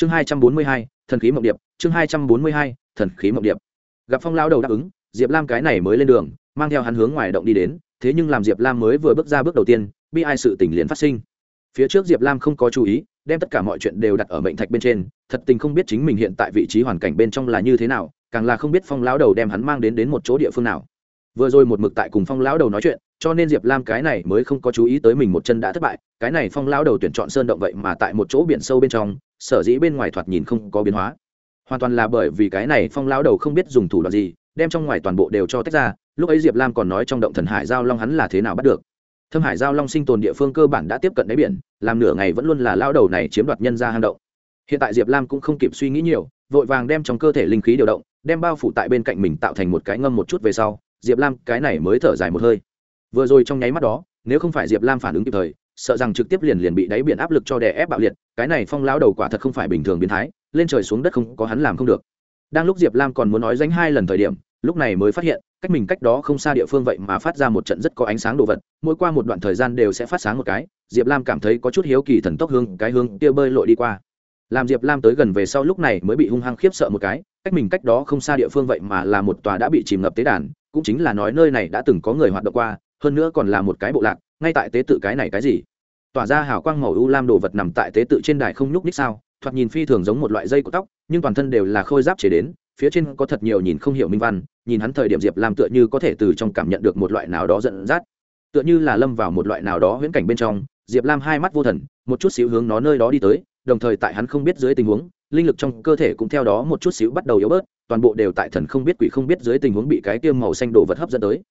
chương hai trăm bốn mươi hai, thần khí mộng điệp, chương hai trăm bốn mươi hai, thần khí mộng điệp. Gặp phong lao đầu đáp ứng, diệp lam cái này mới lên đường, mang theo hắn hướng ngoài động đi đến, thế nhưng làm diệp lam mới vừa bước ra bước đầu tiên, bi ai sự tình liền phát sinh. Phía trước diệp lam không có chú ý, đem tất cả mọi chuyện đều đặt ở mệnh thạch bên trên, thật tình không biết chính mình hiện tại vị trí hoàn cảnh bên trong là như thế nào, càng là không biết phong lão đầu đem hắn mang đến đến một chỗ địa phương nào. Vừa rồi một mực tại cùng phong lão đầu nói chuyện, cho nên diệp lam cái này mới không có chú ý tới mình một chân đã thất bại, cái này phong lão đầu tuyển chọn sơn động vậy mà tại một chỗ biển sâu bên trong sở dĩ bên ngoài thoạt nhìn không có biến hóa. Hoàn toàn là bởi vì cái này phong lão đầu không biết dùng thủ đoạn gì, đem trong ngoài toàn bộ đều cho tách ra, lúc ấy diệp lam còn nói trong động thần hải giao long hắn là thế nào bắt được. Thâm hải giao long sinh tồn địa phương cơ bản đã tiếp cận đáy biển, làm nửa ngày vẫn luôn là lao đầu này chiếm đoạt nhân ra hang động. Hiện tại diệp lam cũng không kịp suy nghĩ nhiều, vội vàng đem trong cơ thể linh khí điều động, đem bao phủ tại bên cạnh mình tạo thành một cái ngâm một chút về sau, diệp lam cái này mới thở dài một hơi. Vừa rồi trong nháy mắt đó, nếu không phải diệp lam phản ứng kịp thời sợ rằng trực tiếp liền liền bị đáy biển áp lực cho đè ép bạo liệt, cái này phong lao đầu quả thật không phải bình thường biến thái, lên trời xuống đất không có hắn làm không được. Đang lúc diệp lam còn muốn nói danh hai lần thời điểm, lúc này mới phát hiện, cách mình cách đó không xa địa phương vậy mà phát ra một trận rất có ánh sáng đồ vật, mỗi qua một đoạn thời gian đều sẽ phát sáng một cái, diệp lam cảm thấy có chút hiếu kỳ thần tốc hương cái hương kia bơi lội đi qua. Làm diệp lam tới gần về sau lúc này mới bị hung hăng khiếp sợ một cái, cách mình cách đó không xa địa phương vậy mà là một tòa đã bị chìm ngập tế đàn, cũng chính là nói nơi này đã từng có người hoạt động qua, hơn nữa còn là một cái bộ lạc ngay tại tế tự cái này cái gì? Tỏa ra hào quang màu u lam đồ vật nằm tại tế tự trên đài không nhúc ních sao? Thoạt nhìn phi thường giống một loại dây của tóc, nhưng toàn thân đều là khôi giáp chế đến, phía trên có thật nhiều nhìn không hiểu minh văn, nhìn hắn thời điểm diệp lam tựa như có thể từ trong cảm nhận được một loại nào đó giận dắt, tựa như là lâm vào một loại nào đó huyễn cảnh bên trong. Diệp lam hai mắt vô thần, một chút xíu hướng nó nơi đó đi tới, đồng thời tại hắn không biết dưới tình huống, linh lực trong cơ thể cũng theo đó một chút xíu bắt đầu yếu bớt, toàn bộ đều tại thần không biết quỷ không biết dưới tình huống bị cái tiêm màu xanh đồ vật hấp dẫn tới.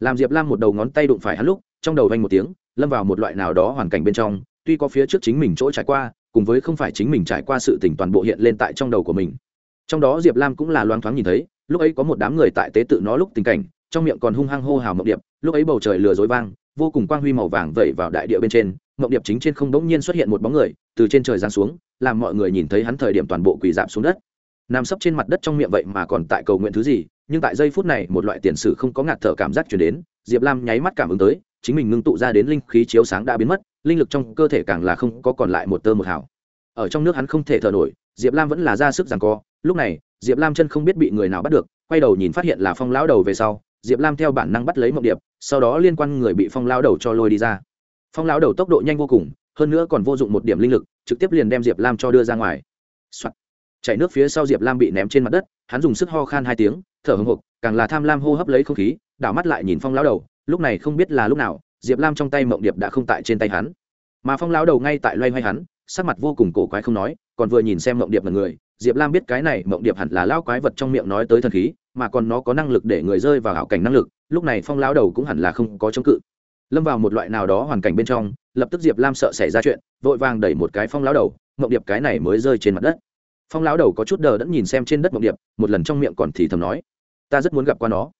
Làm diệp lam một đầu ngón tay đụng phải hắn lúc trong đầu vang một tiếng, lâm vào một loại nào đó hoàn cảnh bên trong, tuy có phía trước chính mình chỗ trải qua, cùng với không phải chính mình trải qua sự tỉnh toàn bộ hiện lên tại trong đầu của mình. Trong đó diệp lam cũng là loang thoáng nhìn thấy, lúc ấy có một đám người tại tế tự nó lúc tình cảnh, trong miệng còn hung hăng hô hào mộng điệp, lúc ấy bầu trời lừa dối vang, vô cùng quang huy màu vàng vẩy vào đại địa bên trên, mộng điệp chính trên không bỗng nhiên xuất hiện một bóng người, từ trên trời giáng xuống, làm mọi người nhìn thấy hắn thời điểm toàn bộ quỳ giảm xuống đất. Nằm sấp trên mặt đất trong miệng vậy mà còn tại cầu nguyện thứ gì, nhưng tại giây phút này, một loại tiền sử không có ngạt thở cảm giác chuyển đến diệp lam nháy mắt cảm ứng tới, chính mình ngưng tụ ra đến linh khí chiếu sáng đã biến mất, linh lực trong cơ thể càng là không có còn lại một tơ một hào. Ở trong nước hắn không thể thở nổi, diệp lam vẫn là ra sức rằng co. Lúc này, diệp lam chân không biết bị người nào bắt được, quay đầu nhìn phát hiện là phong lão đầu về sau, diệp lam theo bản năng bắt lấy mộng điệp, sau đó liên quan người bị phong lão đầu cho lôi đi ra. Phong lão đầu tốc độ nhanh vô cùng, hơn nữa còn vô dụng một điểm linh lực, trực tiếp liền đem diệp lam cho đưa ra ngoài、Soạn. chạy nước phía sau diệp lam bị ném trên mặt đất, hắn dùng sức ho khan hai tiếng, thở hồng hộc, càng là tham lam hô hấp lấy không khí đảo mắt lại nhìn phong lão đầu, lúc này không biết là lúc nào, diệp lam trong tay mộng điệp đã không tại trên tay hắn. Mà phong lão đầu ngay tại loay hoay hắn, sắc mặt vô cùng cổ quái không nói, còn vừa nhìn xem mộng điệp là người, diệp lam biết cái này mộng điệp hẳn là lao quái vật trong miệng nói tới thần khí, mà còn nó có năng lực để người rơi vào hảo cảnh năng lực, lúc này phong lão đầu cũng hẳn là không có chống cự. Lâm vào một loại nào đó hoàn cảnh bên trong, lập tức diệp lam sợ xảy ra chuyện, vội vàng đẩy một cái phong lão đầu, mộng điệp cái này mới rơi trên mặt đất. Phong lão đầu có chút đờ đẫn nhìn xem trên đất mộng điệp, một lần trong miệng còn thì thầm nói, ta rất muốn gặp qua nó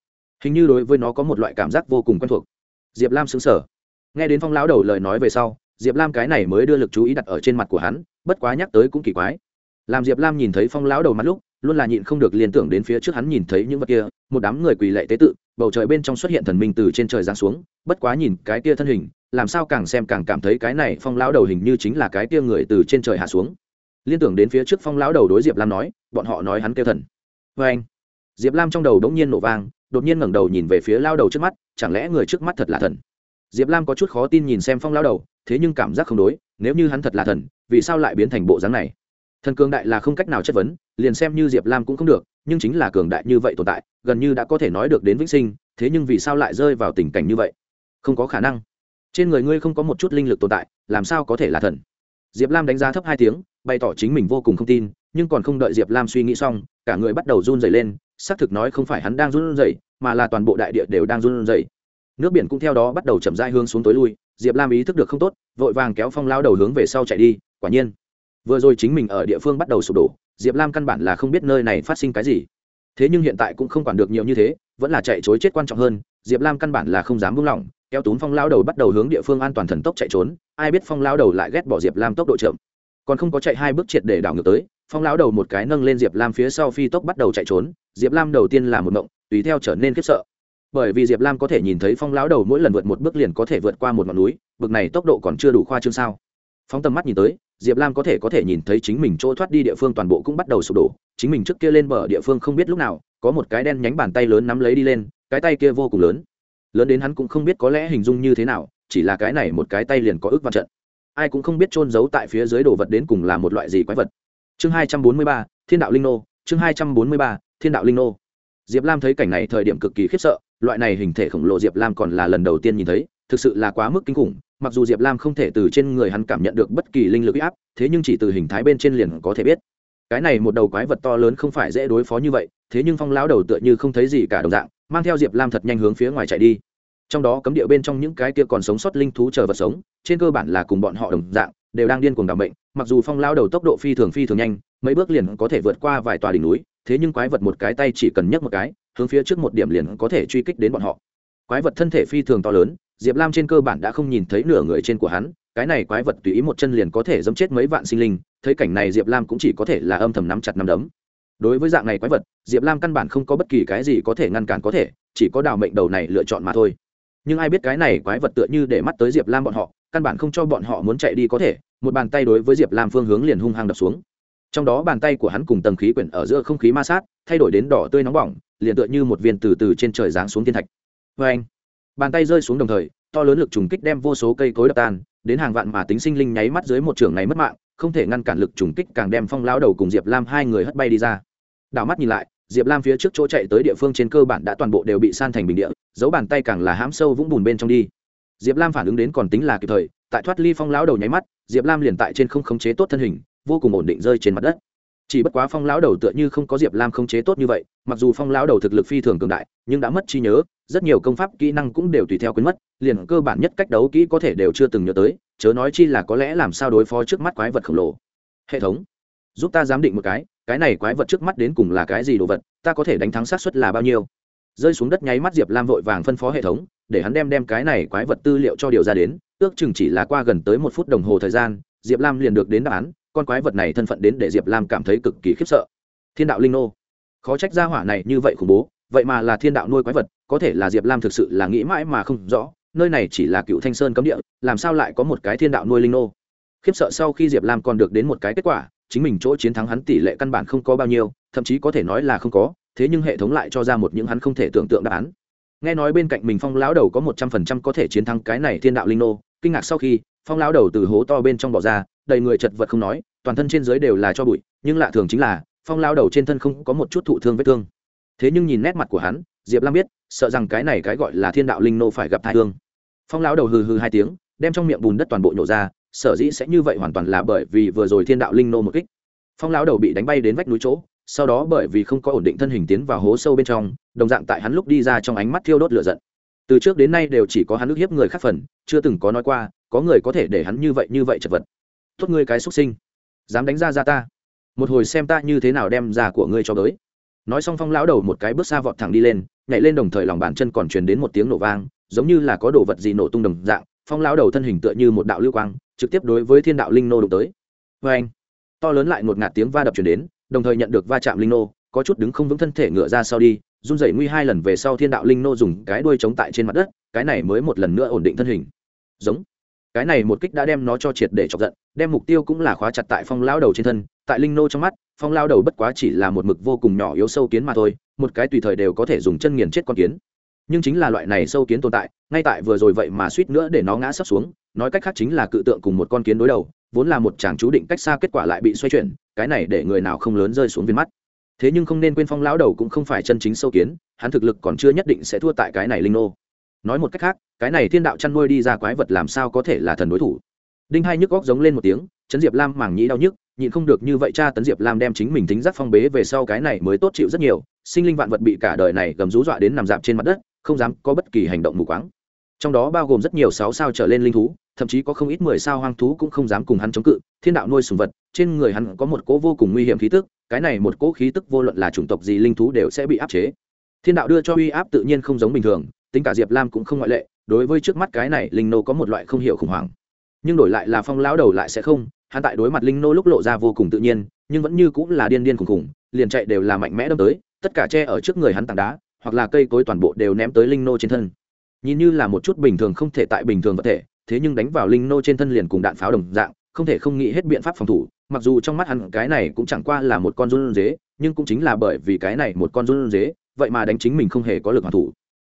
hình như đối với nó có một loại cảm giác vô cùng quen thuộc. Diệp lam xứng sở nghe đến phong lão đầu lời nói về sau, diệp lam cái này mới đưa lực chú ý đặt ở trên mặt của hắn, bất quá nhắc tới cũng kỳ quái. Làm diệp lam nhìn thấy phong lão đầu mắt lúc, luôn là nhịn không được liên tưởng đến phía trước hắn nhìn thấy những vật kia, một đám người quỳ lệ tế tự, bầu trời bên trong xuất hiện thần minh từ trên trời giáng xuống, bất quá nhìn cái kia thân hình, làm sao càng xem càng cảm thấy cái này phong lão đầu hình như chính là cái kia người từ trên trời hạ xuống. Liên tưởng đến phía trước phong lão đầu đối diệp lam nói, bọn họ nói hắn kêu thần. Vê anh diệp lam trong đầu đống nhiên nổ vang đột nhiên ngẩng đầu nhìn về phía lao đầu trước mắt, chẳng lẽ người trước mắt thật là thần? Diệp lam có chút khó tin nhìn xem phong lao đầu, thế nhưng cảm giác không đối, nếu như hắn thật là thần, vì sao lại biến thành bộ dáng này? Thần cường đại là không cách nào chất vấn, liền xem như diệp lam cũng không được, nhưng chính là cường đại như vậy tồn tại, gần như đã có thể nói được đến vĩnh sinh, thế nhưng vì sao lại rơi vào tình cảnh như vậy? Không có khả năng. Trên người ngươi không có một chút linh lực tồn tại, làm sao có thể là thần? Diệp lam đánh giá thấp hai tiếng, bày tỏ chính mình vô cùng không tin, nhưng còn không đợi diệp lam suy nghĩ xong, cả người bắt đầu run dày lên xác thực nói không phải hắn đang run rẩy, mà là toàn bộ đại địa đều đang run rẩy. nước biển cũng theo đó bắt đầu chậm rãi hướng xuống tối lui diệp lam ý thức được không tốt vội vàng kéo phong lao đầu hướng về sau chạy đi quả nhiên. Vừa rồi chính mình ở địa phương bắt đầu sụp đổ diệp lam căn bản là không biết nơi này phát sinh cái gì. Thế nhưng hiện tại cũng không quản được nhiều như thế vẫn là chạy chối chết quan trọng hơn diệp lam căn bản là không dám buông lỏng kéo túm phong lao đầu bắt đầu hướng địa phương an toàn thần tốc chạy trốn ai biết phong lao đầu lại ghét bỏ diệp lam tốc độ chậm. Còn không có chạy hai bước triệt để đảo ngược tới phong lão đầu một cái nâng lên diệp lam phía sau phi tốc bắt đầu chạy trốn, diệp lam đầu tiên là một mộng tùy theo trở nên khiếp sợ. Bởi vì diệp lam có thể nhìn thấy phong lão đầu mỗi lần vượt một bước liền có thể vượt qua một ngọn núi, bực này tốc độ còn chưa đủ khoa trương sao. Phóng tầm mắt nhìn tới, diệp lam có thể có thể nhìn thấy chính mình chỗ thoát đi địa phương toàn bộ cũng bắt đầu sụp đổ, chính mình trước kia lên bờ địa phương không biết lúc nào, có một cái đen nhánh bàn tay lớn nắm lấy đi lên, cái tay kia vô cùng lớn. Lớn đến hắn cũng không biết có lẽ hình dung như thế nào, chỉ là cái này một cái tay liền có ước vạn trận. Ai cũng không biết trôn giấu tại phía dưới đồ vật đến cùng là một loại gì quái vật chương hai trăm bốn mươi ba, thiên đạo linh nô. Chương hai trăm bốn mươi ba, thiên đạo linh nô. Diệp lam thấy cảnh này thời điểm cực kỳ khiếp sợ, loại này hình thể khổng lồ diệp lam còn là lần đầu tiên nhìn thấy, thực sự là quá mức kinh khủng, mặc dù diệp lam không thể từ trên người hắn cảm nhận được bất kỳ linh lực áp, thế nhưng chỉ từ hình thái bên trên liền có thể biết. Cái này một đầu quái vật to lớn không phải dễ đối phó như vậy, thế nhưng phong lão đầu tựa như không thấy gì cả đồng dạng, mang theo diệp lam thật nhanh hướng phía ngoài chạy đi. Trong đó cấm địa bên trong những cái kia còn sống sót linh thú chờ vật sống, trên cơ bản là cùng bọn họ đồng dạng đều đang điên cuồng đảm bệnh mặc dù phong lao đầu tốc độ phi thường phi thường nhanh, mấy bước liền có thể vượt qua vài tòa đỉnh núi, thế nhưng quái vật một cái tay chỉ cần nhấc một cái, hướng phía trước một điểm liền có thể truy kích đến bọn họ. Quái vật thân thể phi thường to lớn, diệp lam trên cơ bản đã không nhìn thấy nửa người trên của hắn, cái này quái vật tùy ý một chân liền có thể dẫm chết mấy vạn sinh linh, thấy cảnh này diệp lam cũng chỉ có thể là âm thầm nắm chặt nắm đấm. Đối với dạng này quái vật, diệp lam căn bản không có bất kỳ cái gì có thể ngăn cản có thể, chỉ có đào mệnh đầu này lựa chọn mà thôi. Nhưng ai biết cái này quái vật tựa như để mắt tới diệp lam bọn họ căn bản không cho bọn họ muốn chạy đi có thể, một bàn tay đối với diệp lam phương hướng liền hung hăng đập xuống. Trong đó bàn tay của hắn cùng tầng khí quyển ở giữa không khí ma sát, thay đổi đến đỏ tươi nóng bỏng, liền tựa như một viên từ từ trên trời giáng xuống thiên thạch. Vê anh, bàn tay rơi xuống đồng thời, to lớn lực trùng kích đem vô số cây cối đập tan, đến hàng vạn mà tính sinh linh nháy mắt dưới một trường này mất mạng, không thể ngăn cản lực trùng kích càng đem phong lao đầu cùng diệp lam hai người hất bay đi ra. Đảo mắt nhìn lại, diệp lam phía trước chỗ chạy tới địa phương trên cơ bản đã toàn bộ đều bị san thành bình địa giấu bàn tay càng là hãm sâu vũng bùn bên trong đi diệp lam phản ứng đến còn tính là kịp thời, tại thoát ly phong lão đầu nháy mắt, diệp lam liền tại trên không khống chế tốt thân hình, vô cùng ổn định rơi trên mặt đất. Chỉ bất quá phong lão đầu tựa như không có diệp lam khống chế tốt như vậy, mặc dù phong lão đầu thực lực phi thường cường đại, nhưng đã mất trí nhớ, rất nhiều công pháp kỹ năng cũng đều tùy theo quên mất, liền cơ bản nhất cách đấu kỹ có thể đều chưa từng nhớ tới, chớ nói chi là có lẽ làm sao đối phó trước mắt quái vật khổng lồ. Hệ thống, giúp ta giám định một cái cái này quái vật trước mắt đến cùng là cái gì đồ vật, ta có thể đánh thắng xác suất là bao nhiêu? Rơi xuống đất nháy mắt diệp lam vội vàng phân phó hệ thống để hắn đem đem cái này quái vật tư liệu cho điều ra đến, ước chừng chỉ là qua gần tới một phút đồng hồ thời gian, diệp lam liền được đến đáp án, con quái vật này thân phận đến để diệp lam cảm thấy cực kỳ khiếp sợ. Thiên đạo linh nô. Khó trách gia hỏa này như vậy khủng bố, vậy mà là thiên đạo nuôi quái vật, có thể là diệp lam thực sự là nghĩ mãi mà không rõ, nơi này chỉ là cựu thanh sơn cấm địa, làm sao lại có một cái thiên đạo nuôi linh nô? Khiếp sợ sau khi diệp lam còn được đến một cái kết quả, chính mình chỗ chiến thắng hắn tỷ lệ căn bản không có bao nhiêu, thậm chí có thể nói là không có, thế nhưng hệ thống lại cho ra một những hắn không thể tưởng tượng đáp án nghe nói bên cạnh mình phong lão đầu có một trăm phần trăm có thể chiến thắng cái này thiên đạo linh nô, kinh ngạc sau khi, phong lão đầu từ hố to bên trong bỏ ra, đầy người chật vật không nói, toàn thân trên dưới đều là cho bụi, nhưng lạ thường chính là, phong lão đầu trên thân không có một chút thụ thương vết thương. Thế nhưng nhìn nét mặt của hắn, diệp lam biết, sợ rằng cái này cái gọi là thiên đạo linh nô phải gặp thai thương. Phong lão đầu hừ hừ hai tiếng, đem trong miệng bùn đất toàn bộ nhổ ra, sở dĩ sẽ như vậy hoàn toàn là bởi vì vừa rồi thiên đạo linh nô một kích. Phong lão đầu bị đánh bay đến vách núi chỗ sau đó bởi vì không có ổn định thân hình tiến vào hố sâu bên trong, đồng dạng tại hắn lúc đi ra trong ánh mắt thiêu đốt lửa giận. Từ trước đến nay đều chỉ có hắn ức hiếp người khác phần, chưa từng có nói qua, có người có thể để hắn như vậy như vậy chật vật. Tốt ngươi cái xuất sinh, dám đánh ra ra ta. Một hồi xem ta như thế nào đem ra của ngươi cho tới. Nói xong phong lão đầu một cái bước xa vọt thẳng đi lên, nhảy lên đồng thời lòng bàn chân còn truyền đến một tiếng nổ vang, giống như là có đồ vật gì nổ tung đồng dạng, phong lão đầu thân hình tựa như một đạo lưu quang, trực tiếp đối với thiên đạo linh nô đụng tới. Vê anh to lớn lại ngột ngạt tiếng va đập truyền đến đồng thời nhận được va chạm linh nô, có chút đứng không vững thân thể ngựa ra sau đi, run rẩy nguy hai lần về sau thiên đạo linh nô dùng cái đuôi chống tại trên mặt đất, cái này mới một lần nữa ổn định thân hình. Giống. Cái này một kích đã đem nó cho triệt để chọc giận, đem mục tiêu cũng là khóa chặt tại phong lao đầu trên thân, tại linh nô trong mắt, phong lao đầu bất quá chỉ là một mực vô cùng nhỏ yếu sâu kiến mà thôi, một cái tùy thời đều có thể dùng chân nghiền chết con kiến. Nhưng chính là loại này sâu kiến tồn tại, ngay tại vừa rồi vậy mà suýt nữa để nó ngã sấp xuống, nói cách khác chính là cự tượng cùng một con kiến đối đầu vốn là một chàng chú định cách xa kết quả lại bị xoay chuyển, cái này để người nào không lớn rơi xuống viên mắt. Thế nhưng không nên quên phong lão đầu cũng không phải chân chính sâu kiến, hắn thực lực còn chưa nhất định sẽ thua tại cái này linh nô. Nói một cách khác, cái này thiên đạo chăn nuôi đi ra quái vật làm sao có thể là thần đối thủ? Đinh hai nhức góc giống lên một tiếng chấn diệp lam mảng nhĩ đau nhức, nhịn không được như vậy cha tấn diệp lam đem chính mình tính giác phong bế về sau cái này mới tốt chịu rất nhiều, sinh linh vạn vật bị cả đời này gầm rú dọa đến nằm dạp trên mặt đất, không dám có bất kỳ hành động mù quáng trong đó bao gồm rất nhiều sáu sao trở lên linh thú, thậm chí có không ít mười sao hoang thú cũng không dám cùng hắn chống cự. Thiên đạo nuôi sùng vật, trên người hắn có một cỗ vô cùng nguy hiểm khí tức, cái này một cỗ khí tức vô luận là chủng tộc gì linh thú đều sẽ bị áp chế. Thiên đạo đưa cho uy áp tự nhiên không giống bình thường, tính cả diệp lam cũng không ngoại lệ, đối với trước mắt cái này linh nô có một loại không hiểu khủng hoảng. Nhưng đổi lại là phong lão đầu lại sẽ không, hắn tại đối mặt linh nô lúc lộ ra vô cùng tự nhiên, nhưng vẫn như cũng là điên điên khủng khủng, liền chạy đều là mạnh mẽ đâm tới, tất cả tre ở trước người hắn tảng đá, hoặc là cây cối toàn bộ đều ném tới linh nô trên thân nhìn như là một chút bình thường không thể tại bình thường vật thể, thế nhưng đánh vào linh nô trên thân liền cùng đạn pháo đồng dạng, không thể không nghĩ hết biện pháp phòng thủ, mặc dù trong mắt hắn cái này cũng chẳng qua là một con run dế, nhưng cũng chính là bởi vì cái này một con run dế, vậy mà đánh chính mình không hề có lực hoàn thủ.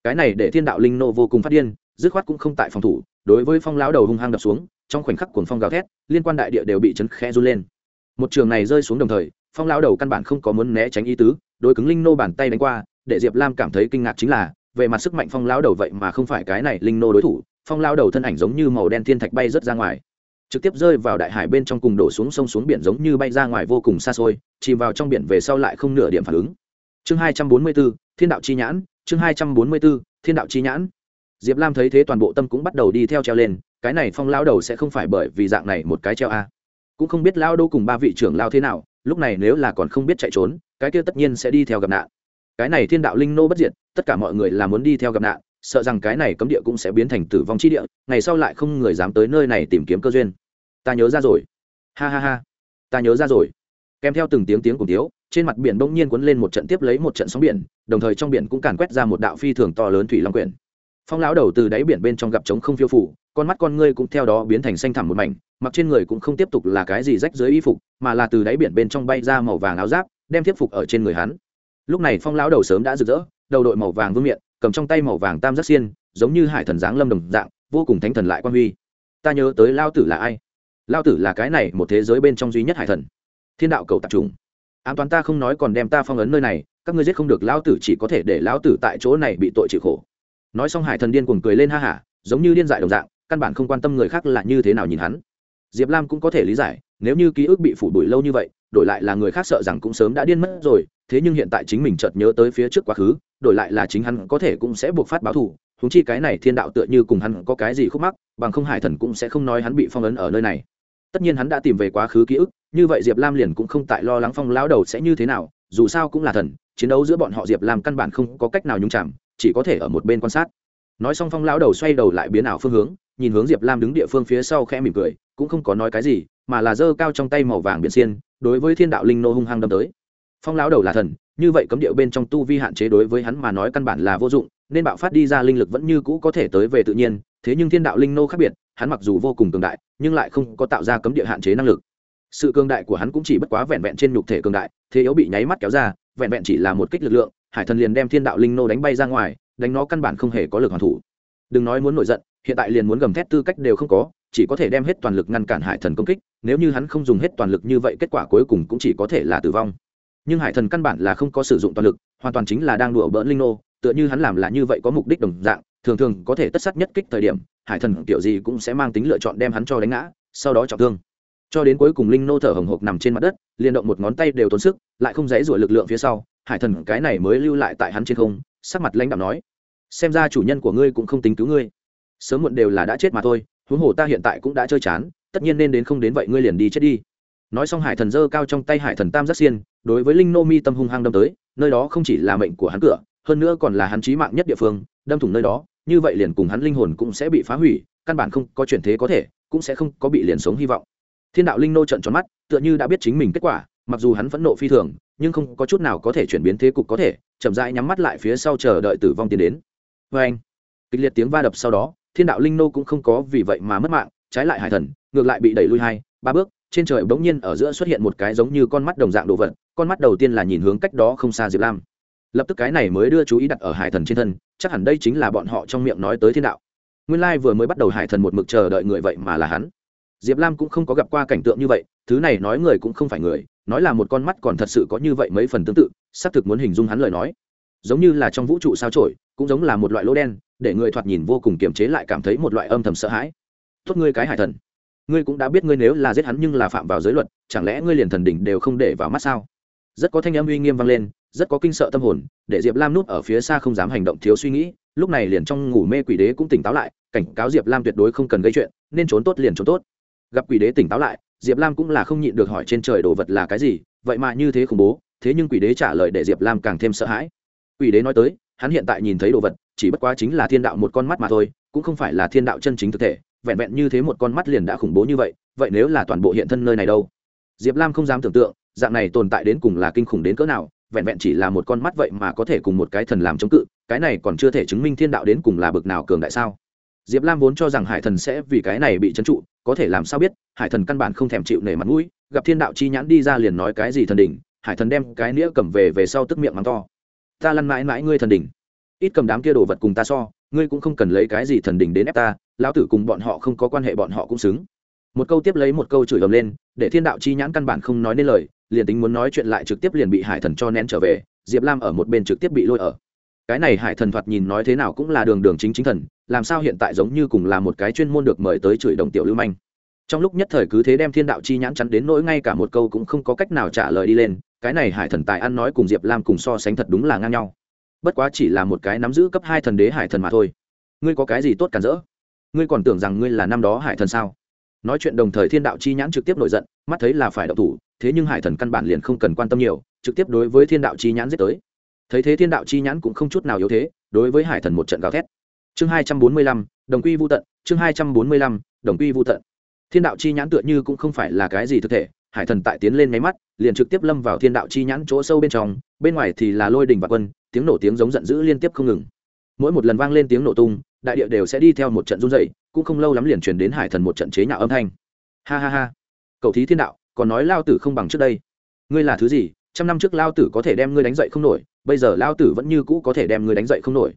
Cái này để thiên đạo linh nô vô cùng phát điên, dứt khoát cũng không tại phòng thủ, đối với phong lão đầu hung hăng đập xuống, trong khoảnh khắc cuồng phong gào thét, liên quan đại địa đều bị chấn khẽ run lên. Một trường này rơi xuống đồng thời, phong lão đầu căn bản không có muốn né tránh ý tứ, đối cứng linh nô bàn tay đánh qua, để diệp lam cảm thấy kinh ngạc chính là về mặt sức mạnh phong lão đầu vậy mà không phải cái này linh nô đối thủ, phong lão đầu thân ảnh giống như màu đen thiên thạch bay rớt ra ngoài. Trực tiếp rơi vào đại hải bên trong cùng đổ xuống sông xuống biển giống như bay ra ngoài vô cùng xa xôi, chìm vào trong biển về sau lại không nửa điểm phản ứng. Chương hai trăm bốn mươi b ố thiên đạo chi nhãn, chương hai trăm bốn mươi b ố thiên đạo chi nhãn. Diệp lam thấy thế toàn bộ tâm cũng bắt đầu đi theo treo lên, cái này phong lao đầu sẽ không phải bởi vì dạng này một cái treo a. Cũng không biết lao đâu cùng ba vị trưởng lao thế nào, lúc này nếu là còn không biết chạy trốn, cái kia tất nhiên sẽ đi theo gặp nạn cái này thiên đạo linh nô bất diệt, tất cả mọi người là muốn đi theo gặp nạn, sợ rằng cái này cấm địa cũng sẽ biến thành tử vong chi địa, ngày sau lại không người dám tới nơi này tìm kiếm cơ duyên. Ta nhớ ra rồi. Ha ha ha. Ta nhớ ra rồi. Kèm theo từng tiếng tiếng cùng tiếu, trên mặt biển bỗng nhiên cuốn lên một trận tiếp lấy một trận sóng biển, đồng thời trong biển cũng càn quét ra một đạo phi thường to lớn thủy long quyển. Phong lão đầu từ đáy biển bên trong gặp trống không phiêu phủ, con mắt con ngươi cũng theo đó biến thành xanh thẳm một mảnh, mặc trên người cũng không tiếp tục là cái gì rách dưới y phục, mà là từ đáy biển bên trong bay ra màu vàng áo giáp, đem tiếp phục ở trên người hắn lúc này phong lão đầu sớm đã rực rỡ, đầu đội màu vàng vương miệng cầm trong tay màu vàng tam giác xiên, giống như hải thần giáng lâm đồng dạng, vô cùng thánh thần lại quan huy. Ta nhớ tới lao tử là ai? Lao tử là cái này một thế giới bên trong duy nhất hải thần. Thiên đạo cầu tập trùng an toàn ta không nói còn đem ta phong ấn nơi này, các ngươi giết không được lao tử chỉ có thể để lao tử tại chỗ này bị tội chịu khổ. Nói xong hải thần điên cuồng cười lên ha hả giống như điên dại đồng dạng, căn bản không quan tâm người khác là như thế nào nhìn hắn. Diệp lam cũng có thể lý giải, nếu như ký ức bị phủ đuổi lâu như vậy, đổi lại là người khác sợ rằng cũng sớm đã điên mất rồi thế nhưng hiện tại chính mình chợt nhớ tới phía trước quá khứ, đổi lại là chính hắn có thể cũng sẽ buộc phát báo thù húng chi cái này thiên đạo tựa như cùng hắn có cái gì khúc mắc, bằng không hải thần cũng sẽ không nói hắn bị phong ấn ở nơi này. Tất nhiên hắn đã tìm về quá khứ ký ức, như vậy diệp lam liền cũng không tại lo lắng phong lão đầu sẽ như thế nào, dù sao cũng là thần, chiến đấu giữa bọn họ diệp lam căn bản không có cách nào nhung chạm chỉ có thể ở một bên quan sát. Nói xong phong lão đầu xoay đầu lại biến ảo phương hướng, nhìn hướng diệp lam đứng địa phương phía sau khẽ mỉm cười, cũng không có nói cái gì, mà là giơ cao trong tay màu vàng biển xiên, đối với thiên đạo linh nô hung hăng đâm tới phong lão đầu là thần, như vậy cấm điệu bên trong tu vi hạn chế đối với hắn mà nói căn bản là vô dụng, nên bạo phát đi ra linh lực vẫn như cũ có thể tới về tự nhiên, thế nhưng thiên đạo linh nô khác biệt, hắn mặc dù vô cùng cường đại, nhưng lại không có tạo ra cấm địa hạn chế năng lực. Sự cường đại của hắn cũng chỉ bất quá vẹn vẹn trên nhục thể cường đại, thế yếu bị nháy mắt kéo ra, vẹn vẹn chỉ là một kích lực lượng, hải thần liền đem thiên đạo linh nô đánh bay ra ngoài, đánh nó căn bản không hề có lực hoàn thủ. Đừng nói muốn nổi giận, hiện tại liền muốn gầm thét tư cách đều không có, chỉ có thể đem hết toàn lực ngăn cản hải thần công kích, nếu như hắn không dùng hết toàn lực như vậy kết quả cuối cùng cũng chỉ có thể là tử vong nhưng hải thần căn bản là không có sử dụng toàn lực, hoàn toàn chính là đang đùa bỡn linh nô, tựa như hắn làm là như vậy có mục đích đồng dạng, thường thường có thể tất sát nhất kích thời điểm, hải thần kiểu gì cũng sẽ mang tính lựa chọn đem hắn cho đánh ngã, sau đó trọng thương. Cho đến cuối cùng linh nô thở hồng hộc nằm trên mặt đất, liền động một ngón tay đều tốn sức, lại không dễ rủa lực lượng phía sau, hải thần cái này mới lưu lại tại hắn trên không, sắc mặt lãnh đạo nói, xem ra chủ nhân của ngươi cũng không tính cứu ngươi. Sớm muộn đều là đã chết mà thôi, huống hồ ta hiện tại cũng đã chơi chán, tất nhiên nên đến không đến vậy ngươi liền đi chết đi nói xong hải thần giơ cao trong tay hải thần tam giác xiên, đối với linh nô mi tâm hung hăng đâm tới, nơi đó không chỉ là mệnh của hắn cửa, hơn nữa còn là hắn trí mạng nhất địa phương, đâm thủng nơi đó, như vậy liền cùng hắn linh hồn cũng sẽ bị phá hủy, căn bản không có chuyển thế có thể, cũng sẽ không có bị liền sống hy vọng. Thiên đạo linh nô trận tròn mắt, tựa như đã biết chính mình kết quả, mặc dù hắn phẫn nộ phi thường, nhưng không có chút nào có thể chuyển biến thế cục có thể, chậm rãi nhắm mắt lại phía sau chờ đợi tử vong tiến đến. Vê anh, kịch liệt tiếng va đập sau đó, thiên đạo linh nô cũng không có vì vậy mà mất mạng, trái lại hải thần, ngược lại bị đẩy lui hai, ba bước trên trời bỗng nhiên ở giữa xuất hiện một cái giống như con mắt đồng dạng đồ vật, con mắt đầu tiên là nhìn hướng cách đó không xa diệp lam. Lập tức cái này mới đưa chú ý đặt ở hải thần trên thân, chắc hẳn đây chính là bọn họ trong miệng nói tới thiên đạo. Nguyên lai vừa mới bắt đầu hải thần một mực chờ đợi người vậy mà là hắn. Diệp lam cũng không có gặp qua cảnh tượng như vậy, thứ này nói người cũng không phải người, nói là một con mắt còn thật sự có như vậy mấy phần tương tự, xác thực muốn hình dung hắn lời nói. Giống như là trong vũ trụ sao trổi cũng giống là một loại lỗ đen, để người thoạt nhìn vô cùng kiềm chế lại cảm thấy một loại âm thầm sợ hãi. Tốt ngươi cái hải thần ngươi cũng đã biết ngươi nếu là giết hắn nhưng là phạm vào giới luật, chẳng lẽ ngươi liền thần đỉnh đều không để vào mắt sao? Rất có thanh âm uy nghiêm vang lên, rất có kinh sợ tâm hồn, để diệp lam núp ở phía xa không dám hành động thiếu suy nghĩ, lúc này liền trong ngủ mê quỷ đế cũng tỉnh táo lại, cảnh cáo diệp lam tuyệt đối không cần gây chuyện, nên trốn tốt liền trốn tốt. Gặp quỷ đế tỉnh táo lại, diệp lam cũng là không nhịn được hỏi trên trời đồ vật là cái gì, vậy mà như thế khủng bố, thế nhưng quỷ đế trả lời để diệp lam càng thêm sợ hãi. Quỷ đế nói tới, hắn hiện tại nhìn thấy đồ vật, chỉ bất quá chính là thiên đạo một con mắt mà thôi, cũng không phải là thiên đạo chân chính thực thể vẹn vẹn như thế một con mắt liền đã khủng bố như vậy vậy nếu là toàn bộ hiện thân nơi này đâu? Diệp lam không dám tưởng tượng, dạng này tồn tại đến cùng là kinh khủng đến cỡ nào, vẹn vẹn chỉ là một con mắt vậy mà có thể cùng một cái thần làm chống cự, cái này còn chưa thể chứng minh thiên đạo đến cùng là bực nào cường đại sao? Diệp lam vốn cho rằng hải thần sẽ vì cái này bị trấn trụ, có thể làm sao biết, hải thần căn bản không thèm chịu nể mặt mũi, gặp thiên đạo chi nhãn đi ra liền nói cái gì thần đỉnh, hải thần đem cái nĩa cầm về về sau tức miệng mắng to. Ta lăn mãi mãi ngươi thần đỉnh. Ít cầm đám kia đồ vật cùng ta so, ngươi cũng không cần lấy cái gì thần đỉnh đến ép ta lão tử cùng bọn họ không có quan hệ bọn họ cũng xứng. Một câu tiếp lấy một câu chửi ầm lên, để thiên đạo chi nhãn căn bản không nói nên lời, liền tính muốn nói chuyện lại trực tiếp liền bị hải thần cho nén trở về, diệp lam ở một bên trực tiếp bị lôi ở. Cái này hải thần thoạt nhìn nói thế nào cũng là đường đường chính chính thần, làm sao hiện tại giống như cùng là một cái chuyên môn được mời tới chửi đồng tiểu lưu manh. Trong lúc nhất thời cứ thế đem thiên đạo chi nhãn chắn đến nỗi ngay cả một câu cũng không có cách nào trả lời đi lên, cái này hải thần tài ăn nói cùng diệp lam cùng so sánh thật đúng là ngang nhau. Bất quá chỉ là một cái nắm giữ cấp hai thần đế hải thần mà thôi. Ngươi có cái gì tốt cản rỡ? Ngươi còn tưởng rằng ngươi là năm đó hải thần sao? Nói chuyện đồng thời thiên đạo chi nhãn trực tiếp nổi giận, mắt thấy là phải đậu thủ, thế nhưng hải thần căn bản liền không cần quan tâm nhiều, trực tiếp đối với thiên đạo chi nhãn giết tới. Thấy thế thiên đạo chi nhãn cũng không chút nào yếu thế, đối với hải thần một trận gào thét. Chương hai trăm bốn mươi lăm, đồng quy vô tận, chương hai trăm bốn mươi lăm, đồng quy vô tận. Thiên đạo chi nhãn tựa như cũng không phải là cái gì thực thể, hải thần tại tiến lên máy mắt, liền trực tiếp lâm vào thiên đạo chi nhãn chỗ sâu bên trong, bên ngoài thì là lôi đình và quân, tiếng nổ tiếng giống giận dữ liên tiếp không ngừng. Mỗi một lần vang lên tiếng nổ tung đại địa đều sẽ đi theo một trận run dày cũng không lâu lắm liền truyền đến hải thần một trận chế nhạo âm thanh. Ha ha ha. Cậu thí thiên đạo, còn nói lao tử không bằng trước đây. Ngươi là thứ gì? Trăm năm trước lao tử có thể đem ngươi đánh dậy không nổi, bây giờ lao tử vẫn như cũ có thể đem ngươi đánh dậy không nổi.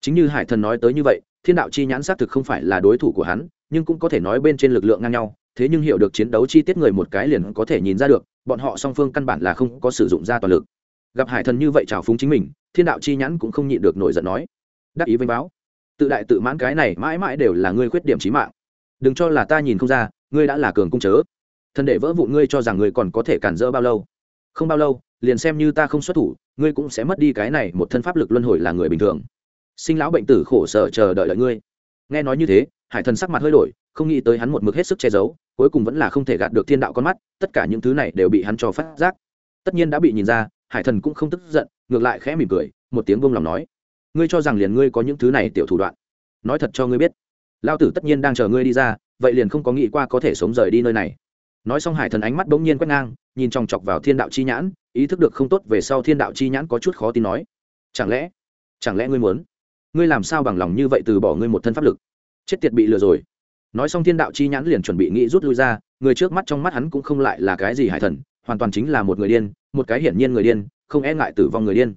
Chính như hải thần nói tới như vậy, thiên đạo chi nhãn xác thực không phải là đối thủ của hắn, nhưng cũng có thể nói bên trên lực lượng ngang nhau, thế nhưng hiểu được chiến đấu chi tiết người một cái liền có thể nhìn ra được, bọn họ song phương căn bản là không có sử dụng ra toàn lực. Gặp hải thần như vậy trào phúng chính mình, thiên đạo chi nhãn cũng không nhịn được nổi giận nói. Đắc ý vênh báo tự đại tự mãn cái này mãi mãi đều là ngươi khuyết điểm trí mạng. Đừng cho là ta nhìn không ra, ngươi đã là cường cung chớ. Thần để vỡ vụn ngươi cho rằng ngươi còn có thể cản rỡ bao lâu. Không bao lâu, liền xem như ta không xuất thủ, ngươi cũng sẽ mất đi cái này, một thân pháp lực luân hồi là người bình thường. Sinh lão bệnh tử khổ sở chờ đợi đợi ngươi. Nghe nói như thế, hải thần sắc mặt hơi đổi, không nghĩ tới hắn một mực hết sức che giấu, cuối cùng vẫn là không thể gạt được thiên đạo con mắt, tất cả những thứ này đều bị hắn cho phát giác. Tất nhiên đã bị nhìn ra, hải thần cũng không tức giận, ngược lại khẽ mỉm cười, một tiếng buông lòng nói ngươi cho rằng liền ngươi có những thứ này tiểu thủ đoạn. Nói thật cho ngươi biết lao tử tất nhiên đang chờ ngươi đi ra, vậy liền không có nghĩ qua có thể sống rời đi nơi này. Nói xong hải thần ánh mắt bỗng nhiên quét ngang, nhìn chòng chọc vào thiên đạo chi nhãn, ý thức được không tốt về sau thiên đạo chi nhãn có chút khó tin nói, chẳng lẽ chẳng lẽ ngươi muốn, ngươi làm sao bằng lòng như vậy từ bỏ ngươi một thân pháp lực? Chết tiệt bị lừa rồi. Nói xong thiên đạo chi nhãn liền chuẩn bị nghĩ rút lui ra, người trước mắt trong mắt hắn cũng không lại là cái gì hải thần, hoàn toàn chính là một người điên, một cái hiển nhiên người điên, không e ngại tử vong người điên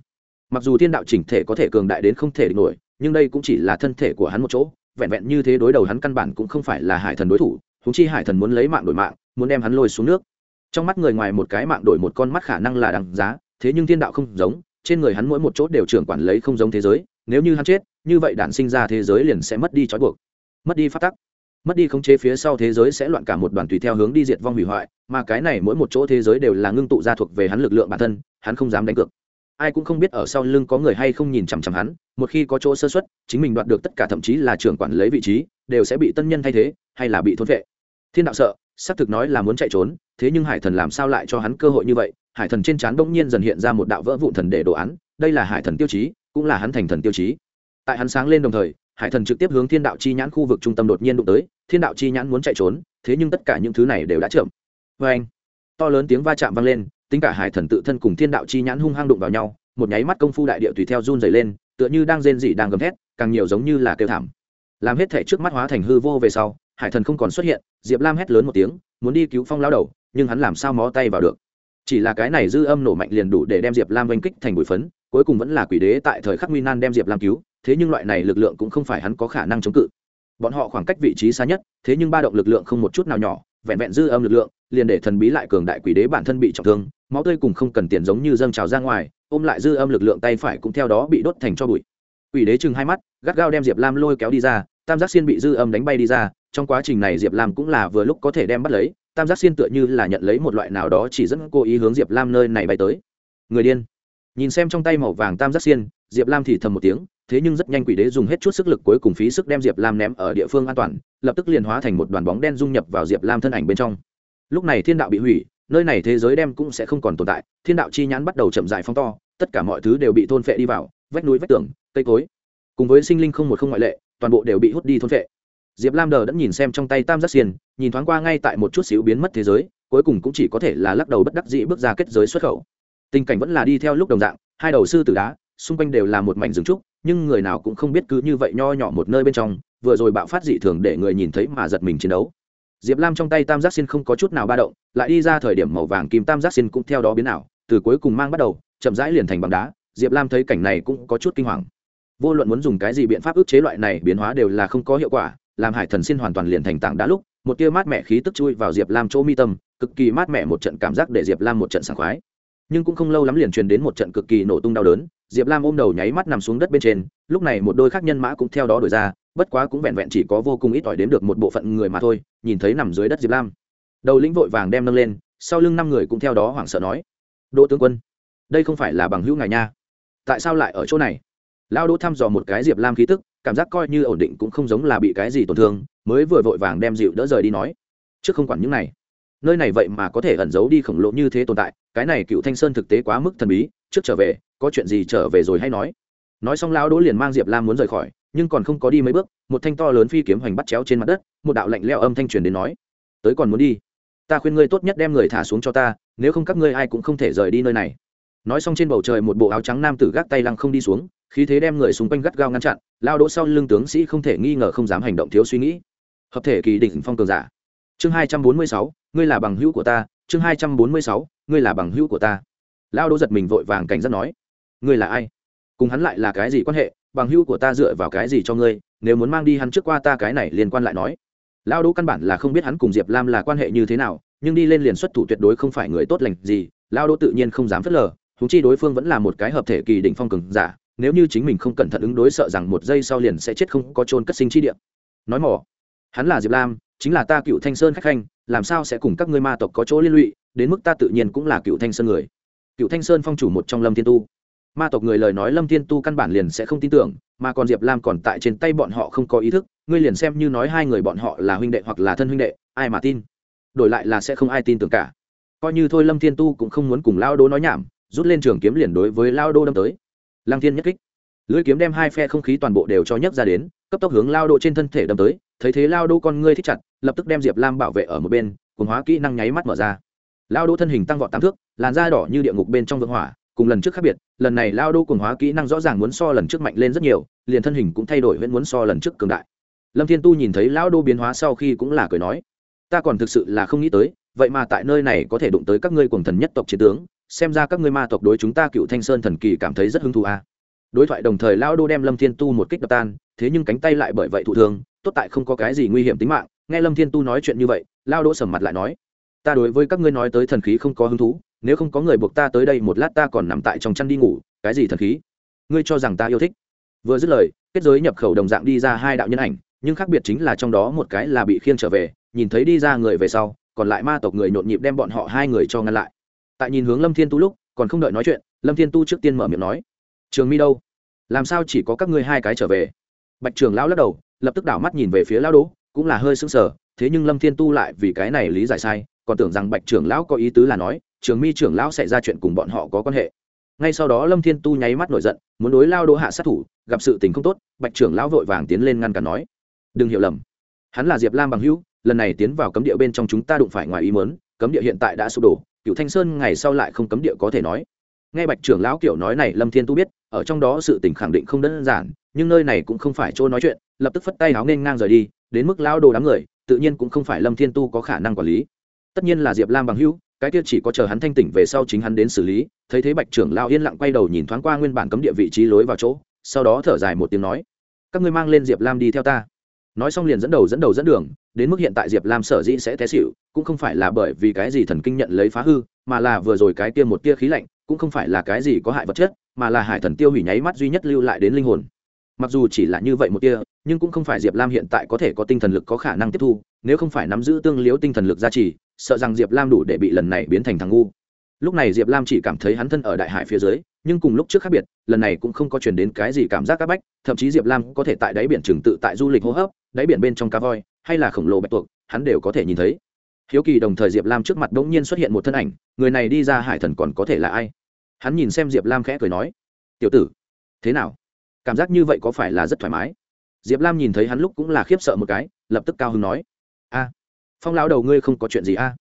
mặc dù thiên đạo chỉnh thể có thể cường đại đến không thể địch nổi, nhưng đây cũng chỉ là thân thể của hắn một chỗ, vẹn vẹn như thế đối đầu hắn căn bản cũng không phải là hải thần đối thủ húng chi hải thần muốn lấy mạng đổi mạng, muốn đem hắn lôi xuống nước. Trong mắt người ngoài một cái mạng đổi một con mắt khả năng là đằng giá, thế nhưng thiên đạo không giống, trên người hắn mỗi một chỗ đều trưởng quản lấy không giống thế giới, nếu như hắn chết, như vậy đản sinh ra thế giới liền sẽ mất đi trói buộc, mất đi phát tắc, mất đi khống chế phía sau thế giới sẽ loạn cả một đoàn tùy theo hướng đi diệt vong hủy hoại, mà cái này mỗi một chỗ thế giới đều là ngưng tụ ra thuộc về hắn lực lượng bản thân, hắn không dám đánh cược ai cũng không biết ở sau lưng có người hay không nhìn chằm chằm hắn, một khi có chỗ sơ xuất chính mình đoạt được tất cả thậm chí là trưởng quản lấy vị trí, đều sẽ bị tân nhân thay thế, hay là bị thôn vệ. Thiên đạo sợ, xác thực nói là muốn chạy trốn, thế nhưng hải thần làm sao lại cho hắn cơ hội như vậy? Hải thần trên trán bỗng nhiên dần hiện ra một đạo vỡ vụn thần để đồ án, đây là hải thần tiêu chí, cũng là hắn thành thần tiêu chí. Tại hắn sáng lên đồng thời, hải thần trực tiếp hướng thiên đạo chi nhãn khu vực trung tâm đột nhiên đụng tới, thiên đạo chi nhãn muốn chạy trốn, thế nhưng tất cả những thứ này đều đã chậm. Vê anh to lớn tiếng va chạm vang lên tính cả hải thần tự thân cùng thiên đạo chi nhãn hung hăng đụng vào nhau, một nháy mắt công phu đại địa tùy theo run dày lên, tựa như đang rên dị đang gầm thét, càng nhiều giống như là kêu thảm. Làm hết thể trước mắt hóa thành hư vô về sau, hải thần không còn xuất hiện, diệp lam hét lớn một tiếng, muốn đi cứu phong lao đầu, nhưng hắn làm sao mó tay vào được? Chỉ là cái này dư âm nổ mạnh liền đủ để đem diệp lam oanh kích thành bụi phấn, cuối cùng vẫn là quỷ đế tại thời khắc nguy nan đem diệp lam cứu, thế nhưng loại này lực lượng cũng không phải hắn có khả năng chống cự. Bọn họ khoảng cách vị trí xa nhất, thế nhưng ba động lực lượng không một chút nào nhỏ vẹn vẹn dư âm lực lượng, liền để thần bí lại cường đại quỷ đế bản thân bị trọng thương, máu tươi cùng không cần tiền giống như dâng trào ra ngoài, ôm lại dư âm lực lượng tay phải cũng theo đó bị đốt thành cho bụi. Quỷ đế chừng hai mắt, gắt gao đem diệp lam lôi kéo đi ra, tam giác xiên bị dư âm đánh bay đi ra, trong quá trình này diệp lam cũng là vừa lúc có thể đem bắt lấy, tam giác xiên tựa như là nhận lấy một loại nào đó chỉ dẫn cô ý hướng diệp lam nơi này bay tới. Người điên. Nhìn xem trong tay màu vàng tam giác xiên, diệp lam thì thầm một tiếng thế nhưng rất nhanh quỷ đế dùng hết chút sức lực cuối cùng phí sức đem diệp lam ném ở địa phương an toàn, lập tức liền hóa thành một đoàn bóng đen dung nhập vào diệp lam thân ảnh bên trong. Lúc này thiên đạo bị hủy, nơi này thế giới đem cũng sẽ không còn tồn tại, thiên đạo chi nhãn bắt đầu chậm dài phong to, tất cả mọi thứ đều bị thôn phệ đi vào, vách núi vách tường, cây cối. Cùng với sinh linh không một không ngoại lệ, toàn bộ đều bị hút đi thôn phệ. Diệp lam đờ đã nhìn xem trong tay tam giác xiên, nhìn thoáng qua ngay tại một chút xíu biến mất thế giới, cuối cùng cũng chỉ có thể là lắc đầu bất đắc dĩ bước ra kết giới xuất khẩu. Tình cảnh vẫn là đi theo lúc đồng dạng, hai đầu sư tử đá xung quanh đều là một mảnh rừng trúc, nhưng người nào cũng không biết cứ như vậy nho nhỏ một nơi bên trong, vừa rồi bạo phát dị thường để người nhìn thấy mà giật mình chiến đấu. Diệp lam trong tay tam giác xin không có chút nào ba động, lại đi ra thời điểm màu vàng kim tam giác xin cũng theo đó biến ảo, từ cuối cùng mang bắt đầu, chậm rãi liền thành bằng đá. Diệp lam thấy cảnh này cũng có chút kinh hoàng. Vô luận muốn dùng cái gì biện pháp ức chế loại này biến hóa đều là không có hiệu quả, làm hải thần xin hoàn toàn liền thành tảng đá lúc, một tia mát mẻ khí tức chui vào diệp lam chỗ mi tâm, cực kỳ mát mẻ một trận cảm giác để diệp lam một trận sảng khoái. Nhưng cũng không lâu lắm liền truyền đến một trận cực kỳ nổ tung đau đớn diệp lam ôm đầu nháy mắt nằm xuống đất bên trên, lúc này một đôi khác nhân mã cũng theo đó đổi ra, bất quá cũng vẹn vẹn chỉ có vô cùng ít ỏi đến được một bộ phận người mà thôi, nhìn thấy nằm dưới đất diệp lam. Đầu lĩnh vội vàng đem nâng lên, sau lưng năm người cũng theo đó hoảng sợ nói, đỗ tướng quân, đây không phải là bằng hữu ngài nha. Tại sao lại ở chỗ này? Lao đỗ thăm dò một cái diệp lam khí tức, cảm giác coi như ổn định cũng không giống là bị cái gì tổn thương, mới vừa vội vàng đem dịu đỡ rời đi nói, trước không quản những này. Nơi này vậy mà có thể ẩn giấu đi khổng lồ như thế tồn tại, cái này cựu thanh sơn thực tế quá mức thần bí, trước trở về có chuyện gì trở về rồi hay nói. Nói xong lão đỗ liền mang diệp lam muốn rời khỏi, nhưng còn không có đi mấy bước, một thanh to lớn phi kiếm hoành bắt chéo trên mặt đất, một đạo lạnh leo âm thanh truyền đến nói, tới còn muốn đi? Ta khuyên ngươi tốt nhất đem người thả xuống cho ta, nếu không các ngươi ai cũng không thể rời đi nơi này. Nói xong trên bầu trời một bộ áo trắng nam tử gác tay lăng không đi xuống, khí thế đem người xung quanh gắt gao ngăn chặn lao đỗ sau lưng tướng sĩ không thể nghi ngờ không dám hành động thiếu suy nghĩ. Hợp thể kỳ đỉnh phong cường giả. Chương hai trăm bốn mươi sáu, ngươi là bằng hữu của ta, chương hai trăm bốn mươi sáu, ngươi là bằng hữu của ta. Lao đỗ giật mình vội vàng cảnh giác nói ngươi là ai? Cùng hắn lại là cái gì quan hệ? Bằng hữu của ta dựa vào cái gì cho ngươi? Nếu muốn mang đi hắn trước qua ta cái này liên quan lại nói. Lao đỗ căn bản là không biết hắn cùng diệp lam là quan hệ như thế nào, nhưng đi lên liền xuất thủ tuyệt đối không phải người tốt lành gì lao đỗ tự nhiên không dám phớt lờ thú chi đối phương vẫn là một cái hợp thể kỳ đỉnh phong cường giả, nếu như chính mình không cẩn thận ứng đối sợ rằng một giây sau liền sẽ chết không có trôn cất sinh chi địa. Nói mỏ, hắn là diệp lam, chính là ta cựu thanh sơn khách khanh, làm sao sẽ cùng các ngươi ma tộc có chỗ liên lụy, đến mức ta tự nhiên cũng là cựu thanh sơn người. Cựu thanh sơn phong chủ một trong lâm thiên tu ma tộc người lời nói lâm thiên tu căn bản liền sẽ không tin tưởng, mà còn diệp lam còn tại trên tay bọn họ không có ý thức, ngươi liền xem như nói hai người bọn họ là huynh đệ hoặc là thân huynh đệ, ai mà tin? Đổi lại là sẽ không ai tin tưởng cả. Coi như thôi lâm thiên tu cũng không muốn cùng lao đô nói nhảm, rút lên trường kiếm liền đối với lao đô đâm tới. Lăng thiên nhất kích. Lưỡi kiếm đem hai phe không khí toàn bộ đều cho nhấc ra đến, cấp tốc hướng lao đô trên thân thể đâm tới, thấy thế lao đô con ngươi thích chặt, lập tức đem diệp lam bảo vệ ở một bên cùng hóa kỹ năng nháy mắt mở ra. Lao đô thân hình tăng vọt tám thước, làn da đỏ như địa ngục bên trong vương hỏa cùng lần trước khác biệt, lần này lao đô cuồng hóa kỹ năng rõ ràng muốn so lần trước mạnh lên rất nhiều, liền thân hình cũng thay đổi vẫn muốn so lần trước cường đại. Lâm thiên tu nhìn thấy lao đô biến hóa sau khi cũng là cười nói, ta còn thực sự là không nghĩ tới, vậy mà tại nơi này có thể đụng tới các ngươi cùng thần nhất tộc chiến tướng, xem ra các ngươi ma tộc đối chúng ta cựu thanh sơn thần kỳ cảm thấy rất hứng thú a. Đối thoại đồng thời lao đô đem lâm thiên tu một kích đập tan, thế nhưng cánh tay lại bởi vậy thụ thương, tốt tại không có cái gì nguy hiểm tính mạng. Nghe lâm thiên tu nói chuyện như vậy, lao đỗ sầm mặt lại nói, ta đối với các ngươi nói tới thần khí không có hứng thú nếu không có người buộc ta tới đây một lát ta còn nằm tại trong chăn đi ngủ, cái gì thần khí? Ngươi cho rằng ta yêu thích. Vừa dứt lời, kết giới nhập khẩu đồng dạng đi ra hai đạo nhân ảnh, nhưng khác biệt chính là trong đó một cái là bị khiêng trở về, nhìn thấy đi ra người về sau, còn lại ma tộc người nhộn nhịp đem bọn họ hai người cho ngăn lại. Tại nhìn hướng lâm thiên tu lúc, còn không đợi nói chuyện, lâm thiên tu trước tiên mở miệng nói, trường mi đâu? Làm sao chỉ có các ngươi hai cái trở về? Bạch trường lão lắc đầu, lập tức đảo mắt nhìn về phía lão đỗ, cũng là hơi sững sờ, thế nhưng lâm thiên tu lại vì cái này lý giải sai, còn tưởng rằng bạch trưởng lão có ý tứ là nói trường mi trưởng lão sẽ ra chuyện cùng bọn họ có quan hệ. Ngay sau đó lâm thiên tu nháy mắt nổi giận, muốn đối lao đỗ hạ sát thủ, gặp sự tình không tốt, bạch trưởng lão vội vàng tiến lên ngăn cản nói, đừng hiểu lầm, hắn là diệp lam bằng hữu, lần này tiến vào cấm địa bên trong chúng ta đụng phải ngoài ý mớn cấm địa hiện tại đã sụp đổ cựu thanh sơn ngày sau lại không cấm địa có thể nói. Nghe bạch trưởng lão kiểu nói này, lâm thiên tu biết, ở trong đó sự tình khẳng định không đơn giản, nhưng nơi này cũng không phải chỗ nói chuyện, lập tức phất tay áo nên ngang rời đi, đến mức lão đồ đám người, tự nhiên cũng không phải lâm thiên tu có khả năng quản lý. Tất nhiên là diệp lam bằng hữu cái kia chỉ có chờ hắn thanh tỉnh về sau chính hắn đến xử lý, thấy thế bạch trưởng lao yên lặng quay đầu nhìn thoáng qua nguyên bản cấm địa vị trí lối vào chỗ, sau đó thở dài một tiếng nói, các ngươi mang lên diệp lam đi theo ta. Nói xong liền dẫn đầu dẫn đầu dẫn đường, đến mức hiện tại diệp lam sở dĩ sẽ té xịu cũng không phải là bởi vì cái gì thần kinh nhận lấy phá hư, mà là vừa rồi cái kia một tia khí lạnh, cũng không phải là cái gì có hại vật chất, mà là hải thần tiêu hủy nháy mắt duy nhất lưu lại đến linh hồn mặc dù chỉ là như vậy một tia, nhưng cũng không phải diệp lam hiện tại có thể có tinh thần lực, có khả năng tiếp thu, nếu không phải nắm giữ tương liếu tinh thần lực gia trì, sợ rằng diệp lam đủ để bị lần này biến thành thằng ngu. Lúc này diệp lam chỉ cảm thấy hắn thân ở đại hải phía dưới, nhưng cùng lúc trước khác biệt, lần này cũng không có chuyển đến cái gì cảm giác áp bách, thậm chí diệp lam có thể tại đáy biển trừng tự tại du lịch hô hấp, đáy biển bên trong cá voi, hay là khổng lồ bạch tuộc, hắn đều có thể nhìn thấy. Hiếu kỳ đồng thời diệp lam trước mặt đ ỗ n g nhiên xuất hiện một thân ảnh, người này đi ra hải thần còn có thể là ai? Hắn nhìn xem diệp lam khẽ cười nói, tiểu tử, thế nào? Cảm giác như vậy có phải là rất thoải mái? Diệp lam nhìn thấy hắn lúc cũng là khiếp sợ một cái, lập tức cao hứng nói, a, phong lão đầu ngươi không có chuyện gì a?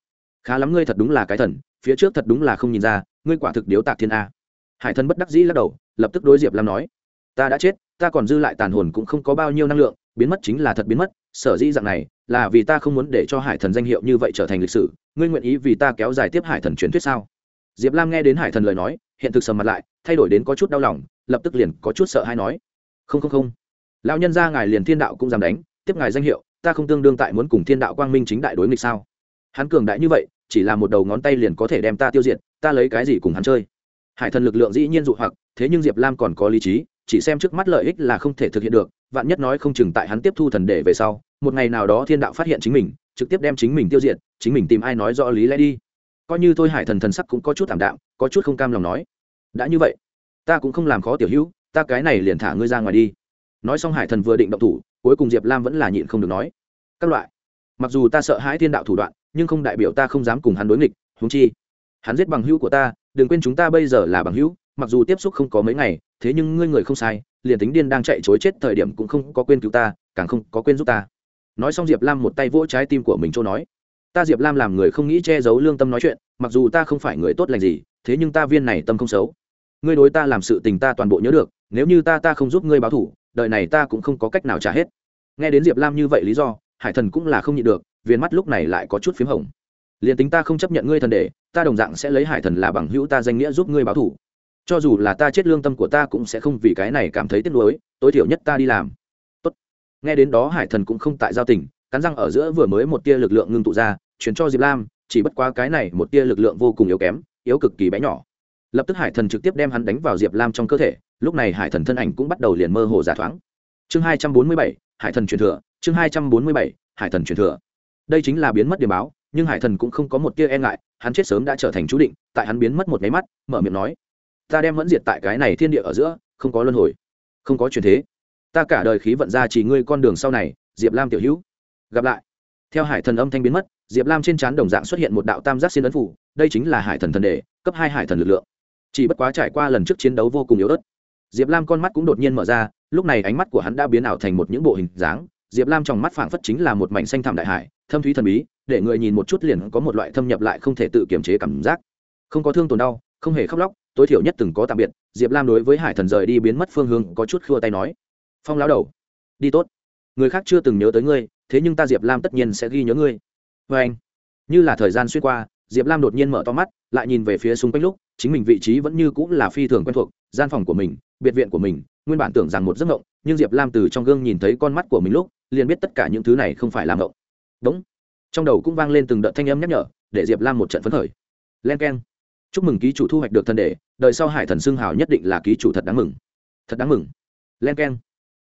Khá lắm ngươi thật đúng là cái thần, phía trước thật đúng là không nhìn ra, ngươi quả thực điếu tạc thiên a. Hải thần bất đắc dĩ lắc đầu, lập tức đối diệp lam nói, ta đã chết, ta còn dư lại tàn hồn cũng không có bao nhiêu năng lượng, biến mất chính là thật biến mất, sở dĩ dạng này là vì ta không muốn để cho hải thần danh hiệu như vậy trở thành lịch sử, ngươi nguyện ý vì ta kéo dài tiếp hải thần truyền thuyết sao? Diệp lam nghe đến hải thần lời nói, hiện thực sầm mặt lại, thay đổi đến có chút đau lòng lập tức liền có chút sợ hay nói, không không không. Lão nhân ra ngài liền thiên đạo cũng dám đánh, tiếp ngài danh hiệu, ta không tương đương tại muốn cùng thiên đạo quang minh chính đại đối nghịch sao? Hắn cường đại như vậy, chỉ là một đầu ngón tay liền có thể đem ta tiêu diệt, ta lấy cái gì cùng hắn chơi? Hải thần lực lượng dĩ nhiên dụ hoặc, thế nhưng diệp lam còn có lý trí, chỉ xem trước mắt lợi ích là không thể thực hiện được, vạn nhất nói không chừng tại hắn tiếp thu thần đệ về sau, một ngày nào đó thiên đạo phát hiện chính mình, trực tiếp đem chính mình tiêu diệt, chính mình tìm ai nói rõ lý lẽ đi. Coi như tôi hải thần thần sắc cũng có chút thảm đạm, có chút không cam lòng nói, đã như vậy ta cũng không làm khó tiểu hữu, ta cái này liền thả ngươi ra ngoài đi. Nói xong hải thần vừa định động thủ, cuối cùng diệp lam vẫn là nhịn không được nói, các loại, mặc dù ta sợ hãi thiên đạo thủ đoạn, nhưng không đại biểu ta không dám cùng hắn đối nghịch húng chi, hắn giết bằng hữu của ta, đừng quên chúng ta bây giờ là bằng hữu, mặc dù tiếp xúc không có mấy ngày, thế nhưng ngươi người không sai, liền tính điên đang chạy chối chết thời điểm cũng không có quên cứu ta, càng không có quên giúp ta. Nói xong diệp lam một tay vỗ trái tim của mình chỗ nói, ta diệp lam làm người không nghĩ che giấu lương tâm nói chuyện, mặc dù ta không phải người tốt lành gì, thế nhưng ta viên này tâm không xấu ngươi đối ta làm sự tình ta toàn bộ nhớ được, nếu như ta ta không giúp ngươi báo thủ đợi này ta cũng không có cách nào trả hết. Nghe đến diệp lam như vậy lý do, hải thần cũng là không nhịn được viên mắt lúc này lại có chút p h í m hồng. Liền tính ta không chấp nhận ngươi thần để ta đồng dạng sẽ lấy hải thần là bằng hữu ta danh nghĩa giúp ngươi báo thủ. Cho dù là ta chết lương tâm của ta cũng sẽ không vì cái này cảm thấy tiếc nuối, tối thiểu nhất ta đi làm. Tốt. nghe đến đó hải thần cũng không tại giao tình, cắn răng ở giữa vừa mới một tia lực lượng ngưng tụ ra chuyển cho diệp lam, chỉ bất quá cái này một tia lực lượng vô cùng yếu kém, yếu cực kỳ bé nhỏ lập tức hải thần trực tiếp đem hắn đánh vào diệp lam trong cơ thể, lúc này hải thần thân ảnh cũng bắt đầu liền mơ hồ giả thoáng. Chương hai trăm bốn mươi bảy, hải thần truyền thừa, chương hai trăm bốn mươi bảy, hải thần truyền thừa. Đây chính là biến mất điểm báo, nhưng hải thần cũng không có một tia e ngại, hắn chết sớm đã trở thành chú định, tại hắn biến mất một máy mắt, mở miệng nói, ta đem vẫn diệt tại cái này thiên địa ở giữa, không có luân hồi, không có truyền thế. Ta cả đời khí vận ra chỉ ngươi con đường sau này, diệp lam tiểu hữu. Gặp lại. Theo hải thần âm thanh biến mất, diệp lam trên trán đồng dạng xuất hiện một đạo tam giác xin ấn phủ, đây chính là hải thần thần đề, cấp hai hải thần lực lượng chỉ bất quá trải qua lần trước chiến đấu vô cùng yếu ớt, diệp lam con mắt cũng đột nhiên mở ra, lúc này ánh mắt của hắn đã biến ảo thành một những bộ hình dáng. Diệp lam trong mắt phảng phất chính là một mảnh xanh thảm đại hải, thâm thúy thần bí, để người nhìn một chút liền có một loại thâm nhập lại không thể tự kiềm chế cảm giác. Không có thương tổn đau, không hề khóc lóc, tối thiểu nhất từng có tạm biệt, diệp lam đối với hải thần rời đi biến mất phương hướng có chút khua tay nói. Phong lão đầu, đi tốt. Người khác chưa từng nhớ tới ngươi, thế nhưng ta diệp lam tất nhiên sẽ ghi nhớ ngươi. Vê anh như là thời gian xuyên qua, diệp lam đột nhiên mở to mắt lại nhìn về phía xung quanh lúc, chính mình vị trí vẫn như cũng là phi thường quen thuộc, gian phòng của mình, biệt viện của mình, nguyên bản tưởng rằng một giấc ngộng nhưng diệp lam từ trong gương nhìn thấy con mắt của mình lúc, liền biết tất cả những thứ này không phải là ngộng đúng. Trong đầu cũng vang lên từng đợt thanh âm nhắc nhở, để diệp lam một trận phấn khởi. Len k e n chúc mừng ký chủ thu hoạch được thân đề, đời sau hải thần xương hào nhất định là ký chủ thật đáng mừng. Thật đáng mừng. Len k e n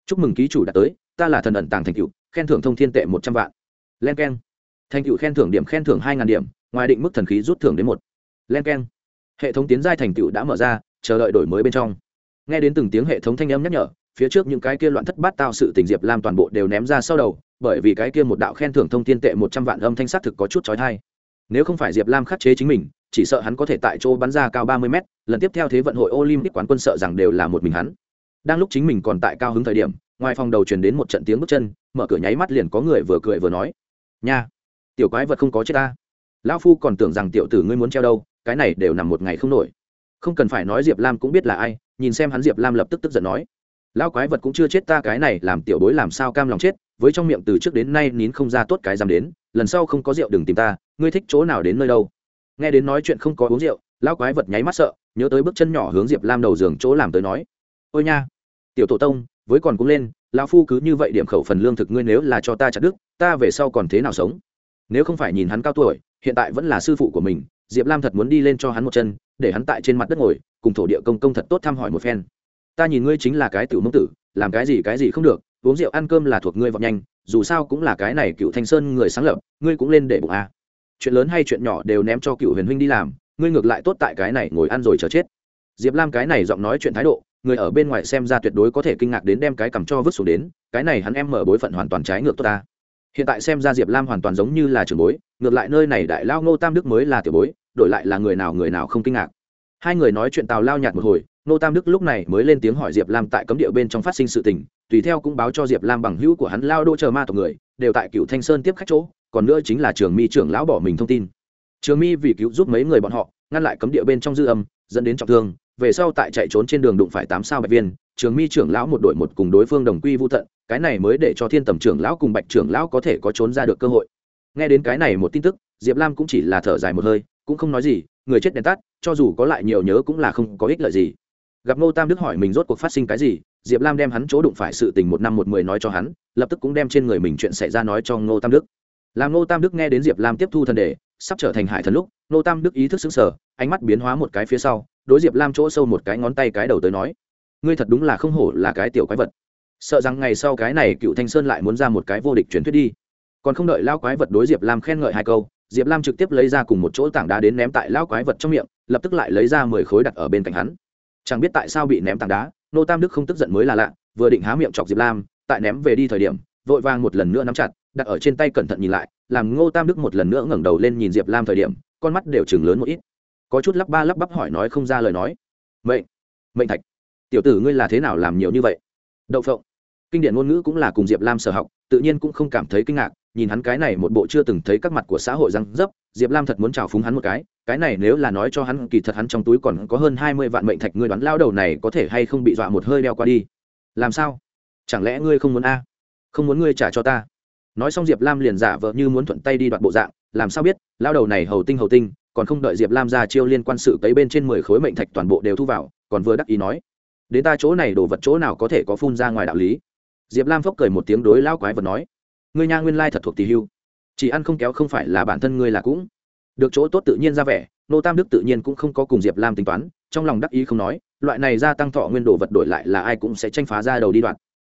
chúc mừng ký chủ đã tới, ta là thần ẩn tàng thành cựu khen thưởng thông thiên tệ một trăm vạn. Len k e n thành cựu khen thưởng điểm khen thưởng hai ngàn điểm, ngoài định mức thần khí rút thưởng đến một len k e n hệ thống tiến giai thành tựu đã mở ra, chờ đợi đổi mới bên trong. Nghe đến từng tiếng hệ thống thanh âm nhắc nhở, phía trước những cái kia loạn thất bát tạo sự tình diệp lam toàn bộ đều ném ra sau đầu, bởi vì cái kia một đạo khen thưởng thông tin tệ một trăm vạn âm thanh s á t thực có chút trói thai nếu không phải diệp lam khắc chế chính mình, chỉ sợ hắn có thể tại chỗ bắn ra cao ba mươi mét, lần tiếp theo thế vận hội olympic quán quân sợ rằng đều là một mình hắn. Đang lúc chính mình còn tại cao hứng thời điểm, ngoài phòng đầu truyền đến một trận tiếng bước chân, mở cửa nháy mắt liền có người vừa cười vừa nói, nha, tiểu quái vật không có chết ta. Lão phu còn tưởng rằng tiểu tử ngươi muốn treo đâu cái này đều nằm một ngày không nổi. Không cần phải nói diệp lam cũng biết là ai, nhìn xem hắn diệp lam lập tức tức giận nói. Lão quái vật cũng chưa chết ta cái này làm tiểu bối làm sao cam lòng chết, với trong miệng từ trước đến nay nín không ra tốt cái dám đến, lần sau không có rượu đừng tìm ta, ngươi thích chỗ nào đến nơi đâu. Nghe đến nói chuyện không có uống rượu, lão quái vật nháy mắt sợ, nhớ tới bước chân nhỏ hướng diệp lam đầu giường chỗ làm tới nói. Ôi nha, tiểu tổ tông, với còn cũng lên, lão phu cứ như vậy điểm khẩu phần lương thực ngươi nếu là cho ta chặt đức ta về sau còn thế nào sống? Nếu không phải nhìn hắn cao tuổi, hiện tại vẫn là sư phụ của mình diệp lam thật muốn đi lên cho hắn một chân, để hắn tại trên mặt đất ngồi, cùng thổ địa công công thật tốt thăm hỏi một phen. Ta nhìn ngươi chính là cái tiểu mông tử, làm cái gì cái gì không được, uống rượu ăn cơm là thuộc ngươi vọng nhanh, dù sao cũng là cái này cựu thanh sơn người sáng lập, ngươi cũng lên để bụng a. À. chuyện lớn hay chuyện nhỏ đều ném cho cựu huyền huynh đi làm, ngươi ngược lại tốt tại cái này ngồi ăn rồi chờ chết. Diệp lam cái này giọng nói chuyện thái độ, người ở bên ngoài xem ra tuyệt đối có thể kinh ngạc đến đem cái cầm cho vứt xuống đến, cái này hắn em mở bối phận hoàn toàn trái ngược tốt ta. Hiện tại xem ra diệp lam hoàn toàn giống như là trường bối, ngược lại nơi này đại lao ngô tam đức mới là tiểu bối đổi lại là người nào người nào không kinh ngạc. Hai người nói chuyện tào lao nhạt một hồi nô tam đức lúc này mới lên tiếng hỏi diệp lam tại cấm địa bên trong phát sinh sự tình, tùy theo cũng báo cho diệp lam bằng hữu của hắn lao đỗ chờ ma tộc người, đều tại cựu thanh sơn tiếp khách chỗ, còn nữa chính là trường mi trưởng lão bỏ mình thông tin. Trường mi vì cứu giúp mấy người bọn họ, ngăn lại cấm địa bên trong dư âm, dẫn đến trọng thương, về sau tại chạy trốn trên đường đụng phải tám sao bạch viên, trường mi trưởng lão một đội một cùng đối phương đồng quy vô tận, cái này mới để cho thiên tầm trưởng lão cùng bạch trưởng lão có thể có trốn ra được cơ hội. Nghe đến cái này một tin tức, diệp lam cũng chỉ là thở dài một hơi cũng không nói gì, người chết đèn tắt, cho dù có lại nhiều nhớ cũng là không có ích lợi gì. Gặp ngô tam đức hỏi mình rốt cuộc phát sinh cái gì, diệp lam đem hắn chỗ đụng phải sự tình một năm một mười nói cho hắn, lập tức cũng đem trên người mình chuyện xảy ra nói cho ngô tam đức. Làm ngô tam đức nghe đến diệp lam tiếp thu thần đề, sắp trở thành hải thần lúc, ngô tam đức ý thức xứng sở ánh mắt biến hóa một cái phía sau, đối diệp lam chỗ sâu một cái ngón tay cái đầu tới nói, ngươi thật đúng là không hổ là cái tiểu quái vật. Sợ rằng ngày sau cái này cựu thanh sơn lại muốn ra một cái vô địch truyền thuyết đi. Còn không đợi lao quái vật đối diệp lam khen ngợi hai câu diệp lam trực tiếp lấy ra cùng một chỗ tảng đá đến ném tại lao quái vật trong miệng, lập tức lại lấy ra mười khối đặt ở bên cạnh hắn. Chẳng biết tại sao bị ném tảng đá, nô tam đức không tức giận mới là lạ, vừa định há miệng chọc diệp lam, tại ném về đi thời điểm, vội vàng một lần nữa nắm chặt, đặt ở trên tay cẩn thận nhìn lại, làm ngô tam đức một lần nữa ngẩng đầu lên nhìn diệp lam thời điểm, con mắt đều chừng lớn một ít. Có chút lắp ba lắp bắp hỏi nói không ra lời nói. Mệnh mệnh thạch, tiểu tử ngươi là thế nào làm nhiều như vậy? Đậu phộng. Kinh điển ngôn ngữ cũng là cùng diệp lam sở học, tự nhiên cũng không cảm thấy kinh ngạc nhìn hắn cái này một bộ chưa từng thấy các mặt của xã hội răng dấp, diệp lam thật muốn trào phúng hắn một cái cái này nếu là nói cho hắn kỳ thật hắn trong túi còn có hơn hai mươi vạn mệnh thạch, ngươi đoán lao đầu này có thể hay không bị dọa một hơi đeo qua đi? Làm sao? Chẳng lẽ ngươi không muốn a? Không muốn ngươi trả cho ta? Nói xong diệp lam liền giả vợ như muốn thuận tay đi đoạt bộ dạng, làm sao biết, lao đầu này hầu tinh hầu tinh, còn không đợi diệp lam ra chiêu liên quan sự cấy bên trên mười khối mệnh thạch toàn bộ đều thu vào, còn vừa đắc ý nói, đến ta chỗ này đổ vật chỗ nào có thể có phun ra ngoài đạo lý? Diệp lam phốc cười một tiếng đối lao quái vật nói ngươi nha nguyên lai thật thuộc tỷ hưu. Chỉ ăn không kéo không phải là bản thân ngươi là cũng. Được chỗ tốt tự nhiên ra vẻ, nô tam đức tự nhiên cũng không có cùng diệp lam tính toán, trong lòng đắc ý không nói, loại này gia tăng thọ nguyên đồ vật đổi lại là ai cũng sẽ tranh phá ra đầu đi đoạn.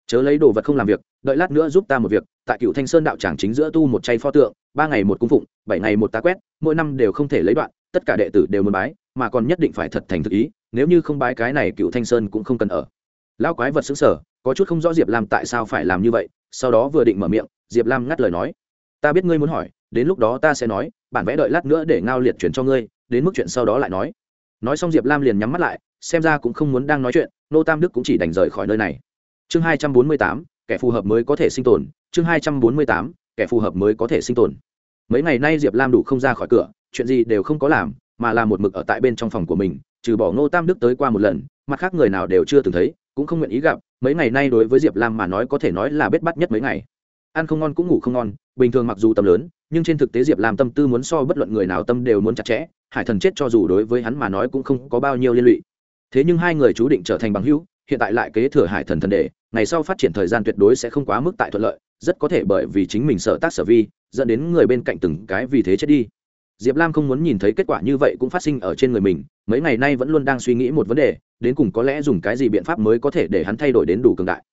Chớ lấy đồ vật không làm việc, đợi lát nữa giúp ta một việc, tại cựu thanh sơn đạo tràng chính giữa tu một chay pho tượng, ba ngày một cung phụng, bảy ngày một tá quét, mỗi năm đều không thể lấy đoạn, tất cả đệ tử đều muốn bái, mà còn nhất định phải thật thành thực ý, nếu như không bái cái này cựu thanh sơn cũng không cần ở. Lão quái vật xứng sở có chút không rõ diệp làm tại sao phải làm như vậy, sau đó vừa định mở miệng diệp lam ngắt lời nói. Ta biết ngươi muốn hỏi, đến lúc đó ta sẽ nói, bản vẽ đợi lát nữa để ngao liệt chuyển cho ngươi, đến mức chuyện sau đó lại nói. Nói xong diệp lam liền nhắm mắt lại, xem ra cũng không muốn đang nói chuyện, nô tam đức cũng chỉ đành rời khỏi nơi này. Chương hai trăm bốn mươi tám, kẻ phù hợp mới có thể sinh tồn. Chương hai trăm bốn mươi tám, kẻ phù hợp mới có thể sinh tồn. Mấy ngày nay diệp lam đủ không ra khỏi cửa, chuyện gì đều không có làm, mà là một mực ở tại bên trong phòng của mình, trừ bỏ ngô tam đức tới qua một lần, mặt khác người nào đều chưa từng thấy, cũng không nguyện ý gặp. Mấy ngày nay đối với diệp lam mà nói có thể nói là bết bắt nhất mấy ngày ăn không ngon cũng ngủ không ngon, bình thường mặc dù tâm lớn, nhưng trên thực tế diệp lam tâm tư muốn so bất luận người nào tâm đều muốn chặt chẽ, hải thần chết cho dù đối với hắn mà nói cũng không có bao nhiêu liên lụy. Thế nhưng hai người chú định trở thành bằng hữu, hiện tại lại kế thừa hải thần thần đề ngày sau phát triển thời gian tuyệt đối sẽ không quá mức tại thuận lợi, rất có thể bởi vì chính mình sợ tác sở vi, dẫn đến người bên cạnh từng cái vì thế chết đi. Diệp lam không muốn nhìn thấy kết quả như vậy cũng phát sinh ở trên người mình, mấy ngày nay vẫn luôn đang suy nghĩ một vấn đề, đến cùng có lẽ dùng cái gì biện pháp mới có thể để hắn thay đổi đến đủ cường đại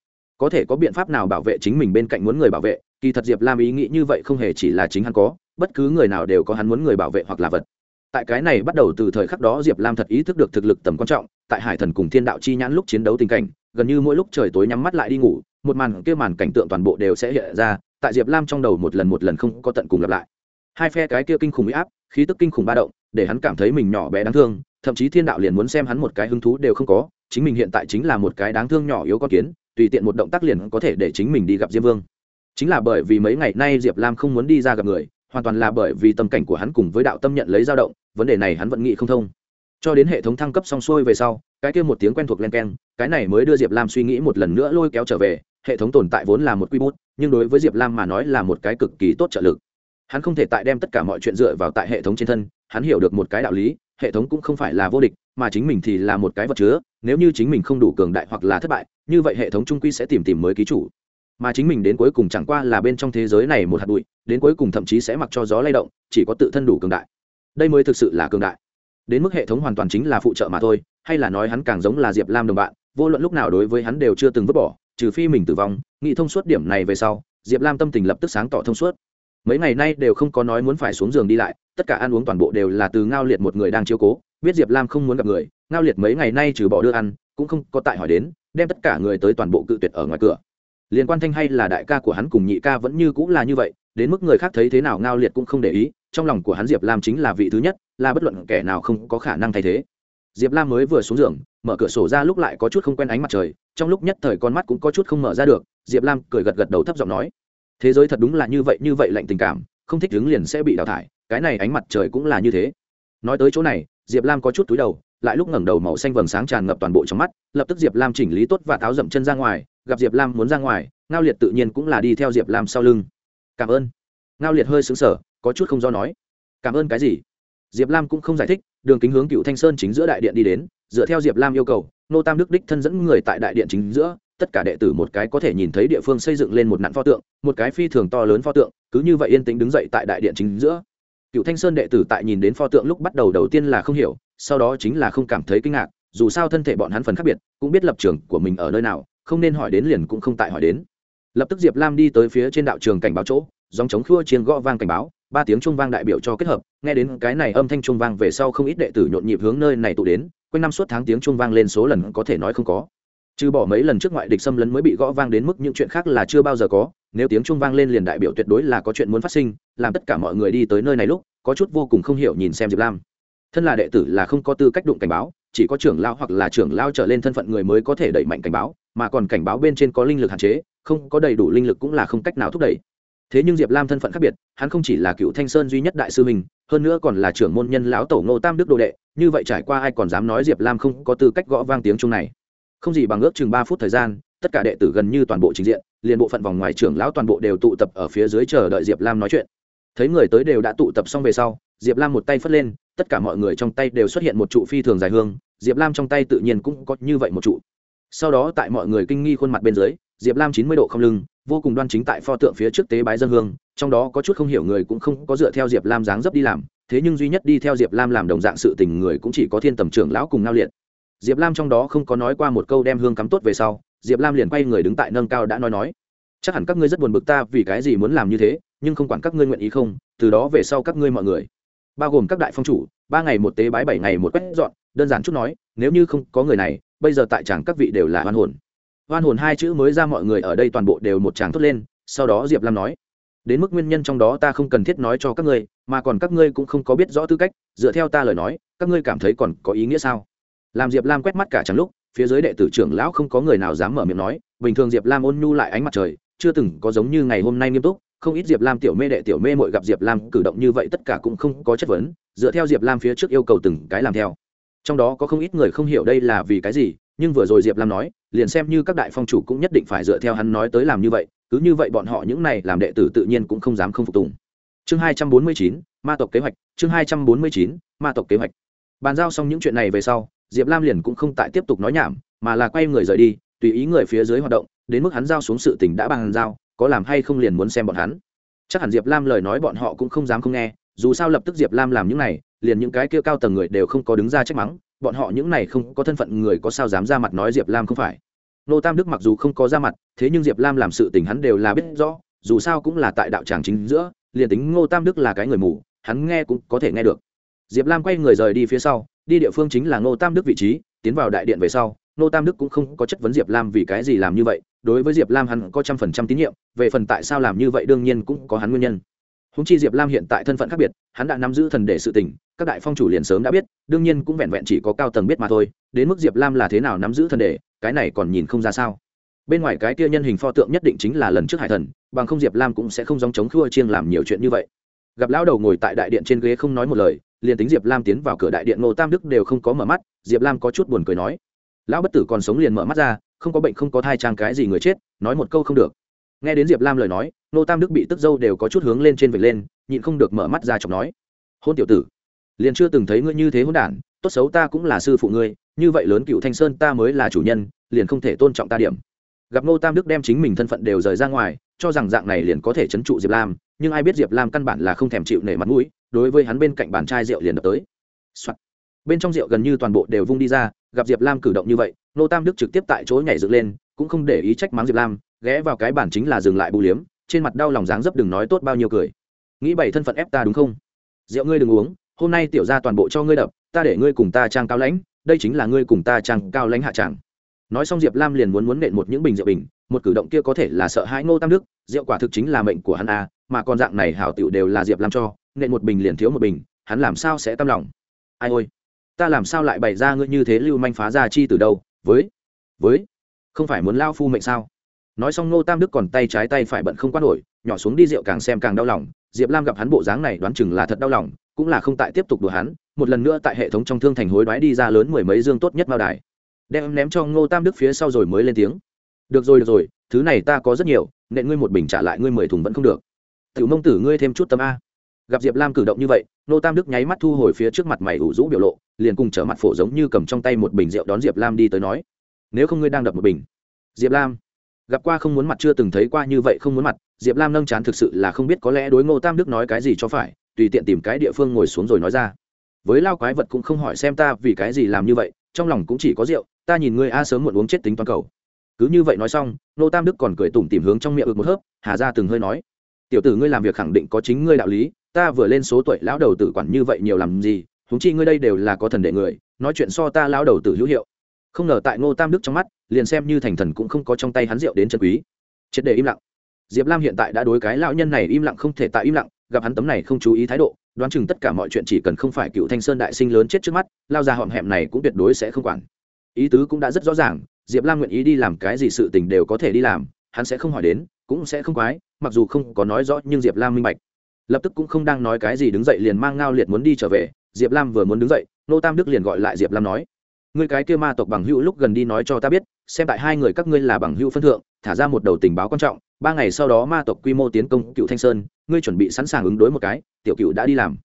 có thể có biện pháp nào bảo vệ chính mình bên cạnh muốn người bảo vệ, kỳ thật diệp lam ý nghĩ như vậy không hề chỉ là chính hắn có, bất cứ người nào đều có hắn muốn người bảo vệ hoặc là vật. Tại cái này bắt đầu từ thời khắc đó diệp lam thật ý thức được thực lực tầm quan trọng, tại hải thần cùng thiên đạo chi nhãn lúc chiến đấu tình cảnh, gần như mỗi lúc trời tối nhắm mắt lại đi ngủ, một màn kia màn cảnh tượng toàn bộ đều sẽ hiện ra, tại diệp lam trong đầu một lần một lần không có tận cùng lặp lại. Hai phe cái kia kinh khủng huy áp, khí tức kinh khủng ba động, để hắn cảm thấy mình nhỏ bé đáng thương, thậm chí thiên đạo liền muốn xem hắn một cái hứng thú đều không có, chính mình hiện tại chính là một cái đáng thương nhỏ yếu con kiến tùy tiện một động tác liền có thể để chính mình đi gặp diêm vương. Chính là bởi vì mấy ngày nay diệp lam không muốn đi ra gặp người, hoàn toàn là bởi vì tâm cảnh của hắn cùng với đạo tâm nhận lấy dao động, vấn đề này hắn vẫn nghĩ không thông. Cho đến hệ thống thăng cấp xong xuôi về sau, cái kia một tiếng quen thuộc len keng, cái này mới đưa diệp lam suy nghĩ một lần nữa lôi kéo trở về, hệ thống tồn tại vốn là một quy bút nhưng đối với diệp lam mà nói là một cái cực kỳ tốt trợ lực. Hắn không thể tại đem tất cả mọi chuyện dựa vào tại hệ thống trên thân, hắn hiểu được một cái đạo lý, hệ thống cũng không phải là vô địch, mà chính mình thì là một cái vật chứa, nếu như chính mình không đủ cường đại hoặc là thất bại như vậy hệ thống trung quy sẽ tìm tìm mới ký chủ. Mà chính mình đến cuối cùng chẳng qua là bên trong thế giới này một hạt bụi, đến cuối cùng thậm chí sẽ mặc cho gió lay động, chỉ có tự thân đủ cường đại. Đây mới thực sự là cường đại. Đến mức hệ thống hoàn toàn chính là phụ trợ mà thôi, hay là nói hắn càng giống là diệp lam đồng bạn, vô luận lúc nào đối với hắn đều chưa từng vứt bỏ, trừ phi mình tử vong, nghĩ thông suốt điểm này về sau, diệp lam tâm tình lập tức sáng tỏ thông suốt. Mấy ngày nay đều không có nói muốn phải xuống giường đi lại, tất cả ăn uống toàn bộ đều là từ ngao liệt một người đang chiếu cố, biết diệp lam không muốn gặp người, ngao liệt mấy ngày nay trừ bỏ đưa ăn, cũng không có tại hỏi đến đem tất cả người tới toàn bộ cự tuyệt ở ngoài cửa. Liên quan thanh hay là đại ca của hắn cùng nhị ca vẫn như cũng là như vậy, đến mức người khác thấy thế nào ngao liệt cũng không để ý, trong lòng của hắn diệp lam chính là vị thứ nhất, là bất luận kẻ nào không có khả năng thay thế. Diệp lam mới vừa xuống giường, mở cửa sổ ra lúc lại có chút không quen ánh mặt trời, trong lúc nhất thời con mắt cũng có chút không mở ra được, diệp lam cười gật gật đầu thấp giọng nói, thế giới thật đúng là như vậy như vậy lạnh tình cảm, không thích đứng liền sẽ bị đào thải, cái này ánh mặt trời cũng là như thế. Nói tới chỗ này, diệp lam có chút túi đầu lại lúc ngẩng đầu màu xanh vầng sáng tràn ngập toàn bộ trong mắt, lập tức diệp lam chỉnh lý tốt và tháo dậm chân ra ngoài, gặp diệp lam muốn ra ngoài, ngao liệt tự nhiên cũng là đi theo diệp lam sau lưng. Cảm ơn. Ngao liệt hơi xứng sở có chút không do nói. Cảm ơn cái gì? Diệp lam cũng không giải thích, đường kính hướng cựu thanh sơn chính giữa đại điện đi đến, dựa theo diệp lam yêu cầu, nô tam đức đích thân dẫn người tại đại điện chính giữa, tất cả đệ tử một cái có thể nhìn thấy địa phương xây dựng lên một nạn pho tượng, một cái phi thường to lớn pho tượng, cứ như vậy yên tĩnh đứng dậy tại đại điện chính giữa. Cựu thanh sơn đệ tử tại nhìn đến pho tượng lúc bắt đầu đầu tiên là không hiểu sau đó chính là không cảm thấy kinh ngạc, dù sao thân thể bọn hắn phần khác biệt, cũng biết lập trường của mình ở nơi nào, không nên hỏi đến liền cũng không tại hỏi đến. Lập tức diệp lam đi tới phía trên đạo trường cảnh báo chỗ dòng chống khua chiến gõ vang cảnh báo, ba tiếng trung vang đại biểu cho kết hợp, nghe đến cái này âm thanh trung vang về sau không ít đệ tử nhộn nhịp hướng nơi này tụ đến, quanh năm suốt tháng tiếng trung vang lên số lần có thể nói không có. Trừ bỏ mấy lần trước ngoại địch xâm lấn mới bị gõ vang đến mức những chuyện khác là chưa bao giờ có, nếu tiếng trung vang lên liền đại biểu tuyệt đối là có chuyện muốn phát sinh, làm tất cả mọi người đi tới nơi này lúc, có chút vô cùng không hiểu nhìn xem diệp lam thân là đệ tử là không có tư cách đụng cảnh báo, chỉ có trưởng lao hoặc là trưởng lao trở lên thân phận người mới có thể đẩy mạnh cảnh báo, mà còn cảnh báo bên trên có linh lực hạn chế, không có đầy đủ linh lực cũng là không cách nào thúc đẩy. Thế nhưng diệp lam thân phận khác biệt, hắn không chỉ là cựu thanh sơn duy nhất đại sư mình, hơn nữa còn là trưởng môn nhân lão tổ ngô tam đức đồ đệ, như vậy trải qua ai còn dám nói diệp lam không có tư cách gõ vang tiếng chung này. Không gì bằng ước chừng ba phút thời gian, tất cả đệ tử gần như toàn bộ trình diện, liền bộ phận vòng ngoài trưởng lão toàn bộ đều tụ tập ở phía dưới chờ đợi diệp lam nói chuyện. Thấy người tới đều đã tụ tập xong về sau, diệp lam một tay phất lên tất cả mọi người trong tay đều xuất hiện một trụ phi thường dài hương, diệp lam trong tay tự nhiên cũng có như vậy một trụ. Sau đó tại mọi người kinh nghi khuôn mặt bên dưới, diệp lam chín mươi độ không lưng, vô cùng đoan chính tại pho tượng phía trước tế bái dân hương, trong đó có chút không hiểu người cũng không có dựa theo diệp lam dáng dấp đi làm, thế nhưng duy nhất đi theo diệp lam làm đồng dạng sự tình người cũng chỉ có thiên tầm trưởng lão cùng ngao liệt. Diệp lam trong đó không có nói qua một câu đem hương cắm tốt về sau, diệp lam liền quay người đứng tại nâng cao đã nói nói. Chắc hẳn các ngươi rất buồn bực ta vì cái gì muốn làm như thế, nhưng không quản các ngươi nguyện ý không, từ đó về sau các ngươi mọi người bao gồm các đại phong chủ, ba ngày một tế bái, bảy ngày một quét dọn, đơn giản chút nói, nếu như không có người này, bây giờ tại chàng các vị đều là hoan hồn. Hoan hồn hai chữ mới ra mọi người ở đây toàn bộ đều một tràng thốt lên, sau đó diệp lam nói, đến mức nguyên nhân trong đó ta không cần thiết nói cho các ngươi, mà còn các ngươi cũng không có biết rõ tư cách, dựa theo ta lời nói, các ngươi cảm thấy còn có ý nghĩa sao? Làm diệp lam quét mắt cả chẳng lúc, phía dưới đệ tử trưởng lão không có người nào dám mở miệng nói, bình thường diệp lam ôn nhu lại ánh mặt trời, chưa từng có giống như ngày hôm nay nghiêm túc không ít diệp lam tiểu mê đệ tiểu mê mội gặp diệp lam cử động như vậy tất cả cũng không có chất vấn, dựa theo diệp lam phía trước yêu cầu từng cái làm theo. Trong đó có không ít người không hiểu đây là vì cái gì, nhưng vừa rồi diệp lam nói, liền xem như các đại phong chủ cũng nhất định phải dựa theo hắn nói tới làm như vậy, cứ như vậy bọn họ những này làm đệ tử tự nhiên cũng không dám không phục tùng. Chương hai trăm bốn mươi chín, ma tộc kế hoạch, chương hai trăm bốn mươi chín, ma tộc kế hoạch. Bàn giao xong những chuyện này về sau, diệp lam liền cũng không tại tiếp tục nói nhảm, mà là quay người rời đi, tùy ý người phía dưới hoạt động, đến mức hắn giao xuống sự tình đã bàn giao có làm hay không liền muốn xem bọn hắn. Chắc hẳn diệp lam lời nói bọn họ cũng không dám không nghe, dù sao lập tức diệp lam làm những này, liền những cái kia cao tầng người đều không có đứng ra trách mắng, bọn họ những này không có thân phận người có sao dám ra mặt nói diệp lam không phải. Nô tam đức mặc dù không có ra mặt, thế nhưng diệp lam làm sự tình hắn đều là biết rõ, dù sao cũng là tại đạo tràng chính giữa, liền tính ngô tam đức là cái người mù, hắn nghe cũng có thể nghe được. Diệp lam quay người rời đi phía sau, đi địa phương chính là ngô tam đức vị trí, tiến vào đại điện về sau Nô tam đức cũng không có chất vấn diệp lam vì cái gì làm như vậy, đối với diệp lam hắn có trăm phần trăm tín nhiệm, về phần tại sao làm như vậy đương nhiên cũng có hắn nguyên nhân. Húng chi diệp lam hiện tại thân phận khác biệt, hắn đã nắm giữ thần để sự tình, các đại phong chủ liền sớm đã biết, đương nhiên cũng vẹn vẹn chỉ có cao tầng biết mà thôi, đến mức diệp lam là thế nào nắm giữ thần để, cái này còn nhìn không ra sao. Bên ngoài cái kia nhân hình pho tượng nhất định chính là lần trước hải thần, bằng không diệp lam cũng sẽ không dòng chống khua chiêng làm nhiều chuyện như vậy. Gặp lão đầu ngồi tại đại điện trên ghế không nói một lời, liền tính diệp lam tiến vào cửa đại điện ngô tam đức đều không có mở mắt, diệp lam có chút buồn cười nói lão bất tử còn sống liền mở mắt ra, không có bệnh, không có thai trang cái gì người chết, nói một câu không được. Nghe đến diệp lam lời nói ngô tam đức bị tức dâu đều có chút hướng lên trên vệt lên, nhịn không được mở mắt ra chọc nói. Hôn tiểu tử, liền chưa từng thấy ngươi như thế hôn đản, tốt xấu ta cũng là sư phụ ngươi, như vậy lớn cựu thanh sơn ta mới là chủ nhân, liền không thể tôn trọng ta điểm. Gặp ngô tam đức đem chính mình thân phận đều rời ra ngoài, cho rằng dạng này liền có thể chấn trụ diệp lam, nhưng ai biết diệp lam căn bản là không thèm chịu nể mặt mũi, đối với hắn bên cạnh bàn chai rượu liền đập tới、Soạn bên trong rượu gần như toàn bộ đều vung đi ra gặp diệp lam cử động như vậy nô tam đức trực tiếp tại chỗ nhảy dựng lên cũng không để ý trách mắng diệp lam ghé vào cái bản chính là dừng lại bù liếm trên mặt đau lòng dáng dấp đừng nói tốt bao nhiêu cười. Nghĩ bảy thân phận ép ta đúng không? Rượu ngươi đừng uống hôm nay tiểu ra toàn bộ cho ngươi đập ta để ngươi cùng ta trang cao lãnh đây chính là ngươi cùng ta trang cao lãnh hạ tràng nói xong diệp lam liền muốn muốn nện một những bình rượu bình một cử động kia có thể là sợ hãi ngô tam đức rượu quả thực chính là mệnh của hắn à, mà còn dạng này hảo tiểu đều là diệp lam cho nện một bình liền thiếu một bình hắn làm sao sẽ tâm lòng? Ai ôi! Ta làm sao lại bày ra ngươi như thế lưu manh phá ra chi từ đâu? Với với, không phải muốn lao phu mệnh sao? Nói xong ngô tam đức còn tay trái tay phải bận không quan nổi, nhỏ xuống đi rượu càng xem càng đau lòng. Diệp lam gặp hắn bộ dáng này đoán chừng là thật đau lòng, cũng là không tại tiếp tục đùa hắn. Một lần nữa tại hệ thống trong thương thành hối đoái đi ra lớn mười mấy dương tốt nhất mao đài. Đem ném cho ngô tam đức phía sau rồi mới lên tiếng. Được rồi được rồi, thứ này ta có rất nhiều, nện ngươi một bình trả lại ngươi mười thùng vẫn không được. Tiểu mông tử, ngươi thêm chút tâm a. Gặp diệp lam cử động như vậy, Ngô tam đức nháy mắt thu hồi phía trước mặt mày ủ rũ biểu lộ liền cùng trở mặt phổ giống như cầm trong tay một bình rượu đón diệp lam đi tới nói, nếu không ngươi đang đập một bình. Diệp lam, gặp qua không muốn mặt chưa từng thấy qua như vậy không muốn mặt. Diệp lam nâng chán thực sự là không biết có lẽ đối ngô tam đức nói cái gì cho phải, tùy tiện tìm cái địa phương ngồi xuống rồi nói ra. Với lao quái vật cũng không hỏi xem ta vì cái gì làm như vậy, trong lòng cũng chỉ có rượu, ta nhìn ngươi a sớm muộn uống chết tính toàn cầu. Cứ như vậy nói xong, Ngô tam đức còn cười tủm tìm hướng trong miệng ực một hớp, hà ra từng hơi nói, tiểu tử ngươi làm việc khẳng định có chính ngươi đạo lý, ta vừa lên số tuổi lão đầu tử quản như vậy nhiều làm gì huống chi ngươi đây đều là có thần đệ người, nói chuyện so ta lão đầu tử hữu hiệu. Không ngờ tại ngô tam đức trong mắt, liền xem như thành thần cũng không có trong tay hắn rượu đến chân quý. Triệt để im lặng. Diệp lam hiện tại đã đối cái lão nhân này im lặng không thể tại im lặng, gặp hắn tấm này không chú ý thái độ, đoán chừng tất cả mọi chuyện chỉ cần không phải cựu thanh sơn đại sinh lớn chết trước mắt, lao ra họm hẹm này cũng tuyệt đối sẽ không quản. Ý tứ cũng đã rất rõ ràng, diệp lam nguyện ý đi làm cái gì sự tình đều có thể đi làm, hắn sẽ không hỏi đến, cũng sẽ không quái, mặc dù không có nói rõ nhưng diệp lam minh bạch. Lập tức cũng không đang nói cái gì đứng dậy liền mang ngao liệt muốn đi trở về diệp lam vừa muốn đứng dậy, nô tam đức liền gọi lại diệp lam nói người cái kia ma tộc bằng hữu lúc gần đi nói cho ta biết, xem tại hai người các ngươi là bằng hữu phân thượng, thả ra một đầu tình báo quan trọng, ba ngày sau đó ma tộc quy mô tiến công cựu thanh sơn, ngươi chuẩn bị sẵn sàng ứng đối một cái, tiểu cựu đã đi làm.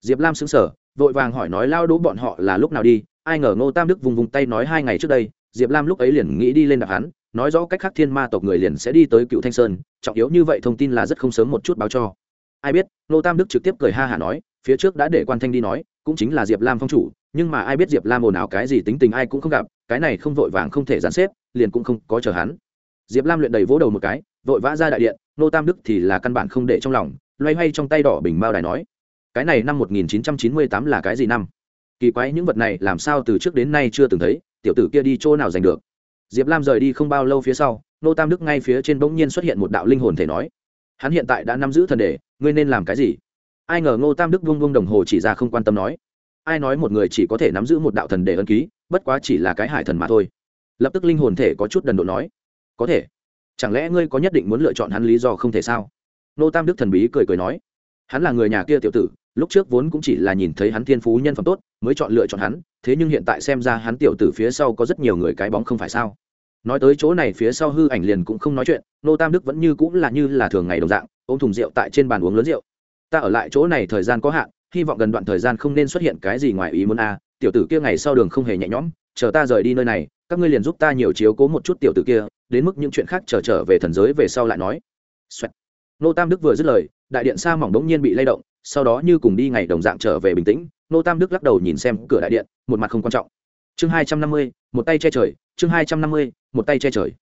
Diệp lam xứng sở vội vàng hỏi nói, lao đỗ bọn họ là lúc nào đi? Ai ngờ ngô tam đức vùng vùng tay nói, hai ngày trước đây. Diệp lam lúc ấy liền nghĩ đi lên đạp hắn, nói rõ cách khác thiên ma tộc người liền sẽ đi tới cựu thanh sơn, trọng yếu như vậy thông tin là rất không sớm một chút báo cho. Ai biết ngô tam đức trực tiếp cười ha hả nói phía trước đã để quan thanh đi nói, cũng chính là diệp lam phong chủ, nhưng mà ai biết diệp lam ồn ào cái gì tính tình ai cũng không gặp, cái này không vội vàng không thể dàn xếp, liền cũng không có chờ hắn. Diệp lam luyện đầy vỗ đầu một cái, vội vã ra đại điện, nô tam đức thì là căn bản không để trong lòng, loay hoay trong tay đỏ bình mao đài nói, cái này năm 1998 là cái gì năm? Kỳ quái những vật này làm sao từ trước đến nay chưa từng thấy, tiểu tử kia đi chỗ nào giành được? Diệp lam rời đi không bao lâu phía sau, nô tam đức ngay phía trên bỗng nhiên xuất hiện một đạo linh hồn thể nói, hắn hiện tại đã nắm giữ thần đề ngươi nên làm cái gì? Ai ngờ ngô tam đức vung vung đồng hồ chỉ ra không quan tâm nói. Ai nói một người chỉ có thể nắm giữ một đạo thần để ân ký, bất quá chỉ là cái hải thần mà thôi. Lập tức linh hồn thể có chút đần độ nói. Có thể. Chẳng lẽ ngươi có nhất định muốn lựa chọn hắn lý do không thể sao? Ngô tam đức thần bí cười cười nói. Hắn là người nhà kia tiểu tử, lúc trước vốn cũng chỉ là nhìn thấy hắn thiên phú nhân phẩm tốt, mới chọn lựa chọn hắn, thế nhưng hiện tại xem ra hắn tiểu tử phía sau có rất nhiều người cái bóng không phải sao? Nói tới chỗ này phía sau hư ảnh liền cũng không nói chuyện nô tam đức vẫn như cũng là như là thường ngày đồng dạng, ôm thùng rượu tại trên bàn uống lớn rượu ta ở lại chỗ này thời gian có hạn hy vọng gần đoạn thời gian không nên xuất hiện cái gì ngoài ý muốn a tiểu tử kia ngày sau đường không hề nhẹ nhõm chờ ta rời đi nơi này các ngươi liền giúp ta nhiều chiếu cố một chút tiểu tử kia đến mức những chuyện khác chờ trở, trở về thần giới về sau lại nói. Xoẹt. nô tam đức vừa dứt lời đại điện sa mỏng đống nhiên bị lay động sau đó như cùng đi ngày đồng dạng trở về bình tĩnh nô tam đức lắc đầu nhìn xem cửa đại điện một mặt không quan trọng. Chương hai trăm năm mươi một tay che trời chương hai trăm năm mươi một tay che trời.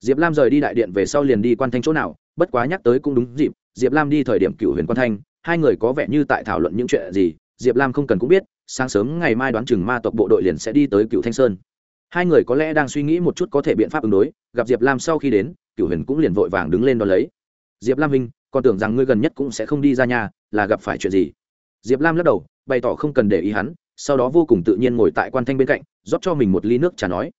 Diệp lam rời đi đại điện về sau liền đi quan thanh chỗ nào bất quá nhắc tới cũng đúng dịp diệp lam đi thời điểm cựu huyền quan thanh, hai người có vẻ như tại thảo luận những chuyện gì, diệp lam không cần cũng biết, sáng sớm ngày mai đoán chừng ma tộc bộ đội liền sẽ đi tới cựu thanh sơn. Hai người có lẽ đang suy nghĩ một chút có thể biện pháp ứng đối, gặp diệp lam sau khi đến, cựu huyền cũng liền vội vàng đứng lên đón lấy. Diệp lam minh còn tưởng rằng ngươi gần nhất cũng sẽ không đi ra nhà, là gặp phải chuyện gì? Diệp lam lắc đầu, bày tỏ không cần để ý hắn, sau đó vô cùng tự nhiên ngồi tại quan thanh bên cạnh, rót cho mình một ly nước trà nói.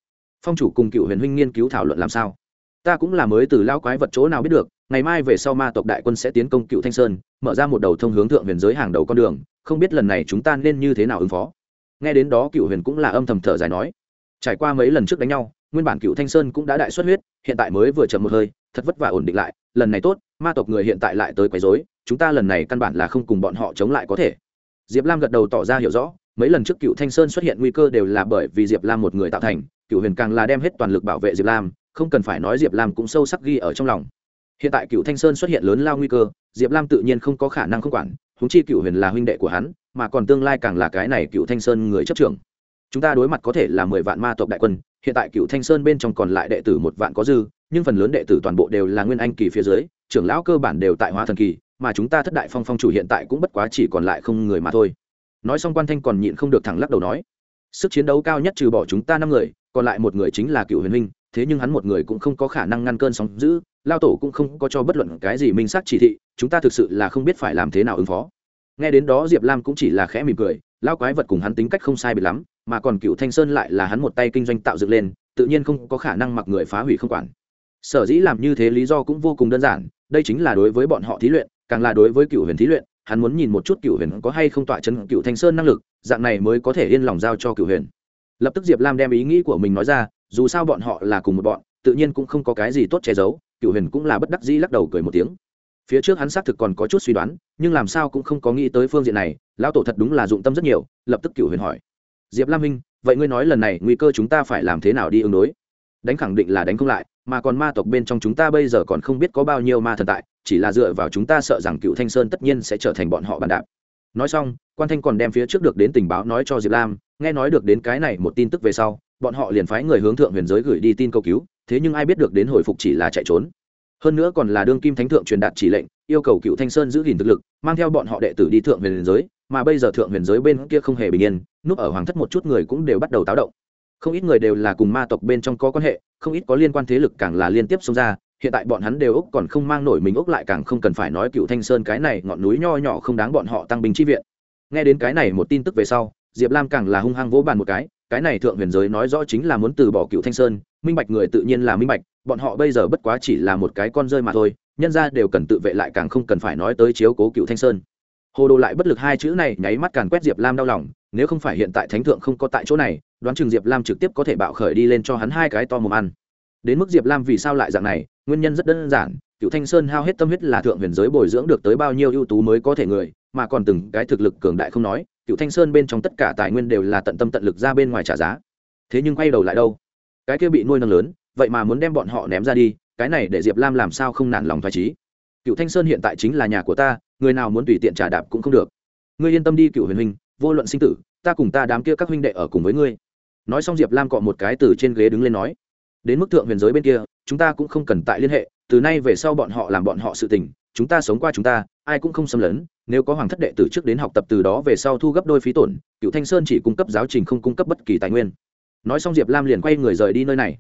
Phong chủ cùng cựu huyền huynh nghiên cứu thảo luận làm sao? Ta cũng là mới từ lao quái vật chỗ nào biết được ngày mai về sau ma tộc đại quân sẽ tiến công cựu thanh sơn, mở ra một đầu thông hướng thượng huyền giới hàng đầu con đường, không biết lần này chúng ta nên như thế nào ứng phó. Nghe đến đó cựu huyền cũng là âm thầm thở dài nói, trải qua mấy lần trước đánh nhau, nguyên bản cựu thanh sơn cũng đã đại xuất huyết, hiện tại mới vừa chậm một hơi, thật vất vả ổn định lại, lần này tốt, ma tộc người hiện tại lại tới quấy dối chúng ta lần này căn bản là không cùng bọn họ chống lại có thể. Diệp lam gật đầu tỏ ra hiểu rõ, mấy lần trước cựu thanh sơn xuất hiện nguy cơ đều là bởi vì diệp lam một người tạo thành, cựu huyền càng là đem hết toàn lực bảo vệ diệp lam, không cần phải nói diệp lam cũng sâu sắc ghi ở trong lòng hiện tại cựu thanh sơn xuất hiện lớn lao nguy cơ, diệp lam tự nhiên không có khả năng không quản húng chi cựu huyền là huynh đệ của hắn, mà còn tương lai càng là cái này cựu thanh sơn người chấp trưởng. Chúng ta đối mặt có thể là mười vạn ma tộc đại quân, hiện tại cựu thanh sơn bên trong còn lại đệ tử một vạn có dư, nhưng phần lớn đệ tử toàn bộ đều là nguyên anh kỳ phía dưới, trưởng lão cơ bản đều tại hóa thần kỳ, mà chúng ta thất đại phong phong chủ hiện tại cũng bất quá chỉ còn lại không người mà thôi. Nói xong quan thanh còn nhịn không được thẳng lắc đầu nói, sức chiến đấu cao nhất trừ bỏ chúng ta năm người, còn lại một người chính là cựu huyền minh thế nhưng hắn một người cũng không có khả năng ngăn cơn sóng giữ lao tổ cũng không có cho bất luận cái gì minh xác chỉ thị, chúng ta thực sự là không biết phải làm thế nào ứng phó. Nghe đến đó diệp lam cũng chỉ là khẽ mỉm cười, lao quái vật cùng hắn tính cách không sai bị lắm, mà còn cựu thanh sơn lại là hắn một tay kinh doanh tạo dựng lên, tự nhiên không có khả năng mặc người phá hủy không quản. Sở dĩ làm như thế lý do cũng vô cùng đơn giản, đây chính là đối với bọn họ thí luyện, càng là đối với cựu huyền thí luyện, hắn muốn nhìn một chút cựu huyền có hay không tọa chân cựu thanh sơn năng lực, dạng này mới có thể yên lòng giao cho cựu huyền. Lập tức diệp lam đem ý nghĩ của mình nói ra dù sao bọn họ là cùng một bọn, tự nhiên cũng không có cái gì tốt che giấu cựu huyền cũng là bất đắc dĩ lắc đầu cười một tiếng. Phía trước hắn xác thực còn có chút suy đoán, nhưng làm sao cũng không có nghĩ tới phương diện này, lão tổ thật đúng là dụng tâm rất nhiều, lập tức cựu huyền hỏi. Diệp lam minh, vậy ngươi nói lần này nguy cơ chúng ta phải làm thế nào đi ứng đối? Đánh khẳng định là đánh không lại, mà còn ma tộc bên trong chúng ta bây giờ còn không biết có bao nhiêu ma thần tại, chỉ là dựa vào chúng ta sợ rằng cựu thanh sơn tất nhiên sẽ trở thành bọn họ bàn đạp nói xong, quan thanh còn đem phía trước được đến tình báo nói cho diệp lam, nghe nói được đến cái này một tin tức về sau, bọn họ liền phái người hướng thượng huyền giới gửi đi tin cầu cứu, thế nhưng ai biết được đến hồi phục chỉ là chạy trốn. Hơn nữa còn là đương kim thánh thượng truyền đạt chỉ lệnh, yêu cầu cựu thanh sơn giữ gìn thực lực, mang theo bọn họ đệ tử đi thượng huyền giới, mà bây giờ thượng huyền giới bên kia không hề bình yên, núp ở hoàng thất một chút người cũng đều bắt đầu táo động. Không ít người đều là cùng ma tộc bên trong có quan hệ, không ít có liên quan thế lực càng là liên tiếp xông ra hiện tại bọn hắn đều úc còn không mang nổi mình úc lại càng không cần phải nói cựu thanh sơn cái này ngọn núi nho nhỏ không đáng bọn họ tăng binh chi viện. Nghe đến cái này một tin tức về sau, diệp lam càng là hung hăng vỗ bàn một cái cái này thượng huyền giới nói rõ chính là muốn từ bỏ cựu thanh sơn, minh bạch người tự nhiên là minh bạch, bọn họ bây giờ bất quá chỉ là một cái con rơi mà thôi, nhân ra đều cần tự vệ lại càng không cần phải nói tới chiếu cố cựu thanh sơn. Hồ đồ lại bất lực hai chữ này nháy mắt càn quét diệp lam đau lòng, nếu không phải hiện tại thánh thượng không có tại chỗ này, đoán chừng diệp lam trực tiếp có thể bạo khởi đi lên cho hắn hai cái to mồm ăn đến mức diệp lam vì sao lại dạng này, nguyên nhân rất đơn giản cựu thanh sơn hao hết tâm huyết là thượng huyền giới bồi dưỡng được tới bao nhiêu ưu tú mới có thể người, mà còn từng cái thực lực cường đại không nói cựu thanh sơn bên trong tất cả tài nguyên đều là tận tâm tận lực ra bên ngoài trả giá. Thế nhưng quay đầu lại đâu? Cái kia bị nuôi nâng lớn, vậy mà muốn đem bọn họ ném ra đi, cái này để diệp lam làm sao không nản lòng thoải trí cựu thanh sơn hiện tại chính là nhà của ta, người nào muốn tùy tiện trả đạp cũng không được. Ngươi yên tâm đi cựu huyền huynh, vô luận sinh tử, ta cùng ta đám kia các huynh đệ ở cùng với ngươi. Nói xong diệp lam cọ một cái từ trên ghế đứng lên nói đến mức thượng huyền giới bên kia, chúng ta cũng không cần tại liên hệ, từ nay về sau bọn họ làm bọn họ sự tình, chúng ta sống qua chúng ta, ai cũng không xâm lấn, nếu có hoàng thất đệ từ trước đến học tập từ đó về sau thu gấp đôi phí tổn, cựu thanh sơn chỉ cung cấp giáo trình không cung cấp bất kỳ tài nguyên. Nói xong diệp lam liền quay người rời đi nơi này.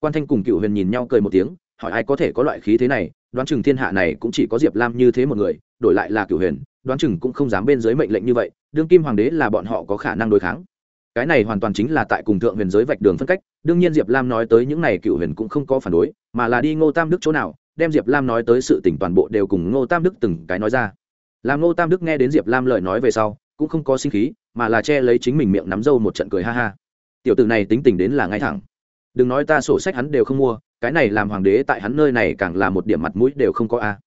Quan thanh cùng cựu huyền nhìn nhau cười một tiếng, hỏi ai có thể có loại khí thế này, đoán chừng thiên hạ này cũng chỉ có diệp lam như thế một người, đổi lại là cựu huyền, đoán chừng cũng không dám bên dưới mệnh lệnh như vậy, đương kim hoàng đế là bọn họ có khả năng đối kháng cái này hoàn toàn chính là tại cùng thượng huyền giới vạch đường phân cách, đương nhiên diệp lam nói tới những này cựu huyền cũng không có phản đối, mà là đi ngô tam đức chỗ nào, đem diệp lam nói tới sự tỉnh toàn bộ đều cùng ngô tam đức từng cái nói ra. Làm ngô tam đức nghe đến diệp lam lời nói về sau, cũng không có sinh khí, mà là che lấy chính mình miệng nắm dâu một trận cười ha ha. Tiểu t ử này tính tình đến là ngay thẳng. Đừng nói ta sổ sách hắn đều không mua, cái này làm hoàng đế tại hắn nơi này càng là một điểm mặt mũi đều không có a.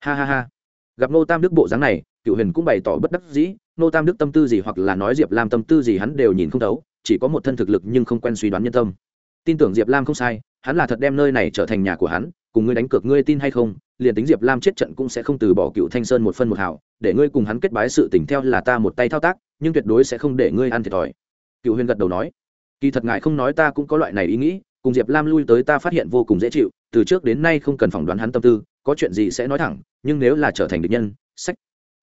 Ha ha ha. Gặp ngô tam đức bộ dáng này, cựu huyền cũng bày tỏ bất đắc dĩ Nô tam đức tâm tư gì hoặc là nói diệp lam tâm tư gì hắn đều nhìn không thấu, chỉ có một thân thực lực nhưng không quen suy đoán nhân tâm. Tin tưởng diệp lam không sai, hắn là thật đem nơi này trở thành nhà của hắn, cùng ngươi đánh cược ngươi tin hay không, liền tính diệp lam chết trận cũng sẽ không từ bỏ cựu thanh sơn một phân một hảo, để ngươi cùng hắn kết bái sự tình theo là ta một tay thao tác, nhưng tuyệt đối sẽ không để ngươi ăn thiệt thòi. Cựu huyền gật đầu nói. Kỳ thật ngài không nói ta cũng có loại này ý nghĩ, cùng diệp lam lui tới ta phát hiện vô cùng dễ chịu, từ trước đến nay không cần phỏng đoán hắn tâm tư, có chuyện gì sẽ nói thẳng, nhưng nếu là trở thành địch nhân, sách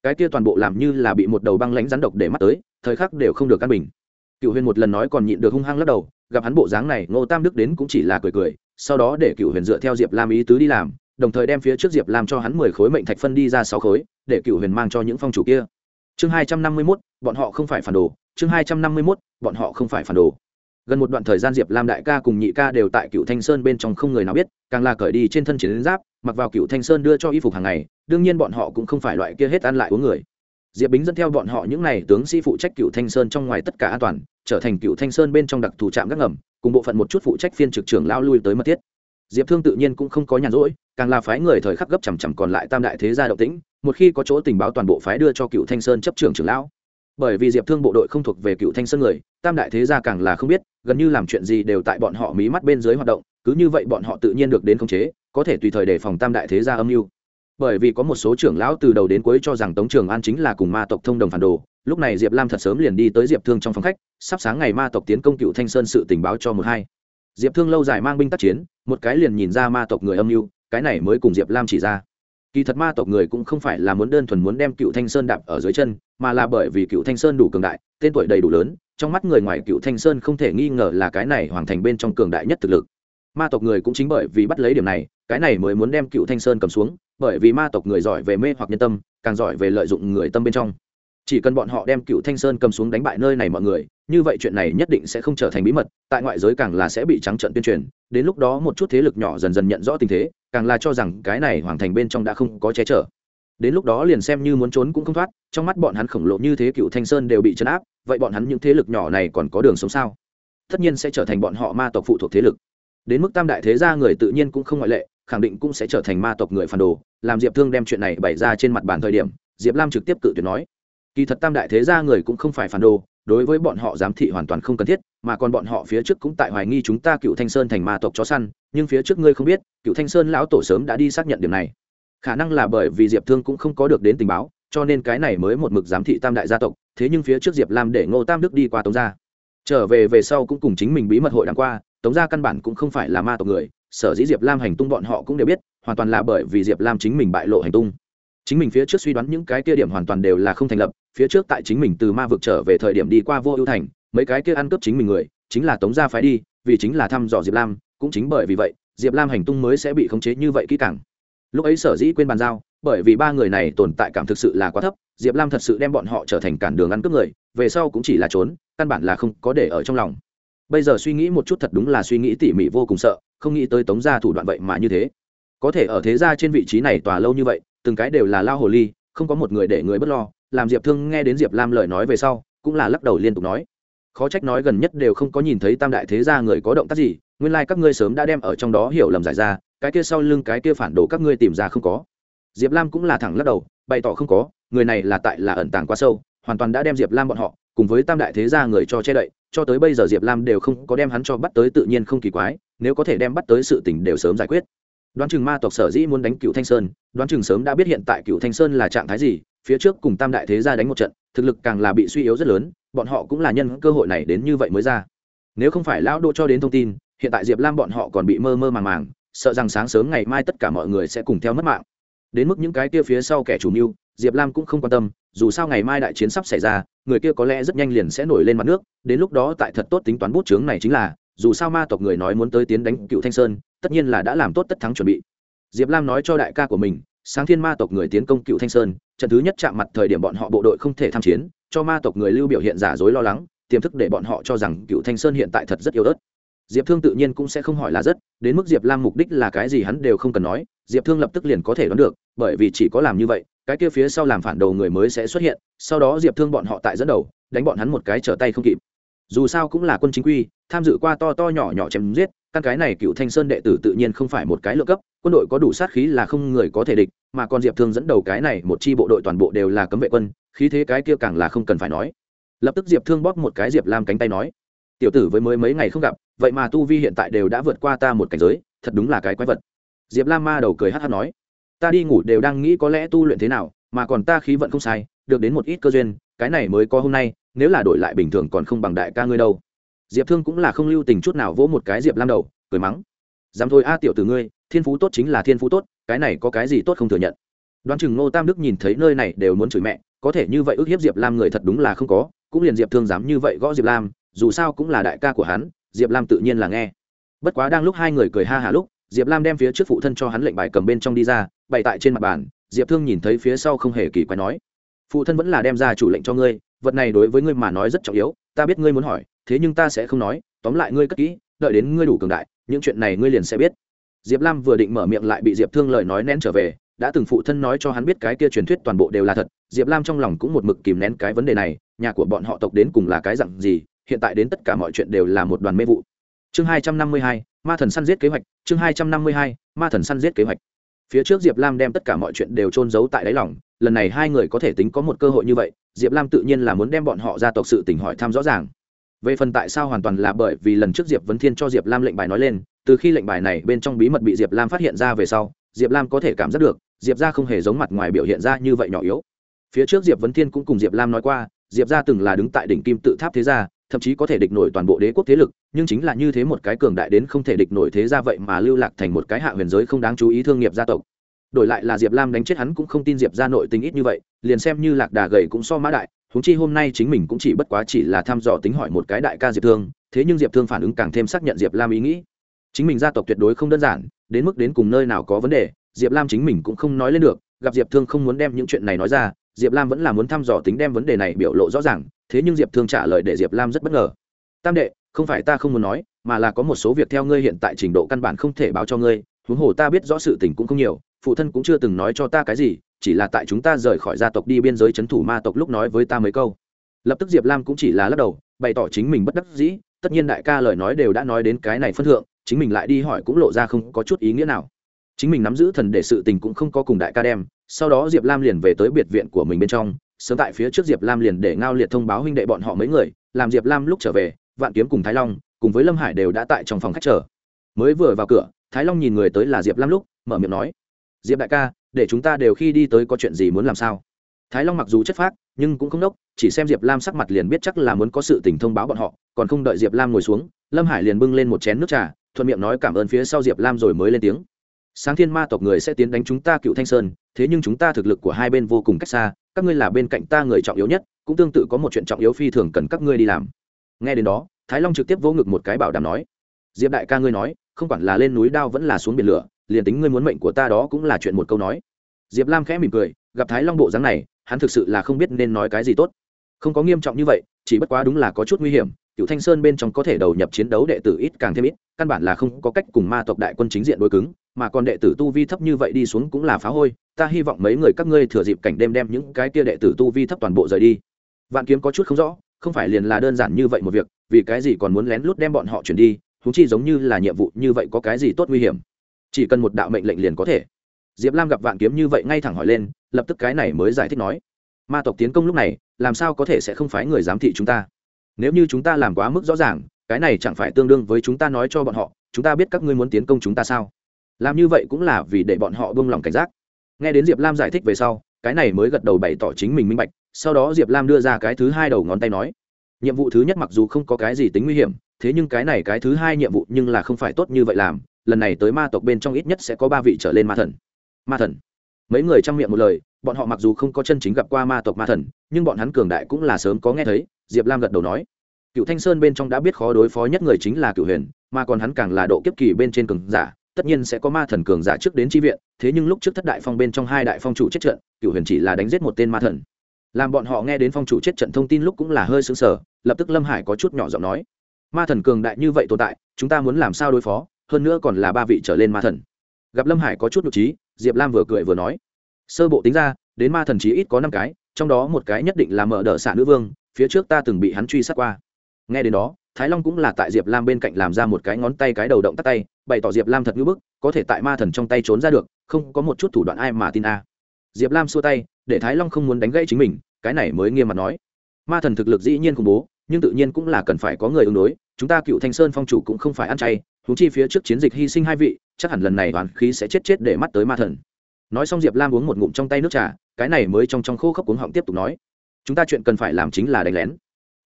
cái kia toàn bộ làm như là bị một đầu băng lãnh rắn độc để mắt tới, thời khắc đều không được căn bình. Cựu huyền một lần nói còn nhịn được hung hăng lắc đầu, gặp hắn bộ dáng này, ngô tam đức đến cũng chỉ là cười cười, sau đó để cựu huyền dựa theo diệp lam ý tứ đi làm, đồng thời đem phía trước diệp lam cho hắn mười khối mệnh thạch phân đi ra sáu khối, để cựu huyền mang cho những phong chủ kia. Chương hai trăm năm mươi mốt, bọn họ không phải phản đồ, chương hai trăm năm mươi mốt, bọn họ không phải phản đồ gần một đoạn thời gian diệp lam đại ca cùng nhị ca đều tại cựu thanh sơn bên trong không người nào biết, càng là cởi đi trên thân chiến giáp, mặc vào cựu thanh sơn đưa cho y phục hàng ngày, đương nhiên bọn họ cũng không phải loại kia hết ăn lại uống người. Diệp bính dẫn theo bọn họ những n à y tướng sĩ phụ trách cựu thanh sơn trong ngoài tất cả an toàn, trở thành cựu thanh sơn bên trong đặc thù trạm gác ngầm, cùng bộ phận một chút phụ trách phiên trực trưởng lao lui tới mất thiết. Diệp thương tự nhiên cũng không có nhàn rỗi, càng là phái người thời khắc gấp chằm chằm còn lại tam đại thế gia động tĩnh, một khi có chỗ tình báo toàn bộ phái đưa cho cựu thanh sơn chấp trưởng trưởng lão bởi vì diệp thương bộ đội không thuộc về cựu thanh sơn người, tam đại thế gia càng là không biết, gần như làm chuyện gì đều tại bọn họ mí mắt bên dưới hoạt động, cứ như vậy bọn họ tự nhiên được đến khống chế, có thể tùy thời đề phòng tam đại thế gia âm mưu. Bởi vì có một số trưởng lão từ đầu đến cuối cho rằng tống trường an chính là cùng ma tộc thông đồng phản đồ, lúc này diệp lam thật sớm liền đi tới diệp thương trong phòng khách, sắp sáng ngày ma tộc tiến công cựu thanh sơn sự tình báo cho một hai. Diệp thương lâu dài mang binh tác chiến, một cái liền nhìn ra ma tộc người âm mưu, cái này mới cùng diệp lam chỉ ra. Kỳ thật ma tộc người cũng không phải là muốn đơn thuần muốn đem cựu thanh sơn đạp ở dưới chân mà là bởi vì cựu thanh sơn đủ cường đại, tên tuổi đầy đủ lớn, trong mắt người ngoài cựu thanh sơn không thể nghi ngờ là cái này hoàn thành bên trong cường đại nhất thực lực. Ma tộc người cũng chính bởi vì bắt lấy điểm này, cái này mới muốn đem cựu thanh sơn cầm xuống, bởi vì ma tộc người giỏi về mê hoặc nhân tâm, càng giỏi về lợi dụng người tâm bên trong. Chỉ cần bọn họ đem cựu thanh sơn cầm xuống đánh bại nơi này mọi người, như vậy chuyện này nhất định sẽ không trở thành bí mật, tại ngoại giới càng là sẽ bị trắng trợn tuyên truyền, đến lúc đó một chút thế lực nhỏ dần dần nhận rõ tình thế, càng là cho rằng cái này hoàng thành bên trong đã không có che chở đến lúc đó liền xem như muốn trốn cũng không thoát, trong mắt bọn hắn khổng lồ như thế cựu thanh sơn đều bị chấn áp, vậy bọn hắn những thế lực nhỏ này còn có đường sống sao? Tất nhiên sẽ trở thành bọn họ ma tộc phụ thuộc thế lực. Đến mức tam đại thế gia người tự nhiên cũng không ngoại lệ, khẳng định cũng sẽ trở thành ma tộc người phản đồ. Làm diệp thương đem chuyện này bày ra trên mặt bàn thời điểm, diệp lam trực tiếp cự tuyệt nói, kỳ thật tam đại thế gia người cũng không phải phản đồ, đối với bọn họ giám thị hoàn toàn không cần thiết, mà còn bọn họ phía trước cũng tại hoài nghi chúng ta cựu thanh sơn thành ma tộc chó săn, nhưng phía trước ngươi không biết, cựu thanh sơn lão tổ sớm đã đi xác nhận điểm này khả năng là bởi vì diệp thương cũng không có được đến tình báo, cho nên cái này mới một mực giám thị tam đại gia tộc, thế nhưng phía trước diệp lam để ngô tam đức đi qua tống gia. Trở về về sau cũng cùng chính mình bí mật hội đ qua, tống gia căn bản cũng không phải là ma tộc người, sở dĩ diệp lam hành tung bọn họ cũng đều biết, hoàn toàn là bởi vì diệp lam chính mình bại lộ hành tung. Chính mình phía trước suy đoán những cái kia điểm hoàn toàn đều là không thành lập, phía trước tại chính mình từ ma vực trở về thời điểm đi qua vô ưu thành, mấy cái kia ăn cướp chính mình người, chính là tống gia phái đi, vì chính là thăm dò diệp lam, cũng chính bởi vì vậy, diệp lam hành tung mới sẽ bị khống chế như vậy kỹ càng lúc ấy sở dĩ quên bàn giao, bởi vì ba người này tồn tại cảm thực sự là quá thấp, diệp lam thật sự đem bọn họ trở thành cản đường ăn cướp người, về sau cũng chỉ là trốn, căn bản là không có để ở trong lòng. Bây giờ suy nghĩ một chút thật đúng là suy nghĩ tỉ mỉ vô cùng sợ, không nghĩ tới tống gia thủ đoạn vậy mà như thế. Có thể ở thế gia trên vị trí này tòa lâu như vậy, từng cái đều là lao hồ ly, không có một người để người b ấ t lo, làm diệp thương nghe đến diệp lam lời nói về sau, cũng là lắc đầu liên tục nói. Khó trách nói gần nhất đều không có nhìn thấy tam đại thế gia người có động tác gì nguyên lai、like、các ngươi sớm đã đem ở trong đó hiểu lầm giải ra, cái kia sau lưng cái kia phản đồ các ngươi tìm ra không có. Diệp lam cũng là thẳng lắc đầu, bày tỏ không có, người này là tại là ẩn tàng quá sâu, hoàn toàn đã đem diệp lam bọn họ, cùng với tam đại thế gia người cho che đậy, cho tới bây giờ diệp lam đều không có đem hắn cho bắt tới tự nhiên không kỳ quái, nếu có thể đem bắt tới sự tình đều sớm giải quyết. Đoán chừng ma tộc sở dĩ muốn đánh cựu thanh sơn, đoán chừng sớm đã biết hiện tại cựu thanh sơn là trạng thái gì, phía trước cùng tam đại thế gia đánh một trận, thực lực càng là bị suy yếu rất lớn, bọn họ cũng là nhân cơ hội này đến như vậy mới ra. Nếu không phải lão đô cho đến thông tin hiện tại diệp lam bọn họ còn bị mơ mơ màng màng, sợ rằng sáng sớm ngày mai tất cả mọi người sẽ cùng theo mất mạng. Đến mức những cái kia phía sau kẻ chủ mưu, diệp lam cũng không quan tâm, dù sao ngày mai đại chiến sắp xảy ra, người kia có lẽ rất nhanh liền sẽ nổi lên mặt nước, đến lúc đó tại thật tốt tính toán bút chướng này chính là, dù sao ma tộc người nói muốn tới tiến đánh cựu thanh sơn, tất nhiên là đã làm tốt tất thắng chuẩn bị. Diệp lam nói cho đại ca của mình, sáng thiên ma tộc người tiến công cựu thanh sơn, trận thứ nhất chạm mặt thời điểm bọn họ bộ đội không thể tham chiến, cho ma tộc người lưu biểu hiện giả dối lo lắng, tiềm thức để bọn họ cho rằng cựu thanh sơn hiện tại thật rất yếu ớt diệp thương tự nhiên cũng sẽ không hỏi là rất, đến mức diệp lam mục đích là cái gì hắn đều không cần nói, diệp thương lập tức liền có thể đoán được, bởi vì chỉ có làm như vậy, cái kia phía sau làm phản đầu người mới sẽ xuất hiện, sau đó diệp thương bọn họ tại dẫn đầu, đánh bọn hắn một cái trở tay không kịp. Dù sao cũng là quân chính quy, tham dự qua to to nhỏ nhỏ chém giết, căn cái này cựu thanh sơn đệ tử tự nhiên không phải một cái lượng cấp, quân đội có đủ sát khí là không người có thể địch, mà còn diệp thương dẫn đầu cái này một chi bộ đội toàn bộ đều là cấm vệ quân, khí thế cái kia càng là không cần phải nói. Lập tức diệp thương bóp một cái diệp lam cánh tay nói, tiểu tử với mới mấy ngày không gặp vậy mà tu vi hiện tại đều đã vượt qua ta một cảnh giới, thật đúng là cái quái vật. Diệp lam ma đầu cười hát hát nói, ta đi ngủ đều đang nghĩ có lẽ tu luyện thế nào, mà còn ta khí vận không sai, được đến một ít cơ duyên, cái này mới có hôm nay, nếu là đổi lại bình thường còn không bằng đại ca ngươi đâu. Diệp thương cũng là không lưu tình chút nào vỗ một cái diệp lam đầu, cười mắng, dám thôi a tiểu từ ngươi, thiên phú tốt chính là thiên phú tốt, cái này có cái gì tốt không thừa nhận. Đoán chừng ngô tam đức nhìn thấy nơi này đều muốn chửi mẹ, có thể như vậy ước hiếp diệp lam người thật đúng là không có, cũng liền diệp thương dám như vậy gõ diệp lam, dù sao cũng là đại ca của hắn diệp lam tự nhiên là nghe. Bất quá đang lúc hai người cười ha hả lúc, diệp lam đem phía trước phụ thân cho hắn lệnh bài cầm bên trong đi ra, bày tại trên mặt bàn, diệp thương nhìn thấy phía sau không hề kỳ quái nói, phụ thân vẫn là đem ra chủ lệnh cho ngươi, vật này đối với ngươi mà nói rất trọng yếu, ta biết ngươi muốn hỏi, thế nhưng ta sẽ không nói, tóm lại ngươi cất kỹ, đợi đến ngươi đủ cường đại, những chuyện này ngươi liền sẽ biết. Diệp lam vừa định mở miệng lại bị diệp thương lời nói nén trở về, đã từng phụ thân nói cho hắn biết cái kia truyền thuyết toàn bộ đều là thật, diệp lam trong lòng cũng một mực kìm nén cái vấn đề này, nhà của bọn họ tộc đến cùng là cái dặn gì hiện tại đến tất cả mọi chuyện đều là một đoàn mê vụ. Chương hai trăm năm mươi hai, ma thần săn giết kế hoạch, chương hai trăm năm mươi hai, ma thần săn giết kế hoạch. Phía trước diệp lam đem tất cả mọi chuyện đều trôn giấu tại đáy lòng, lần này hai người có thể tính có một cơ hội như vậy, diệp lam tự nhiên là muốn đem bọn họ ra tộc sự tỉnh hỏi thăm rõ ràng. Về phần tại sao hoàn toàn là bởi vì lần trước diệp vấn thiên cho diệp lam lệnh bài nói lên, từ khi lệnh bài này bên trong bí mật bị diệp lam phát hiện ra về sau, diệp lam có thể cảm giác được, diệp ra không hề giống mặt ngoài biểu hiện ra như vậy nhỏ yếu. Phía trước diệp vấn thiên cũng cùng diệp lam nói qua, diệp ra từng là đứng tại đỉnh kim tự tháp thế gia thậm chí có thể địch nổi toàn bộ đế quốc thế lực, nhưng chính là như thế một cái cường đại đến không thể địch nổi thế gia vậy mà lưu lạc thành một cái hạ huyền giới không đáng chú ý thương nghiệp gia tộc. Đổi lại là diệp lam đánh chết hắn cũng không tin diệp ra nội tình ít như vậy, liền xem như lạc đà gầy cũng so mã đại húng chi hôm nay chính mình cũng chỉ bất quá chỉ là thăm dò tính hỏi một cái đại ca diệp thương, thế nhưng diệp thương phản ứng càng thêm xác nhận diệp lam ý nghĩ. Chính mình gia tộc tuyệt đối không đơn giản, đến mức đến cùng nơi nào có vấn đề, diệp lam chính mình cũng không nói lên được, gặp diệp thương không muốn đem những chuyện này nói ra, diệp lam vẫn là muốn thăm dò tính đem vấn đề này biểu lộ rõ ràng thế nhưng diệp thương trả lời để diệp lam rất bất ngờ tam đệ không phải ta không muốn nói mà là có một số việc theo ngươi hiện tại trình độ căn bản không thể báo cho ngươi huống hồ ta biết rõ sự tình cũng không nhiều phụ thân cũng chưa từng nói cho ta cái gì chỉ là tại chúng ta rời khỏi gia tộc đi biên giới c h ấ n thủ ma tộc lúc nói với ta mấy câu lập tức diệp lam cũng chỉ là lắc đầu bày tỏ chính mình bất đắc dĩ tất nhiên đại ca lời nói đều đã nói đến cái này phân thượng chính mình lại đi hỏi cũng lộ ra không có chút ý nghĩa nào chính mình nắm giữ thần để sự tình cũng không có cùng đại ca đem sau đó diệp lam liền về tới biệt viện của mình bên trong sớm tại phía trước diệp lam liền để ngao liệt thông báo huynh đệ bọn họ mấy người, làm diệp lam lúc trở về, vạn kiếm cùng thái long, cùng với lâm hải đều đã tại trong phòng khách chờ. Mới vừa vào cửa, thái long nhìn người tới là diệp lam lúc, mở miệng nói, diệp đại ca, để chúng ta đều khi đi tới có chuyện gì muốn làm sao? Thái long mặc dù chất phác, nhưng cũng không đốc, chỉ xem diệp lam sắc mặt liền biết chắc là muốn có sự tình thông báo bọn họ, còn không đợi diệp lam ngồi xuống, lâm hải liền bưng lên một chén nước trà, thuận miệng nói cảm ơn phía sau diệp lam rồi mới lên tiếng. Sáng thiên ma tộc người sẽ tiến đánh chúng ta cựu thanh sơn, thế nhưng chúng ta thực lực của hai bên vô cùng cách xa các ngươi là bên cạnh ta người trọng yếu nhất, cũng tương tự có một chuyện trọng yếu phi thường cần các ngươi đi làm. Nghe đến đó, thái long trực tiếp vỗ ngực một cái bảo đảm nói, diệp đại ca ngươi nói, không quản là lên núi đao vẫn là xuống biển lửa, liền tính ngươi muốn mệnh của ta đó cũng là chuyện một câu nói. Diệp lam khẽ mỉm cười, gặp thái long bộ dáng này, hắn thực sự là không biết nên nói cái gì tốt. Không có nghiêm trọng như vậy, chỉ bất quá đúng là có chút nguy hiểm cựu thanh sơn bên trong có thể đầu nhập chiến đấu đệ tử ít càng thêm ít, căn bản là không có cách cùng ma tộc đại quân chính diện đối cứng, mà còn đệ tử tu vi thấp như vậy đi xuống cũng là phá hôi, ta hy vọng mấy người các ngươi thừa dịp cảnh đêm đem những cái kia đệ tử tu vi thấp toàn bộ rời đi. Vạn kiếm có chút không rõ, không phải liền là đơn giản như vậy một việc, vì cái gì còn muốn lén lút đem bọn họ chuyển đi thú chi giống như là nhiệm vụ như vậy có cái gì tốt nguy hiểm. Chỉ cần một đạo mệnh lệnh liền có thể. Diệp lam gặp vạn kiếm như vậy ngay thẳng hỏi lên, lập tức cái này mới giải thích nói, ma tộc tiến công lúc này, làm sao có thể sẽ không phái người giám thị chúng ta? Nếu như chúng ta làm quá mức rõ ràng, cái này chẳng phải tương đương với chúng ta nói cho bọn họ, chúng ta biết các ngươi muốn tiến công chúng ta sao? Làm như vậy cũng là vì để bọn họ buông lỏng cảnh giác. Nghe đến diệp lam giải thích về sau, cái này mới gật đầu bày tỏ chính mình minh bạch, sau đó diệp lam đưa ra cái thứ hai đầu ngón tay nói, nhiệm vụ thứ nhất mặc dù không có cái gì tính nguy hiểm, thế nhưng cái này cái thứ hai nhiệm vụ nhưng là không phải tốt như vậy làm, lần này tới ma tộc bên trong ít nhất sẽ có ba vị trở lên ma thần. Ma thần. Mấy người trang miệng một lời, bọn họ mặc dù không có chân chính gặp qua ma tộc ma thần, nhưng bọn hắn cường đại cũng là sớm có nghe thấy diệp lam gật đầu nói, cựu thanh sơn bên trong đã biết khó đối phó nhất người chính là cựu huyền, mà còn hắn càng là độ kiếp kỳ bên trên cường giả, tất nhiên sẽ có ma thần cường giả trước đến tri viện, thế nhưng lúc trước thất đại phong bên trong hai đại phong chủ chết trận, cựu huyền chỉ là đánh giết một tên ma thần. Làm bọn họ nghe đến phong chủ chết trận thông tin lúc cũng là hơi xứng sở lập tức lâm hải có chút nhỏ giọng nói, ma thần cường đại như vậy tồn tại, chúng ta muốn làm sao đối phó, hơn nữa còn là ba vị trở lên ma thần. Gặp lâm hải có chút nhục trí, diệp lam vừa cười vừa nói, sơ bộ tính ra, đến ma thần chí ít có năm cái, trong đó một cái nhất định là mở đỡ xạ nữ vương phía trước ta từng bị hắn truy sát qua. Nghe đến đó, thái long cũng là tại diệp lam bên cạnh làm ra một cái ngón tay cái đầu động tắt tay, bày tỏ diệp lam thật ngữ bức, có thể tại ma thần trong tay trốn ra được, không có một chút thủ đoạn ai mà tin a. Diệp lam xua tay, để thái long không muốn đánh gãy chính mình, cái này mới nghiêm mặt nói. Ma thần thực lực dĩ nhiên khủng bố, nhưng tự nhiên cũng là cần phải có người ứng đối, chúng ta cựu thanh sơn phong chủ cũng không phải ăn chay thú chi phía trước chiến dịch hy sinh hai vị, chắc hẳn lần này đoàn khí sẽ chết chết để mắt tới ma thần. Nói xong diệp lam uống một ngụm trong tay nước trà, cái này mới trong trong khô khốc cuống họng tiếp tục nói chúng ta chuyện cần phải làm chính là đánh lén.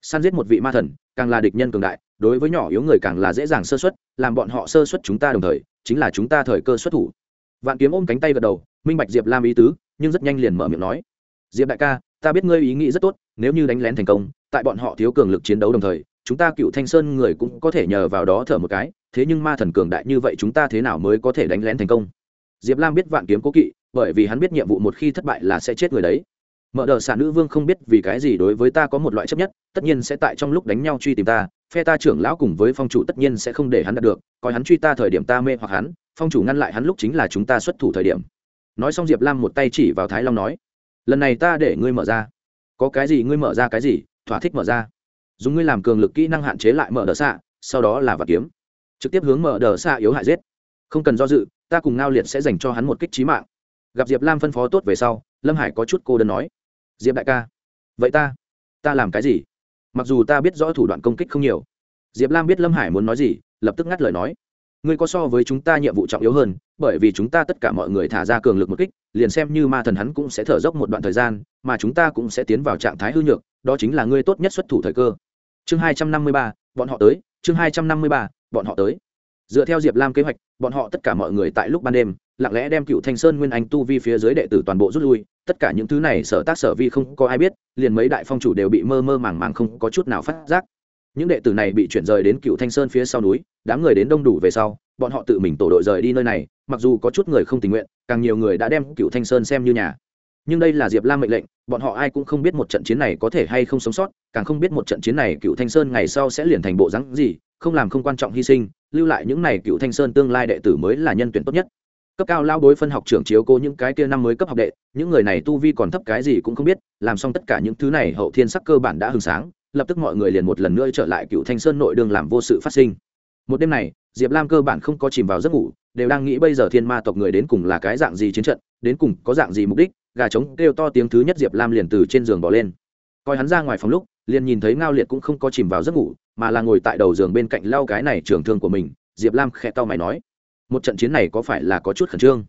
Săn giết một vị ma thần, càng là địch nhân cường đại, đối với nhỏ yếu người càng là dễ dàng sơ xuất làm bọn họ sơ xuất chúng ta đồng thời, chính là chúng ta thời cơ xuất thủ. Vạn kiếm ôm cánh tay gật đầu, minh bạch diệp lam ý tứ, nhưng rất nhanh liền mở miệng nói, diệp đại ca, ta biết ngươi ý nghĩ rất tốt, nếu như đánh lén thành công, tại bọn họ thiếu cường lực chiến đấu đồng thời, chúng ta cựu thanh sơn người cũng có thể nhờ vào đó thở một cái, thế nhưng ma thần cường đại như vậy chúng ta thế nào mới có thể đánh lén thành công? Diệp lam biết vạn kiếm cố kỵ, bởi vì hắn biết nhiệm vụ một khi thất bại là sẽ chết người đấy mở đờ xạ nữ vương không biết vì cái gì đối với ta có một loại chấp nhất, tất nhiên sẽ tại trong lúc đánh nhau truy tìm ta, phe ta trưởng lão cùng với phong chủ tất nhiên sẽ không để hắn đạt được, coi hắn truy ta thời điểm ta mê hoặc hắn, phong chủ ngăn lại hắn lúc chính là chúng ta xuất thủ thời điểm. Nói xong diệp lam một tay chỉ vào thái long nói, lần này ta để ngươi mở ra. Có cái gì ngươi mở ra cái gì? Thỏa thích mở ra. Dùng ngươi làm cường lực kỹ năng hạn chế lại mở đờ xạ, sau đó là vật kiếm. Trực tiếp hướng mở đờ xạ yếu hại giết. Không cần do dự, ta cùng ngao liệt sẽ dành cho hắn một kích trí mạng. Gặp diệp lam phân phó tốt về sau, lâm hải có chút cô đơn nói diệp đại ca. Vậy ta ta làm cái gì? Mặc dù ta biết rõ thủ đoạn công kích không nhiều. Diệp lam biết lâm hải muốn nói gì, lập tức ngắt lời nói. Ngươi có so với chúng ta nhiệm vụ trọng yếu hơn, bởi vì chúng ta tất cả mọi người thả ra cường lực một kích, liền xem như ma thần hắn cũng sẽ thở dốc một đoạn thời gian, mà chúng ta cũng sẽ tiến vào trạng thái hư nhược, đó chính là ngươi tốt nhất xuất thủ thời cơ. Chương hai trăm năm mươi ba, bọn họ tới, chương hai trăm năm mươi ba, bọn họ tới. Dựa theo diệp lam kế hoạch, bọn họ tất cả mọi người tại lúc ban đêm, lặng lẽ đem cựu thanh sơn nguyên anh tu vi phía dưới đệ tử toàn bộ rút lui tất cả những thứ này sở tác sở vi không có ai biết, liền mấy đại phong chủ đều bị mơ mơ màng màng không có chút nào phát giác. Những đệ tử này bị chuyển rời đến cựu thanh sơn phía sau núi, đám người đến đông đủ về sau, bọn họ tự mình tổ đội rời đi nơi này, mặc dù có chút người không tình nguyện, càng nhiều người đã đem cựu thanh sơn xem như nhà. Nhưng đây là diệp lam mệnh lệnh, bọn họ ai cũng không biết một trận chiến này có thể hay không sống sót, càng không biết một trận chiến này cựu thanh sơn ngày sau sẽ liền thành bộ rắn gì, không làm không quan trọng hy sinh, lưu lại những này cựu thanh sơn tương lai đệ tử mới là nhân tuyển tốt nhất cấp cao lao đối phân học trưởng chiếu cố những cái kia năm mới cấp học đệ, những người này tu vi còn thấp cái gì cũng không biết, làm xong tất cả những thứ này hậu thiên sắc cơ bản đã hừng sáng, lập tức mọi người liền một lần nữa trở lại cựu thanh sơn nội đường làm vô sự phát sinh. Một đêm này, diệp lam cơ bản không có chìm vào giấc ngủ, đều đang nghĩ bây giờ thiên ma tộc người đến cùng là cái dạng gì chiến trận, đến cùng có dạng gì mục đích, gà trống kêu to tiếng thứ nhất diệp lam liền từ trên giường bỏ lên. Coi hắn ra ngoài phòng lúc, liền nhìn thấy ngao liệt cũng không có chìm vào giấc ngủ, mà là ngồi tại đầu giường bên cạnh lau cái này trường thương của mình, diệp lam khẽ tao mày nói một trận chiến này có phải là có chút khẩn trương?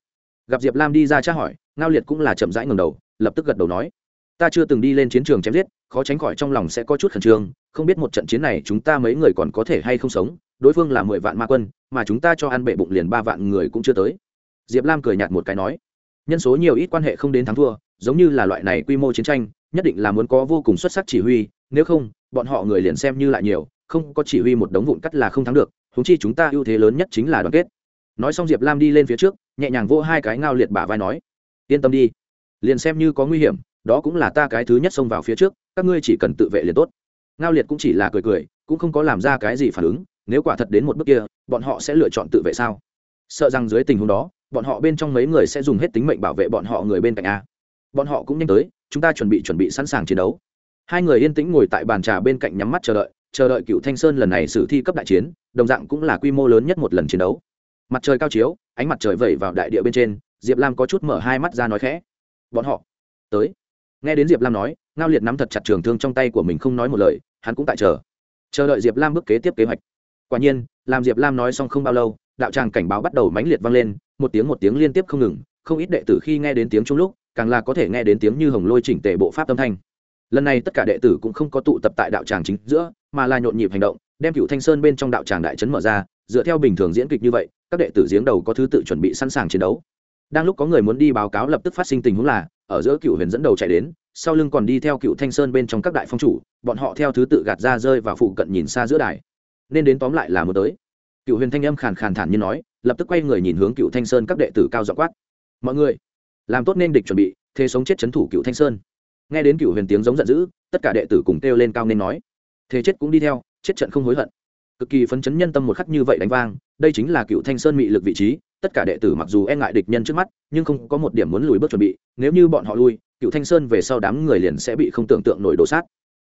Gặp diệp lam đi ra tra hỏi, ngao liệt cũng là chậm rãi ngầm đầu, lập tức gật đầu nói, ta chưa từng đi lên chiến trường chém giết, khó tránh khỏi trong lòng sẽ có chút khẩn trương, không biết một trận chiến này chúng ta mấy người còn có thể hay không sống, đối phương là mười vạn ma quân, mà chúng ta cho ăn bệ bụng liền ba vạn người cũng chưa tới. Diệp lam cười nhạt một cái nói, nhân số nhiều ít quan hệ không đến thắng thua, giống như là loại này quy mô chiến tranh, nhất định là muốn có vô cùng xuất sắc chỉ huy, nếu không, bọn họ người liền xem như lại nhiều, không có chỉ huy một đống vụn cắt là không thắng được húng chi chúng ta ưu thế lớn nhất chính là đoàn kết nói xong diệp lam đi lên phía trước, nhẹ nhàng vỗ hai cái ngao liệt bả vai nói, yên tâm đi, liền xem như có nguy hiểm, đó cũng là ta cái thứ nhất xông vào phía trước, các ngươi chỉ cần tự vệ liền tốt. Ngao liệt cũng chỉ là cười cười, cũng không có làm ra cái gì phản ứng, nếu quả thật đến một bước kia, bọn họ sẽ lựa chọn tự vệ sao? Sợ rằng dưới tình huống đó, bọn họ bên trong mấy người sẽ dùng hết tính mệnh bảo vệ bọn họ người bên cạnh a. Bọn họ cũng nhanh tới, chúng ta chuẩn bị chuẩn bị sẵn sàng chiến đấu. Hai người yên tĩnh ngồi tại bàn trà bên cạnh nhắm mắt chờ đợi chờ đợi cựu thanh sơn lần này sử thi cấp đại chiến, đồng dạng cũng là quy mô lớn nhất một lần chiến đấu mặt trời cao chiếu, ánh mặt trời vẩy vào đại địa bên trên, diệp lam có chút mở hai mắt ra nói khẽ. Bọn họ tới. Nghe đến diệp lam nói, ngao liệt nắm thật chặt trường thương trong tay của mình không nói một lời, hắn cũng tại chờ. Chờ đợi diệp lam bước kế tiếp kế hoạch. Quả nhiên, làm diệp lam nói xong không bao lâu, đạo tràng cảnh báo bắt đầu mãnh liệt vang lên, một tiếng một tiếng liên tiếp không ngừng, không ít đệ tử khi nghe đến tiếng chung lúc, càng là có thể nghe đến tiếng như hồng lôi chỉnh tề bộ pháp âm thanh. Lần này tất cả đệ tử cũng không có tụ tập tại đạo tràng chính giữa, mà là nhộn nhịp hành động, đem cựu thanh sơn bên trong đạo tràng đại trấn mở ra, dựa theo bình thường diễn kịch như vậy các đệ tử giếng đầu có thứ tự chuẩn bị sẵn sàng chiến đấu. Đang lúc có người muốn đi báo cáo lập tức phát sinh tình huống là, ở giữa cựu huyền dẫn đầu chạy đến, sau lưng còn đi theo cựu thanh sơn bên trong các đại phong chủ, bọn họ theo thứ tự gạt ra rơi và phụ cận nhìn xa giữa đài. Nên đến tóm lại là một tới. Cựu huyền thanh âm khàn khàn thản như nói, lập tức quay người nhìn hướng cựu thanh sơn các đệ tử cao dọ quát. Mọi người, làm tốt nên địch chuẩn bị, thế sống chết c h ấ n thủ cựu thanh sơn. Nghe đến cựu huyền tiếng giống giận dữ, tất cả đệ tử cùng kêu lên cao nên nói, thế chết cũng đi theo, chết trận không hối hận cực kỳ phấn chấn nhân tâm một khắc như vậy đánh vang, đây chính là cựu thanh sơn mị lực vị trí, tất cả đệ tử mặc dù e ngại địch nhân trước mắt, nhưng không có một điểm muốn lùi bước chuẩn bị, nếu như bọn họ lui, cựu thanh sơn về sau đám người liền sẽ bị không tưởng tượng nổi đổ sát.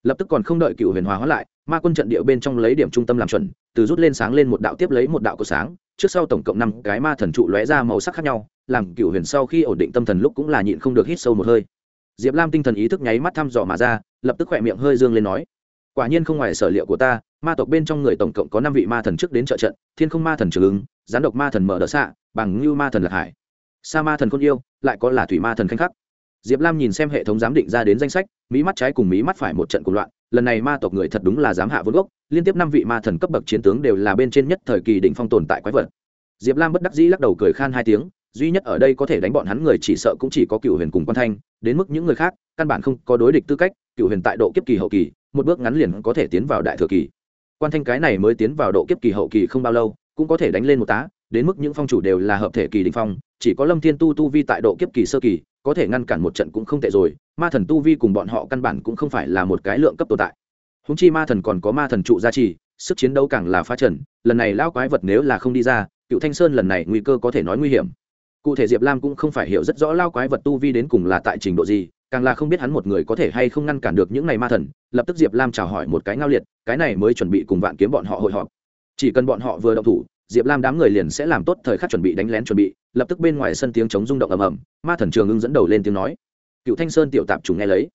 Lập tức còn không đợi cựu huyền hóa hóa lại, ma quân trận địa bên trong lấy điểm trung tâm làm chuẩn, từ rút lên sáng lên một đạo tiếp lấy một đạo của sáng, trước sau tổng cộng năm cái ma thần trụ lóe ra màu sắc khác nhau, làm cựu huyền sau khi ổn định tâm thần lúc cũng là nhịn không được hít sâu một hơi. Diệp lam tinh thần ý thức nháy mắt thăm dò mà ra, lập tức khỏe miệng hơi dương lên nói, quả nhiên không ngoài sở liệu của ta ma tộc bên trong người tổng cộng có năm vị ma thần trước đến trợ trận, thiên không ma thần trường ứng gián độc ma thần mở đỡ xạ, bằng ngưu ma thần lạc hải. Sa ma thần con yêu, lại có là thủy ma thần khanh khắc. Diệp lam nhìn xem hệ thống giám định ra đến danh sách mỹ mắt trái cùng mỹ mắt phải một trận cùng loạn, lần này ma tộc người thật đúng là dám hạ vốn gốc, liên tiếp năm vị ma thần cấp bậc chiến tướng đều là bên trên nhất thời kỳ đỉnh phong tồn tại quái vật. Diệp lam bất đắc dĩ lắc đầu cười khan hai tiếng, duy nhất ở đây có thể đánh bọn hắn người chỉ sợ cũng chỉ có cựu huyền cùng quan thanh, đến mức những người khác, căn bản không có đối địch tư cách cựu huyền tại độ kiếp kỳ hậu kỳ, một bước ngắn liền có thể tiến vào đại thừa kỳ quan thanh cái này mới tiến vào độ kiếp kỳ hậu kỳ không bao lâu, cũng có thể đánh lên một tá, đến mức những phong chủ đều là hợp thể kỳ đình phong, chỉ có lâm thiên tu tu vi tại độ kiếp kỳ sơ kỳ, có thể ngăn cản một trận cũng không tệ rồi, ma thần tu vi cùng bọn họ căn bản cũng không phải là một cái lượng cấp tồn tại. Húng chi ma thần còn có ma thần trụ gia trì, sức chiến đấu càng là phá trần, lần này lao quái vật nếu là không đi ra, cựu thanh sơn lần này nguy cơ có thể nói nguy hiểm. Cụ thể diệp lam cũng không phải hiểu rất rõ lao quái vật tu vi đến cùng là tại trình độ gì càng là không biết hắn một người có thể hay không ngăn cản được những này ma thần, lập tức diệp lam chào hỏi một cái ngao liệt, cái này mới chuẩn bị cùng vạn kiếm bọn họ hội họp. Chỉ cần bọn họ vừa động thủ, diệp lam đám người liền sẽ làm tốt thời khắc chuẩn bị đánh lén chuẩn bị, lập tức bên ngoài sân tiếng chống rung động ầm ầm, ma thần trường ưng dẫn đầu lên tiếng nói. Cựu thanh sơn tiểu tạp chủ nghe lấy.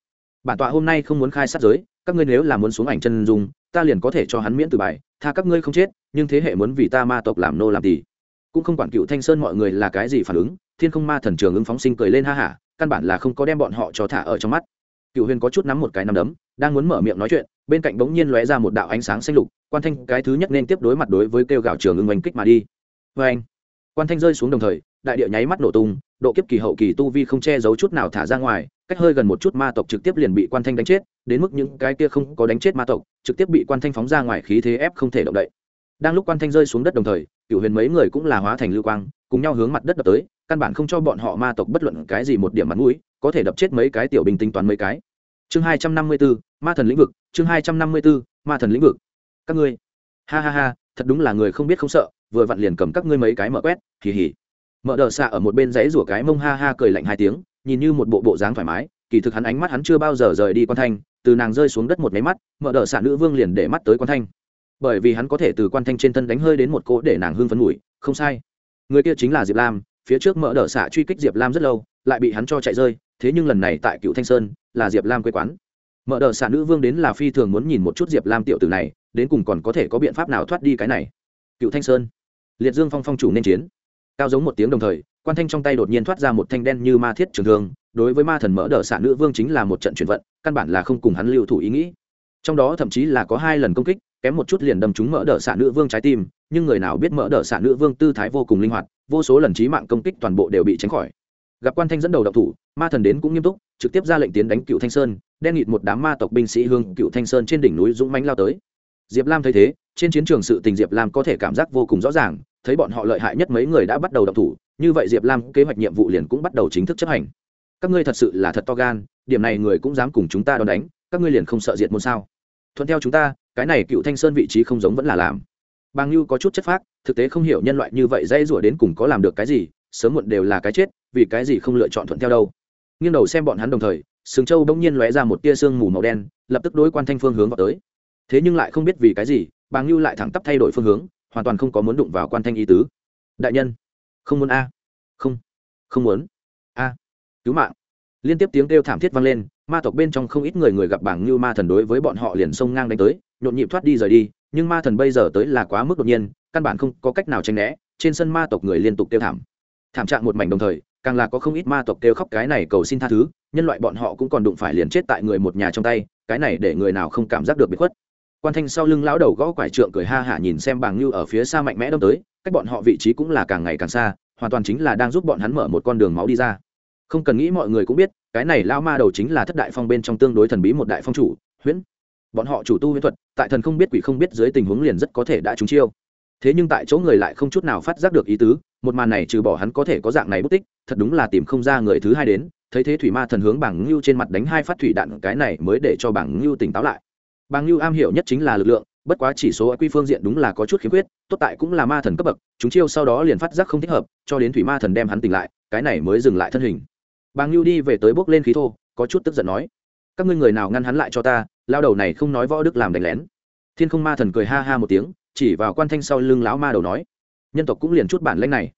Bản tọa hôm nay không muốn khai sát giới, các ngươi nếu là muốn xuống ảnh chân dung, ta liền có thể cho hắn miễn từ bài, tha các ngươi không chết, nhưng thế hệ muốn vì ta ma tộc làm nô làm gì cũng không quản cựu thanh sơn mọi người là cái gì phản ứng, thiên không ma thần trường ứng phóng sinh cười lên ha hả căn bản là không có đem bọn họ cho thả ở trong mắt. Cựu huyền có chút nắm một cái nắm đấm, đang muốn mở miệng nói chuyện, bên cạnh bỗng nhiên lóe ra một đạo ánh sáng xanh lục, quan thanh, cái thứ nhất nên tiếp đối mặt đối với kêu gạo trường ưng oanh kích mà đi. Vê anh, quan thanh rơi xuống đồng thời, đại địa nháy mắt nổ tung, độ kiếp kỳ hậu kỳ tu vi không che giấu chút nào thả ra ngoài, cách hơi gần một chút ma tộc trực tiếp liền bị quan thanh đánh chết, đến mức những cái kia không có đánh chết ma tộc, trực tiếp bị quan thanh phóng ra ngoài khí thế ép không thể động đậy. Đang lúc quan thanh rơi xuống đất đồng thời cựu huyền mấy người cũng là hóa thành lưu quang, cùng nhau hướng mặt đất đập tới căn bản không cho bọn họ ma tộc bất luận cái gì một điểm mặt mũi, có thể đập chết mấy cái tiểu binh tính toán mấy cái. Chương hai trăm năm mươi bốn ma thần lĩnh vực, chương hai trăm năm mươi bốn ma thần lĩnh vực. Các ngươi. Ha ha ha, thật đúng là người không biết không sợ, vừa vặn liền cầm các ngươi mấy cái mở quét kỳ hỉ mở đờ xạ ở một bên dãy rủa cái mông ha ha cười lạnh hai tiếng, nhìn như một bộ bộ dáng thoải mái, kỳ thực hắn ánh mắt hắn chưa bao giờ rời đi quan thanh, từ nàng rơi xuống đất một máy mắt, mở đờ xạ nữ vương liền để mắt tới quan thanh. Bởi vì hắn có thể từ quan thanh trên thân đánh hơi đến một cỗ để nàng hưng phấn mùi, không sai. Người kia chính là diệp lam phía trước mỡ đỡ xạ truy kích diệp lam rất lâu, lại bị hắn cho chạy rơi, thế nhưng lần này tại cựu thanh sơn, là diệp lam quê quán. Mỡ đỡ xạ nữ vương đến là phi thường muốn nhìn một chút diệp lam tiểu tử này, đến cùng còn có thể có biện pháp nào thoát đi cái này. Cựu thanh sơn. Liệt dương phong phong chủ nên chiến. Cao giống một tiếng đồng thời, quan thanh trong tay đột nhiên thoát ra một thanh đen như ma thiết trường thương, đối với ma thần mỡ đỡ xạ nữ vương chính là một trận chuyển vận, căn bản là không cùng hắn lưu thủ ý nghĩ. Trong đó thậm chí là có hai lần công kích kém một chút liền đâm trúng mỡ đỡ xạ nữ vương trái tim, nhưng người nào biết mỡ đỡ xạ nữ vương tư thái vô cùng linh hoạt, vô số lần trí mạng công kích toàn bộ đều bị tránh khỏi. Gặp quan thanh dẫn đầu độc thủ, ma thần đến cũng nghiêm túc, trực tiếp ra lệnh tiến đánh cựu thanh sơn, đen nghịt một đám ma tộc binh sĩ hương cựu thanh sơn trên đỉnh núi dũng mãnh lao tới. Diệp lam thấy thế, trên chiến trường sự tình diệp lam có thể cảm giác vô cùng rõ ràng, thấy bọn họ lợi hại nhất mấy người đã bắt đầu độc thủ, như vậy diệp lam kế hoạch nhiệm vụ liền cũng bắt đầu chính thức chấp hành. Các ngươi thật sự là thật to gan, điểm này người cũng dám cùng chúng ta đón đánh, các ngươi liền không sợ diệt môn sao? Thuận theo chúng ta cái này cựu thanh sơn vị trí không giống vẫn là làm. Bàng lưu có chút chất phác, thực tế không hiểu nhân loại như vậy dây rủa đến cùng có làm được cái gì, sớm muộn đều là cái chết, vì cái gì không lựa chọn thuận theo đâu. Nghiêng đầu xem bọn hắn đồng thời, sừng châu bỗng nhiên lóe ra một tia sương mù màu đen, lập tức đối quan thanh phương hướng vào tới. Thế nhưng lại không biết vì cái gì, bàng lưu lại thẳng tắp thay đổi phương hướng, hoàn toàn không có muốn đụng vào quan thanh ý tứ. Đại nhân, không muốn a. Không không muốn a. Cứu mạng. Liên tiếp tiếng kêu thảm thiết vang lên, ma tộc bên trong không ít người người gặp bảng như ma thần đối với bọn họ liền xông ngang đánh tới nhộn nhịp thoát đi rời đi, nhưng ma thần bây giờ tới là quá mức đột nhiên, căn bản không có cách nào tránh né, trên sân ma tộc người liên tục kêu thảm. Thảm trạng một mảnh đồng thời, càng là có không ít ma tộc kêu khóc cái này cầu xin tha thứ, nhân loại bọn họ cũng còn đụng phải liền chết tại người một nhà trong tay, cái này để người nào không cảm giác được bị khuất. Quan thanh sau lưng lão đầu gõ quải trượng cười ha hả nhìn xem bàng như ở phía xa mạnh mẽ đâm tới, cách bọn họ vị trí cũng là càng ngày càng xa, hoàn toàn chính là đang giúp bọn hắn mở một con đường máu đi ra. Không cần nghĩ mọi người cũng biết, cái này lao ma đầu chính là thất đại phong bên trong tương đối thần bí một đại phong chủ, huyễn bọn họ chủ tu huyễn thuật, tại thần không biết quỷ không biết dưới tình huống liền rất có thể đã trúng chiêu. Thế nhưng tại chỗ người lại không chút nào phát giác được ý tứ, một màn này trừ bỏ hắn có thể có dạng này bút tích, thật đúng là tìm không ra người thứ hai đến, thấy thế thủy ma thần hướng bảng ngưu trên mặt đánh hai phát thủy đạn, cái này mới để cho bảng ngưu tỉnh táo lại. Bảng ngưu am hiểu nhất chính là lực lượng, bất quá chỉ số quy phương diện đúng là có chút khiếm khuyết, tốt tại cũng là ma thần cấp bậc chúng chiêu sau đó liền phát giác không thích hợp, cho đến thủy ma thần đem hắn tỉnh lại, cái này mới dừng lại thân hình. Bàng lưu đi về tới bốc lên khí thô, có chút tức giận nói, các ngươi người nào ngăn hắn lại cho ta lao đầu này không nói võ đức làm đánh lén. Thiên không ma thần cười ha ha một tiếng, chỉ vào quan thanh sau lưng lão ma đầu nói, nhân tộc cũng liền chút bản lãnh này,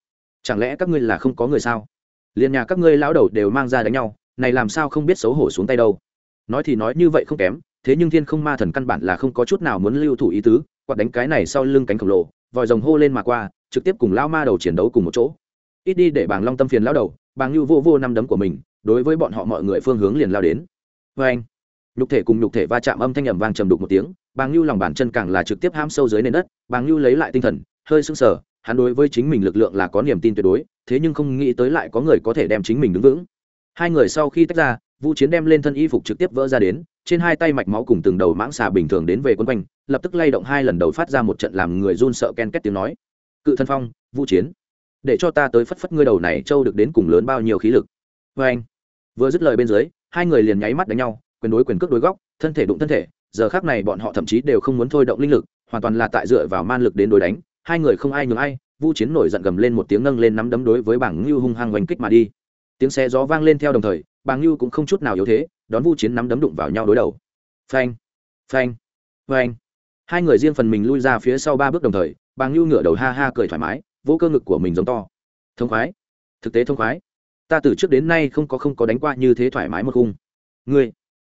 chẳng lẽ các ngươi là không có người sao? Liền nhà các ngươi lão đầu đều mang ra đánh nhau, này làm sao không biết xấu hổ xuống tay đâu? Nói thì nói như vậy không kém, thế nhưng thiên không ma thần căn bản là không có chút nào muốn lưu thủ ý tứ, quạt đánh cái này sau lưng cánh khổng lồ, vòi rồng hô lên mà qua, trực tiếp cùng lão ma đầu chiến đấu cùng một chỗ. Ít đi để bảng long tâm phiền lão đầu, bàng lưu vô vô năm đấm của mình, đối với bọn họ mọi người phương hướng liền lao đến. Vê anh nhục thể cùng nhục thể va chạm âm thanh ẩm vang trầm đục một tiếng, bàng lưu lòng bàn chân càng là trực tiếp ham sâu dưới nền đất, bàng lưu lấy lại tinh thần, hơi sững sờ, hắn đối với chính mình lực lượng là có niềm tin tuyệt đối, thế nhưng không nghĩ tới lại có người có thể đem chính mình đứng vững. Hai người sau khi tách ra, vũ chiến đem lên thân y phục trực tiếp vỡ ra đến, trên hai tay mạch máu cùng từng đầu mãng xà bình thường đến về quân quanh, lập tức lay động hai lần đầu phát ra một trận làm người run sợ ken két tiếng nói. Cự thân phong, vũ chiến, để cho ta tới phất phất ngươi đầu này, châu được đến cùng lớn bao nhiêu khí lực. Vê anh vừa dứt lời bên dưới, hai người liền nháy mắt đánh nhau quyền đối quyền cước đối góc, thân thể đụng thân thể, giờ khác này bọn họ thậm chí đều không muốn thôi động linh lực, hoàn toàn là tại dựa vào man lực đến đối đánh, hai người không ai nhường ai, vu chiến nổi giận gầm lên một tiếng nâng lên nắm đấm đối với bảng ngưu hung hăng oanh kích mà đi. Tiếng xe gió vang lên theo đồng thời, bảng ngưu cũng không chút nào yếu thế, đón vu chiến nắm đấm đụng vào nhau đối đầu. Phanh phanh phanh. Hai người riêng phần mình lui ra phía sau ba bước đồng thời, bảng ngưu ngửa đầu ha ha cười thoải mái, vỗ cơ ngực của mình giống to. Thông khoái, thực tế thông khoái. Ta từ trước đến nay không có không có đánh qua như thế thoải mái một khung. Ngươi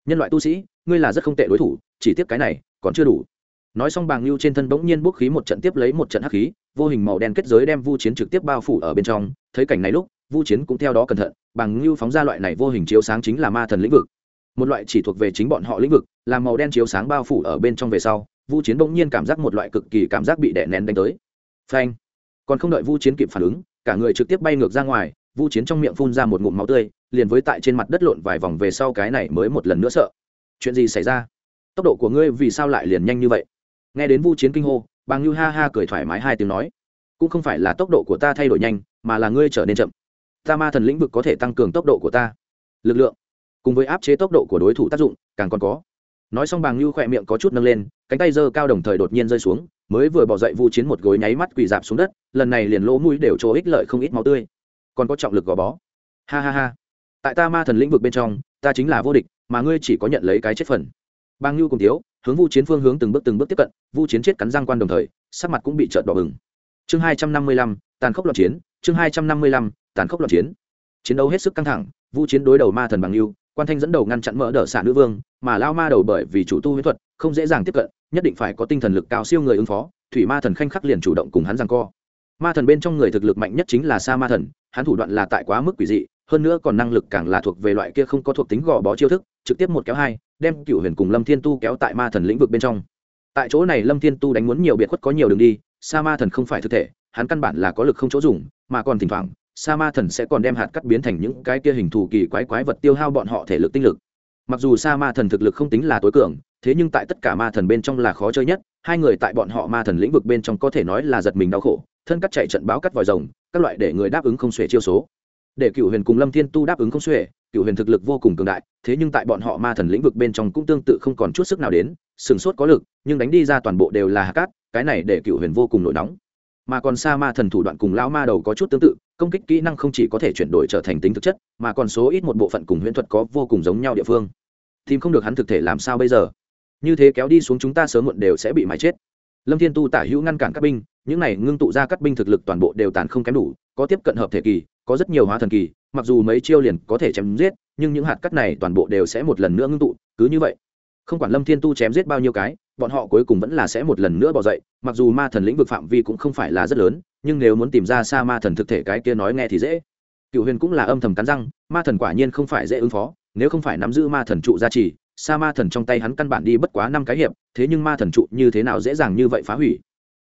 nhân loại tu sĩ, ngươi là rất không tệ đối thủ, chỉ tiếp cái này, còn chưa đủ. Nói xong bàng lưu trên thân bỗng nhiên bốc khí một trận tiếp lấy một trận hắc khí, vô hình màu đen kết giới đem vu chiến trực tiếp bao phủ ở bên trong. Thấy cảnh này lúc, vu chiến cũng theo đó cẩn thận, bàng lưu phóng ra loại này vô hình chiếu sáng chính là ma thần lĩnh vực. Một loại chỉ thuộc về chính bọn họ lĩnh vực, là màu đen chiếu sáng bao phủ ở bên trong về sau, vu chiến bỗng nhiên cảm giác một loại cực kỳ cảm giác bị đè nén đánh tới. Phanh! Còn không đợi vu chiến kịp phản ứng, cả người trực tiếp bay ngược ra ngoài, vu chiến trong miệng phun ra một ngụm máu tươi liền với tại trên mặt đất lộn vài vòng về sau cái này mới một lần nữa sợ. Chuyện gì xảy ra? Tốc độ của ngươi vì sao lại liền nhanh như vậy? Nghe đến vu chiến kinh hô, bàng như ha ha cười thoải mái hai tiếng nói. Cũng không phải là tốc độ của ta thay đổi nhanh, mà là ngươi trở nên chậm. Ta ma thần lĩnh vực có thể tăng cường tốc độ của ta. Lực lượng cùng với áp chế tốc độ của đối thủ tác dụng, càng còn có. Nói xong bàng như khỏe miệng có chút nâng lên, cánh tay giơ cao đồng thời đột nhiên rơi xuống, mới vừa bỏ dậy vu chiến một gối nháy mắt quỳ dạp xuống đất, lần này liền lỗ mũi đều chỗ ích lợi không ít máu tươi. Còn có trọng lực gò bó. Ha ha ha tại ta ma thần lĩnh vực bên trong, ta chính là vô địch, mà ngươi chỉ có nhận lấy cái chết phần. Bang nhu cùng tiếu, hướng vu chiến phương hướng từng bước từng bước tiếp cận, vu chiến chết cắn răng quan đồng thời, sắc mặt cũng bị trợn đỏ bừng. Chương hai trăm năm mươi lăm, tàn khốc loạn chiến, chương hai trăm năm mươi lăm, tàn khốc loạn chiến. Chiến đấu hết sức căng thẳng, vu chiến đối đầu ma thần bằng yêu quan thanh dẫn đầu ngăn chặn mỡ đỡ xả nữ vương, mà lao ma đầu bởi vì chủ tu huyết thuật, không dễ dàng tiếp cận, nhất định phải có tinh thần lực cao siêu người ứng phó, thủy ma thần khanh khắc liền chủ động cùng hắn rằng co. Ma thần bên trong người thực lực mạnh nhất chính là sa ma thần, hắn thủ đoạn là tại quá mức quỷ dị hơn nữa còn năng lực càng là thuộc về loại kia không có thuộc tính gò bó chiêu thức, trực tiếp một kéo hai, đem cựu huyền cùng lâm thiên tu kéo tại ma thần lĩnh vực bên trong. Tại chỗ này lâm thiên tu đánh muốn nhiều biệt khuất có nhiều đường đi, sa ma thần không phải thực thể, hắn căn bản là có lực không chỗ dùng, mà còn thỉnh thoảng, sa ma thần sẽ còn đem hạt cắt biến thành những cái kia hình thù kỳ quái quái vật tiêu hao bọn họ thể lực tinh lực. Mặc dù sa ma thần thực lực không tính là tối cường, thế nhưng tại tất cả ma thần bên trong là khó chơi nhất, hai người tại bọn họ ma thần lĩnh vực bên trong có thể nói là giật mình đau khổ, thân cắt chạy trận báo cắt vòi rồng, các loại để người đáp ứng không xuể chiêu số để cựu huyền cùng lâm thiên tu đáp ứng không xuể cựu huyền thực lực vô cùng cường đại, thế nhưng tại bọn họ ma thần lĩnh vực bên trong cũng tương tự không còn chút sức nào đến, sừng sốt có lực, nhưng đánh đi ra toàn bộ đều là hạ cát, cái này để cựu huyền vô cùng nổi nóng. Mà còn sa ma thần thủ đoạn cùng lão ma đầu có chút tương tự, công kích kỹ năng không chỉ có thể chuyển đổi trở thành tính thực chất, mà còn số ít một bộ phận cùng huyễn thuật có vô cùng giống nhau địa phương. Tìm không được hắn thực thể làm sao bây giờ? Như thế kéo đi xuống chúng ta sớm muộn đều sẽ bị mái chết. Lâm thiên tu tả hữu ngăn cản các binh, những này ngưng tụ ra các binh thực lực toàn bộ đều tàn không kém đủ có tiếp cận hợp thể kỳ, có rất nhiều hóa thần kỳ, mặc dù mấy chiêu liền có thể chém giết, nhưng những hạt cắt này toàn bộ đều sẽ một lần nữa ngưng tụ, cứ như vậy. Không quản lâm thiên tu chém giết bao nhiêu cái, bọn họ cuối cùng vẫn là sẽ một lần nữa bỏ dậy, mặc dù ma thần lĩnh vực phạm vi cũng không phải là rất lớn, nhưng nếu muốn tìm ra xa ma thần thực thể cái kia nói nghe thì dễ. Cựu huyền cũng là âm thầm cắn răng, ma thần quả nhiên không phải dễ ứng phó, nếu không phải nắm giữ ma thần trụ gia trì, xa ma thần trong tay hắn căn bản đi bất quá năm cái hiệp, thế nhưng ma thần trụ như thế nào dễ dàng như vậy phá hủy.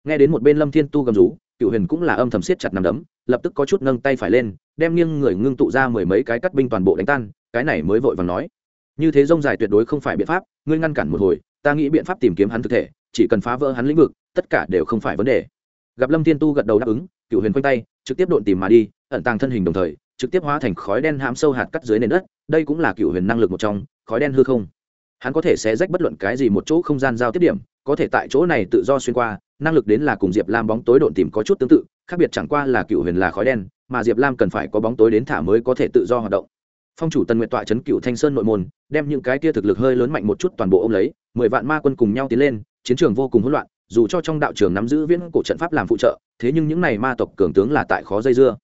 Nghe đến một bên lâm thiên tu gầm rú cựu huyền cũng là âm thầm siết chặt nằm đấm, lập tức có chút nâng tay phải lên, đem nghiêng người ngưng tụ ra mười mấy cái cắt binh toàn bộ đánh tan, cái này mới vội vàng nói. Như thế rông dài tuyệt đối không phải biện pháp, ngươi ngăn cản một hồi, ta nghĩ biện pháp tìm kiếm hắn thực thể, chỉ cần phá vỡ hắn lĩnh vực, tất cả đều không phải vấn đề. Gặp lâm thiên tu gật đầu đáp ứng cựu huyền quanh tay, trực tiếp độn tìm mà đi, ẩn tàng thân hình đồng thời, trực tiếp hóa thành khói đen hãm sâu hạt cắt dưới nền đất, đây cũng là cựu huyền năng lực một trong, khói đen hư không. Hắn có thể sẽ rách bất luận cái gì một chỗ không gian giao tiếp điểm có thể tại chỗ này tự do xuyên qua, năng lực đến là cùng diệp lam bóng tối độn tìm có chút tương tự, khác biệt chẳng qua là cựu huyền là khói đen, mà diệp lam cần phải có bóng tối đến thả mới có thể tự do hoạt động. Phong chủ tần nguyện tọa chấn cựu thanh sơn nội môn, đem những cái kia thực lực hơi lớn mạnh một chút toàn bộ ô m lấy, mười vạn ma quân cùng nhau tiến lên, chiến trường vô cùng hỗn loạn, dù cho trong đạo trường nắm giữ viễn cổ trận pháp làm phụ trợ, thế nhưng những n à y ma tộc cường tướng là tại khó dây dưa.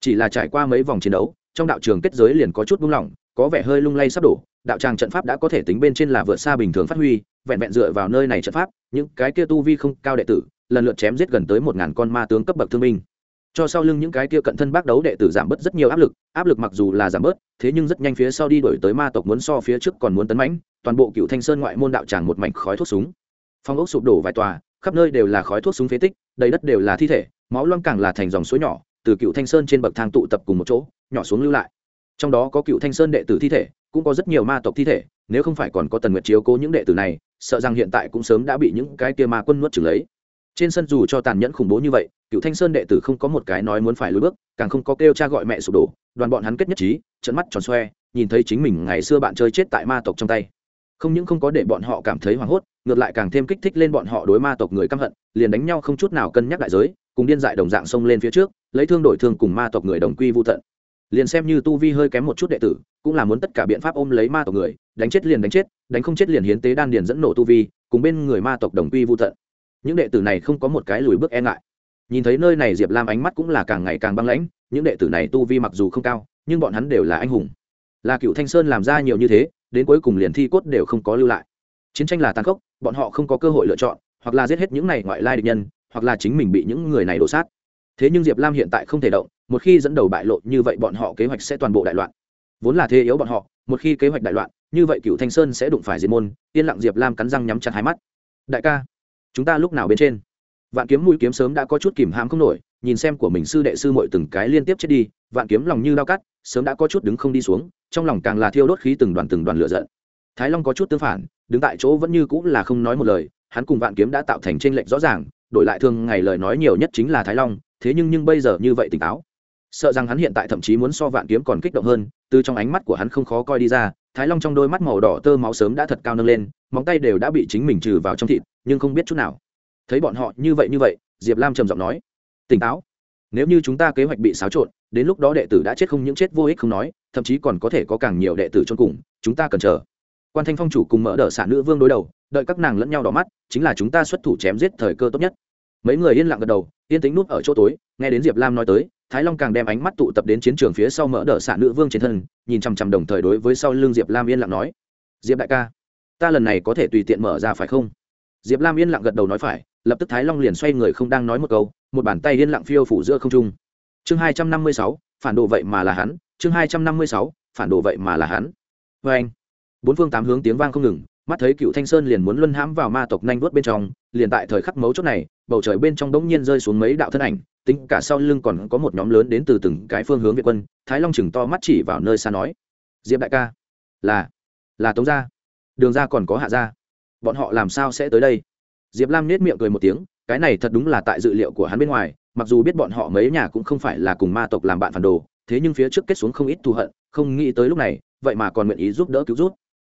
Chỉ là trải qua mấy vòng chiến đấu, trong đạo trường kết giới liền có chút buông lỏng, có vẻ hơi lung lay sắp đổ đạo tràng trận pháp đã có thể tính bên trên là vượt xa bình thường phát huy, vẹn vẹn dựa vào nơi này trận pháp, những cái kia tu vi không cao đệ tử, lần lượt chém giết gần tới một ngàn con ma tướng cấp bậc thương binh. Cho sau lưng những cái kia cận thân bác đấu đệ tử giảm bớt rất nhiều áp lực áp lực mặc dù là giảm bớt, thế nhưng rất nhanh phía sau đi đổi tới ma tộc muốn so phía trước còn muốn tấn mãnh, toàn bộ cựu thanh sơn ngoại môn đạo tràng một mảnh khói thuốc súng. Phong ốc sụp đổ vài tòa, khắp nơi đều là khói thuốc súng phế tích, đầy đất đều là thi thể, máu loang càng là thành dòng suối nhỏ, từ cựu thanh sơn trên bậc thang tụ tập cùng một chỗ, nhỏ xuống lưu lại. Trong đó có cựu thanh sơn đệ tử thi thể cũng có rất nhiều ma tộc thi thể, nếu không phải còn có tần nguyệt chiếu cố những đệ tử này, sợ rằng hiện tại cũng sớm đã bị những cái kia ma quân nuốt chửng lấy. Trên sân dù cho tàn nhẫn khủng bố như vậy, cựu thanh sơn đệ tử không có một cái nói muốn phải lùi bước, càng không có kêu cha gọi mẹ sụp đổ, đoàn bọn hắn kết nhất trí trận mắt tròn xoe, nhìn thấy chính mình ngày xưa bạn chơi chết tại ma tộc trong tay. Không những không có để bọn họ cảm thấy hoảng hốt, ngược lại càng thêm kích thích lên bọn họ đối ma tộc người căm hận, liền đánh nhau không chút nào cân nhắc đại giới, cùng điên dại đồng dạng xông lên phía trước, lấy thương đổi thương cùng ma tộc người đồng quy vô tận liền xem như tu vi hơi kém một chút đệ tử, cũng là muốn tất cả biện pháp ôm lấy ma tộc người, đánh chết liền đánh chết, đánh không chết liền hiến tế đan điền dẫn nổ tu vi, cùng bên người ma tộc đồng quy vô tận. Những đệ tử này không có một cái lùi bước e ngại. Nhìn thấy nơi này diệp lam ánh mắt cũng là càng ngày càng băng lãnh, những đệ tử này tu vi mặc dù không cao, nhưng bọn hắn đều là anh hùng. Là cựu thanh sơn làm ra nhiều như thế, đến cuối cùng liền thi cốt đều không có lưu lại. Chiến tranh là tàn khốc, bọn họ không có cơ hội lựa chọn, hoặc là giết hết những này ngoại lai địch nhân, hoặc là chính mình bị những người này đổ sát thế nhưng diệp lam hiện tại không thể động, một khi dẫn đầu bại lộ như vậy bọn họ kế hoạch sẽ toàn bộ đại loạn. Vốn là thế yếu bọn họ, một khi kế hoạch đại loạn, như vậy cựu thanh sơn sẽ đụng phải diệt môn, yên lặng diệp lam cắn răng nhắm chặt hai mắt. Đại ca, chúng ta lúc nào bên trên? Vạn kiếm mũi kiếm sớm đã có chút kìm hãm không nổi, nhìn xem của mình sư đệ sư mội từng cái liên tiếp chết đi, vạn kiếm lòng như lao cắt, sớm đã có chút đứng không đi xuống, trong lòng càng là thiêu đốt khí từng đoàn từng đoàn lửa giận. Thái long có chút tương phản, đứng tại chỗ vẫn như cũng là không nói một lời, hắn cùng vạn kiếm đã tạo thành tranh lệch rõ ràng, đổi lại thường ngày lời nói nhiều nhất chính là thái long thế nhưng nhưng bây giờ như vậy tỉnh táo. Sợ rằng hắn hiện tại thậm chí muốn so vạn kiếm còn kích động hơn, từ trong ánh mắt của hắn không khó coi đi ra, thái long trong đôi mắt màu đỏ tơ máu sớm đã thật cao nâng lên, móng tay đều đã bị chính mình trừ vào trong thịt, nhưng không biết chút nào. Thấy bọn họ như vậy như vậy, diệp lam trầm giọng nói, tỉnh táo. Nếu như chúng ta kế hoạch bị xáo trộn, đến lúc đó đệ tử đã chết không những chết vô ích không nói, thậm chí còn có thể có càng nhiều đệ tử trong cùng, chúng ta cần chờ. Quan thanh phong chủ cùng mở đ ợ xả nữ vương đối đầu, đợi các nàng lẫn nhau đỏ mắt, chính là chúng ta xuất thủ chém giết thời cơ tốt nhất mấy người yên lặng gật đầu, yên tĩnh nút ở chỗ tối, nghe đến diệp lam nói tới, thái long càng đem ánh mắt tụ tập đến chiến trường phía sau mỡ đỡ xạ nữ vương trên thân, nhìn chằm chằm đồng thời đối với sau l ư n g diệp lam yên lặng nói, diệp đại ca, ta lần này có thể tùy tiện mở ra phải không? Diệp lam yên lặng gật đầu nói phải, lập tức thái long liền xoay người không đang nói một câu, một bàn tay yên lặng phiêu phủ giữa không trung. Chương hai trăm năm mươi sáu, phản đồ vậy mà là hắn, chương hai trăm năm mươi sáu, phản đồ vậy mà là hắn. Vê anh bốn phương tám hướng tiếng vang không ngừng mắt thấy cựu thanh sơn liền muốn luân hãm vào ma tộc nhanh vuốt bên trong, liền tại thời khắc mấu chốt này, bầu trời bên trong đống nhiên rơi xuống mấy đạo thân ảnh, tính cả sau lưng còn có một nhóm lớn đến từ từng cái phương hướng việt quân, thái long chừng to mắt chỉ vào nơi xa nói, diệp đại ca, là là tống gia. Đường ra còn có hạ gia. Bọn họ làm sao sẽ tới đây? Diệp lam nết miệng cười một tiếng, cái này thật đúng là tại dự liệu của hắn bên ngoài, mặc dù biết bọn họ mấy nhà cũng không phải là cùng ma tộc làm bạn phản đồ, thế nhưng phía trước kết xuống không ít thù hận, không nghĩ tới lúc này, vậy mà còn nguyện ý giúp đỡ cứu rút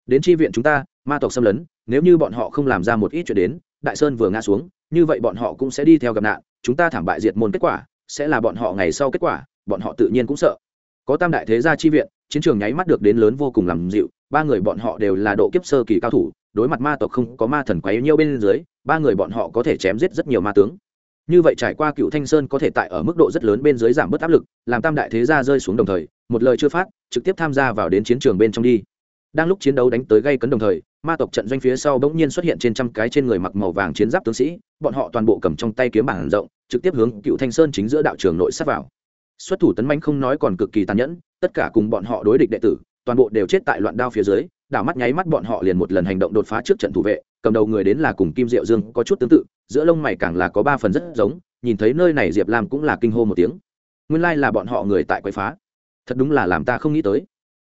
đến tri viện chúng ta ma tộc xâm lấn, nếu như bọn họ không làm ra một ít chuyện đến, đại sơn vừa ngã xuống, như vậy bọn họ cũng sẽ đi theo gặp nạn, chúng ta thảm bại diệt môn kết quả, sẽ là bọn họ ngày sau kết quả, bọn họ tự nhiên cũng sợ. Có tam đại thế gia chi viện, chiến trường nháy mắt được đến lớn vô cùng làm dịu, ba người bọn họ đều là độ kiếp sơ kỳ cao thủ, đối mặt ma tộc không có ma thần quấy nhiêu bên dưới, ba người bọn họ có thể chém giết rất nhiều ma tướng. Như vậy trải qua cựu thanh sơn có thể tại ở mức độ rất lớn bên dưới giảm bớt áp lực, làm tam đại thế gia rơi xuống đồng thời, một lời chưa phát, trực tiếp tham gia vào đến chiến trường bên trong đi đang lúc chiến đấu đánh tới gây cấn đồng thời, ma tộc trận doanh phía sau bỗng nhiên xuất hiện trên trăm cái trên người mặc màu vàng chiến giáp tướng sĩ, bọn họ toàn bộ cầm trong tay kiếm bảng rộng, trực tiếp hướng cựu thanh sơn chính giữa đạo trường nội sát vào. Xuất thủ tấn manh không nói còn cực kỳ tàn nhẫn, tất cả cùng bọn họ đối địch đệ tử, toàn bộ đều chết tại loạn đao phía dưới, đảo mắt nháy mắt bọn họ liền một lần hành động đột phá trước trận thủ vệ, cầm đầu người đến là cùng kim diệu dương có chút tương tự, giữa lông mày càng là có ba phần rất giống, nhìn thấy nơi này diệp lam cũng là kinh hô một tiếng. Nguyên lai là bọn họ người tại quậy phá. Thật đúng là làm ta không nghĩ tới.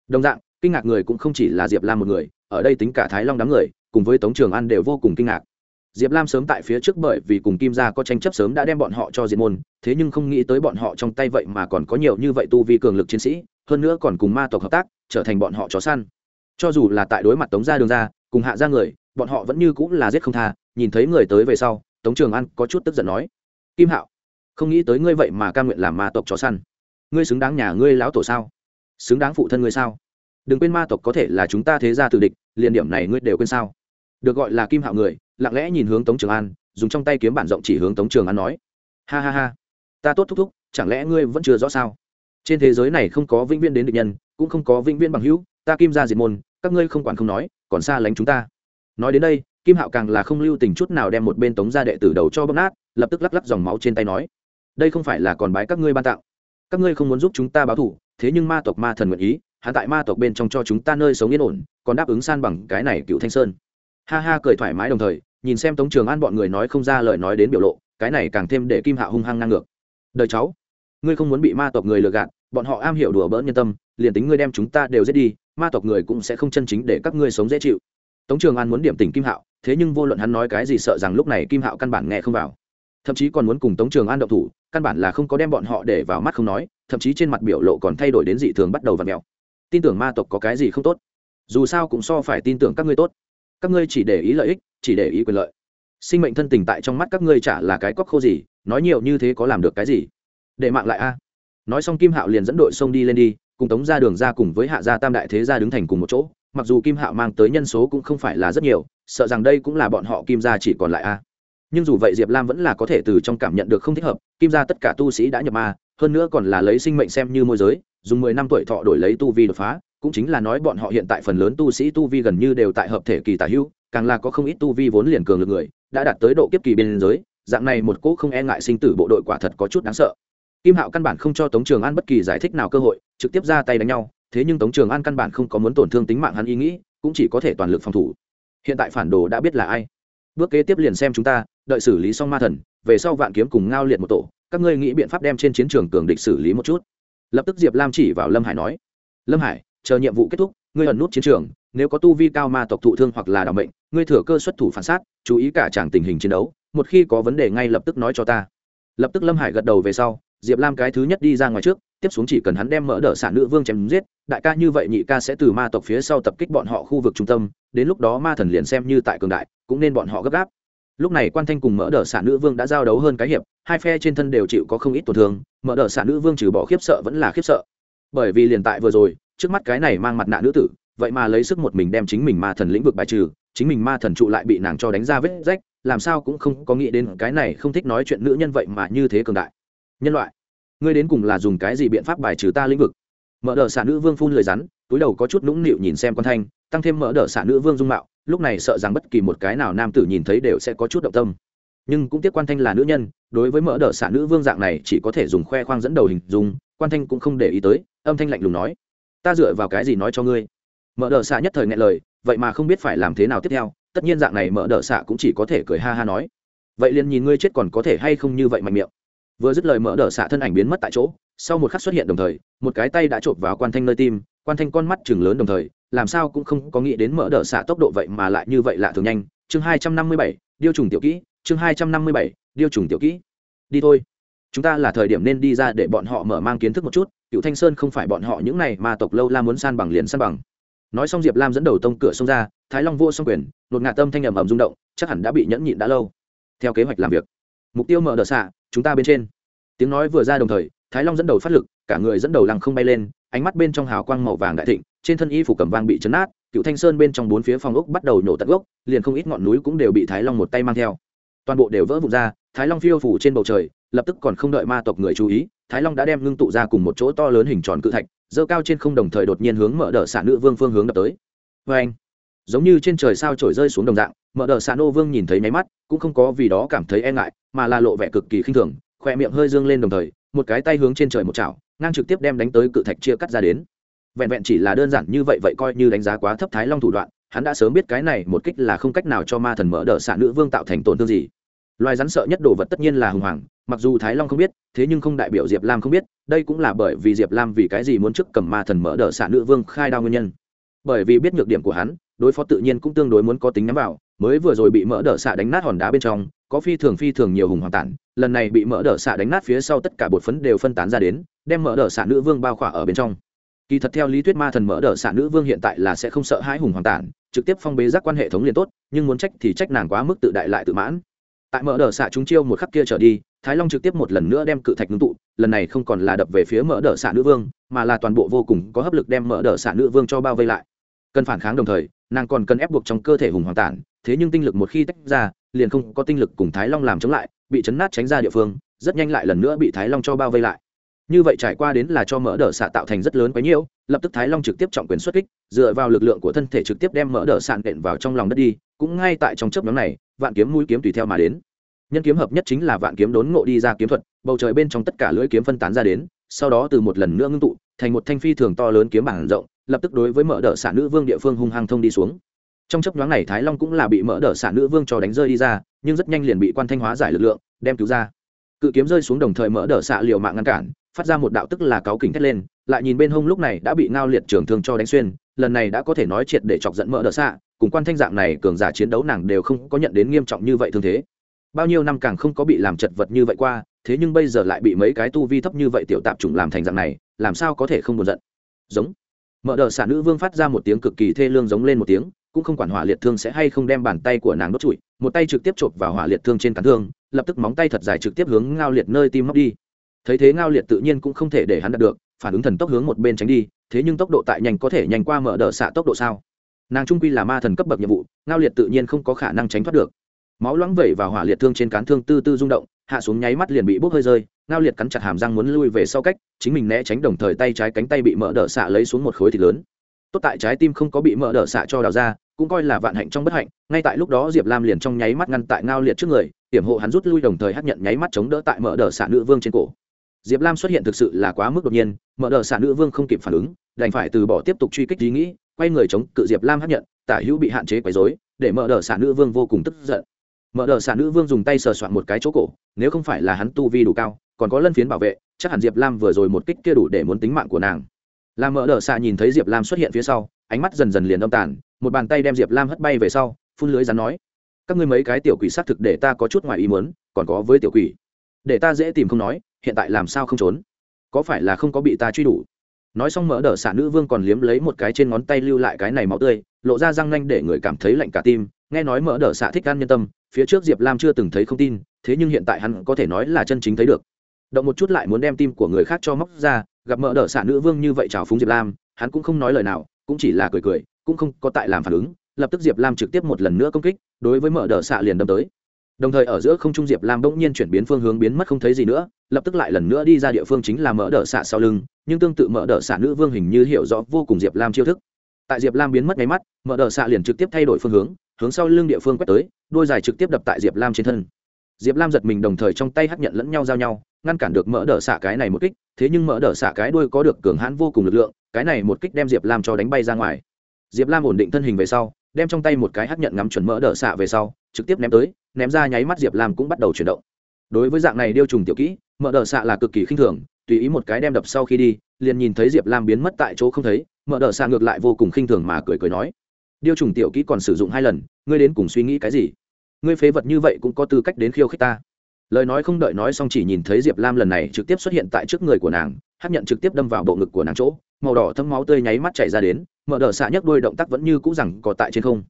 Đồng dạng kinh ngạc người cũng không chỉ là diệp lam một người, ở đây tính cả thái long đám người, cùng với tống trường an đều vô cùng kinh ngạc. Diệp lam sớm tại phía trước bởi vì cùng kim gia có tranh chấp sớm đã đem bọn họ cho diệt môn, thế nhưng không nghĩ tới bọn họ trong tay vậy mà còn có nhiều như vậy tu vi cường lực chiến sĩ, hơn nữa còn cùng ma tộc hợp tác, trở thành bọn họ chó săn. Cho dù là tại đối mặt tống gia đường ra cùng hạ ra người, bọn họ vẫn như cũng là giết không tha, nhìn thấy người tới về sau, tống trường an có chút tức giận nói, kim hạo, không nghĩ tới ngươi vậy mà ca nguyện làm ma tộc chó săn. Ngươi xứng đáng nhà ngươi láo tổ sao? Xứng đáng phụ thân ngươi sao? Đừng quên ma tộc có thể là chúng ta thế gia tử địch, liền điểm này ngươi đều quên sao? Được gọi là kim hạo người, lặng lẽ nhìn hướng tống trường an, dùng trong tay kiếm bản rộng chỉ hướng tống trường an nói. Ha ha ha, ta tốt thúc thúc, chẳng lẽ ngươi vẫn chưa rõ sao? Trên thế giới này không có vĩnh viên đến địch nhân, cũng không có vĩnh viên bằng hữu, ta kim ra diệt môn, các ngươi không quản không nói, còn xa lánh chúng ta. Nói đến đây, kim hạo càng là không lưu tình chút nào đem một bên tống gia đệ tử đầu cho bóp nát, lập tức lắc lắc dòng máu trên tay nói. Đây không phải là còn bái các ngươi ban tặng. Các ngươi không muốn giúp chúng ta báo thủ, thế nhưng ma tộc ma thần nguyện ý hạ tại ma tộc bên trong cho chúng ta nơi sống yên ổn, còn đáp ứng san bằng cái này cựu thanh sơn. Ha ha cười thoải mái đồng thời, nhìn xem tống trường an bọn người nói không ra lời nói đến biểu lộ, cái này càng thêm để kim hạ hung hăng ngang ngược. Đời cháu, ngươi không muốn bị ma tộc người lừa gạt, bọn họ am hiểu đùa bỡn nhân tâm, liền tính ngươi đem chúng ta đều giết đi, ma tộc người cũng sẽ không chân chính để các ngươi sống dễ chịu. Tống trường an muốn điểm tỉnh kim hạo, thế nhưng vô luận hắn nói cái gì sợ rằng lúc này kim hạo căn bản nghe không vào. Thậm chí còn muốn cùng tống trường an động thủ, căn bản là không có đem bọn họ để vào mắt không nói, thậm chí trên mặt biểu lộ còn thay đổi đến dị thường bắt đầu và mèo tin tưởng ma tộc có cái gì không tốt. Dù sao cũng so phải tin tưởng các ngươi tốt. Các ngươi chỉ để ý lợi ích, chỉ để ý quyền lợi. Sinh mệnh thân tình tại trong mắt các ngươi chả là cái cóc khô gì, nói nhiều như thế có làm được cái gì? Để mạng lại a. Nói xong kim hạo liền dẫn đội sông đi lên đi, cùng tống ra đường ra cùng với hạ gia tam đại thế gia đứng thành cùng một chỗ, mặc dù kim hạo mang tới nhân số cũng không phải là rất nhiều, sợ rằng đây cũng là bọn họ kim gia chỉ còn lại a. Nhưng dù vậy diệp lam vẫn là có thể từ trong cảm nhận được không thích hợp, kim gia tất cả tu sĩ đã nhập ma hơn nữa còn là lấy sinh mệnh xem như môi giới, dùng mười năm tuổi thọ đổi lấy tu vi đột phá, cũng chính là nói bọn họ hiện tại phần lớn tu sĩ tu vi gần như đều tại hợp thể kỳ tả hữu, càng là có không ít tu vi vốn liền cường lực người, đã đạt tới độ kiếp kỳ biên giới, dạng này một cỗ không e ngại sinh tử bộ đội quả thật có chút đáng sợ. Kim hạo căn bản không cho tống trường an bất kỳ giải thích nào cơ hội, trực tiếp ra tay đánh nhau, thế nhưng tống trường an căn bản không có muốn tổn thương tính mạng hắn ý nghĩ, cũng chỉ có thể toàn lực phòng thủ. Hiện tại phản đồ đã biết là ai. Bước kế tiếp liền xem chúng ta, đợi xử lý xong ma thần, về sau vạn kiếm cùng ngao liệt một tổ các ngươi nghĩ biện pháp đem trên chiến trường cường địch xử lý một chút. Lập tức diệp lam chỉ vào lâm hải nói, lâm hải, chờ nhiệm vụ kết thúc, ngươi ẩn nút chiến trường, nếu có tu vi cao ma tộc thụ thương hoặc là đ ả o mệnh, ngươi thừa cơ xuất thủ phản sát, chú ý cả tràng tình hình chiến đấu, một khi có vấn đề ngay lập tức nói cho ta. Lập tức lâm hải gật đầu về sau, diệp lam cái thứ nhất đi ra ngoài trước, tiếp xuống chỉ cần hắn đem mỡ đỡ sản nữ vương chém giết, đại ca như vậy nhị ca sẽ từ ma tộc phía sau tập kích bọn họ khu vực trung tâm, đến lúc đó ma thần liền xem như tại cường đại, cũng nên bọn họ gấp gáp lúc này quan thanh cùng mỡ đỡ xạ nữ vương đã giao đấu hơn cái hiệp, hai phe trên thân đều chịu có không ít tổn thương, mỡ đỡ xạ nữ vương trừ bỏ khiếp sợ vẫn là khiếp sợ. Bởi vì liền tại vừa rồi, trước mắt cái này mang mặt nạ nữ tử, vậy mà lấy sức một mình đem chính mình ma thần lĩnh vực bài trừ, chính mình ma thần trụ lại bị nàng cho đánh ra vết rách, làm sao cũng không có nghĩ đến cái này không thích nói chuyện nữ nhân vậy mà như thế cường đại. Nhân loại, ngươi đến cùng là dùng cái gì biện pháp bài trừ ta lĩnh vực? Mở đ ợ nữ vương phun lời rắn, túi đầu có chút nũng nịu nhìn xem con thanh, tăng thêm mở đ ợ nữ vương dung mạo, lúc này sợ rằng bất kỳ một cái nào nam tử nhìn thấy đều sẽ có chút động tâm. Nhưng cũng tiếc quan thanh là nữ nhân, đối với mỡ đ ợ nữ vương dạng này chỉ có thể dùng khoe khoang dẫn đầu hình dung, quan thanh cũng không để ý tới, âm thanh lạnh lùng nói, ta dựa vào cái gì nói cho ngươi? Mở đ ợ nhất thời nghe lời, vậy mà không biết phải làm thế nào tiếp theo, tất nhiên dạng này mở đ ợ cũng chỉ có thể cười ha ha nói. Vậy liền nhìn ngươi chết còn có thể hay không như vậy mạnh miệng. Vừa dứt lời mở đ ợ thân ảnh biến mất tại chỗ sau một khắc xuất hiện đồng thời, một cái tay đã chộp vào quan thanh nơi tim, quan thanh con mắt chừng lớn đồng thời, làm sao cũng không có nghĩ đến mở đ xạ tốc độ vậy mà lại như vậy lạ thường nhanh. Chương hai trăm năm mươi bảy, điêu trùng tiểu kỹ, chương hai trăm năm mươi bảy, điêu trùng tiểu kỹ. Đi thôi. Chúng ta là thời điểm nên đi ra để bọn họ mở mang kiến thức một chút, cựu thanh sơn không phải bọn họ những này mà tộc lâu la muốn san bằng liền san bằng. Nói xong diệp lam dẫn đầu tông cửa xông ra, thái long vô xong quyền, nột ngạt tâm thanh ầm ầm rung động, chắc hẳn đã bị nhẫn nhịn đã lâu. Theo kế hoạch làm việc, mục tiêu mở đờ xạ, chúng ta bên trên. Tiếng nói vừa ra đồng thời thái long dẫn đầu phát lực, cả người dẫn đầu lăng không bay lên, ánh mắt bên trong hào quang màu vàng đại thịnh, trên thân y phủ cầm vang bị chấn nát cựu thanh sơn bên trong bốn phía phòng ốc bắt đầu nổ tận gốc, liền không ít ngọn núi cũng đều bị thái long một tay mang theo. Toàn bộ đều vỡ vụn ra, thái long phiêu phủ trên bầu trời, lập tức còn không đợi ma tộc người chú ý, thái long đã đem ngưng tụ ra cùng một chỗ to lớn hình tròn cự thạch, dơ cao trên không đồng thời đột nhiên hướng mở đờ xả nữ vương phương hướng đập tới. Vê anh, giống như trên trời sao trổi rơi xuống đồng dạng, mở đờ xả nô vương nhìn thấy máy mắt, cũng không có vì đó cảm thấy e ngại, mà là lộ vẻ cực kỳ khinh thường khoe miệng hơi dương lên đồng thời một cái tay hướng trên trời một chảo, ngang trực tiếp đem đánh tới cự thạch chia cắt ra đến. Vẹn vẹn chỉ là đơn giản như vậy vậy coi như đánh giá quá thấp thái long thủ đoạn, hắn đã sớm biết cái này một kích là không cách nào cho ma thần mở đờ xạ nữ vương tạo thành tổn thương gì. Loài rắn sợ nhất đồ vật tất nhiên là hùng hoàng, mặc dù thái long không biết, thế nhưng không đại biểu diệp lam không biết, đây cũng là bởi vì diệp lam vì cái gì muốn trước cầm ma thần mở đờ xạ nữ vương khai đao nguyên nhân. Bởi vì biết nhược điểm của hắn, đối phó tự nhiên cũng tương đối muốn có tính nhắm vào mới vừa rồi bị mỡ đỡ xạ đánh nát hòn đá bên trong, có phi thường phi thường nhiều hùng hoàng tản, lần này bị mỡ đỡ xạ đánh nát phía sau tất cả bột phấn đều phân tán ra đến, đem mỡ đỡ xạ nữ vương bao khỏa ở bên trong. Kỳ thật theo lý thuyết ma thần mỡ đỡ xạ nữ vương hiện tại là sẽ không sợ hãi hùng hoàng tản, trực tiếp phong bế giác quan hệ thống liền tốt, nhưng muốn trách thì trách nàng quá mức tự đại lại tự mãn. Tại mỡ đỡ xạ chúng chiêu một khắc kia trở đi, thái long trực tiếp một lần nữa đem cự thạch ngưng tụ, lần này không còn là đập về phía mỡ đỡ xạ nữ vương, mà là toàn bộ vô cùng có hấp lực đem mỡ đỡ xạ nữ vương cho bao vây lại. Cần phản kháng đồng thời, nàng còn cần ép buộc trong cơ thể hùng hoàng tản thế nhưng tinh lực một khi tách ra, liền không có tinh lực cùng thái long làm chống lại, bị chấn nát tránh ra địa phương, rất nhanh lại lần nữa bị thái long cho bao vây lại. Như vậy trải qua đến là cho mỡ đỡ xạ tạo thành rất lớn quấy nhiễu, lập tức thái long trực tiếp trọng quyền xuất kích, dựa vào lực lượng của thân thể trực tiếp đem mỡ đỡ sạn đện vào trong lòng đất đi, cũng ngay tại trong chớp nhóm này, vạn kiếm mũi kiếm tùy theo mà đến. Nhân kiếm hợp nhất chính là vạn kiếm đốn ngộ đi ra kiếm thuật, bầu trời bên trong tất cả lưỡi kiếm phân tán ra đến, sau đó từ một lần nữa ngưng tụ, thành một thanh phi thường to lớn kiếm bảng rộng, lập tức đối với mỡ đỡ xạ nữ vương địa phương hung hăng thông đi xuống trong chấp nhoáng này thái long cũng là bị mỡ đỡ xả nữ vương cho đánh rơi đi ra, nhưng rất nhanh liền bị quan thanh hóa giải lực lượng, đem cứu ra. Cự kiếm rơi xuống đồng thời mỡ đỡ xạ liều mạng ngăn cản, phát ra một đạo tức là cáu kính thét lên, lại nhìn bên hông lúc này đã bị ngao liệt trường thương cho đánh xuyên, lần này đã có thể nói triệt để chọc giận mỡ đỡ xạ, cùng quan thanh dạng này cường giả chiến đấu nàng đều không có nhận đến nghiêm trọng như vậy thương thế. Bao nhiêu năm càng không có bị làm chật vật như vậy qua, thế nhưng bây giờ lại bị mấy cái tu vi thấp như vậy tiểu tạp chủng làm thành dạng này, làm sao có thể không buồn giận? Giống. Mỡ đỡ xạ nữ vương phát ra một tiếng cực kỳ thê lương giống lên một tiếng cũng không quản hỏa liệt thương sẽ hay không đem bàn tay của nàng đốt trụi, một tay trực tiếp chộp vào hỏa liệt thương trên cán thương, lập tức móng tay thật dài trực tiếp hướng ngao liệt nơi tim móc đi. Thấy thế ngao liệt tự nhiên cũng không thể để hắn đạt được, phản ứng thần tốc hướng một bên tránh đi, thế nhưng tốc độ tại nhanh có thể nhanh qua mở đợt xạ tốc độ sao? Nàng trung quy là ma thần cấp bậc nhiệm vụ, ngao liệt tự nhiên không có khả năng tránh thoát được. Máu loãng vẩy vào hỏa liệt thương trên cán thương tư tư rung động, hạ xuống nháy mắt liền bị bốc hơi rơi, ngao liệt cắn chặt hàm răng muốn lui về sau cách, chính mình né tránh đồng thời tay trái cánh tay bị mở đỡ xạ lấy xuống một khối thịt lớn. Tốt tại trái tim không có bị mở đỡ xạ cho đào ra cũng coi là vạn hạnh trong bất hạnh, ngay tại lúc đó diệp lam liền trong nháy mắt ngăn tại ngao liệt trước người, hiểm hộ hắn rút lui đồng thời hát nhận nháy mắt chống đỡ tại mở đỡ xả nữ vương trên cổ. Diệp lam xuất hiện thực sự là quá mức đột nhiên, mở đỡ xả nữ vương không kịp phản ứng, đành phải từ bỏ tiếp tục truy kích ý nghĩ, quay người chống cự diệp lam hát nhận, tả hữu bị hạn chế quấy dối để mở đỡ xả nữ vương vô cùng tức giận. Mở đờ xả nữ vương dùng tay sờ soạn một cái chỗ cổ, nếu không phải là hắn tu vi đủ cao, còn có lân phiến bảo vệ, chắc hẳn diệp lam vừa rồi một kích kia đủ để muốn tính mạng của nàng. Làm mở đờ xạ nhìn thấy diệp lam xuất hiện phía sau, ánh mắt dần dần liền âm tàn một bàn tay đem diệp lam hất bay về sau, phun lưới rắn nói, các ngươi mấy cái tiểu quỷ xác thực để ta có chút ngoài ý muốn, còn có với tiểu quỷ. Để ta dễ tìm không nói, hiện tại làm sao không trốn? Có phải là không có bị ta truy đủ nói xong mỡ đờ xả nữ vương còn liếm lấy một cái trên ngón tay lưu lại cái này máu tươi, lộ ra răng nanh để người cảm thấy lạnh cả tim, nghe nói mỡ đờ xả thích ăn nhân tâm, phía trước diệp lam chưa từng thấy không tin, thế nhưng hiện tại hắn có thể nói là chân chính thấy được. Động một chút lại muốn đem tim của người khác cho móc ra, gặp mỡ đỡ xả nữ vương như vậy chào phúng diệp lam, hắn cũng không nói lời nào, cũng chỉ là cười cười cũng không có tại làm phản ứng, lập tức diệp lam trực tiếp một lần nữa công kích, đối với mở đờ xạ liền đâm tới. Đồng thời ở giữa không trung diệp lam bỗng nhiên chuyển biến phương hướng biến mất không thấy gì nữa, lập tức lại lần nữa đi ra địa phương chính là mở đờ xạ sau lưng, nhưng tương tự mở đờ xạ nữ vương hình như hiểu rõ vô cùng diệp lam chiêu thức. Tại diệp lam biến mất máy mắt, mở đờ xạ liền trực tiếp thay đổi phương hướng hướng sau lưng địa phương quét tới, đôi dài trực tiếp đập tại diệp lam trên thân. Diệp lam giật mình đồng thời trong tay hắt nhận lẫn nhau giao nhau, ngăn cản được mở đờ xạ cái này một kích, thế nhưng mở đờ xạ cái đuôi có được cường hãn vô cùng lực lượng, cái này một kích đem diệp lam cho đánh bay ra ngoài diệp lam ổn định thân hình về sau, đem trong tay một cái hắc nhận ngắm chuẩn mỡ đỡ xạ về sau, trực tiếp ném tới, ném ra nháy mắt diệp lam cũng bắt đầu chuyển động. Đối với dạng này điêu trùng tiểu kỹ, mỡ đỡ xạ là cực kỳ khinh thường, tùy ý một cái đem đập sau khi đi, liền nhìn thấy diệp lam biến mất tại chỗ không thấy, mỡ đỡ xạ ngược lại vô cùng khinh thường mà cười cười nói, điêu trùng tiểu kỹ còn sử dụng hai lần, ngươi đến cùng suy nghĩ cái gì? Ngươi phế vật như vậy cũng có tư cách đến khiêu khích ta. Lời nói không đợi nói xong chỉ nhìn thấy diệp lam lần này trực tiếp xuất hiện tại trước người của nàng hát nhận trực tiếp đâm vào bộ ngực của nàng chỗ, màu đỏ thấm máu tươi nháy mắt chảy ra đến mở đờ xạ nhấc đôi động tác vẫn như cũ rằng có tại trên không.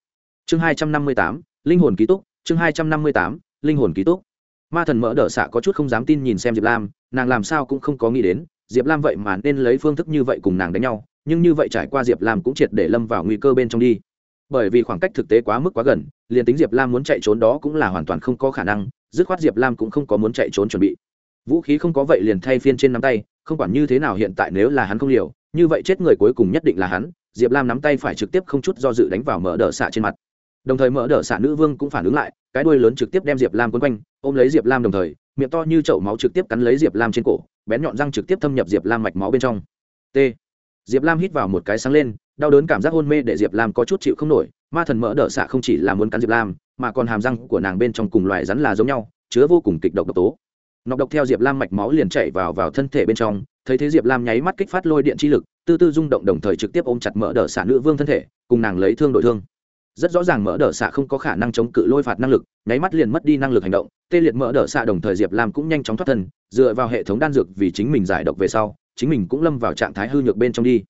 Chương hai trăm năm mươi tám, linh hồn ký túc, chương hai trăm năm mươi tám, linh hồn ký túc. Ma thần mở đờ xạ có chút không dám tin nhìn xem diệp lam, nàng làm sao cũng không có nghĩ đến, diệp lam vậy mà nên lấy phương thức như vậy cùng nàng đánh nhau, nhưng như vậy trải qua diệp lam cũng triệt để lâm vào nguy cơ bên trong đi. Bởi vì khoảng cách thực tế quá mức quá gần, liền tính diệp lam muốn chạy trốn đó cũng là hoàn toàn không có khả năng, dứt khoát diệp lam cũng không có muốn chạy trốn chuẩn bị. Vũ khí không có vậy liền thay phiên trên nắm tay, không quản như thế nào hiện tại nếu là hắn không liều, như vậy chết người cuối cùng nhất định là hắn diệp lam nắm tay phải trực tiếp không chút do dự đánh vào mở đờ xạ trên mặt. Đồng thời mở đờ xạ nữ vương cũng phản ứng lại, cái đuôi lớn trực tiếp đem diệp lam quấn quanh, ôm lấy diệp lam đồng thời, miệng to như chậu máu trực tiếp cắn lấy diệp lam trên cổ, bén nhọn răng trực tiếp thâm nhập diệp lam mạch máu bên trong. T. Diệp lam hít vào một cái sáng lên, đau đớn cảm giác hôn mê để diệp lam có chút chịu không nổi, ma thần mỡ đỡ xạ không chỉ là muốn cắn diệp lam, mà còn hàm răng của nàng bên trong cùng loài rắn là giống nhau, chứa vô cùng kịch độc độc tố. Nọc độc theo diệp lam mạch máu liền chạy vào vào thân thể bên trong thấy thế diệp lam nháy mắt kích phát lôi điện chi lực tư tư rung động đồng thời trực tiếp ôm chặt mỡ đỡ xạ nữ vương thân thể cùng nàng lấy thương đội thương rất rõ ràng mỡ đỡ xạ không có khả năng chống cự lôi phạt năng lực nháy mắt liền mất đi năng lực hành động tê liệt mỡ đỡ xạ đồng thời diệp lam cũng nhanh chóng thoát thân dựa vào hệ thống đan dược vì chính mình giải độc về sau chính mình cũng lâm vào trạng thái hư nhược bên trong đi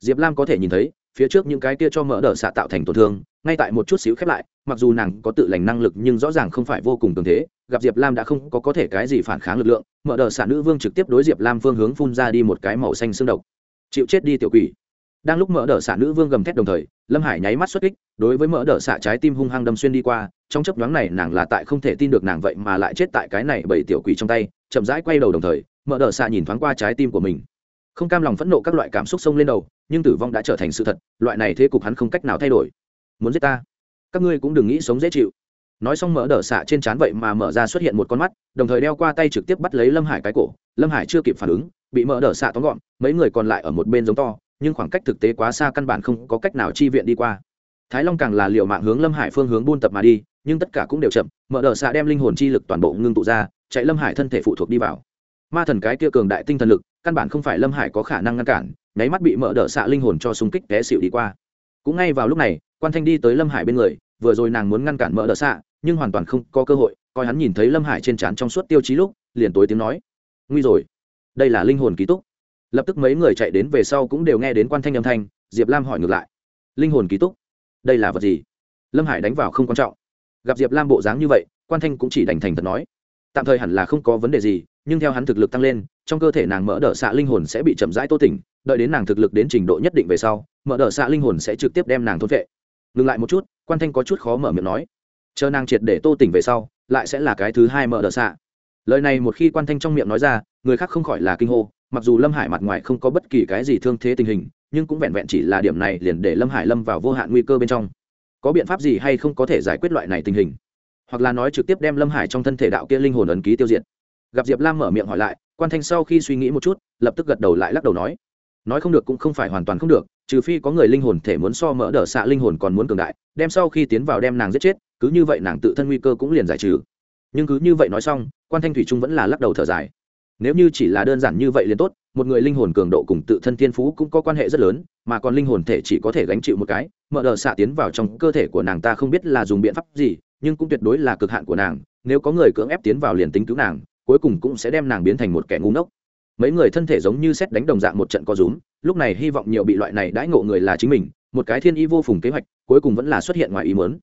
diệp lam có thể nhìn thấy phía trước những cái kia cho mỡ đỡ xạ tạo thành tổn thương ngay tại một chút xíu khép lại mặc dù nàng có tự lành năng lực nhưng rõ ràng không phải vô cùng cường thế gặp diệp lam đã không có có thể cái gì phản kháng lực lượng, mở đờ xạ nữ vương trực tiếp đối diệp lam phương hướng phun ra đi một cái màu xanh xương độc. Chịu chết đi tiểu quỷ. Đang lúc mở đờ xạ nữ vương gầm thét đồng thời, lâm hải nháy mắt xuất kích, đối với mở đờ xạ trái tim hung hăng đâm xuyên đi qua, trong chấp nhoáng này nàng là tại không thể tin được nàng vậy mà lại chết tại cái này bởi tiểu quỷ trong tay, chậm rãi quay đầu đồng thời, mở đờ xạ nhìn thoáng qua trái tim của mình. Không cam lòng phẫn nộ các loại cảm xúc xông lên đầu, nhưng tử vong đã trở thành sự thật, loại này thế cục hắn không cách nào thay đổi. Muốn giết ta? Các ngươi cũng đừng nghĩ sống dễ chịu nói xong mở đờ xạ trên trán vậy mà mở ra xuất hiện một con mắt, đồng thời đeo qua tay trực tiếp bắt lấy lâm hải cái cổ. Lâm hải chưa kịp phản ứng, bị mở đờ xạ tóm gọn, mấy người còn lại ở một bên giống to, nhưng khoảng cách thực tế quá xa căn bản không có cách nào chi viện đi qua. Thái long càng là liệu mạng hướng lâm hải phương hướng buôn tập mà đi, nhưng tất cả cũng đều chậm, mở đờ xạ đem linh hồn chi lực toàn bộ ngưng tụ ra, chạy lâm hải thân thể phụ thuộc đi vào. Ma thần cái kia cường đại tinh thần lực, căn bản không phải lâm hải có khả năng ngăn cản, nháy mắt bị mở đờ xạ linh hồn cho xung kích té xịu đi qua. Cũng ngay vào lúc này, quan thanh đi tới lâm hải bên người vừa rồi nàng muốn ngăn cản mỡ đờ xạ, nhưng hoàn toàn không có cơ hội, coi hắn nhìn thấy lâm hải trên trán trong suốt tiêu chí lúc, liền tối tiếng nói. Nguy rồi. Đây là linh hồn ký túc. Lập tức mấy người chạy đến về sau cũng đều nghe đến quan thanh âm thanh, diệp lam hỏi ngược lại. Linh hồn ký túc? Đây là vật gì? Lâm hải đánh vào không quan trọng. Gặp diệp lam bộ dáng như vậy, quan thanh cũng chỉ đành thành thật nói. Tạm thời hẳn là không có vấn đề gì, nhưng theo hắn thực lực tăng lên, trong cơ thể nàng mỡ ợ xạ linh hồn sẽ bị chậm rãi tô tỉnh, đợi đến nàng thực lực đến trình độ nhất định về sau, mỡ ợ xạ linh hồn sẽ trực tiếp đem nàng thôn vệ ngừng lại một chút quan thanh có chút khó mở miệng nói, chờ nàng triệt để tô tỉnh về sau, lại sẽ là cái thứ hai mở đờ xạ. Lời này một khi quan thanh trong miệng nói ra, người khác không khỏi là kinh hô, mặc dù lâm hải mặt ngoài không có bất kỳ cái gì thương thế tình hình, nhưng cũng vẹn vẹn chỉ là điểm này liền để lâm hải lâm vào vô hạn nguy cơ bên trong. Có biện pháp gì hay không có thể giải quyết loại này tình hình? Hoặc là nói trực tiếp đem lâm hải trong thân thể đạo kia linh hồn ấn ký tiêu diệt? Gặp diệp lam mở miệng hỏi lại, quan thanh sau khi suy nghĩ một chút, lập tức gật đầu lại lắc đầu nói nói không được cũng không phải hoàn toàn không được, trừ phi có người linh hồn thể muốn so mỡ đỡ xạ linh hồn còn muốn cường đại, đem sau khi tiến vào đem nàng giết chết, cứ như vậy nàng tự thân nguy cơ cũng liền giải trừ. Nhưng cứ như vậy nói xong, quan thanh thủy trung vẫn là lắc đầu thở dài. Nếu như chỉ là đơn giản như vậy liền tốt, một người linh hồn cường độ cùng tự thân thiên phú cũng có quan hệ rất lớn, mà còn linh hồn thể chỉ có thể gánh chịu một cái, mỡ đờ xạ tiến vào trong cơ thể của nàng ta không biết là dùng biện pháp gì, nhưng cũng tuyệt đối là cực hạn của nàng, nếu có người cưỡng ép tiến vào liền tính cứu nàng, cuối cùng cũng sẽ đem nàng biến thành một kẻ ngu ngốc mấy người thân thể giống như xét đánh đồng dạng một trận co rúm, lúc này hy vọng nhiều bị loại này đãi ngộ người là chính mình, một cái thiên ý vô phùng kế hoạch, cuối cùng vẫn là xuất hiện ngoài ý muốn.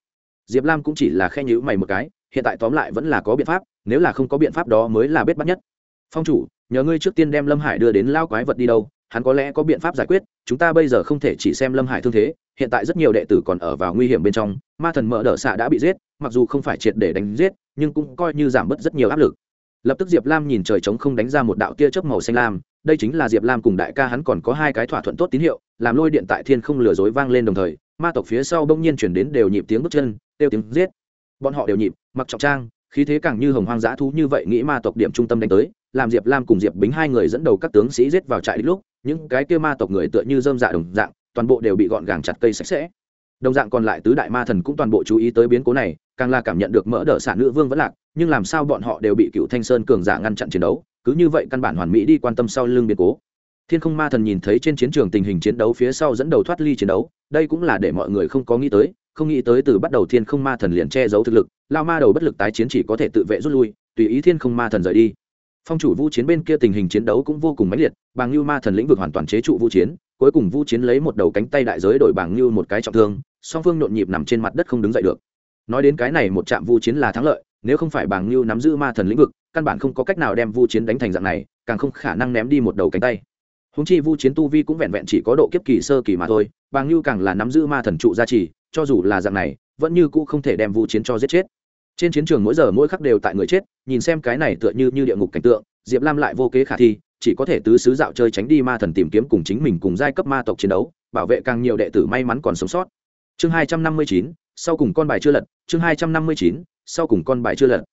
Diệp lam cũng chỉ là khen nhữ mày một cái, hiện tại tóm lại vẫn là có biện pháp, nếu là không có biện pháp đó mới là bết bắt nhất. Phong chủ, nhờ ngươi trước tiên đem lâm hải đưa đến lao quái vật đi đâu, hắn có lẽ có biện pháp giải quyết, chúng ta bây giờ không thể chỉ xem lâm hải thương thế, hiện tại rất nhiều đệ tử còn ở vào nguy hiểm bên trong, ma thần mỡ đỡ xạ đã bị giết, mặc dù không phải triệt để đánh giết, nhưng cũng coi như giảm bớt rất nhiều áp lực lập tức diệp lam nhìn trời trống không đánh ra một đạo tia chớp màu xanh lam, đây chính là diệp lam cùng đại ca hắn còn có hai cái thỏa thuận tốt tín hiệu, làm lôi điện tại thiên không lừa dối vang lên đồng thời, ma tộc phía sau bỗng nhiên chuyển đến đều nhịp tiếng bước chân têu tiếng giết. Bọn họ đều nhịp, mặc trọng trang, khí thế càng như hồng hoang dã thú như vậy nghĩ ma tộc điểm trung tâm đánh tới, làm diệp lam cùng diệp bính hai người dẫn đầu các tướng sĩ giết vào trại đích lúc, những cái kia ma tộc người tựa như dơm dạ đồng dạng, toàn bộ đều bị gọn gàng chặt cây sạch sẽ. Đồng dạng còn lại tứ đại ma thần cũng toàn bộ chú ý tới biến cố này càng là cảm nhận được mỡ đỡ xả nữ vương vẫn lạc, nhưng làm sao bọn họ đều bị cựu thanh sơn cường giả ngăn chặn chiến đấu, cứ như vậy căn bản hoàn mỹ đi quan tâm sau lưng biến cố. Thiên không ma thần nhìn thấy trên chiến trường tình hình chiến đấu phía sau dẫn đầu thoát ly chiến đấu, đây cũng là để mọi người không có nghĩ tới, không nghĩ tới từ bắt đầu thiên không ma thần liền che giấu thực lực lao ma đầu bất lực tái chiến chỉ có thể tự vệ rút lui, tùy ý thiên không ma thần rời đi. Phong chủ vũ chiến bên kia tình hình chiến đấu cũng vô cùng mãnh liệt, bàng như ma thần lĩnh vực hoàn toàn chế trụ vũ chiến, cuối cùng vũ chiến lấy một đầu cánh tay đại giới đổi bàng như một cái trọng thương, song phương nhộn nhịp nằm trên mặt đất không đứng dậy được nói đến cái này một trạm Vu chiến là thắng lợi, nếu không phải bàng như nắm giữ ma thần lĩnh vực, căn bản không có cách nào đem Vu chiến đánh thành dạng này, càng không khả năng ném đi một đầu cánh tay. Húng chi vu chiến tu vi cũng vẹn vẹn chỉ có độ kiếp kỳ sơ kỳ mà thôi, bàng như càng là nắm giữ ma thần trụ gia trì, cho dù là dạng này, vẫn như cũ không thể đem vu chiến cho giết chết. Trên chiến trường mỗi giờ mỗi khắc đều tại người chết, nhìn xem cái này tựa như như địa ngục cảnh tượng, diệp lam lại vô kế khả thi, chỉ có thể tứ xứ dạo chơi tránh đi ma thần tìm kiếm cùng chính mình cùng giai cấp ma tộc chiến đấu, bảo vệ càng nhiều đệ tử may mắn còn sống sót. Chương hai trăm năm mươi chín sau cùng con bài chưa lật, chương hai trăm năm mươi chín, sau cùng con bài chưa lật.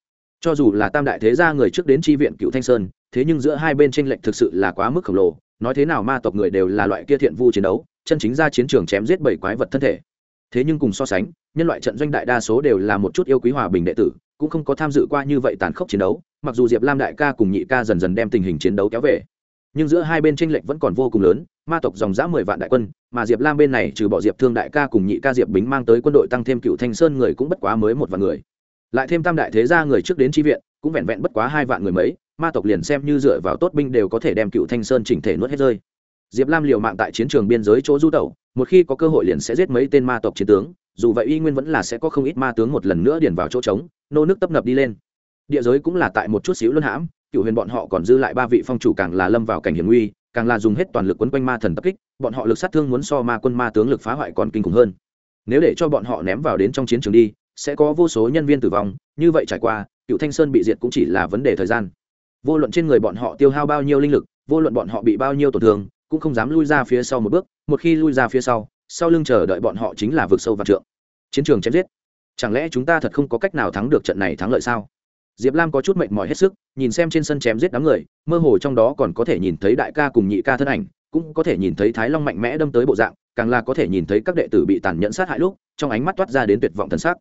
Cho dù là tam đại thế gia người trước đến tri viện cựu thanh sơn, thế nhưng giữa hai bên tranh lệch thực sự là quá mức khổng lồ, nói thế nào ma tộc người đều là loại kia thiện vu chiến đấu, chân chính ra chiến trường chém giết bảy quái vật thân thể. Thế nhưng cùng so sánh, nhân loại trận doanh đại đa số đều là một chút yêu quý hòa bình đệ tử, cũng không có tham dự qua như vậy tàn khốc chiến đấu, mặc dù diệp lam đại ca cùng nhị ca dần dần đem tình hình chiến đấu kéo về, nhưng giữa hai bên tranh lệch vẫn còn vô cùng lớn ma tộc dòng giã mười vạn đại quân, mà diệp lam bên này trừ bỏ diệp thương đại ca cùng nhị ca diệp bính mang tới quân đội tăng thêm cựu thanh sơn người cũng bất quá mới một vạn người. Lại thêm tam đại thế gia người trước đến tri viện, cũng vẹn vẹn bất quá hai vạn người mấy, ma tộc liền xem như dựa vào tốt binh đều có thể đem cựu thanh sơn chỉnh thể nuốt hết rơi. Diệp lam liều mạng tại chiến trường biên giới chỗ du tẩu, một khi có cơ hội liền sẽ giết mấy tên ma tộc chiến tướng, dù vậy y nguyên vẫn là sẽ có không ít ma tướng một lần nữa điền vào chỗ trống, nô nước tấp nập đi lên. Địa giới cũng là tại một chút xíu luân hãm, cựu huyền bọn họ còn dư lại ba vị phong chủ càng là lâm vào cảnh hiểm nguy càng là dùng hết toàn lực quấn quanh ma thần tập kích, bọn họ lực sát thương muốn so ma quân ma tướng lực phá hoại còn kinh khủng hơn. Nếu để cho bọn họ ném vào đến trong chiến trường đi, sẽ có vô số nhân viên tử vong, như vậy trải qua, cựu thanh sơn bị diệt cũng chỉ là vấn đề thời gian. Vô luận trên người bọn họ tiêu hao bao nhiêu linh lực, vô luận bọn họ bị bao nhiêu tổn thương, cũng không dám lui ra phía sau một bước, một khi lui ra phía sau sau lưng chờ đợi bọn họ chính là vực sâu và trượng. Chiến trường chém giết. Chẳng lẽ chúng ta thật không có cách nào thắng được trận này thắng lợi sao? Diệp lam có chút mệt mỏi hết sức, nhìn xem trên sân chém giết đám người, mơ hồ trong đó còn có thể nhìn thấy đại ca cùng nhị ca thân ảnh, cũng có thể nhìn thấy thái long mạnh mẽ đâm tới bộ dạng, càng là có thể nhìn thấy các đệ tử bị tàn nhẫn sát hại lúc, trong ánh mắt toát ra đến tuyệt vọng thần sắc.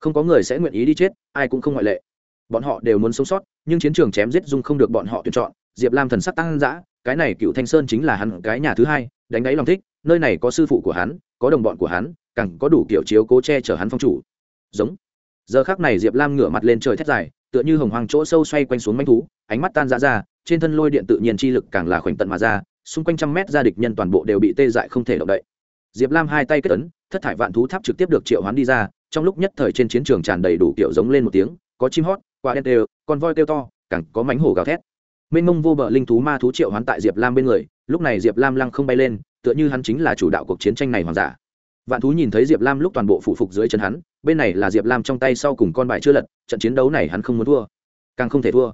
Không có người sẽ nguyện ý đi chết, ai cũng không ngoại lệ. Bọn họ đều muốn sống sót, nhưng chiến trường chém giết dung không được bọn họ tuyển chọn, diệp lam thần sắc tăng dã, cái này cựu thanh sơn chính là hắn cái nhà thứ hai, đánh đáy lòng thích, nơi này có sư phụ của hắn, có đồng bọn của hắn, càng có đủ kiểu chiếu cố che chở hắn phong chủ. Giống. Giờ khác này diệp lam ngửa mặt lên trời thét dài tựa như hồng hoàng chỗ sâu xoay quanh xuống manh thú, ánh mắt tan ra ra, trên thân lôi điện tự nhiên chi lực càng là khoảnh tận mà ra, xung quanh trăm mét ra địch nhân toàn bộ đều bị tê dại không thể động đậy. Diệp lam hai tay kết ấn, thất thải vạn thú tháp trực tiếp được triệu hoán đi ra, trong lúc nhất thời trên chiến trường tràn đầy đủ kiểu giống lên một tiếng, có chim hót, quả đen đều, con voi kêu to, càng có mánh hổ gào thét. Mênh mông vô bờ linh thú ma thú triệu hoán tại diệp lam bên người, lúc này diệp lam lăng không bay lên, tựa như hắn chính là chủ đạo cuộc chiến tranh này hoàng giả. Vạn thú nhìn thấy diệp lam lúc toàn bộ phụ phục dưới chân hắn bên này là diệp lam trong tay sau cùng con bài chưa lật, trận chiến đấu này hắn không muốn thua, càng không thể thua.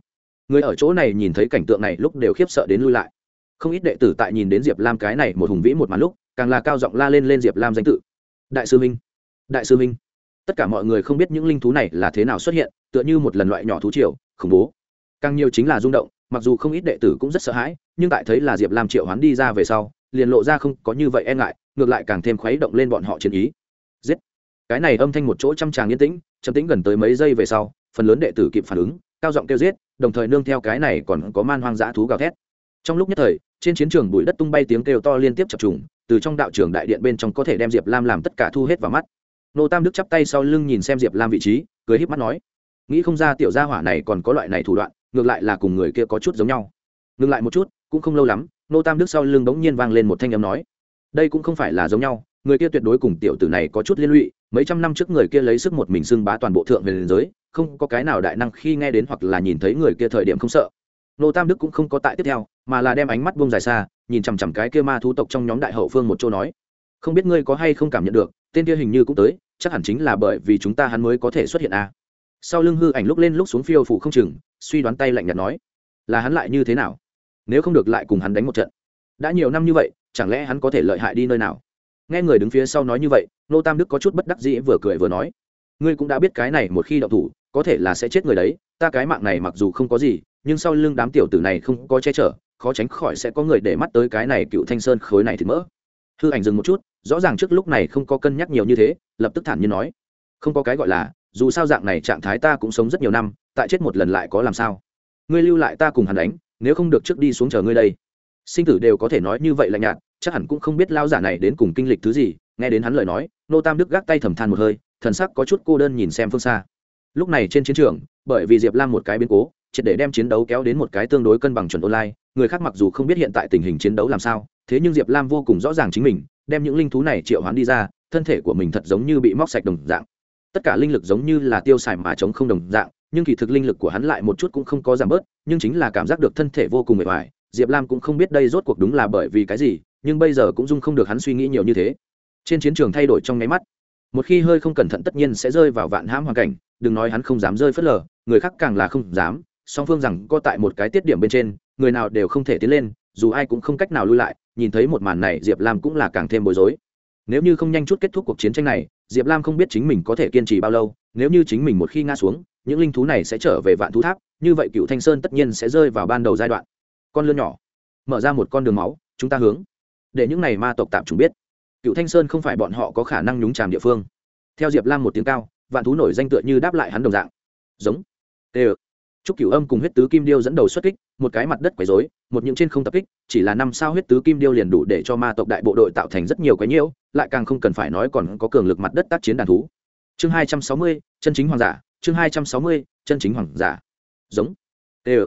Người ở chỗ này nhìn thấy cảnh tượng này lúc đều khiếp sợ đến lui lại. Không ít đệ tử tại nhìn đến diệp lam cái này một hùng vĩ một màn lúc, càng là cao giọng la lên lên diệp lam danh tự. Đại sư minh, đại sư minh. Tất cả mọi người không biết những linh thú này là thế nào xuất hiện, tựa như một lần loại nhỏ thú triều, khủng bố. Càng nhiều chính là rung động, mặc dù không ít đệ tử cũng rất sợ hãi, nhưng tại thấy là diệp lam triệu hoán đi ra về sau, liền lộ ra không có như vậy e ngại, ngược lại càng thêm khuấy động lên bọn họ chiến ý cái này âm thanh một chỗ trăm tràng yên tĩnh chấm tĩnh gần tới mấy giây về sau, phần lớn đệ tử kịp phản ứng, cao giọng kêu giết, đồng thời nương theo cái này còn có man hoang dã thú gào thét. Trong lúc nhất thời, trên chiến trường bụi đất tung bay tiếng kêu to liên tiếp chập trùng, từ trong đạo trường đại điện bên trong có thể đem diệp lam làm tất cả thu hết vào mắt. Nô tam đức chắp tay sau lưng nhìn xem diệp lam vị trí, cười híp mắt nói, nghĩ không ra tiểu gia hỏa này còn có loại này thủ đoạn, ngược lại là cùng người kia có chút giống nhau. Ngược lại một chút, cũng không lâu lắm, nô tam đức sau lưng bỗng nhiên vang lên một thanh âm nói, đây cũng không phải là giống nhau người kia tuyệt đối cùng tiểu tử này có chút liên lụy, mấy trăm năm trước người kia lấy sức một mình xưng bá toàn bộ thượng huyền giới, không có cái nào đại năng khi nghe đến hoặc là nhìn thấy người kia thời điểm không sợ. Nô tam đức cũng không có tại tiếp theo, mà là đem ánh mắt buông dài xa, nhìn chằm chằm cái kia ma thú tộc trong nhóm đại hậu phương một chỗ nói, không biết ngươi có hay không cảm nhận được, tên kia hình như cũng tới, chắc hẳn chính là bởi vì chúng ta hắn mới có thể xuất hiện a. À. sau lưng hư ảnh lúc lên lúc xuống phiêu phủ không chừng, suy đoán tay lạnh nhạt nói, là hắn lại như thế nào? Nếu không được lại cùng hắn đánh một trận. Đã nhiều năm như vậy, chẳng lẽ hắn có thể lợi hại đi nơi nào? Nghe người đứng phía sau nói như vậy, nô tam đức có chút bất đắc dĩ vừa cười vừa nói, ngươi cũng đã biết cái này một khi động thủ, có thể là sẽ chết người đấy, ta cái mạng này mặc dù không có gì, nhưng sau lưng đám tiểu tử này không có che chở, khó tránh khỏi sẽ có người để mắt tới cái này cựu thanh sơn khối này thì mỡ. Hư ảnh dừng một chút, rõ ràng trước lúc này không có cân nhắc nhiều như thế, lập tức thản nhiên nói, không có cái gọi là, dù sao dạng này trạng thái ta cũng sống rất nhiều năm, tại chết một lần lại có làm sao? Ngươi lưu lại ta cùng hắn đánh, nếu không được trước đi xuống chờ ngươi đây. Sinh tử đều có thể nói như vậy lạnh nhạt chắc hẳn cũng không biết lao giả này đến cùng kinh lịch thứ gì, nghe đến hắn lời nói, nô tam đức gác tay thầm than một hơi, thần sắc có chút cô đơn nhìn xem phương xa. Lúc này trên chiến trường, bởi vì diệp lam một cái biến cố, triệt để đem chiến đấu kéo đến một cái tương đối cân bằng chuẩn online, người khác mặc dù không biết hiện tại tình hình chiến đấu làm sao, thế nhưng diệp lam vô cùng rõ ràng chính mình, đem những linh thú này triệu hoán đi ra, thân thể của mình thật giống như bị móc sạch đồng dạng. Tất cả linh lực giống như là tiêu xài mà chống không đồng dạng, nhưng kỳ thực linh lực của hắn lại một chút cũng không có giảm bớt, nhưng chính là cảm giác được thân thể vô cùng mệt mỏi. Diệp lam cũng không biết đây rốt cuộc đúng là bởi vì cái gì nhưng bây giờ cũng dung không được hắn suy nghĩ nhiều như thế. Trên chiến trường thay đổi trong nháy mắt. Một khi hơi không cẩn thận tất nhiên sẽ rơi vào vạn hãm hoàn cảnh, đừng nói hắn không dám rơi phớt lờ, người khác càng là không dám, song phương rằng có tại một cái tiết điểm bên trên, người nào đều không thể tiến lên, dù ai cũng không cách nào lui lại, nhìn thấy một màn này diệp lam cũng là càng thêm bối rối. Nếu như không nhanh chút kết thúc cuộc chiến tranh này, diệp lam không biết chính mình có thể kiên trì bao lâu, nếu như chính mình một khi ngã xuống, những linh thú này sẽ trở về vạn thú tháp, như vậy cựu thanh sơn tất nhiên sẽ rơi vào ban đầu giai đoạn. Con lươn nhỏ, mở ra một con đường máu, chúng ta hướng để những này ma tộc tạm chúng biết. Cựu thanh sơn không phải bọn họ có khả năng nhúng tràm địa phương. Theo diệp lam một tiếng cao, vạn thú nổi danh tựa như đáp lại hắn đồng dạng. Giống. Tê ơ. Chúc cửu âm cùng huyết tứ kim điêu dẫn đầu xuất kích, một cái mặt đất quấy dối một những trên không tập kích, chỉ là năm sao huyết tứ kim điêu liền đủ để cho ma tộc đại bộ đội tạo thành rất nhiều cái nhiễu, lại càng không cần phải nói còn có cường lực mặt đất tác chiến đàn thú. Chương hai trăm sáu mươi, chân chính hoàng giả, chương hai trăm sáu mươi, chân chính hoàng giả. Giống. Tê ơ.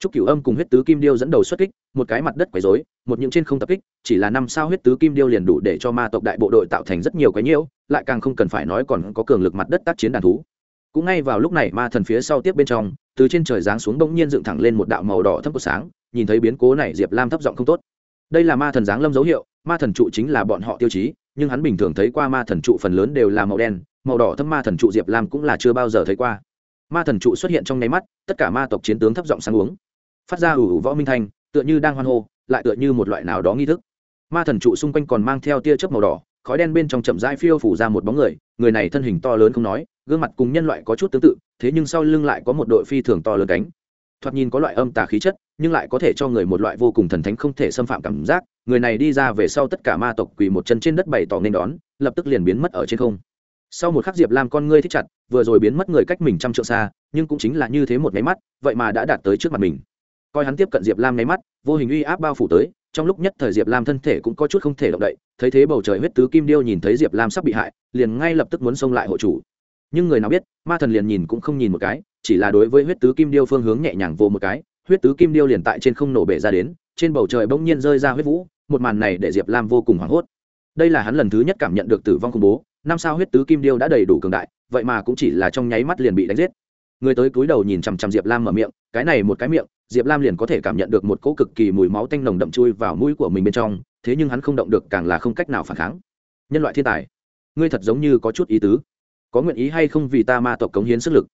Trúc cửu âm cùng huyết tứ kim điêu dẫn đầu xuất kích một cái mặt đất quấy rối, một những trên không tập kích chỉ là năm sao huyết tứ kim điêu liền đủ để cho ma tộc đại bộ đội tạo thành rất nhiều cái nhiễu lại càng không cần phải nói còn có cường lực mặt đất tác chiến đàn thú. Cũng ngay vào lúc này ma thần phía sau tiếp bên trong từ trên trời giáng xuống bỗng nhiên dựng thẳng lên một đạo màu đỏ thâm của sáng nhìn thấy biến cố này diệp lam thấp giọng không tốt. Đây là ma thần giáng lâm dấu hiệu ma thần trụ chính là bọn họ tiêu chí nhưng hắn bình thường thấy qua ma thần trụ phần lớn đều là màu đen màu đỏ thâm ma thần trụ diệp lam cũng là chưa bao giờ thấy qua. Ma thần trụ xuất hiện trong nháy mắt tất cả ma tộc chiến tướng thấp giọng sáng uống phát ra ủ ủ võ minh thanh, tựa như đang hoan hô, lại tựa như một loại nào đó nghi thức. Ma thần trụ xung quanh còn mang theo tia chớp màu đỏ, khói đen bên trong chậm rãi phiêu phủ ra một bóng người người này thân hình to lớn không nói, gương mặt cùng nhân loại có chút tương tự, thế nhưng sau lưng lại có một đội phi thường to lớn cánh. Thoạt nhìn có loại âm tà khí chất, nhưng lại có thể cho người một loại vô cùng thần thánh không thể xâm phạm cảm giác, người này đi ra về sau tất cả ma tộc quỳ một chân trên đất bày tỏ nên đón, lập tức liền biến mất ở trên không. Sau một khắc diệp lam con ngươi thích chặt, vừa rồi biến mất người cách mình trăm trượng xa, nhưng cũng chính là như thế một máy mắt, vậy mà đã đạt tới trước mặt mình coi hắn tiếp cận diệp lam nháy mắt, vô hình uy áp bao phủ tới, trong lúc nhất thời diệp lam thân thể cũng có chút không thể động đậy, thấy thế bầu trời huyết tứ kim điêu nhìn thấy diệp lam sắp bị hại, liền ngay lập tức muốn xông lại hộ chủ. Nhưng người nào biết, ma thần liền nhìn cũng không nhìn một cái, chỉ là đối với huyết tứ kim điêu phương hướng nhẹ nhàng vô một cái, huyết tứ kim điêu liền tại trên không nổ bể ra đến, trên bầu trời bỗng nhiên rơi ra huyết vũ, một màn này để diệp lam vô cùng hoảng hốt. Đây là hắn lần thứ nhất cảm nhận được tử vong khủng bố, năm sao huyết tứ kim điêu đã đầy đủ cường đại, vậy mà cũng chỉ là trong nháy mắt liền bị đánh giết. Người tới cúi đầu nhìn chằm chằm diệp lam mở miệng, cái này một cái miệng diệp lam liền có thể cảm nhận được một cỗ cực kỳ mùi máu tanh nồng đậm chui vào mũi của mình bên trong, thế nhưng hắn không động được càng là không cách nào phản kháng. Nhân loại thiên tài, ngươi thật giống như có chút ý tứ. Có nguyện ý hay không vì ta ma tộc cống hiến sức lực?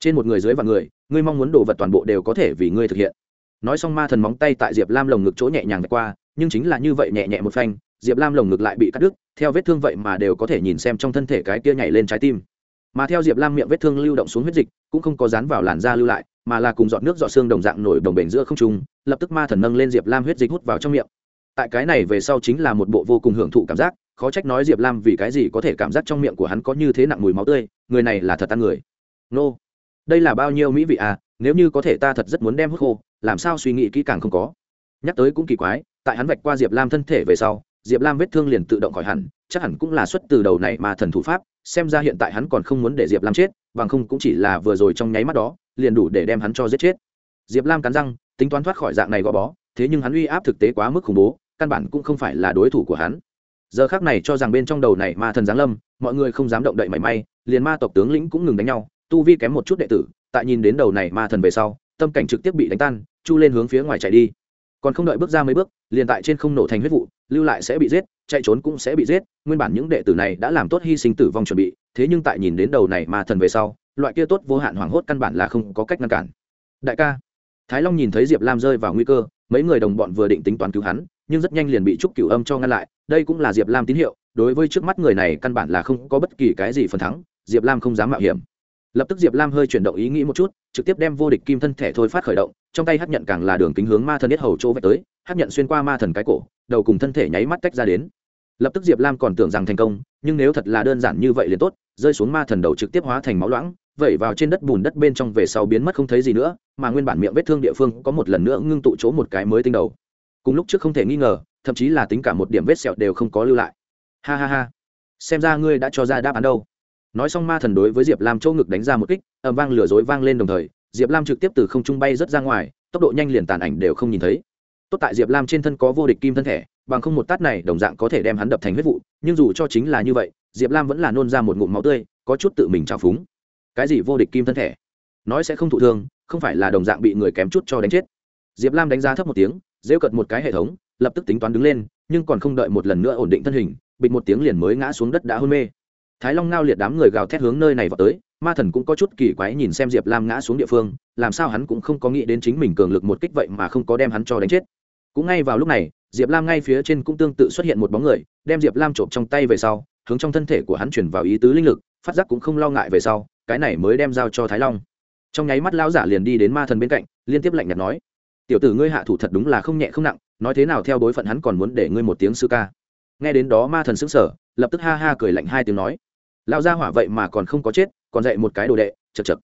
Trên một người dưới và người, ngươi mong muốn đồ vật toàn bộ đều có thể vì ngươi thực hiện. Nói xong ma thần móng tay tại diệp lam lồng ngực chỗ nhẹ nhàng qua, nhưng chính là như vậy nhẹ nhẹ một phanh, diệp lam lồng ngực lại bị cắt đứt, theo vết thương vậy mà đều có thể nhìn xem trong thân thể cái kia nhảy lên trái tim. Mà theo diệp lam miệng vết thương lưu động xuống huyết dịch, cũng không có dán vào làn da lưu lại mà là cùng giọt nước giọt xương đồng dạng nổi đồng bể giữa không trung, lập tức ma thần nâng lên diệp lam huyết dịch hút vào trong miệng. Tại cái này về sau chính là một bộ vô cùng hưởng thụ cảm giác, khó trách nói diệp lam vì cái gì có thể cảm giác trong miệng của hắn có như thế nặng mùi máu tươi, người này là thật ăn người. Nô, đây là bao nhiêu mỹ vị à nếu như có thể ta thật rất muốn đem hút khô, làm sao suy nghĩ kỹ càng không có. Nhắc tới cũng kỳ quái, tại hắn vạch qua diệp lam thân thể về sau, diệp lam vết thương liền tự động khỏi hẳn, chắc hẳn cũng là xuất từ đầu này mà thần thủ pháp, xem ra hiện tại hắn còn không muốn để diệp lam chết bằng không cũng chỉ là vừa rồi trong nháy mắt đó, liền đủ để đem hắn cho giết chết. Diệp lam cắn răng, tính toán thoát khỏi dạng này gò bó, thế nhưng hắn uy áp thực tế quá mức khủng bố, căn bản cũng không phải là đối thủ của hắn. Giờ khác này cho rằng bên trong đầu này ma thần giáng lâm, mọi người không dám động đậy mảy may, liền ma tộc tướng lĩnh cũng ngừng đánh nhau, tu vi kém một chút đệ tử, tại nhìn đến đầu này ma thần về sau, tâm cảnh trực tiếp bị đánh tan, chu lên hướng phía ngoài chạy đi. Còn không đợi bước ra mấy bước, liền tại trên không nổ thành huyết vụ, lưu lại sẽ bị giết chạy trốn cũng sẽ bị giết, nguyên bản những đệ tử này đã làm tốt hy sinh tử vong chuẩn bị, thế nhưng tại nhìn đến đầu này mà thần về sau, loại kia tốt vô hạn hoảng hốt căn bản là không có cách ngăn cản. Đại ca. Thái long nhìn thấy diệp lam rơi vào nguy cơ, mấy người đồng bọn vừa định tính toán cứu hắn, nhưng rất nhanh liền bị trúc cửu âm cho ngăn lại, đây cũng là diệp lam tín hiệu, đối với trước mắt người này căn bản là không có bất kỳ cái gì phần thắng, diệp lam không dám mạo hiểm. Lập tức diệp lam hơi chuyển động ý nghĩ một chút trực tiếp đem vô địch kim thân thể thôi phát khởi động, trong tay hát nhận càng là đường kính hướng ma thần nhất hầu chỗ vạch tới hát nhận xuyên qua ma thần cái cổ, đầu cùng thân thể nháy mắt tách ra đến. Lập tức diệp lam còn tưởng rằng thành công, nhưng nếu thật là đơn giản như vậy liền tốt, rơi xuống ma thần đầu trực tiếp hóa thành máu loãng, vẩy vào trên đất bùn đất bên trong về sau biến mất không thấy gì nữa, mà nguyên bản miệng vết thương địa phương có một lần nữa ngưng tụ chỗ một cái mới tinh đầu. Cùng lúc trước không thể nghi ngờ, thậm chí là tính cả một điểm vết sẹo đều không có lưu lại. Ha ha ha. Xem ra ngươi đã cho ra đáp án đâu nói xong ma thần đối với diệp lam châu ngực đánh ra một kích ẩm vang lửa dối vang lên đồng thời, diệp lam trực tiếp từ không trung bay rớt ra ngoài, tốc độ nhanh liền tàn ảnh đều không nhìn thấy. Tốt tại diệp lam trên thân có vô địch kim thân thể, bằng không một tát này đồng dạng có thể đem hắn đập thành huyết vụ, nhưng dù cho chính là như vậy, diệp lam vẫn là nôn ra một ngụm máu tươi, có chút tự mình trào phúng. Cái gì vô địch kim thân thể? Nói sẽ không thụ thương, không phải là đồng dạng bị người kém chút cho đánh chết. Diệp lam đánh giá thấp một tiếng rêu cật một cái hệ thống, lập tức tính toán đứng lên, nhưng còn không đợi một lần nữa ổn định thân hình, bịch một tiếng liền mới ngã xuống đất đã hôn mê thái long ngao liệt đám người gào thét hướng nơi này vào tới, ma thần cũng có chút kỳ quái nhìn xem diệp lam ngã xuống địa phương, làm sao hắn cũng không có nghĩ đến chính mình cường lực một kích vậy mà không có đem hắn cho đánh chết. Cũng ngay vào lúc này, diệp lam ngay phía trên cũng tương tự xuất hiện một bóng người, đem diệp lam trộm trong tay về sau, hướng trong thân thể của hắn chuyển vào ý tứ linh lực, phát giác cũng không lo ngại về sau, cái này mới đem giao cho thái long. Trong nháy mắt lão giả liền đi đến ma thần bên cạnh, liên tiếp lạnh nhạt nói, tiểu tử ngươi hạ thủ thật đúng là không nhẹ không nặng, nói thế nào theo đối phận hắn còn muốn để ngươi một tiếng sư ca. Nghe đến đó ma thần sững sờ, lập tức ha ha cười lạnh hai tiếng nói lão gia hỏa vậy mà còn không có chết, còn dạy một cái đồ đệ, chật chật.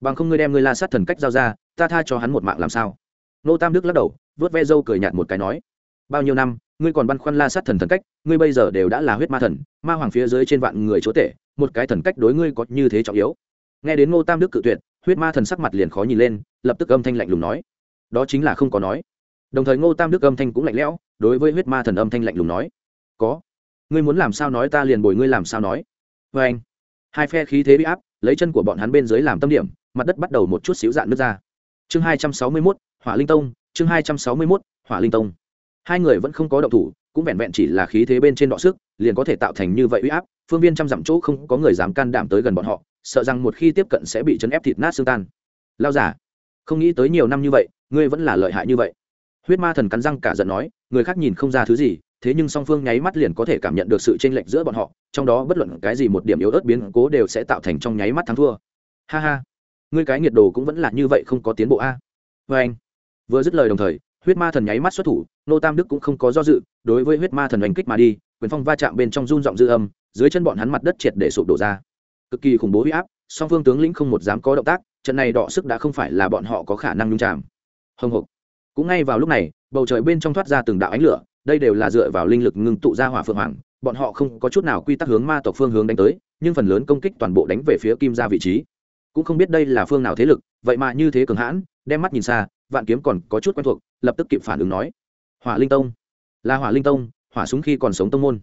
Bằng không ngươi đem ngươi la sát thần cách giao ra, ta tha cho hắn một mạng làm sao? Nô tam đức lắc đầu vớt ve dâu cười nhạt một cái nói, bao nhiêu năm, ngươi còn băn khoăn la sát thần thần cách, ngươi bây giờ đều đã là huyết ma thần, ma hoàng phía dưới trên vạn người chúa tể, một cái thần cách đối ngươi có như thế trọng yếu. Nghe đến ngô tam đức cự tuyệt, huyết ma thần sắc mặt liền khó nhìn lên, lập tức âm thanh lạnh lùng nói, đó chính là không có nói. Đồng thời ngô tam đức âm thanh cũng lạnh lẽo, đối với huyết ma thần âm thanh lạnh lùng nói, có. Ngươi muốn làm sao nói ta liền bồi ngươi làm sao nói vê anh. Hai phe khí thế bị áp, lấy chân của bọn hắn bên dưới làm tâm điểm, mặt đất bắt đầu một chút xíu dạn nước ra. Chương hai trăm sáu mươi mốt, hỏa linh tông, chương hai trăm sáu mươi mốt, hỏa linh tông. Hai người vẫn không có động thủ, cũng vẹn vẹn chỉ là khí thế bên trên đọ sức, liền có thể tạo thành như vậy uy áp, phương viên trăm dặm chỗ không có người dám can đảm tới gần bọn họ, sợ rằng một khi tiếp cận sẽ bị chấn ép thịt nát xương tan. Lao giả không nghĩ tới nhiều năm như vậy, ngươi vẫn là lợi hại như vậy. Huyết ma thần cắn răng cả giận nói, người khác nhìn không ra thứ gì thế nhưng song phương nháy mắt liền có thể cảm nhận được sự chênh lệch giữa bọn họ, trong đó bất luận cái gì một điểm yếu ớt biến cố đều sẽ tạo thành trong nháy mắt thắng thua. Ha ha, ngươi cái nhiệt đồ cũng vẫn là như vậy không có tiến bộ a. Vê anh, vừa dứt lời đồng thời, huyết ma thần nháy mắt xuất thủ, nô tam đức cũng không có do dự, đối với huyết ma thần đánh kích mà đi, quyền phong va chạm bên trong run giọng dư âm, dưới chân bọn hắn mặt đất triệt để sụp đổ ra. Cực kỳ khủng bố huy áp, song phương tướng lĩnh không một dám có động tác, trận này đọ sức đã không phải là bọn họ có khả năng nhung chạm. Hồng hộc cũng ngay vào lúc này, bầu trời bên trong thoát ra từng đạo ánh lửa đây đều là dựa vào linh lực ngưng tụ ra hỏa phượng hoàng, bọn họ không có chút nào quy tắc hướng ma tộc phương hướng đánh tới, nhưng phần lớn công kích toàn bộ đánh về phía kim ra vị trí. Cũng không biết đây là phương nào thế lực, vậy mà như thế cường hãn, đem mắt nhìn xa, vạn kiếm còn có chút quen thuộc, lập tức kịp phản ứng nói, hỏa linh tông, là hỏa linh tông, hỏa súng khi còn sống tông môn.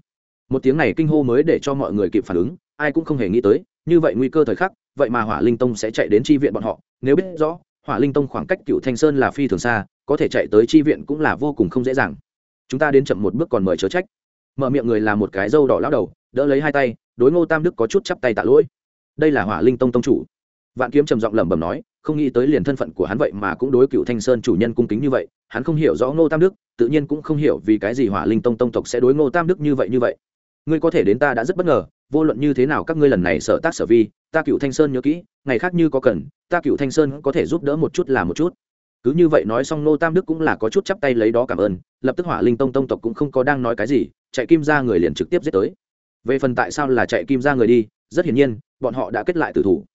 Một tiếng này kinh hô mới để cho mọi người kịp phản ứng, ai cũng không hề nghĩ tới, như vậy nguy cơ thời khắc, vậy mà hỏa linh tông sẽ chạy đến tri viện bọn họ. Nếu biết rõ, hỏa linh tông khoảng cách cựu thanh sơn là phi thường xa, có thể chạy tới tri viện cũng là vô cùng không dễ dàng chúng ta đến chậm một bước còn mời chớ trách. Mở miệng người là một cái dâu đỏ lao đầu, đỡ lấy hai tay, đối ngô tam đức có chút chắp tay tạ lỗi. Đây là hỏa linh tông tông chủ. Vạn kiếm trầm giọng lẩm bẩm nói, không nghĩ tới liền thân phận của hắn vậy mà cũng đối cựu thanh sơn chủ nhân cung kính như vậy, hắn không hiểu rõ ngô tam đức, tự nhiên cũng không hiểu vì cái gì hỏa linh tông tông tộc sẽ đối ngô tam đức như vậy như vậy. Ngươi có thể đến ta đã rất bất ngờ, vô luận như thế nào các ngươi lần này sở tác sở vi, ta cựu thanh sơn nhớ kỹ, ngày khác như có cần, ta cựu thanh sơn có thể giúp đỡ một chút là một chút cứ như vậy nói xong nô tam đức cũng là có chút chắp tay lấy đó cảm ơn, lập tức hỏa linh tông tông tộc cũng không có đang nói cái gì, chạy kim ra người liền trực tiếp giết tới. Về phần tại sao là chạy kim ra người đi, rất hiển nhiên, bọn họ đã kết lại tử thủ.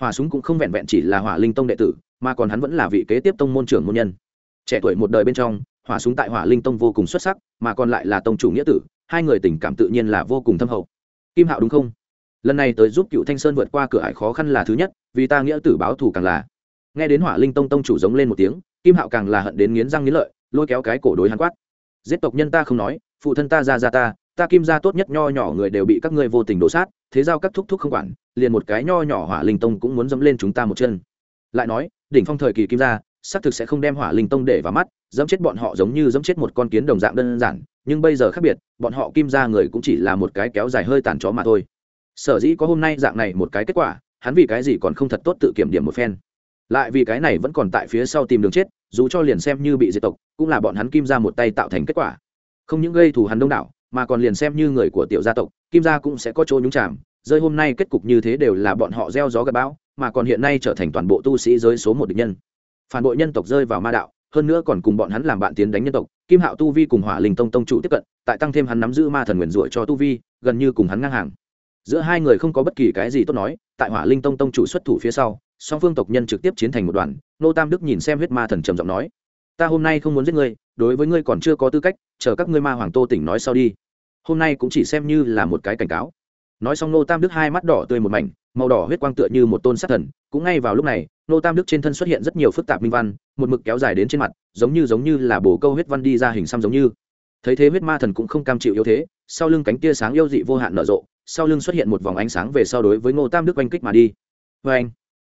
Hỏa súng cũng không vẹn vẹn chỉ là hỏa linh tông đệ tử, mà còn hắn vẫn là vị kế tiếp tông môn trưởng môn nhân. Trẻ tuổi một đời bên trong, hỏa súng tại hỏa linh tông vô cùng xuất sắc, mà còn lại là tông chủ nghĩa tử, hai người tình cảm tự nhiên là vô cùng thâm hậu. Kim hạo đúng không? Lần này tới giúp cựu thanh sơn vượt qua cửa ải khó khăn là thứ nhất, vì ta nghĩa tử báo thù càng là nghe đến hỏa linh tông tông chủ giống lên một tiếng, kim hạo càng là hận đến nghiến răng nghiến lợi, lôi kéo cái cổ đối hắn quát. Giết tộc nhân ta không nói, phụ thân ta ra ra ta ta kim ra tốt nhất nho nhỏ người đều bị các ngươi vô tình đổ sát, thế giao các thúc thúc không quản, liền một cái nho nhỏ hỏa linh tông cũng muốn dẫm lên chúng ta một chân. Lại nói, đỉnh phong thời kỳ kim gia, xác thực sẽ không đem hỏa linh tông để vào mắt, dẫm chết bọn họ giống như dẫm chết một con kiến đồng dạng đơn giản, nhưng bây giờ khác biệt, bọn họ kim ra người cũng chỉ là một cái kéo dài hơi tàn chó mà thôi. Sở dĩ có hôm nay dạng này một cái kết quả, hắn vì cái gì còn không thật tốt tự kiểm điểm một phen lại vì cái này vẫn còn tại phía sau tìm đường chết, dù cho liền xem như bị diệt tộc, cũng là bọn hắn kim ra một tay tạo thành kết quả. Không những gây thù hắn đông đảo, mà còn liền xem như người của tiểu gia tộc, kim gia cũng sẽ có chỗ nhúng chạm rơi hôm nay kết cục như thế đều là bọn họ gieo gió gặp bão, mà còn hiện nay trở thành toàn bộ tu sĩ giới số một địch nhân. Phản bội nhân tộc rơi vào ma đạo, hơn nữa còn cùng bọn hắn làm bạn tiến đánh nhân tộc. Kim hạo tu vi cùng hỏa linh tông tông chủ tiếp cận, tại tăng thêm hắn nắm giữ ma thần nguyền rủa cho tu vi, gần như cùng hắn ngang hàng. Giữa hai người không có bất kỳ cái gì tốt nói, tại hỏa linh tông tông chủ xuất thủ phía sau song phương tộc nhân trực tiếp chiến thành một đoàn nô tam đức nhìn xem huyết ma thần trầm giọng nói, ta hôm nay không muốn giết ngươi, đối với ngươi còn chưa có tư cách, chờ các ngươi ma hoàng tô tỉnh nói sau đi. Hôm nay cũng chỉ xem như là một cái cảnh cáo. Nói xong nô tam đức hai mắt đỏ tươi một mảnh, màu đỏ huyết quang tựa như một tôn sát thần, cũng ngay vào lúc này nô tam đức trên thân xuất hiện rất nhiều phức tạp minh văn, một mực kéo dài đến trên mặt, giống như giống như là bổ câu huyết văn đi ra hình xăm giống như. Thấy thế huyết ma thần cũng không cam chịu yếu thế, sau lưng cánh tia sáng yêu dị vô hạn nở rộ, sau lưng xuất hiện một vòng ánh sáng về sau đối với ngô tam đức oanh kích mà đi. Vê anh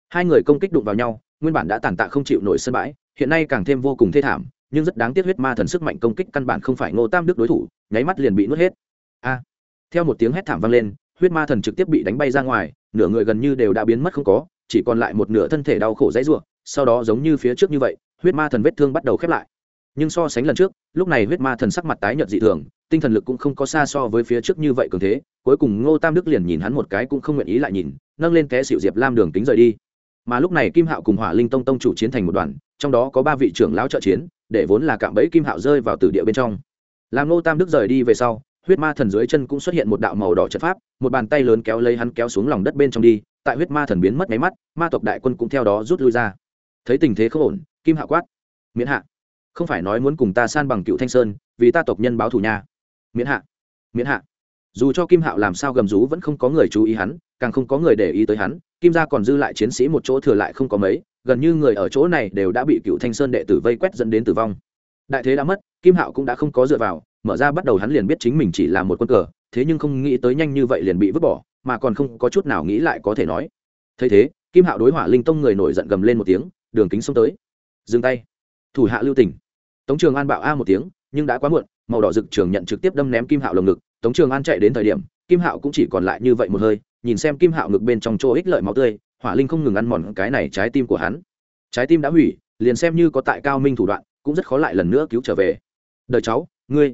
hai người công kích đụng vào nhau, nguyên bản đã tàn tạ không chịu nổi sân bãi, hiện nay càng thêm vô cùng thê thảm, nhưng rất đáng tiếc huyết ma thần sức mạnh công kích căn bản không phải ngô tam đức đối thủ, nháy mắt liền bị nuốt hết. A! Theo một tiếng hét thảm vang lên, huyết ma thần trực tiếp bị đánh bay ra ngoài, nửa người gần như đều đã biến mất không có, chỉ còn lại một nửa thân thể đau khổ dãy ruộng sau đó giống như phía trước như vậy, huyết ma thần vết thương bắt đầu khép lại. Nhưng so sánh lần trước, lúc này huyết ma thần sắc mặt tái nhợt dị thường, tinh thần lực cũng không có xa so với phía trước như vậy cường thế, cuối cùng ngô tam đức liền nhìn hắn một cái cũng không nguyện ý lại nhìn, nâng lên té xịu diệp lam đường tính rời đi mà lúc này kim hạo cùng hỏa linh tông tông chủ chiến thành một đoàn, trong đó có ba vị trưởng lão trợ chiến, để vốn là cạm bẫy kim hạo rơi vào tử địa bên trong. Làm ngô tam đức rời đi về sau, huyết ma thần dưới chân cũng xuất hiện một đạo màu đỏ trận pháp, một bàn tay lớn kéo lấy hắn kéo xuống lòng đất bên trong đi, tại huyết ma thần biến mất máy mắt, ma tộc đại quân cũng theo đó rút lui ra. Thấy tình thế không ổn, kim hạ quát, miễn hạ, không phải nói muốn cùng ta san bằng cựu thanh sơn, vì ta tộc nhân báo thù nha. Miễn hạ miễn hạ. Dù cho kim hạo làm sao gầm rú vẫn không có người chú ý hắn, càng không có người để ý tới hắn kim gia còn dư lại chiến sĩ một chỗ thừa lại không có mấy, gần như người ở chỗ này đều đã bị cựu thanh sơn đệ tử vây quét dẫn đến tử vong. Đại thế đã mất, kim hạo cũng đã không có dựa vào, mở ra bắt đầu hắn liền biết chính mình chỉ là một quân cờ, thế nhưng không nghĩ tới nhanh như vậy liền bị vứt bỏ, mà còn không có chút nào nghĩ lại có thể nói. Thấy thế, kim hạo đối hỏa linh tông người nổi giận gầm lên một tiếng, đường kính xông tới. Dừng tay. Thủ hạ lưu tỉnh tống trường an bạo a một tiếng, nhưng đã quá muộn, màu đỏ rực trường nhận trực tiếp đâm ném kim hạo lồng ngực. Tống trường an chạy đến thời điểm kim hạo cũng chỉ còn lại như vậy một hơi, nhìn xem kim hạo ngực bên trong chỗ ích lợi máu tươi, hỏa linh không ngừng ăn mòn cái này trái tim của hắn. Trái tim đã hủy, liền xem như có tại cao minh thủ đoạn, cũng rất khó lại lần nữa cứu trở về. Đời cháu, ngươi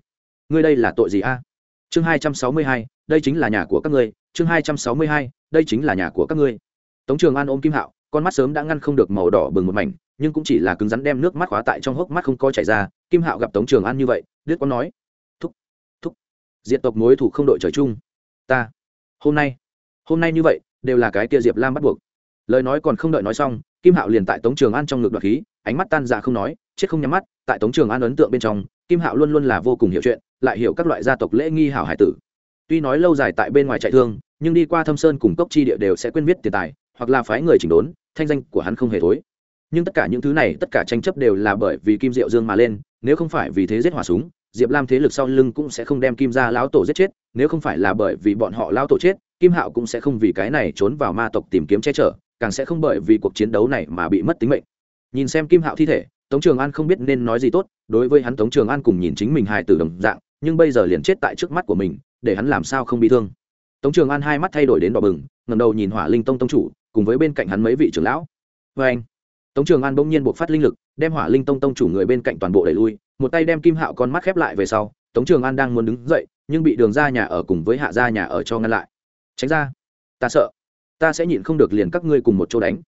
ngươi đây là tội gì a? Chương hai trăm sáu mươi hai, đây chính là nhà của các ngươi, chương hai trăm sáu mươi hai, đây chính là nhà của các ngươi. Tống trường an ôm kim hạo, con mắt sớm đã ngăn không được màu đỏ bừng một mảnh, nhưng cũng chỉ là cứng rắn đem nước mắt khóa tại trong hốc mắt không coi chảy ra, kim hạo gặp tống trường an như vậy đứt có nói, thúc thúc diện tộc mối thủ không đội trời chung ta, hôm nay hôm nay như vậy, đều là cái kia diệp lam bắt buộc. Lời nói còn không đợi nói xong, kim hạo liền tại tống trường an trong ngực đoạt khí, ánh mắt tan ra không nói, chết không nhắm mắt, tại tống trường an ấn tượng bên trong, kim hạo luôn luôn là vô cùng hiểu chuyện, lại hiểu các loại gia tộc lễ nghi hảo hải tử. Tuy nói lâu dài tại bên ngoài chạy thương, nhưng đi qua thâm sơn cùng cốc chi địa đều sẽ quên viết tiền tài, hoặc là phái người chỉnh đốn, thanh danh của hắn không hề thối. Nhưng tất cả những thứ này, tất cả tranh chấp đều là bởi vì kim diệu dương mà lên, nếu không phải vì thế giết hỏa súng diệp lam thế lực sau lưng cũng sẽ không đem kim Gia lão tổ giết chết, nếu không phải là bởi vì bọn họ lão tổ chết, kim hạo cũng sẽ không vì cái này trốn vào ma tộc tìm kiếm che chở, càng sẽ không bởi vì cuộc chiến đấu này mà bị mất tính mệnh. Nhìn xem kim hạo thi thể, tống trường an không biết nên nói gì tốt, đối với hắn tống trường an cùng nhìn chính mình hài tử đồng dạng, nhưng bây giờ liền chết tại trước mắt của mình, để hắn làm sao không bị thương. Tống trường an hai mắt thay đổi đến đỏ bừng ngầm đầu nhìn hỏa linh tông tông chủ, cùng với bên cạnh hắn mấy vị trưởng lão. Vê anh tống trường an bỗng nhiên buộc phát linh lực, đem hỏa linh tông tông chủ người bên cạnh toàn bộ đẩy lui một tay đem kim hạo con mắt khép lại về sau, tống trường an đang muốn đứng dậy, nhưng bị đường ra nhà ở cùng với hạ ra nhà ở cho ngăn lại. Tránh ra, ta sợ, ta sẽ nhịn không được liền các ngươi cùng một chỗ đánh.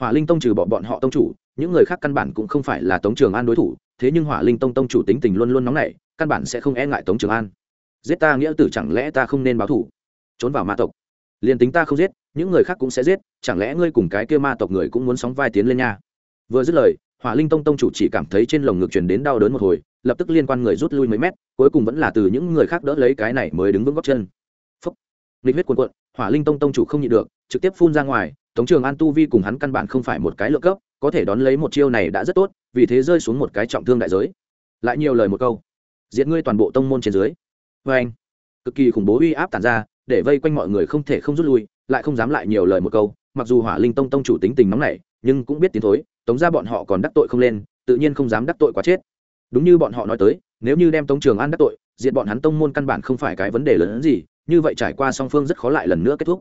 Hỏa linh tông trừ bỏ bọn họ tông chủ, những người khác căn bản cũng không phải là tống trường an đối thủ, thế nhưng hỏa linh tông tông chủ tính tình luôn luôn nóng nảy, căn bản sẽ không e ngại tống trường an. Giết ta nghĩa tử chẳng lẽ ta không nên báo thủ trốn vào ma tộc. Liền tính ta không giết, những người khác cũng sẽ giết, chẳng lẽ ngươi cùng cái kia ma tộc người cũng muốn sóng vai tiến lên nha? Vừa dứt lời hỏa linh tông tông chủ chỉ cảm thấy trên lồng ngực truyền đến đau đớn một hồi, lập tức liên quan người rút lui mấy mét, cuối cùng vẫn là từ những người khác đỡ lấy cái này mới đứng vững góc chân. Phúc. Nghịch huyết cuồn cuộn, hỏa linh tông tông chủ không nhịn được, trực tiếp phun ra ngoài, tống trường an tu vi cùng hắn căn bản không phải một cái lượng cấp, có thể đón lấy một chiêu này đã rất tốt, vì thế rơi xuống một cái trọng thương đại giới. Lại nhiều lời một câu. Diện ngươi toàn bộ tông môn trên dưới. Vê anh, cực kỳ khủng bố uy áp tàn ra, để vây quanh mọi người không thể không rút lui, lại không dám lại nhiều lời một câu, mặc dù hỏa linh tông tông chủ tính tình nóng nảy, nhưng cũng biết tiến thối tống ra bọn họ còn đắc tội không lên, tự nhiên không dám đắc tội quá chết. Đúng như bọn họ nói tới, nếu như đem tống trường an đắc tội, diệt bọn hắn tông môn căn bản không phải cái vấn đề lớn hơn gì, như vậy trải qua song phương rất khó lại lần nữa kết thúc.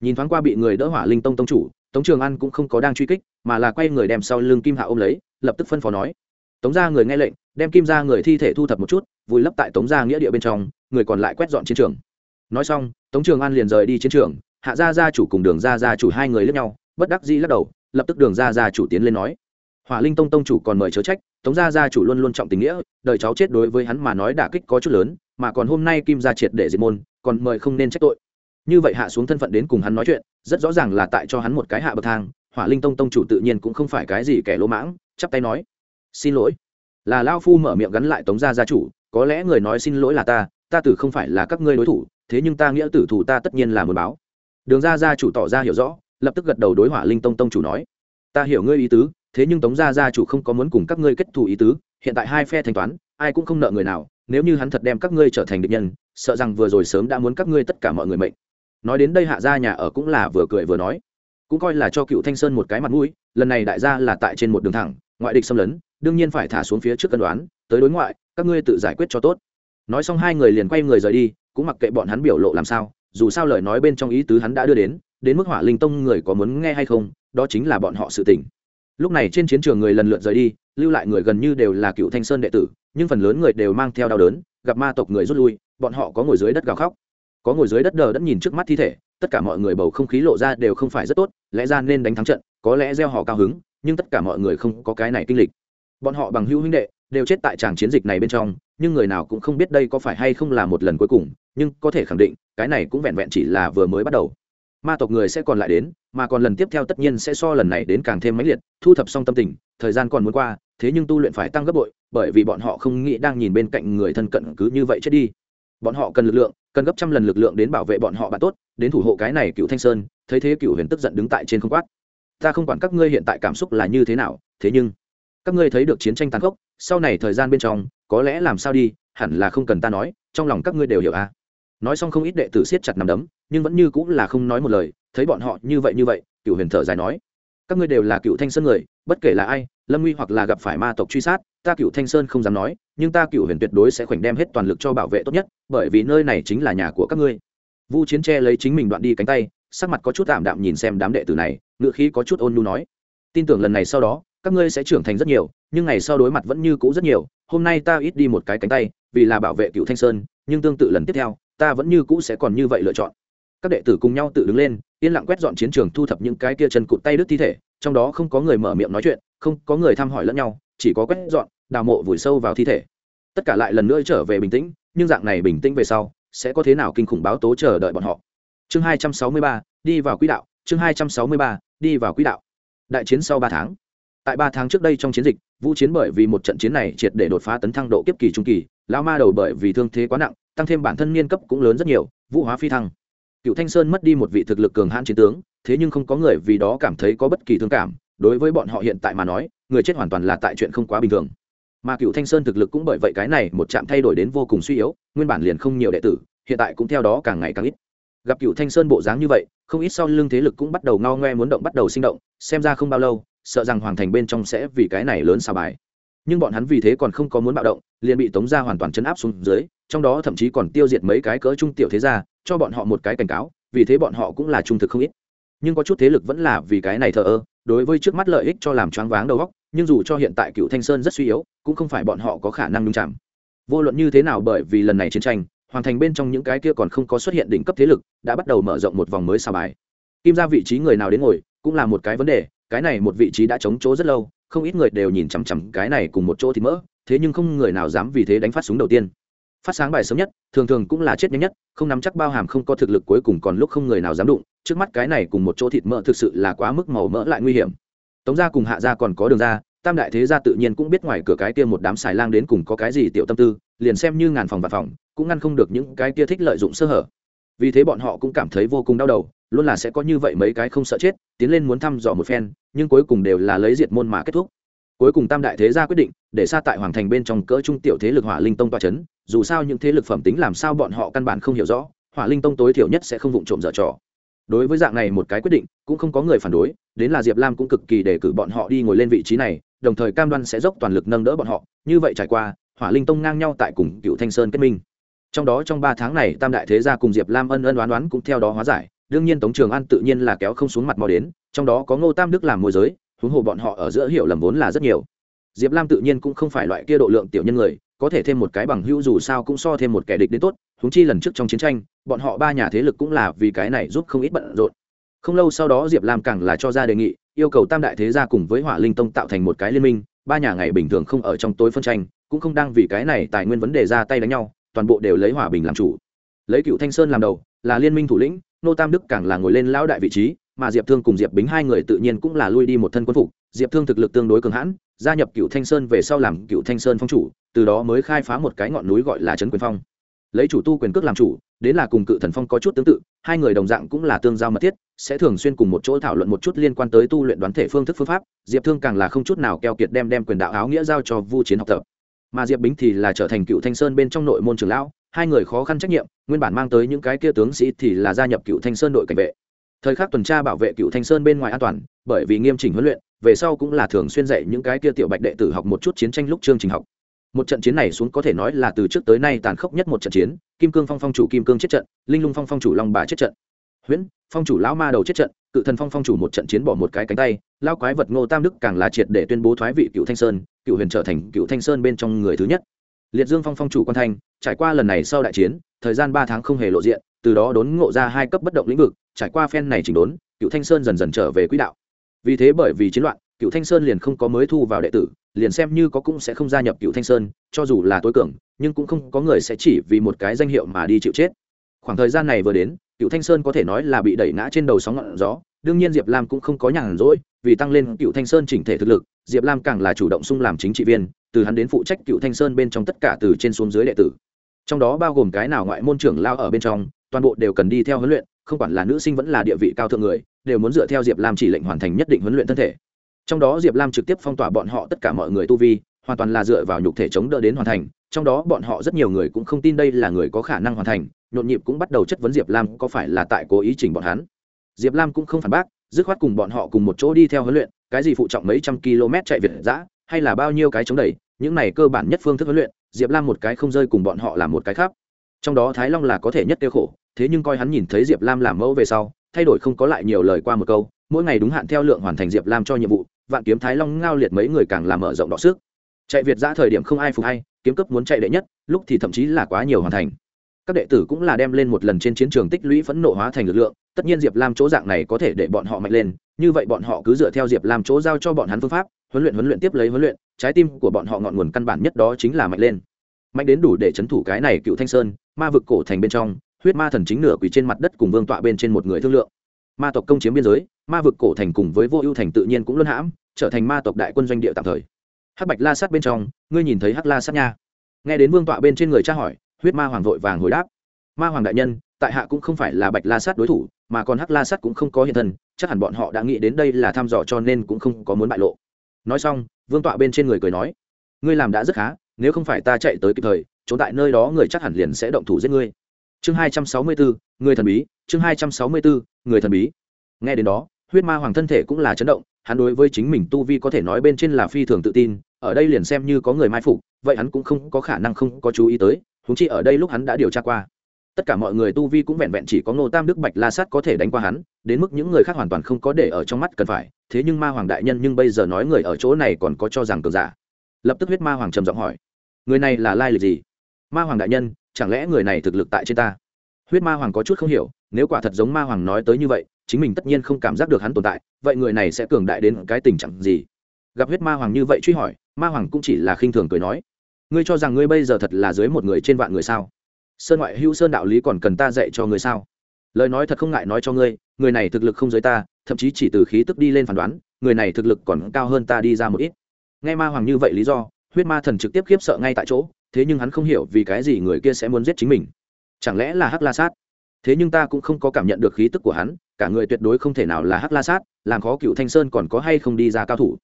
Nhìn thoáng qua bị người đỡ hỏa linh tông tông chủ, tống trường an cũng không có đang truy kích, mà là quay người đem sau lưng kim hạ ôm lấy, lập tức phân phó nói. Tống ra người nghe lệnh, đem kim ra người thi thể thu thập một chút, vùi lấp tại tống ra nghĩa địa bên trong, người còn lại quét dọn chiến trường. Nói xong, tống trường an liền rời đi chiến trường, hạ gia gia chủ cùng đường gia gia chủ hai người lướt nhau, bất đắc dĩ lắc đầu lập tức đường gia gia chủ tiến lên nói. Hỏa linh tông tông chủ còn mời chớ trách, tống gia gia chủ luôn luôn trọng tình nghĩa, đời cháu chết đối với hắn mà nói đả kích có chút lớn, mà còn hôm nay kim gia triệt để diệt môn, còn mời không nên trách tội. Như vậy hạ xuống thân phận đến cùng hắn nói chuyện, rất rõ ràng là tại cho hắn một cái hạ bậc thang, hỏa linh tông tông chủ tự nhiên cũng không phải cái gì kẻ lỗ mãng, chắp tay nói. Xin lỗi. Là lao phu mở miệng gắn lại tống gia gia chủ, có lẽ người nói xin lỗi là ta ta tử không phải là các ngươi đối thủ, thế nhưng ta nghĩa tử thủ ta tất nhiên là muốn báo. Đường gia gia chủ tỏ ra hiểu rõ lập tức gật đầu đối hỏa linh tông tông chủ nói, ta hiểu ngươi ý tứ, thế nhưng tống gia gia chủ không có muốn cùng các ngươi kết thù ý tứ, hiện tại hai phe thanh toán, ai cũng không nợ người nào, nếu như hắn thật đem các ngươi trở thành địch nhân, sợ rằng vừa rồi sớm đã muốn các ngươi tất cả mọi người mệnh. Nói đến đây hạ gia nhà ở cũng là vừa cười vừa nói, cũng coi là cho cựu thanh sơn một cái mặt mũi, lần này đại gia là tại trên một đường thẳng, ngoại địch xâm lấn, đương nhiên phải thả xuống phía trước cân đoán, tới đối ngoại, các ngươi tự giải quyết cho tốt. Nói xong hai người liền quay người rời đi, cũng mặc kệ bọn hắn biểu lộ làm sao, dù sao lời nói bên trong ý tứ hắn đã đưa đến đến mức hỏa linh tông người có muốn nghe hay không, đó chính là bọn họ sự tỉnh lúc này trên chiến trường người lần lượt rời đi, lưu lại người gần như đều là cựu thanh sơn đệ tử, nhưng phần lớn người đều mang theo đau đớn, gặp ma tộc người rút lui, bọn họ có ngồi dưới đất gào khóc. Có ngồi dưới đất đờ đất nhìn trước mắt thi thể, tất cả mọi người bầu không khí lộ ra đều không phải rất tốt, lẽ ra nên đánh thắng trận, có lẽ gieo họ cao hứng, nhưng tất cả mọi người không có cái này kinh lịch. Bọn họ bằng hữu huynh đệ, đều chết tại tràng chiến dịch này bên trong, nhưng người nào cũng không biết đây có phải hay không là một lần cuối cùng, nhưng có thể khẳng định, cái này cũng vẹn vẹn chỉ là vừa mới bắt đầu ma tộc người sẽ còn lại đến, mà còn lần tiếp theo tất nhiên sẽ so lần này đến càng thêm mãnh liệt, thu thập xong tâm tình, thời gian còn muốn qua, thế nhưng tu luyện phải tăng gấp bội, bởi vì bọn họ không nghĩ đang nhìn bên cạnh người thân cận cứ như vậy chết đi. Bọn họ cần lực lượng, cần gấp trăm lần lực lượng đến bảo vệ bọn họ bạn tốt, đến thủ hộ cái này cựu thanh sơn, thấy thế cựu huyền tức giận đứng tại trên không quát. Ta không quản các ngươi hiện tại cảm xúc là như thế nào, thế nhưng, các ngươi thấy được chiến tranh tàn khốc, sau này thời gian bên trong, có lẽ làm sao đi, hẳn là không cần ta nói, trong lòng các ngươi đều hiểu à nói xong không ít đệ tử siết chặt nằm đấm, nhưng vẫn như cũng là không nói một lời, thấy bọn họ như vậy như vậy cựu huyền thở dài nói, các ngươi đều là cựu thanh sơn người, bất kể là ai, lâm nguy hoặc là gặp phải ma tộc truy sát, ta cựu thanh sơn không dám nói, nhưng ta cựu huyền tuyệt đối sẽ khoảnh đem hết toàn lực cho bảo vệ tốt nhất, bởi vì nơi này chính là nhà của các ngươi. Vu chiến tre lấy chính mình đoạn đi cánh tay, sắc mặt có chút tạm đạm nhìn xem đám đệ tử này, ngựa khí có chút ôn nhu nói, tin tưởng lần này sau đó, các ngươi sẽ trưởng thành rất nhiều, nhưng ngày sau đối mặt vẫn như cũ rất nhiều, hôm nay ta ít đi một cái cánh tay, vì là bảo vệ cựu thanh sơn, nhưng tương tự lần tiếp theo ta vẫn như cũ sẽ còn như vậy lựa chọn. Các đệ tử cùng nhau tự đứng lên, yên lặng quét dọn chiến trường thu thập những cái kia chân cụt tay đứt thi thể, trong đó không có người mở miệng nói chuyện, không có người thăm hỏi lẫn nhau, chỉ có quét dọn, đào mộ vùi sâu vào thi thể. Tất cả lại lần nữa trở về bình tĩnh, nhưng dạng này bình tĩnh về sau, sẽ có thế nào kinh khủng báo tố chờ đợi bọn họ. Chương hai trăm sáu mươi ba, đi vào quỹ đạo, chương hai trăm sáu mươi ba, đi vào quỹ đạo. Đại chiến sau ba tháng. Tại ba tháng trước đây trong chiến dịch, vũ chiến bởi vì một trận chiến này triệt để đột phá tấn thăng độ kiếp kỳ trung kỳ lao ma đầu bởi vì thương thế quá nặng tăng thêm bản thân niên cấp cũng lớn rất nhiều, vũ hóa phi thăng. Cựu thanh sơn mất đi một vị thực lực cường hãn chiến tướng, thế nhưng không có người vì đó cảm thấy có bất kỳ thương cảm, đối với bọn họ hiện tại mà nói, người chết hoàn toàn là tại chuyện không quá bình thường. Mà cựu thanh sơn thực lực cũng bởi vậy cái này một trạm thay đổi đến vô cùng suy yếu, nguyên bản liền không nhiều đệ tử, hiện tại cũng theo đó càng ngày càng ít. Gặp cựu thanh sơn bộ dáng như vậy, không ít sau lưng thế lực cũng bắt đầu ngao ngoe muốn động bắt đầu sinh động, xem ra không bao lâu, sợ rằng hoàng thành bên trong sẽ vì cái này lớn xa bài nhưng bọn hắn vì thế còn không có muốn bạo động liền bị tống gia hoàn toàn chấn áp xuống dưới trong đó thậm chí còn tiêu diệt mấy cái cỡ trung tiểu thế gia cho bọn họ một cái cảnh cáo vì thế bọn họ cũng là trung thực không ít. Nhưng có chút thế lực vẫn là vì cái này thờ ơ đối với trước mắt lợi ích cho làm choáng váng đầu góc, nhưng dù cho hiện tại cựu thanh sơn rất suy yếu cũng không phải bọn họ có khả năng nhung chạm vô luận như thế nào bởi vì lần này chiến tranh hoàn thành bên trong những cái kia còn không có xuất hiện đỉnh cấp thế lực đã bắt đầu mở rộng một vòng mới xà bài. Kim ra vị trí người nào đến ngồi cũng là một cái vấn đề cái này một vị trí đã chống chỗ rất lâu, không ít người đều nhìn chằm chằm cái này cùng một chỗ thì mỡ, thế nhưng không người nào dám vì thế đánh phát súng đầu tiên. Phát sáng bài sớm nhất, thường thường cũng là chết nhanh nhất, không nắm chắc bao hàm không có thực lực cuối cùng còn lúc không người nào dám đụng, trước mắt cái này cùng một chỗ thịt mỡ thực sự là quá mức màu mỡ lại nguy hiểm. Tống gia cùng hạ gia còn có đường ra tam đại thế gia tự nhiên cũng biết ngoài cửa cái kia một đám xài lang đến cùng có cái gì tiểu tâm tư, liền xem như ngàn phòng và phòng, cũng ngăn không được những cái kia thích lợi dụng sơ hở. Vì thế bọn họ cũng cảm thấy vô cùng đau đầu luôn là sẽ có như vậy mấy cái không sợ chết, tiến lên muốn thăm dò một phen, nhưng cuối cùng đều là lấy diệt môn mà kết thúc. Cuối cùng tam đại thế gia quyết định, để xa tại hoàng thành bên trong cỡ trung tiểu thế lực hỏa linh tông toa c h ấ n dù sao những thế lực phẩm tính làm sao bọn họ căn bản không hiểu rõ, hỏa linh tông tối thiểu nhất sẽ không vụng trộm dở trò. Đối với dạng này một cái quyết định, cũng không có người phản đối, đến là diệp lam cũng cực kỳ để cử bọn họ đi ngồi lên vị trí này, đồng thời cam đoan sẽ dốc toàn lực nâng đỡ bọn họ. Như vậy trải qua, hỏa linh tông ngang nhau tại cùng cựu thanh sơn kết minh. Trong đó trong ba tháng này, tam đại thế gia cùng diệp lam ân ân đoán đoán cũng theo đó hóa giải đương nhiên tống trường an tự nhiên là kéo không xuống mặt mò đến, trong đó có ngô tam đức làm môi giới, huống hồ bọn họ ở giữa hiểu lầm vốn là rất nhiều. Diệp lam tự nhiên cũng không phải loại kia độ lượng tiểu nhân người, có thể thêm một cái bằng hữu dù sao cũng so thêm một kẻ địch đến tốt húng chi lần trước trong chiến tranh, bọn họ ba nhà thế lực cũng là vì cái này giúp không ít bận rộn. Không lâu sau đó diệp lam càng là cho ra đề nghị, yêu cầu tam đại thế gia cùng với hỏa linh tông tạo thành một cái liên minh, ba nhà ngày bình thường không ở trong tối phân tranh, cũng không đang vì cái này tài nguyên vấn đề ra tay đánh nhau, toàn bộ đều lấy hòa bình làm chủ. Lấy cựu thanh sơn làm đầu, là liên minh thủ lĩnh nô tam đức càng là ngồi lên lão đại vị trí, mà diệp thương cùng diệp bính hai người tự nhiên cũng là lui đi một thân quân phục. Diệp thương thực lực tương đối cường hãn, gia nhập cựu thanh sơn về sau làm cựu thanh sơn phong chủ, từ đó mới khai phá một cái ngọn núi gọi là trấn quyền phong. Lấy chủ tu quyền cước làm chủ, đến là cùng cự thần phong có chút tương tự, hai người đồng dạng cũng là tương giao mật thiết, sẽ thường xuyên cùng một chỗ thảo luận một chút liên quan tới tu luyện đoán thể phương thức phương pháp. Diệp thương càng là không chút nào keo kiệt đem đem quyền đạo áo nghĩa giao cho vu chiến học tập. Mà diệp bính thì là trở thành cựu thanh sơn bên trong nội môn trường lão hai người khó khăn trách nhiệm, nguyên bản mang tới những cái kia tướng sĩ thì là gia nhập cựu thanh sơn đội cảnh vệ. Thời khắc tuần tra bảo vệ cựu thanh sơn bên ngoài an toàn, bởi vì nghiêm chỉnh huấn luyện, về sau cũng là thường xuyên dạy những cái kia tiểu bạch đệ tử học một chút chiến tranh lúc chương trình học. Một trận chiến này xuống có thể nói là từ trước tới nay tàn khốc nhất một trận chiến, kim cương phong phong chủ kim cương chết trận, linh lung phong phong chủ long bà chết trận, huyễn phong chủ lão ma đầu chết trận, cự thần phong phong chủ một trận chiến bỏ một cái cánh tay lao quái vật ngô tam đức càng là triệt để tuyên bố thoái vị cựu thanh sơn, cựu huyền trở thành cựu thanh sơn bên trong người thứ nhất liệt dương phong phong chủ quan thanh trải qua lần này sau đại chiến, thời gian ba tháng không hề lộ diện, từ đó đốn ngộ ra hai cấp bất động lĩnh vực, trải qua phen này chỉnh đốn, cựu thanh sơn dần dần trở về quỹ đạo. Vì thế bởi vì chiến loạn, cựu thanh sơn liền không có mới thu vào đệ tử, liền xem như có cũng sẽ không gia nhập cựu thanh sơn, cho dù là tối cường, nhưng cũng không có người sẽ chỉ vì một cái danh hiệu mà đi chịu chết. Khoảng thời gian này vừa đến, cựu thanh sơn có thể nói là bị đẩy ngã trên đầu sóng ngọn gió, đương nhiên diệp lam cũng không có nhàn rỗi vì tăng lên cựu thanh sơn chỉnh thể thực lực, diệp lam càng là chủ động sung làm chính trị viên, từ hắn đến phụ trách cựu thanh sơn bên trong tất cả từ trên xuống dưới đệ tử. Trong đó bao gồm cái nào ngoại môn trưởng lao ở bên trong, toàn bộ đều cần đi theo huấn luyện, không quản là nữ sinh vẫn là địa vị cao thượng người, đều muốn dựa theo diệp lam chỉ lệnh hoàn thành nhất định huấn luyện thân thể. Trong đó diệp lam trực tiếp phong tỏa bọn họ tất cả mọi người tu vi, hoàn toàn là dựa vào nhục thể chống đỡ đến hoàn thành, trong đó bọn họ rất nhiều người cũng không tin đây là người có khả năng hoàn thành, nhộn nhịp cũng bắt đầu chất vấn diệp lam có phải là tại cố ý trình bọn hắn. Diệp lam cũng không phản bác dứt khoát cùng bọn họ cùng một chỗ đi theo huấn luyện, cái gì phụ trọng mấy trăm km chạy việt giã, hay là bao nhiêu cái chống đẩy, những này cơ bản nhất phương thức huấn luyện, diệp lam một cái không rơi cùng bọn họ làm một cái khác. Trong đó thái long là có thể nhất tiêu khổ, thế nhưng coi hắn nhìn thấy diệp lam làm mẫu về sau, thay đổi không có lại nhiều lời qua một câu, mỗi ngày đúng hạn theo lượng hoàn thành diệp lam cho nhiệm vụ, vạn kiếm thái long ngao liệt mấy người càng làm mở rộng đọ sức. Chạy việt dã thời điểm không ai phục hay, kiếm cấp muốn chạy đệ nhất, lúc thì thậm chí là quá nhiều hoàn thành. Các đệ tử cũng là đem lên một lần trên chiến trường tích lũy phẫn nộ hóa thành lực lượng tất nhiên diệp lam chỗ dạng này có thể để bọn họ mạnh lên, như vậy bọn họ cứ dựa theo diệp lam chỗ giao cho bọn hắn phương pháp, huấn luyện huấn luyện tiếp lấy huấn luyện, trái tim của bọn họ ngọn nguồn căn bản nhất đó chính là mạnh lên. Mạnh đến đủ để c h ấ n thủ cái này cựu thanh sơn, ma vực cổ thành bên trong, huyết ma thần chính nửa quỳ trên mặt đất cùng vương tọa bên trên một người thương lượng. Ma tộc công chiếm biên giới, ma vực cổ thành cùng với vô ưu thành tự nhiên cũng luân hãm, trở thành ma tộc đại quân doanh địa tạm thời. Hắc bạch la sát bên trong, ngươi nhìn thấy hắc la sát nha? Nghe đến vương tọa bên trên người tra hỏi, huyết ma hoàng vội vàng hồi đáp. Ma hoàng đại nhân, tại hạ cũng không phải là bạch la sát đối thủ mà còn hắc la sắt cũng không có hiện thân, chắc hẳn bọn họ đã nghĩ đến đây là thăm dò cho nên cũng không có muốn bại lộ. Nói xong, vương tọa bên trên người cười nói, ngươi làm đã rất khá, nếu không phải ta chạy tới kịp thời, trốn tại nơi đó người chắc hẳn liền sẽ động thủ giết ngươi. Chương hai trăm sáu mươi bốn người thần bí, chương hai trăm sáu mươi bốn người thần bí. Nghe đến đó, huyết ma hoàng thân thể cũng là chấn động, hắn đối với chính mình tu vi có thể nói bên trên là phi thường tự tin, ở đây liền xem như có người mai phục, vậy hắn cũng không có khả năng không có chú ý tới húng chi ở đây lúc hắn đã điều tra qua tất cả mọi người tu vi cũng vẹn vẹn chỉ có ngô tam đức bạch la sát có thể đánh qua hắn, đến mức những người khác hoàn toàn không có để ở trong mắt cần phải. Thế nhưng ma hoàng đại nhân nhưng bây giờ nói người ở chỗ này còn có cho rằng cường giả. Lập tức huyết ma hoàng trầm giọng hỏi, người này là lai lịch gì? Ma hoàng đại nhân, chẳng lẽ người này thực lực tại trên ta? Huyết ma hoàng có chút không hiểu, nếu quả thật giống ma hoàng nói tới như vậy, chính mình tất nhiên không cảm giác được hắn tồn tại, vậy người này sẽ cường đại đến cái tình trạng gì? Gặp huyết ma hoàng như vậy truy hỏi, ma hoàng cũng chỉ là khinh thường cười nói, ngươi cho rằng ngươi bây giờ thật là dưới một người trên vạn người sao? Sơn ngoại hữu sơn đạo lý còn cần ta dạy cho ngươi sao? Lời nói thật không ngại nói cho ngươi, người này thực lực không giới ta, thậm chí chỉ từ khí tức đi lên phán đoán, người này thực lực còn cao hơn ta đi ra một ít. Nghe ma hoàng như vậy lý do, huyết ma thần trực tiếp khiếp sợ ngay tại chỗ, thế nhưng hắn không hiểu vì cái gì người kia sẽ muốn giết chính mình. Chẳng lẽ là hắc la sát? Thế nhưng ta cũng không có cảm nhận được khí tức của hắn, cả người tuyệt đối không thể nào là hắc la sát, làm khó cựu thanh sơn còn có hay không đi ra cao thủ?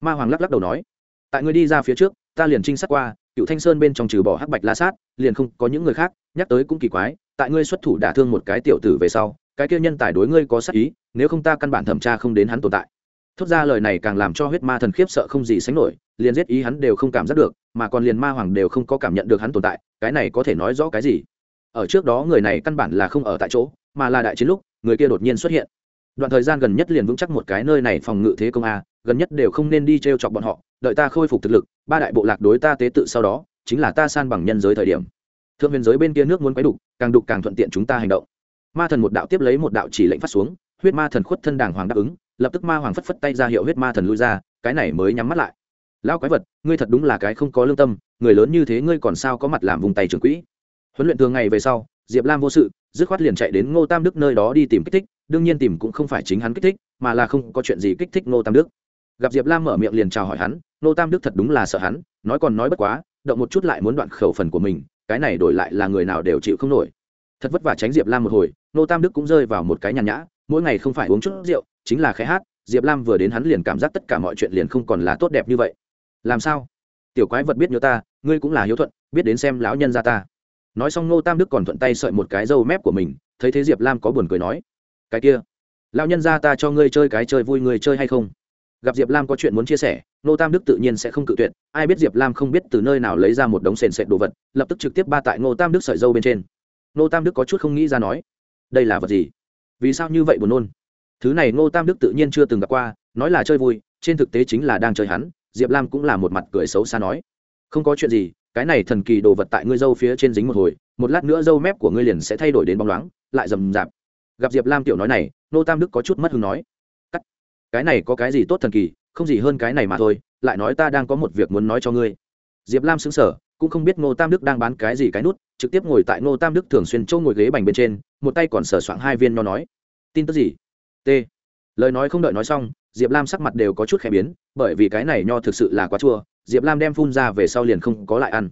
Ma hoàng lắc lắc đầu nói, tại người đi ra phía trước, ta liền trinh sát qua, cựu thanh sơn bên trong trừ bỏ hắc bạch la sát, liền không có những người khác nhắc tới cũng kỳ quái, tại ngươi xuất thủ đả thương một cái tiểu tử về sau, cái kia nhân tài đối ngươi có sắc ý, nếu không ta căn bản thẩm tra không đến hắn tồn tại. Thốt ra lời này càng làm cho huyết ma thần khiếp sợ không gì sánh nổi, liền giết ý hắn đều không cảm giác được, mà còn liền ma hoàng đều không có cảm nhận được hắn tồn tại, cái này có thể nói rõ cái gì? Ở trước đó người này căn bản là không ở tại chỗ, mà là đại chiến lúc, người kia đột nhiên xuất hiện. Đoạn thời gian gần nhất liền vững chắc một cái nơi này phòng ngự thế công a, gần nhất đều không nên đi t r e o chọc bọn họ, đợi ta khôi phục thực lực, ba đại bộ lạc đối ta tế tự sau đó, chính là ta san bằng nhân giới thời điểm thượng huyền giới bên kia nước muốn quấy đục, càng đục càng thuận tiện chúng ta hành động. Ma thần một đạo tiếp lấy một đạo chỉ lệnh phát xuống, huyết ma thần khuất thân đàng hoàng đáp ứng, lập tức ma hoàng phất phất tay ra hiệu huyết ma thần lui ra, cái này mới nhắm mắt lại. Lão quái vật, ngươi thật đúng là cái không có lương tâm, người lớn như thế ngươi còn sao có mặt làm vùng tay trưởng quỹ. Huấn luyện thường ngày về sau, diệp lam vô sự, dứt khoát liền chạy đến ngô tam đức nơi đó đi tìm kích thích, đương nhiên tìm cũng không phải chính hắn kích thích, mà là không có chuyện gì kích thích ngô tam đức. Gặp diệp lam mở miệng liền chào hỏi hắn, ngô tam đức thật đúng là sợ hắn, nói còn nói bất quá, động một chút lại muốn đoạn khẩu phần của mình cái này đổi lại là người nào đều chịu không nổi. Thật vất vả tránh diệp lam một hồi ngô tam đức cũng rơi vào một cái nhàn nhã, mỗi ngày không phải uống chút rượu, chính là khẽ hát, diệp lam vừa đến hắn liền cảm giác tất cả mọi chuyện liền không còn là tốt đẹp như vậy. Làm sao? Tiểu quái vật biết nhớ ta, ngươi cũng là hiếu thuận, biết đến xem lão nhân ra ta. Nói xong ngô tam đức còn thuận tay sợi một cái râu mép của mình, thấy thế diệp lam có buồn cười nói, cái kia, lão nhân ra ta cho ngươi chơi cái chơi vui, ngươi chơi hay không? Gặp diệp lam có chuyện muốn chia sẻ ngô tam đức tự nhiên sẽ không cự tuyệt, ai biết diệp lam không biết từ nơi nào lấy ra một đống sền sệt đồ vật, lập tức trực tiếp ba tại ngô tam đức sợi dâu bên trên. Ngô tam đức có chút không nghĩ ra nói, đây là vật gì? Vì sao như vậy buồn nôn? Thứ này ngô tam đức tự nhiên chưa từng gặp qua, nói là chơi vui, trên thực tế chính là đang chơi hắn, diệp lam cũng là một mặt cười xấu xa nói, không có chuyện gì, cái này thần kỳ đồ vật tại ngươi dâu phía trên dính một hồi, một lát nữa dâu mép của ngươi liền sẽ thay đổi đến bóng loáng, lại rầm rạp. Gặp diệp lam tiểu nói này, nô tam đức có chút mất hứng nói cái này có cái gì tốt thần kỳ, không gì hơn cái này mà thôi, lại nói ta đang có một việc muốn nói cho ngươi. Diệp lam xứng sở cũng không biết ngô tam đức đang bán cái gì cái nút, trực tiếp ngồi tại ngô tam đức thường xuyên châu ngồi ghế bành bên trên, một tay còn sờ soạng hai viên nho nói. Tin tức gì? T. Lời nói không đợi nói xong, diệp lam sắc mặt đều có chút khẽ biến, bởi vì cái này nho thực sự là quá chua, diệp lam đem phun ra về sau liền không có lại ăn.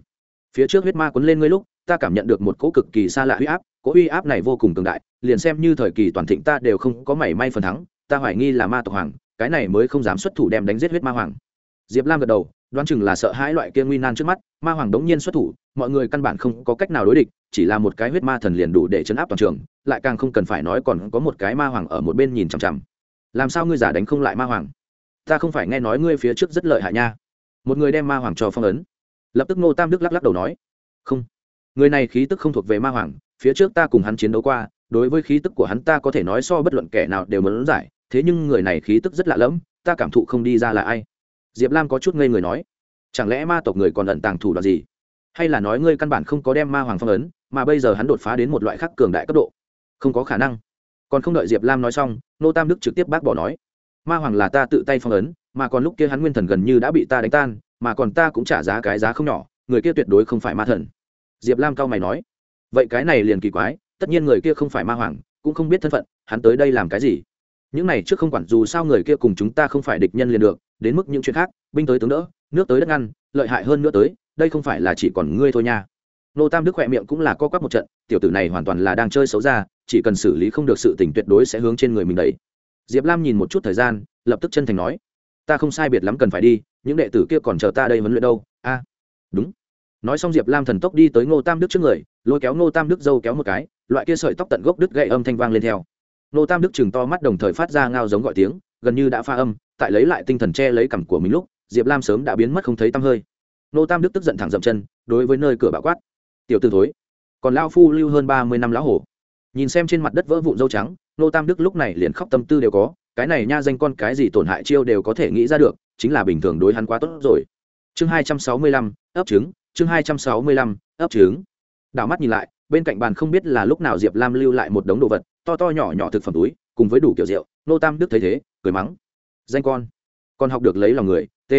Phía trước huyết ma quấn lên ngươi lúc, ta cảm nhận được một cỗ cực kỳ xa lạ huy áp, cỗ uy áp này vô cùng cường đại, liền xem như thời kỳ toàn thịnh ta đều không có mảy may phần thắng ta hoài nghi là ma tộc hoàng, cái này mới không dám xuất thủ đem đánh giết huyết ma hoàng. Diệp lam gật đầu, đoán chừng là sợ hãi loại kia nguy nan trước mắt, ma hoàng đống nhiên xuất thủ, mọi người căn bản không có cách nào đối địch, chỉ là một cái huyết ma thần liền đủ để chấn áp toàn trường, lại càng không cần phải nói còn có một cái ma hoàng ở một bên nhìn chằm chằm. Làm sao ngươi giả đánh không lại ma hoàng? Ta không phải nghe nói ngươi phía trước rất lợi hại nha. Một người đem ma hoàng cho phong ấn. Lập tức ngô tam đức lắc lắc đầu nói, không, người này khí tức không thuộc về ma hoàng, phía trước ta cùng hắn chiến đấu qua, đối với khí tức của hắn ta có thể nói so bất luận kẻ nào đều muốn giải thế nhưng người này khí tức rất lạ lẫm, ta cảm thụ không đi ra là ai? Diệp lam có chút ngây người nói, chẳng lẽ ma tộc người còn ẩn tàng thủ đoạn gì? Hay là nói ngươi căn bản không có đem ma hoàng phong ấn, mà bây giờ hắn đột phá đến một loại khác cường đại cấp độ? Không có khả năng. Còn không đợi diệp lam nói xong, nô tam đức trực tiếp bác bỏ nói, ma hoàng là ta tự tay phong ấn, mà còn lúc kia hắn nguyên thần gần như đã bị ta đánh tan, mà còn ta cũng trả giá cái giá không nhỏ, người kia tuyệt đối không phải ma thần. Diệp lam cao mày nói, vậy cái này liền kỳ quái, tất nhiên người kia không phải ma hoàng, cũng không biết thân phận, hắn tới đây làm cái gì? Những này trước không quản, dù sao người kia cùng chúng ta không phải địch nhân liền được, đến mức những chuyện khác, binh tới tướng đỡ, nước tới đất ngăn, lợi hại hơn nữa tới, đây không phải là chỉ còn ngươi thôi nha. Nô tam đức khỏe miệng cũng là co quắp một trận, tiểu tử này hoàn toàn là đang chơi xấu ra, chỉ cần xử lý không được sự tình tuyệt đối sẽ hướng trên người mình đấy diệp lam nhìn một chút thời gian, lập tức chân thành nói, ta không sai biệt lắm cần phải đi, những đệ tử kia còn chờ ta đây huấn luyện đâu. A, đúng. Nói xong diệp lam thần tốc đi tới ngô tam đức trước người, lôi kéo ngô tam đức dâu kéo một cái, loại kia sợi tóc tận gốc đứt gậy âm thanh vang lên theo. Nô tam đức chừng to mắt đồng thời phát ra ngao giống gọi tiếng, gần như đã pha âm, tại lấy lại tinh thần che lấy cằm của mình lúc, diệp lam sớm đã biến mất không thấy tăm hơi. Nô tam đức tức giận thẳng dậm chân, đối với nơi cửa bạo quát, tiểu t ử thối, còn lao phu lưu hơn ba mươi năm lão hổ. Nhìn xem trên mặt đất vỡ vụn dâu trắng, nô tam đức lúc này liền khóc tâm tư đều có, cái này nha danh con cái gì tổn hại chiêu đều có thể nghĩ ra được, chính là bình thường đối hắn quá tốt rồi. Chương hai trăm sáu mươi lăm, ấp trứng, chương hai trăm sáu mươi lăm, ấp trứng. Đảo mắt nhìn lại, bên cạnh bàn không biết là lúc nào diệp lam lưu lại một đống đồ vật to to nhỏ nhỏ thực phẩm túi, cùng với đủ kiểu rượu, nô tam đức thấy thế, cười mắng. Danh con con học được lấy lòng người t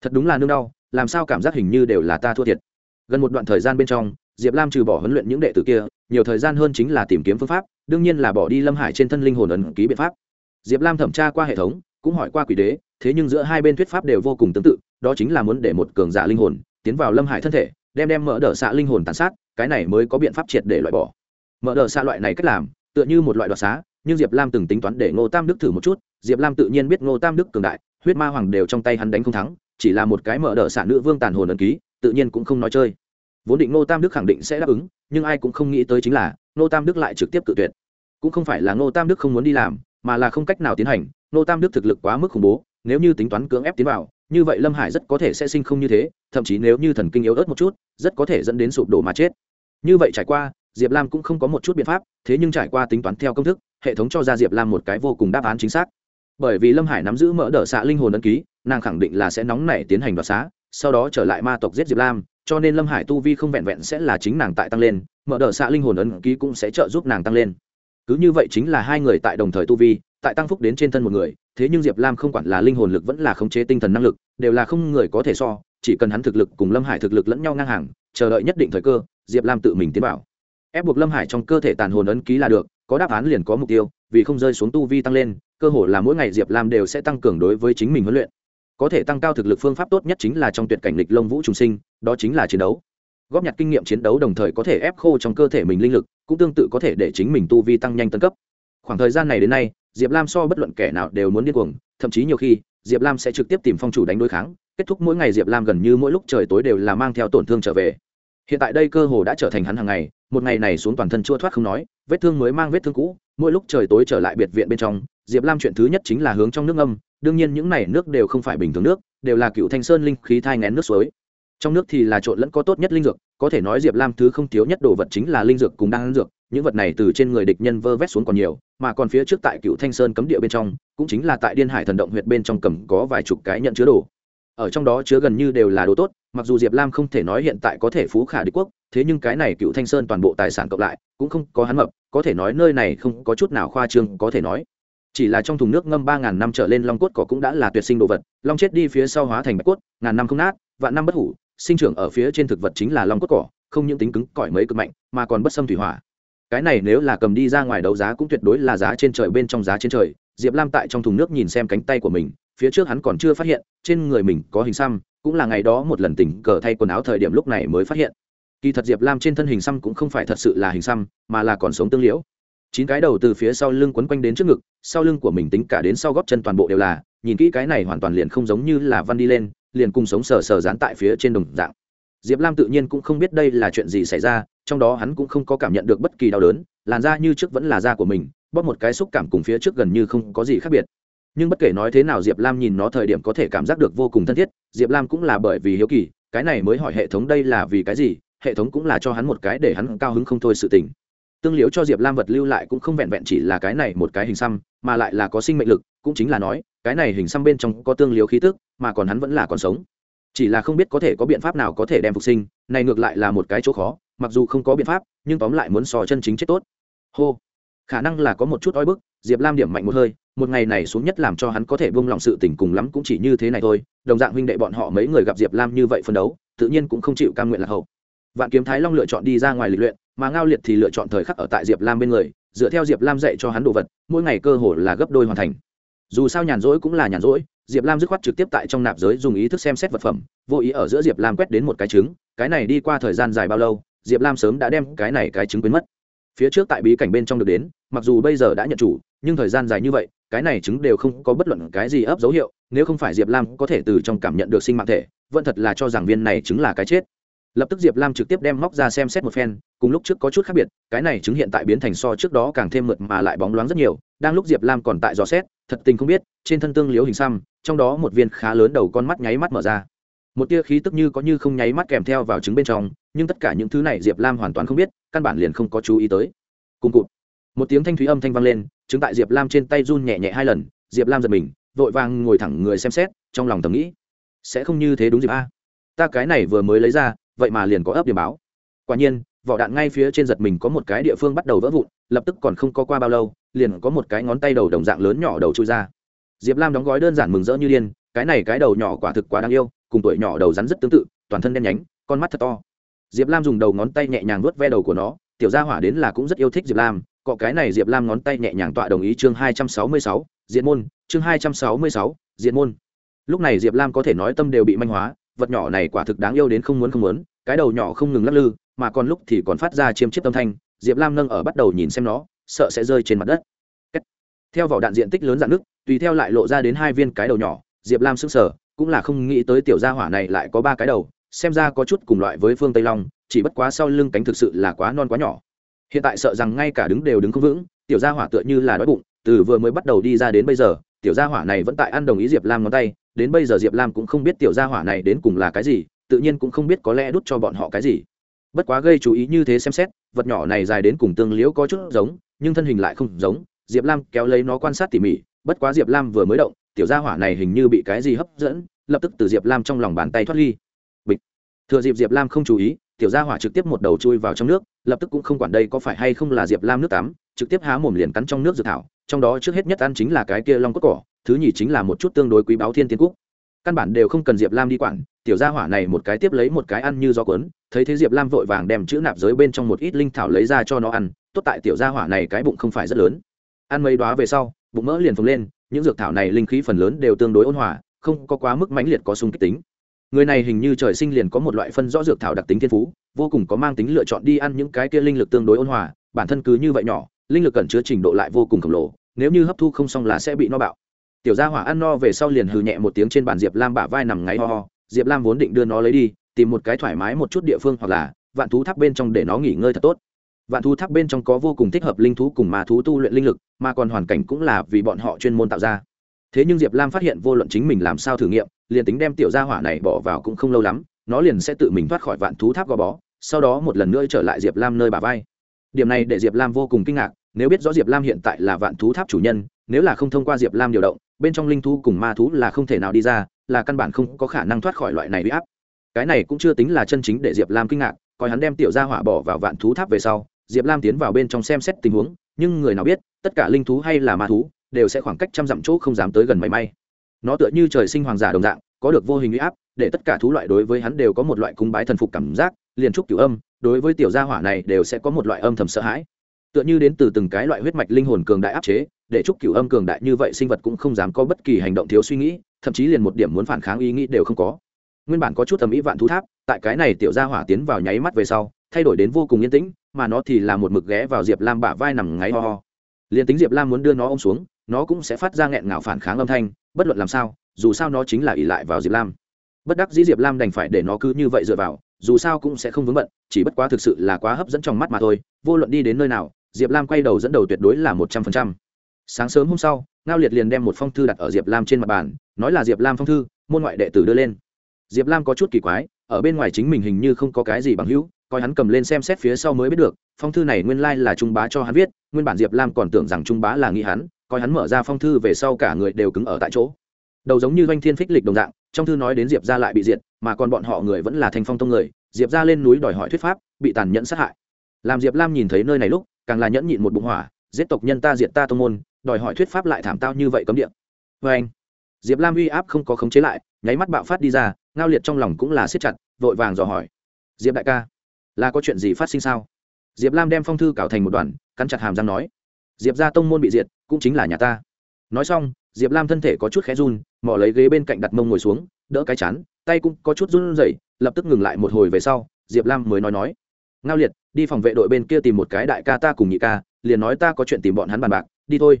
thật đúng là nương đau, làm sao cảm giác hình như đều là ta thua thiệt. Gần một đoạn thời gian bên trong, diệp lam trừ bỏ huấn luyện những đệ tử kia, nhiều thời gian hơn chính là tìm kiếm phương pháp, đương nhiên là bỏ đi lâm hải trên thân linh hồn ấn ký biện pháp. Diệp lam thẩm tra qua hệ thống, cũng hỏi qua quỷ đế, thế nhưng giữa hai bên thuyết pháp đều vô cùng tương tự, đó chính là muốn để một cường giả linh hồn tiến vào lâm hải thân thể, đem đem mở đ xạ linh hồn tàn sát, cái này mới có biện pháp triệt để loại bỏ. Mở đ xạ loại này cách làm tựa như một loại đoạt xá, nhưng diệp lam từng tính toán để ngô tam đức thử một chút, diệp lam tự nhiên biết ngô tam đức cường đại, huyết ma hoàng đều trong tay hắn đánh không thắng, chỉ là một cái mở đ xả nữ vương tàn hồn ẩn ký, tự nhiên cũng không nói chơi. Vốn định ngô tam đức khẳng định sẽ đáp ứng, nhưng ai cũng không nghĩ tới chính là, ngô tam đức lại trực tiếp tự tuyệt. Cũng không phải là ngô tam đức không muốn đi làm, mà là không cách nào tiến hành, ngô tam đức thực lực quá mức khủng bố, nếu như tính toán cưỡng ép tiến vào, như vậy lâm hải rất có thể sẽ sinh không như thế, thậm chí nếu như thần kinh yếu ớt một chút, rất có thể dẫn đến sụp đổ mà chết. Như vậy trải qua diệp lam cũng không có một chút biện pháp, thế nhưng trải qua tính toán theo công thức, hệ thống cho ra diệp lam một cái vô cùng đáp án chính xác. Bởi vì lâm hải nắm giữ mỡ đỡ xạ linh hồn ấn ký, nàng khẳng định là sẽ nóng nảy tiến hành đoạt xá, sau đó trở lại ma tộc giết diệp lam, cho nên lâm hải tu vi không vẹn vẹn sẽ là chính nàng tại tăng lên, mỡ đỡ xạ linh hồn ấn ký cũng sẽ trợ giúp nàng tăng lên. Cứ như vậy chính là hai người tại đồng thời tu vi, tại tăng phúc đến trên thân một người, thế nhưng diệp lam không quản là linh hồn lực vẫn là khống chế tinh thần năng lực, đều là không người có thể so, chỉ cần hắn thực lực cùng lâm hải thực lực lẫn nhau ngang hàng, chờ đợi nhất định thời cơ, diệp lam tự mình tiến bảo ép buộc lâm hải trong cơ thể tàn hồn ấn ký là được, có đáp án liền có mục tiêu, vì không rơi xuống tu vi tăng lên, cơ hội là mỗi ngày diệp lam đều sẽ tăng cường đối với chính mình huấn luyện. Có thể tăng cao thực lực phương pháp tốt nhất chính là trong tuyệt cảnh lịch lông vũ trùng sinh, đó chính là chiến đấu. Góp nhặt kinh nghiệm chiến đấu đồng thời có thể ép khô trong cơ thể mình linh lực, cũng tương tự có thể để chính mình tu vi tăng nhanh tân cấp. Khoảng thời gian này đến nay, diệp lam so bất luận kẻ nào đều muốn điên cuồng, thậm chí nhiều khi, diệp lam sẽ trực tiếp tìm phong chủ đánh đối kháng, kết thúc mỗi ngày diệp lam gần như mỗi lúc trời tối đều là mang theo tổn thương trở về. Hiện tại đây cơ hồ đã trở thành hắn hàng ngày một ngày này xuống toàn thân chua thoát không nói, vết thương mới mang vết thương cũ, mỗi lúc trời tối trở lại biệt viện bên trong, diệp lam chuyện thứ nhất chính là hướng trong nước âm đương nhiên những này nước đều không phải bình thường nước, đều là cựu thanh sơn linh khí thai ngén nước suối. Trong nước thì là trộn lẫn có tốt nhất linh dược, có thể nói diệp lam thứ không thiếu nhất đồ vật chính là linh dược cùng đan dược, những vật này từ trên người địch nhân vơ vét xuống còn nhiều, mà còn phía trước tại cựu thanh sơn cấm địa bên trong, cũng chính là tại điên hải thần động huyện bên trong cầm có vài chục cái nhận chứa đồ. Ở trong đó chứa gần như đều là đồ tốt, mặc dù diệp lam không thể nói hiện tại có thể phú khả địch quốc thế nhưng cái này cựu thanh sơn toàn bộ tài sản cộng lại cũng không có hắn mập, có thể nói nơi này không có chút nào khoa trương có thể nói. Chỉ là trong thùng nước ngâm ba ngàn năm trở lên long cốt cỏ cũng đã là tuyệt sinh đồ vật, long chết đi phía sau hóa thành bạch cốt, ngàn năm không nát, vạn năm bất hủ, sinh trưởng ở phía trên thực vật chính là long cốt cỏ, không những tính cứng, cỏi mấy cực mạnh, mà còn bất xâm thủy hỏa. Cái này nếu là cầm đi ra ngoài đấu giá cũng tuyệt đối là giá trên trời bên trong giá trên trời. Diệp lam tại trong thùng nước nhìn xem cánh tay của mình, phía trước hắn còn chưa phát hiện, trên người mình có hình xăm, cũng là ngày đó một lần tình cờ thay quần áo thời điểm lúc này mới phát hiện kỳ thật diệp lam trên thân hình xăm cũng không phải thật sự là hình xăm, mà là còn sống tương liễu. Chín cái đầu từ phía sau lưng quấn quanh đến trước ngực, sau lưng của mình tính cả đến sau góp chân toàn bộ đều là, nhìn kỹ cái này hoàn toàn liền không giống như là văn đi lên, liền cùng sống sờ sờ dán tại phía trên đồng dạng. Diệp lam tự nhiên cũng không biết đây là chuyện gì xảy ra, trong đó hắn cũng không có cảm nhận được bất kỳ đau đớn, làn da như trước vẫn là da của mình, bóp một cái xúc cảm cùng phía trước gần như không có gì khác biệt. Nhưng bất kể nói thế nào diệp lam nhìn nó thời điểm có thể cảm giác được vô cùng thân thiết, diệp lam cũng là bởi vì hiếu kỳ, cái này mới hỏi hệ thống đây là vì cái gì hệ thống cũng là cho hắn một cái để hắn cao hứng không thôi sự tình. Tương liếu cho diệp lam vật lưu lại cũng không vẹn vẹn chỉ là cái này một cái hình xăm, mà lại là có sinh mệnh lực, cũng chính là nói, cái này hình xăm bên trong có tương liếu khí tức, mà còn hắn vẫn là còn sống. Chỉ là không biết có thể có biện pháp nào có thể đem phục sinh, này ngược lại là một cái chỗ khó, mặc dù không có biện pháp, nhưng tóm lại muốn sò chân chính chết tốt. Hô! Khả năng là có một chút oi bức, diệp lam điểm mạnh một hơi, một ngày này xuống nhất làm cho hắn có thể buông lòng sự tình cùng lắm cũng chỉ như thế này thôi, đồng dạng huynh đệ bọn họ mấy người gặp diệp lam như vậy phân đấu, tự nhiên cũng không chịu cam nguyện là hậu vạn kiếm thái long lựa chọn đi ra ngoài lịch luyện, mà ngao liệt thì lựa chọn thời khắc ở tại diệp lam bên người, dựa theo diệp lam dạy cho hắn đồ vật, mỗi ngày cơ hồ là gấp đôi hoàn thành. Dù sao nhàn rỗi cũng là nhàn rỗi, diệp lam dứt khoát trực tiếp tại trong nạp giới dùng ý thức xem xét vật phẩm, vô ý ở giữa diệp lam quét đến một cái trứng, cái này đi qua thời gian dài bao lâu, diệp lam sớm đã đem cái này cái trứng quên mất. Phía trước tại bí cảnh bên trong được đến, mặc dù bây giờ đã nhận chủ, nhưng thời gian dài như vậy, cái này trứng đều không có bất luận cái gì ấp dấu hiệu, nếu không phải diệp lam có thể từ trong cảm nhận được sinh mạng thể, vẫn thật là cho rằng viên này trứng là cái chết lập tức diệp lam trực tiếp đem móc ra xem xét một phen, cùng lúc trước có chút khác biệt, cái này chứng hiện tại biến thành so trước đó càng thêm mượt mà lại bóng loáng rất nhiều, đang lúc diệp lam còn tại dò xét, thật tình không biết, trên thân tương liếu hình xăm, trong đó một viên khá lớn đầu con mắt nháy mắt mở ra. Một tia khí tức như có như không nháy mắt kèm theo vào trứng bên trong, nhưng tất cả những thứ này diệp lam hoàn toàn không biết, căn bản liền không có chú ý tới. Cùng cụt. Một tiếng thanh thúy âm thanh vang lên trứng tại diệp lam trên tay run nhẹ nhẹ hai lần, diệp lam giật mình, vội vàng ngồi thẳng người xem xét, trong lòng thầm nghĩ, sẽ không như thế đúng dịp a. Ta cái này vừa mới lấy ra vậy mà liền có ấp điểm báo. Quả nhiên, vỏ đạn ngay phía trên giật mình có một cái địa phương bắt đầu vỡ vụn, lập tức còn không có qua bao lâu, liền có một cái ngón tay đầu đồng dạng lớn nhỏ đầu trôi ra. Diệp lam đóng gói đơn giản mừng rỡ như điên, cái này cái đầu nhỏ quả thực quá đáng yêu, cùng tuổi nhỏ đầu rắn rất tương tự, toàn thân đen nhánh, con mắt thật to. Diệp lam dùng đầu ngón tay nhẹ nhàng vuốt ve đầu của nó, tiểu gia hỏa đến là cũng rất yêu thích diệp lam cọ cái này diệp lam ngón tay nhẹ nhàng tọa đồng ý chương hai trăm sáu mươi sáu diện môn, chương hai trăm sáu mươi sáu diện môn. Lúc này diệp lam có thể nói tâm đều bị manh hóa, vật nhỏ này quả thực đáng yêu đến không muốn không muốn cái đầu nhỏ không ngừng lắc lư, mà còn lúc thì còn phát ra chiêm chiếc âm thanh, diệp lam nâng ở bắt đầu nhìn xem nó, sợ sẽ rơi trên mặt đất. Theo vỏ đạn diện tích lớn dạn nước, tùy theo lại lộ ra đến hai viên cái đầu nhỏ, diệp lam sững sờ, cũng là không nghĩ tới tiểu gia hỏa này lại có ba cái đầu, xem ra có chút cùng loại với phương tây long, chỉ bất quá sau lưng cánh thực sự là quá non quá nhỏ. Hiện tại sợ rằng ngay cả đứng đều đứng không vững, tiểu gia hỏa tựa như là đói bụng, từ vừa mới bắt đầu đi ra đến bây giờ, tiểu gia hỏa này vẫn tại ăn đồng ý diệp lam ngón tay, đến bây giờ diệp lam cũng không biết tiểu gia hỏa này đến cùng là cái gì tự nhiên cũng không biết có lẽ đút cho bọn họ cái gì. Bất quá gây chú ý như thế xem xét, vật nhỏ này dài đến cùng tương liễu có chút giống, nhưng thân hình lại không giống. Diệp lam kéo lấy nó quan sát tỉ mỉ, bất quá diệp lam vừa mới động, tiểu gia hỏa này hình như bị cái gì hấp dẫn, lập tức từ diệp lam trong lòng bàn tay thoát ly. Bịch. Thừa dịp diệp lam không chú ý, tiểu gia hỏa trực tiếp một đầu chui vào trong nước, lập tức cũng không quản đây có phải hay không là diệp lam nước tắm, trực tiếp há mồm liền cắn trong nước dược thảo, trong đó trước hết nhất ăn chính là cái kia long cốt cỏ, thứ nhì chính là một chút tương đối quý báu thiên tiên cúc. Căn bản đều không cần diệp lam đi quản tiểu gia hỏa này một cái tiếp lấy một cái ăn như gió cuốn, thấy thế diệp lam vội vàng đem chữ nạp giới bên trong một ít linh thảo lấy ra cho nó ăn, tốt tại tiểu gia hỏa này cái bụng không phải rất lớn. Ăn mấy đoá về sau, bụng mỡ liền phồng lên, những dược thảo này linh khí phần lớn đều tương đối ôn hòa, không có quá mức mãnh liệt có sung kích tính. Người này hình như trời sinh liền có một loại phân rõ dược thảo đặc tính thiên phú, vô cùng có mang tính lựa chọn đi ăn những cái kia linh lực tương đối ôn hòa, bản thân cứ như vậy nhỏ, linh lực cần chứa trình độ lại vô cùng khổng lồ, nếu như hấp thu không xong là sẽ bị no bạo. Tiểu gia hỏa ăn no về sau liền hừ nhẹ một tiếng trên bàn diệp lam bả vai nằm ngáy ho ho diệp lam vốn định đưa nó lấy đi, tìm một cái thoải mái một chút địa phương hoặc là vạn thú tháp bên trong để nó nghỉ ngơi thật tốt. Vạn thú tháp bên trong có vô cùng thích hợp linh thú cùng mà thú tu luyện linh lực, mà còn hoàn cảnh cũng là vì bọn họ chuyên môn tạo ra. Thế nhưng diệp lam phát hiện vô luận chính mình làm sao thử nghiệm, liền tính đem tiểu gia hỏa này bỏ vào cũng không lâu lắm, nó liền sẽ tự mình thoát khỏi vạn thú tháp gò bó, sau đó một lần nữa trở lại diệp lam nơi bà vai. Điểm này để diệp lam vô cùng kinh ngạc, nếu biết rõ diệp lam hiện tại là vạn thú tháp chủ nhân, nếu là không thông qua diệp lam điều động, bên trong linh thú cùng ma thú là không thể nào đi ra là căn bản không có khả năng thoát khỏi loại này bị áp. Cái này cũng chưa tính là chân chính để diệp lam kinh ngạc, coi hắn đem tiểu gia hỏa bỏ vào vạn thú tháp về sau, diệp lam tiến vào bên trong xem xét tình huống, nhưng người nào biết, tất cả linh thú hay là ma thú, đều sẽ khoảng cách trăm dặm chỗ không dám tới gần mảy may. Nó tựa như trời sinh hoàng giả đồng dạng, có được vô hình uy áp, để tất cả thú loại đối với hắn đều có một loại cung bái thần phục cảm giác, liền trúc cửu âm, đối với tiểu gia hỏa này đều sẽ có một loại âm thầm sợ hãi. Tựa như đến từ từng cái loại huyết mạch linh hồn cường đại áp chế, để trúc cửu âm cường đại như vậy sinh vật cũng không dám có bất kỳ hành động thiếu suy nghĩ thậm chí liền một điểm muốn phản kháng ý nghĩ đều không có. Nguyên bản có chút tầm ý vạn thú tháp, tại cái này tiểu gia hỏa tiến vào nháy mắt về sau, thay đổi đến vô cùng yên tĩnh, mà nó thì là một mực ghé vào diệp lam bả vai nằm ngáy ho ho. Liền tính diệp lam muốn đưa nó ôm xuống, nó cũng sẽ phát ra nghẹn ngào phản kháng âm thanh, bất luận làm sao, dù sao nó chính là ỉ lại vào diệp lam. Bất đắc dĩ diệp lam đành phải để nó cứ như vậy dựa vào, dù sao cũng sẽ không vướng bận, chỉ bất quá thực sự là quá hấp dẫn trong mắt mà thôi, vô luận đi đến nơi nào, diệp lam quay đầu dẫn đầu tuyệt đối là một trăm phần trăm sáng sớm hôm sau, ngao liệt liền đem một phong thư đặt ở diệp lam trên mặt bàn, nói là diệp lam phong thư, môn ngoại đệ tử đưa lên. Diệp lam có chút kỳ quái, ở bên ngoài chính mình hình như không có cái gì bằng hữu, coi hắn cầm lên xem xét phía sau mới biết được, phong thư này nguyên lai là trung bá cho hắn viết, nguyên bản diệp lam còn tưởng rằng trung bá là nghĩ hắn, coi hắn mở ra phong thư về sau cả người đều cứng ở tại chỗ. Đầu giống như doanh thiên phích lịch đồng dạng, trong thư nói đến diệp ra lại bị diệt, mà còn bọn họ người vẫn là thanh phong tông người, diệp ra lên núi đòi hỏi thuyết pháp, bị tàn nhẫn sát hại. Làm diệp lam nhìn thấy nơi này lúc, càng là nhẫn nhịn một bụng hỏa, giết tộc nhân ta diệt ta tông môn đòi hỏi thuyết pháp lại thảm tao như vậy cấm điện vê anh, diệp lam uy áp không có khống chế lại, nháy mắt bạo phát đi ra, ngao liệt trong lòng cũng là siết chặt, vội vàng dò hỏi. Diệp đại ca, là có chuyện gì phát sinh sao? Diệp lam đem phong thư cào thành một đoàn cắn chặt hàm răng nói. Diệp ra tông môn bị diệt, cũng chính là nhà ta. Nói xong, diệp lam thân thể có chút khẽ run mỏ lấy ghế bên cạnh đặt mông ngồi xuống, đỡ cái chán, tay cũng có chút run rẩy, lập tức ngừng lại một hồi về sau, diệp lam mới nói nói. Ngao liệt, đi phòng vệ đội bên kia tìm một cái đại ca ta cùng nhị ca, liền nói ta có chuyện tìm bọn hắn bàn bạc, đi thôi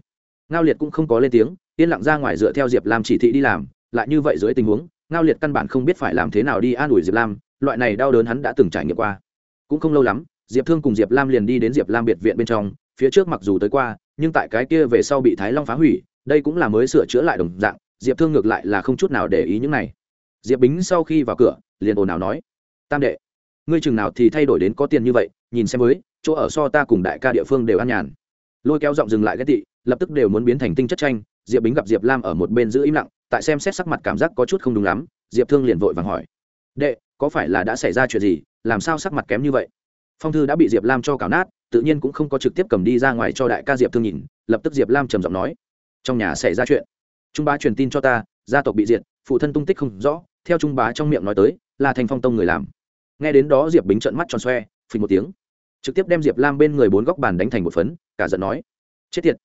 ngao liệt cũng không có lên tiếng yên lặng ra ngoài dựa theo diệp lam chỉ thị đi làm. Lại như vậy dưới tình huống ngao liệt căn bản không biết phải làm thế nào đi an ủi diệp lam loại này đau đớn hắn đã từng trải nghiệm qua. Cũng không lâu lắm diệp thương cùng diệp lam liền đi đến diệp lam biệt viện bên trong phía trước mặc dù tới qua nhưng tại cái kia về sau bị thái long phá hủy đây cũng là mới sửa chữa lại đồng dạng diệp thương ngược lại là không chút nào để ý những này. Diệp bính sau khi vào cửa liền ồn ào nói tam đệ ngươi chừng nào thì thay đổi đến có tiền như vậy nhìn xem mới, chỗ ở so ta cùng đại ca địa phương đều an nhàn. Lôi kéo giọng dừng lại ghét tị lập tức đều muốn biến thành tinh chất tranh, diệp bính gặp diệp lam ở một bên giữ im lặng, tại xem xét sắc mặt cảm giác có chút không đúng lắm, diệp thương liền vội vàng hỏi. Đệ, có phải là đã xảy ra chuyện gì? Làm sao sắc mặt kém như vậy? Phong thư đã bị diệp lam cho cào nát, tự nhiên cũng không có trực tiếp cầm đi ra ngoài cho đại ca diệp thương nhìn, lập tức diệp lam trầm giọng nói. Trong nhà xảy ra chuyện. Trung bá truyền tin cho ta, gia tộc bị diệt, phụ thân tung tích không rõ, theo trung bá trong miệng nói tới, là thành phong tông người làm. Nghe đến đó diệp bính trợn mắt tròn xoe, phình một tiếng, trực tiếp đem diệp lam bên người bốn góc bàn đánh thành một phấn, cả giận nói. Chết tiệt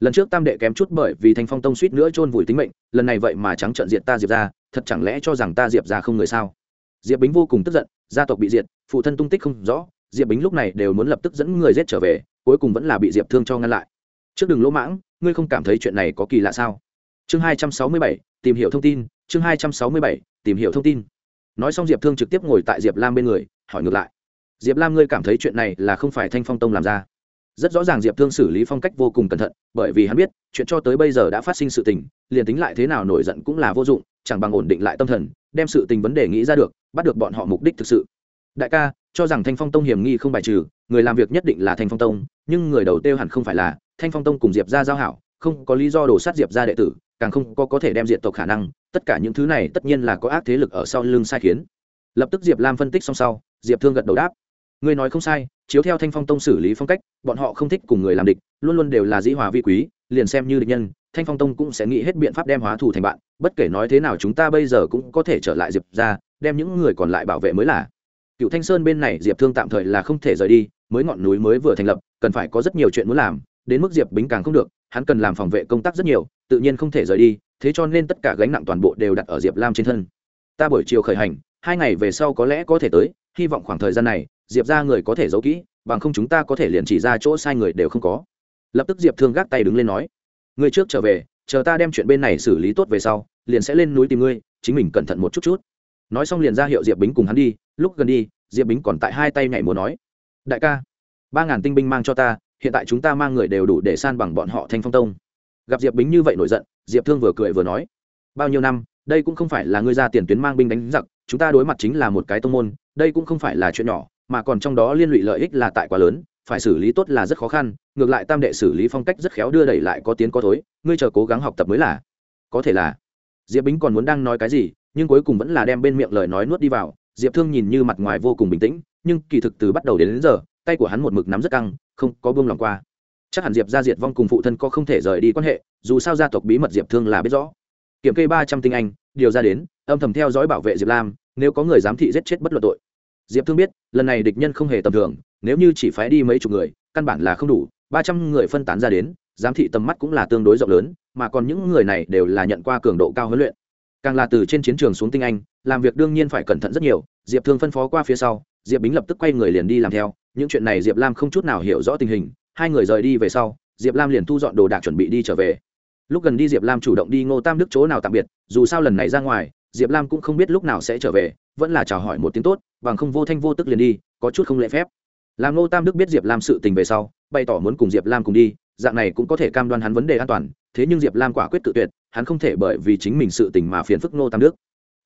lần trước tam đệ kém chút bởi vì thanh phong tông suýt nữa chôn vùi tính mệnh, lần này vậy mà trắng trợn diệt ta diệp ra thật chẳng lẽ cho rằng ta diệp ra không người sao? Diệp bính vô cùng tức giận, gia tộc bị diệt, phụ thân tung tích không rõ, diệp bính lúc này đều muốn lập tức dẫn người giết trở về, cuối cùng vẫn là bị diệp thương cho ngăn lại. Trước đừng lỗ mãng, ngươi không cảm thấy chuyện này có kỳ lạ sao? Chương hai trăm sáu mươi bảy, tìm hiểu thông tin, chương hai trăm sáu mươi bảy, tìm hiểu thông tin. Nói xong diệp thương trực tiếp ngồi tại diệp lam bên người, hỏi ngược lại. Diệp lam, ngươi cảm thấy chuyện này là không phải thanh phong tông làm ra? Rất rõ ràng diệp thương xử lý phong cách vô cùng cẩn thận, bởi vì hắn biết, chuyện cho tới bây giờ đã phát sinh sự tình, liền tính lại thế nào nổi giận cũng là vô dụng, chẳng bằng ổn định lại tâm thần, đem sự tình vấn đề nghĩ ra được, bắt được bọn họ mục đích thực sự. Đại ca, cho rằng thanh phong tông hiểm nghi không bài trừ, người làm việc nhất định là thanh phong tông, nhưng người đầu tiêu hẳn không phải là thanh phong tông cùng diệp ra giao hảo, không có lý do đổ sát diệp ra đệ tử, càng không có có thể đem diệt tộc khả năng, tất cả những thứ này tất nhiên là có ác thế lực ở sau lưng sai khiến. Lập tức diệp lam phân tích xong sau, diệp thương gật đầu đáp. Ngươi nói không sai chiếu theo thanh phong tông xử lý phong cách, bọn họ không thích cùng người làm địch, luôn luôn đều là dĩ hòa vi quý, liền xem như địch nhân, thanh phong tông cũng sẽ nghĩ hết biện pháp đem hóa thù thành bạn, bất kể nói thế nào chúng ta bây giờ cũng có thể trở lại diệp ra đem những người còn lại bảo vệ mới là. Cựu thanh sơn bên này diệp thương tạm thời là không thể rời đi, mới ngọn núi mới vừa thành lập, cần phải có rất nhiều chuyện muốn làm, đến mức diệp bính càng không được, hắn cần làm phòng vệ công tác rất nhiều, tự nhiên không thể rời đi, thế cho nên tất cả gánh nặng toàn bộ đều đặt ở diệp lam trên thân. Ta buổi chiều khởi hành, hai ngày về sau có lẽ có thể tới, hy vọng khoảng thời gian này diệp ra người có thể giấu kỹ, bằng không chúng ta có thể liền chỉ ra chỗ sai người đều không có. Lập tức diệp thương gác tay đứng lên nói người trước trở về, chờ ta đem chuyện bên này xử lý tốt về sau, liền sẽ lên núi tìm ngươi, chính mình cẩn thận một chút chút. Nói xong liền ra hiệu diệp bính cùng hắn đi, lúc gần đi, diệp bính còn tại hai tay nhảy múa nói, đại ca, ba ngàn tinh binh mang cho ta, hiện tại chúng ta mang người đều đủ để san bằng bọn họ thanh phong tông. Gặp diệp bính như vậy nổi giận, diệp thương vừa cười vừa nói, bao nhiêu năm, đây cũng không phải là ngươi ra tiền tuyến mang binh đánh giặc, chúng ta đối mặt chính là một cái tông môn, đây cũng không phải là chuyện nhỏ mà còn trong đó liên lụy lợi ích là tại quá lớn phải xử lý tốt là rất khó khăn ngược lại tam đệ xử lý phong cách rất khéo đưa đẩy lại có tiến có thối ngươi chờ cố gắng học tập mới là. Có thể là diệp bính còn muốn đang nói cái gì nhưng cuối cùng vẫn là đem bên miệng lời nói nuốt đi vào diệp thương nhìn như mặt ngoài vô cùng bình tĩnh nhưng kỳ thực từ bắt đầu đến, đến giờ tay của hắn một mực nắm rất căng không có buông lòng qua. Chắc hẳn diệp ra diệt vong cùng phụ thân có không thể rời đi quan hệ dù sao gia tộc bí mật diệp thương là biết rõ. Kiểm kê ba trăm tinh anh điều ra đến âm thầm theo dõi bảo vệ diệp lam nếu có người giám thị giết chết bất luận tội diệp thương biết, lần này địch nhân không hề tầm thường, nếu như chỉ phái đi mấy chục người, căn bản là không đủ, ba trăm người phân tán ra đến, giám thị tầm mắt cũng là tương đối rộng lớn, mà còn những người này đều là nhận qua cường độ cao huấn luyện. Càng là từ trên chiến trường xuống tinh anh, làm việc đương nhiên phải cẩn thận rất nhiều, diệp thương phân phó qua phía sau, diệp bính lập tức quay người liền đi làm theo, những chuyện này diệp lam không chút nào hiểu rõ tình hình, hai người rời đi về sau, diệp lam liền thu dọn đồ đạc chuẩn bị đi trở về. Lúc gần đi diệp lam chủ động đi ngô tam đức chỗ nào tạm biệt, dù sao lần này ra ngoài diệp lam cũng không biết lúc nào sẽ trở về, vẫn là chào hỏi một tiếng tốt, bằng không vô thanh vô tức liền đi, có chút không lễ phép. Làm ngô tam đức biết diệp lam sự tình về sau, bày tỏ muốn cùng diệp lam cùng đi, dạng này cũng có thể cam đoan hắn vấn đề an toàn, thế nhưng diệp lam quả quyết tự tuyệt, hắn không thể bởi vì chính mình sự tình mà phiền phức ngô tam đức.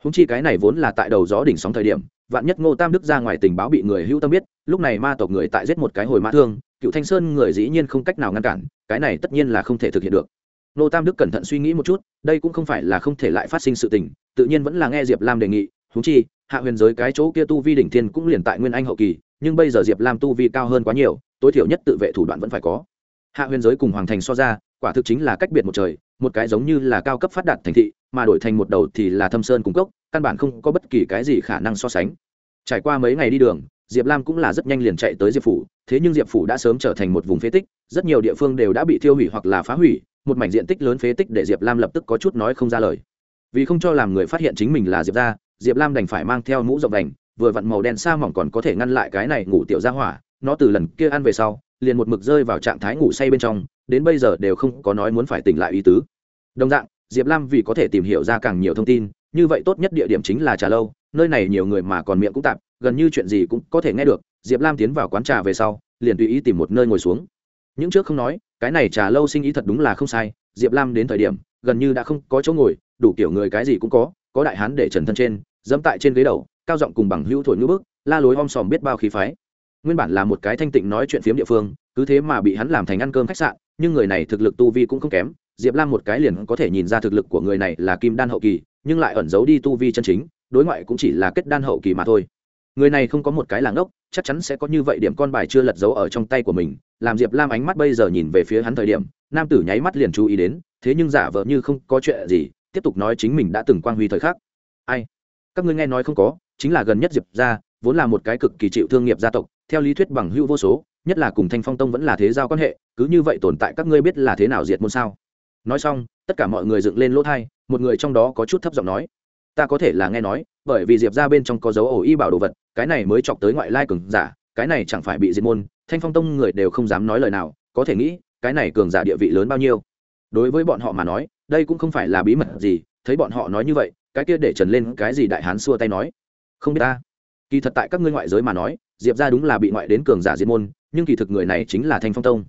Húng chi cái này vốn là tại đầu gió đỉnh sóng thời điểm, vạn nhất ngô tam đức ra ngoài tình báo bị người hữu tâm biết, lúc này ma tộc người tại giết một cái hồi mã thương, cựu thanh sơn người dĩ nhiên không cách nào ngăn cản, cái này tất nhiên là không thể thực hiện được. Nô tam đức cẩn thận suy nghĩ một chút, đây cũng không phải là không thể lại phát sinh sự tình, tự nhiên vẫn là nghe diệp lam đề nghị thú chi, hạ huyền giới cái chỗ kia tu vi đỉnh thiên cũng liền tại nguyên anh hậu kỳ, nhưng bây giờ diệp lam tu vi cao hơn quá nhiều, tối thiểu nhất tự vệ thủ đoạn vẫn phải có. Hạ huyền giới cùng hoàng thành so ra, quả thực chính là cách biệt một trời, một cái giống như là cao cấp phát đạt thành thị, mà đổi thành một đầu thì là thâm sơn cung cốc, căn bản không có bất kỳ cái gì khả năng so sánh. Trải qua mấy ngày đi đường, diệp lam cũng là rất nhanh liền chạy tới diệp phủ, thế nhưng diệp phủ đã sớm trở thành một vùng phế tích, rất nhiều địa phương đều đã bị thiêu hủy hoặc là phá hủy một mảnh diện tích lớn phế tích để diệp lam lập tức có chút nói không ra lời. Vì không cho làm người phát hiện chính mình là diệp ra diệp lam đành phải mang theo mũ rộng đành, vừa vặn màu đen sa mỏng còn có thể ngăn lại cái này ngủ tiểu ra hỏa, nó từ lần kia ăn về sau, liền một mực rơi vào trạng thái ngủ say bên trong, đến bây giờ đều không có nói muốn phải tỉnh lại ý tứ. Đồng dạng, diệp lam vì có thể tìm hiểu ra càng nhiều thông tin, như vậy tốt nhất địa điểm chính là trà lâu, nơi này nhiều người mà còn miệng cũng tạp, gần như chuyện gì cũng có thể nghe được. Diệp lam tiến vào quán trà về sau, liền tùy ý tìm một nơi ngồi xuống. Những trước không nói cái này trà lâu sinh ý thật đúng là không sai, diệp lam đến thời điểm, gần như đã không có chỗ ngồi, đủ kiểu người cái gì cũng có có đại hán để trần thân trên, dẫm tại trên ghế đầu, cao giọng cùng bằng hữu thổi ngữ bức, la lối om sòm biết bao khí phái. Nguyên bản là một cái thanh tịnh nói chuyện phiếm địa phương, cứ thế mà bị hắn làm thành ăn cơm khách sạn, nhưng người này thực lực tu vi cũng không kém, diệp lam một cái liền có thể nhìn ra thực lực của người này là kim đan hậu kỳ, nhưng lại ẩn giấu đi tu vi chân chính, đối ngoại cũng chỉ là kết đan hậu kỳ mà thôi. Người này không có một cái làng ốc chắc chắn sẽ có như vậy điểm con bài chưa lật giấu ở trong tay của mình, làm diệp lam ánh mắt bây giờ nhìn về phía hắn thời điểm, nam tử nháy mắt liền chú ý đến, thế nhưng giả vờ như không có chuyện gì, tiếp tục nói chính mình đã từng quang huy thời khắc. Ai? Các ngươi nghe nói không có, chính là gần nhất diệp ra vốn là một cái cực kỳ chịu thương nghiệp gia tộc, theo lý thuyết bằng hữu vô số, nhất là cùng thanh phong tông vẫn là thế giao quan hệ, cứ như vậy tồn tại các ngươi biết là thế nào diệt môn sao? Nói xong, tất cả mọi người dựng lên lỗ thai, một người trong đó có chút thấp giọng nói ta có thể là nghe nói, bởi vì diệp ra bên trong có dấu ổ y bảo đồ vật, cái này mới chọc tới ngoại lai cường giả, cái này chẳng phải bị diệt môn, thanh phong tông người đều không dám nói lời nào, có thể nghĩ, cái này cường giả địa vị lớn bao nhiêu. Đối với bọn họ mà nói, đây cũng không phải là bí mật gì, thấy bọn họ nói như vậy, cái kia để trần lên cái gì đại hán xua tay nói. Không biết ta. Kỳ thật tại các ngươi ngoại giới mà nói, diệp ra đúng là bị ngoại đến cường giả diệt môn, nhưng kỳ thực người này chính là thanh phong tông.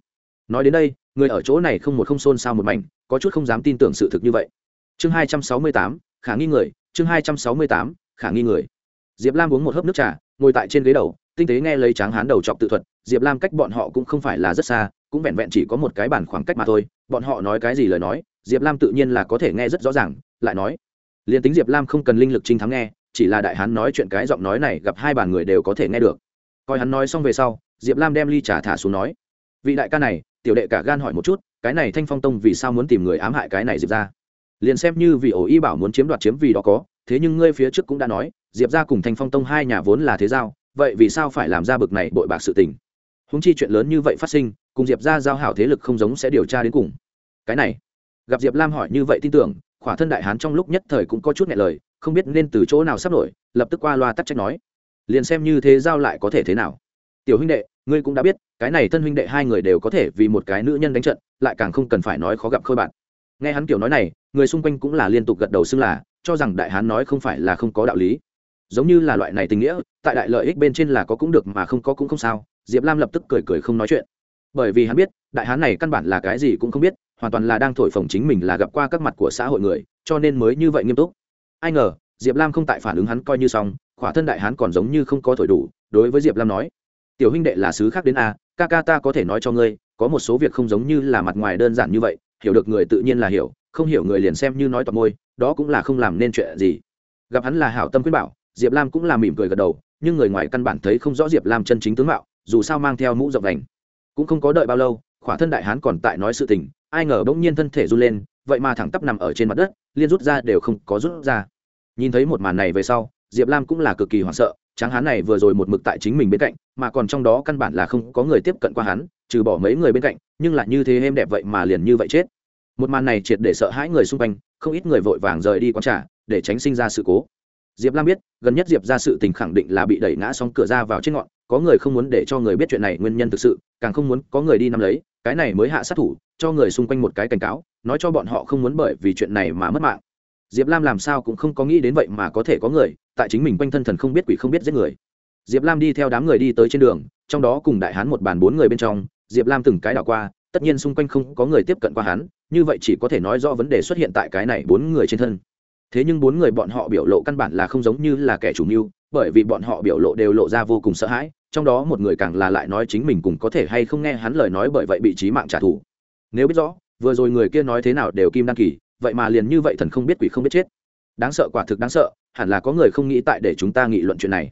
Nói đến đây, người ở chỗ này không một không xôn xao một mảnh, có chút không dám tin tưởng sự thực như vậy. Chương hai trăm sáu mươi tám, khả nghi người chương hai trăm sáu mươi tám, khả nghi người. Diệp lam uống một hớp nước trà, ngồi tại trên ghế đầu, tinh tế nghe lấy tráng hán đầu chọc tự thuật, diệp lam cách bọn họ cũng không phải là rất xa, cũng vẹn vẹn chỉ có một cái bản khoảng cách mà thôi, bọn họ nói cái gì lời nói, diệp lam tự nhiên là có thể nghe rất rõ ràng, lại nói liền tính diệp lam không cần linh lực trinh thắng nghe, chỉ là đại hán nói chuyện cái giọng nói này gặp hai bàn người đều có thể nghe được. Coi hắn nói xong về sau, diệp lam đem ly trà thả xuống nói, vị đại ca này, tiểu đệ cả gan hỏi một chút, cái này thanh phong tông vì sao muốn tìm người ám hại cái này diệp ra? Liền xem như vì ổ y bảo muốn chiếm đoạt chiếm vì đó có, thế nhưng ngươi phía trước cũng đã nói, diệp ra cùng thanh phong tông hai nhà vốn là thế giao, vậy vì sao phải làm ra bực này bội bạc sự tình? Húng chi chuyện lớn như vậy phát sinh, cùng diệp ra giao hảo thế lực không giống sẽ điều tra đến cùng. Cái này, gặp diệp lam hỏi như vậy tin tưởng, khỏa thân đại hán trong lúc nhất thời cũng có chút nhẹ lời, không biết nên từ chỗ nào sắp nổi lập tức qua loa tắc trách nói. Liền xem như thế giao lại có thể thế nào? Tiểu huynh đệ, ngươi cũng đã biết, cái này thân huynh đệ hai người đều có thể vì một cái nữ nhân đánh trận, lại càng không cần phải nói khó gặp khôi bạn nghe hắn kiểu nói này, người xung quanh cũng là liên tục gật đầu xưng là, cho rằng đại hán nói không phải là không có đạo lý. Giống như là loại này tình nghĩa, tại đại lợi ích bên trên là có cũng được mà không có cũng không sao, diệp lam lập tức cười cười không nói chuyện. Bởi vì hắn biết, đại hán này căn bản là cái gì cũng không biết, hoàn toàn là đang thổi phồng chính mình là gặp qua các mặt của xã hội người, cho nên mới như vậy nghiêm túc. Ai ngờ, diệp lam không tại phản ứng hắn coi như xong, khỏa thân đại hán còn giống như không có thổi đủ, đối với diệp lam nói, tiểu huynh đệ là sứ khác đến a, ca ca ta có thể nói cho ngươi, có một số việc không giống như là mặt ngoài đơn giản như vậy hiểu được người tự nhiên là hiểu, không hiểu người liền xem như nói toạc môi, đó cũng là không làm nên chuyện gì. Gặp hắn là hảo tâm khuyên bảo, diệp lam cũng là mỉm cười gật đầu, nhưng người ngoài căn bản thấy không rõ diệp lam chân chính tướng mạo, dù sao mang theo mũ rộng đành. Cũng không có đợi bao lâu, khỏa thân đại hán còn tại nói sự tình, ai ngờ bỗng nhiên thân thể run lên, vậy mà thẳng tắp nằm ở trên mặt đất, liên rút ra đều không có rút ra. Nhìn thấy một màn này về sau, diệp lam cũng là cực kỳ hoảng sợ, tráng hán này vừa rồi một mực tại chính mình bên cạnh, mà còn trong đó căn bản là không có người tiếp cận qua hắn, trừ bỏ mấy người bên cạnh nhưng lại như thế êm đẹp vậy mà liền như vậy chết. Một màn này triệt để sợ hãi người xung quanh, không ít người vội vàng rời đi quán trả để tránh sinh ra sự cố. Diệp lam biết, gần nhất diệp ra sự tình khẳng định là bị đẩy ngã xong cửa ra vào trên ngọn, có người không muốn để cho người biết chuyện này nguyên nhân thực sự, càng không muốn có người đi nắm lấy, cái này mới hạ sát thủ, cho người xung quanh một cái cảnh cáo, nói cho bọn họ không muốn bởi vì chuyện này mà mất mạng. Diệp lam làm sao cũng không có nghĩ đến vậy mà có thể có người, tại chính mình quanh thân thần không biết quỷ không biết giết người. Diệp lam đi theo đám người đi tới trên đường, trong đó cùng đại hán một bàn bốn người bên trong diệp lam từng cái đảo qua, tất nhiên xung quanh không có người tiếp cận qua hắn, như vậy chỉ có thể nói rõ vấn đề xuất hiện tại cái này bốn người trên thân. Thế nhưng bốn người bọn họ biểu lộ căn bản là không giống như là kẻ chủ mưu, bởi vì bọn họ biểu lộ đều lộ ra vô cùng sợ hãi, trong đó một người càng là lại nói chính mình cùng có thể hay không nghe hắn lời nói bởi vậy bị trí mạng trả thù. Nếu biết rõ, vừa rồi người kia nói thế nào đều kim đăng kỳ, vậy mà liền như vậy thần không biết quỷ không biết chết. Đáng sợ quả thực đáng sợ, hẳn là có người không nghĩ tại để chúng ta nghị luận chuyện này.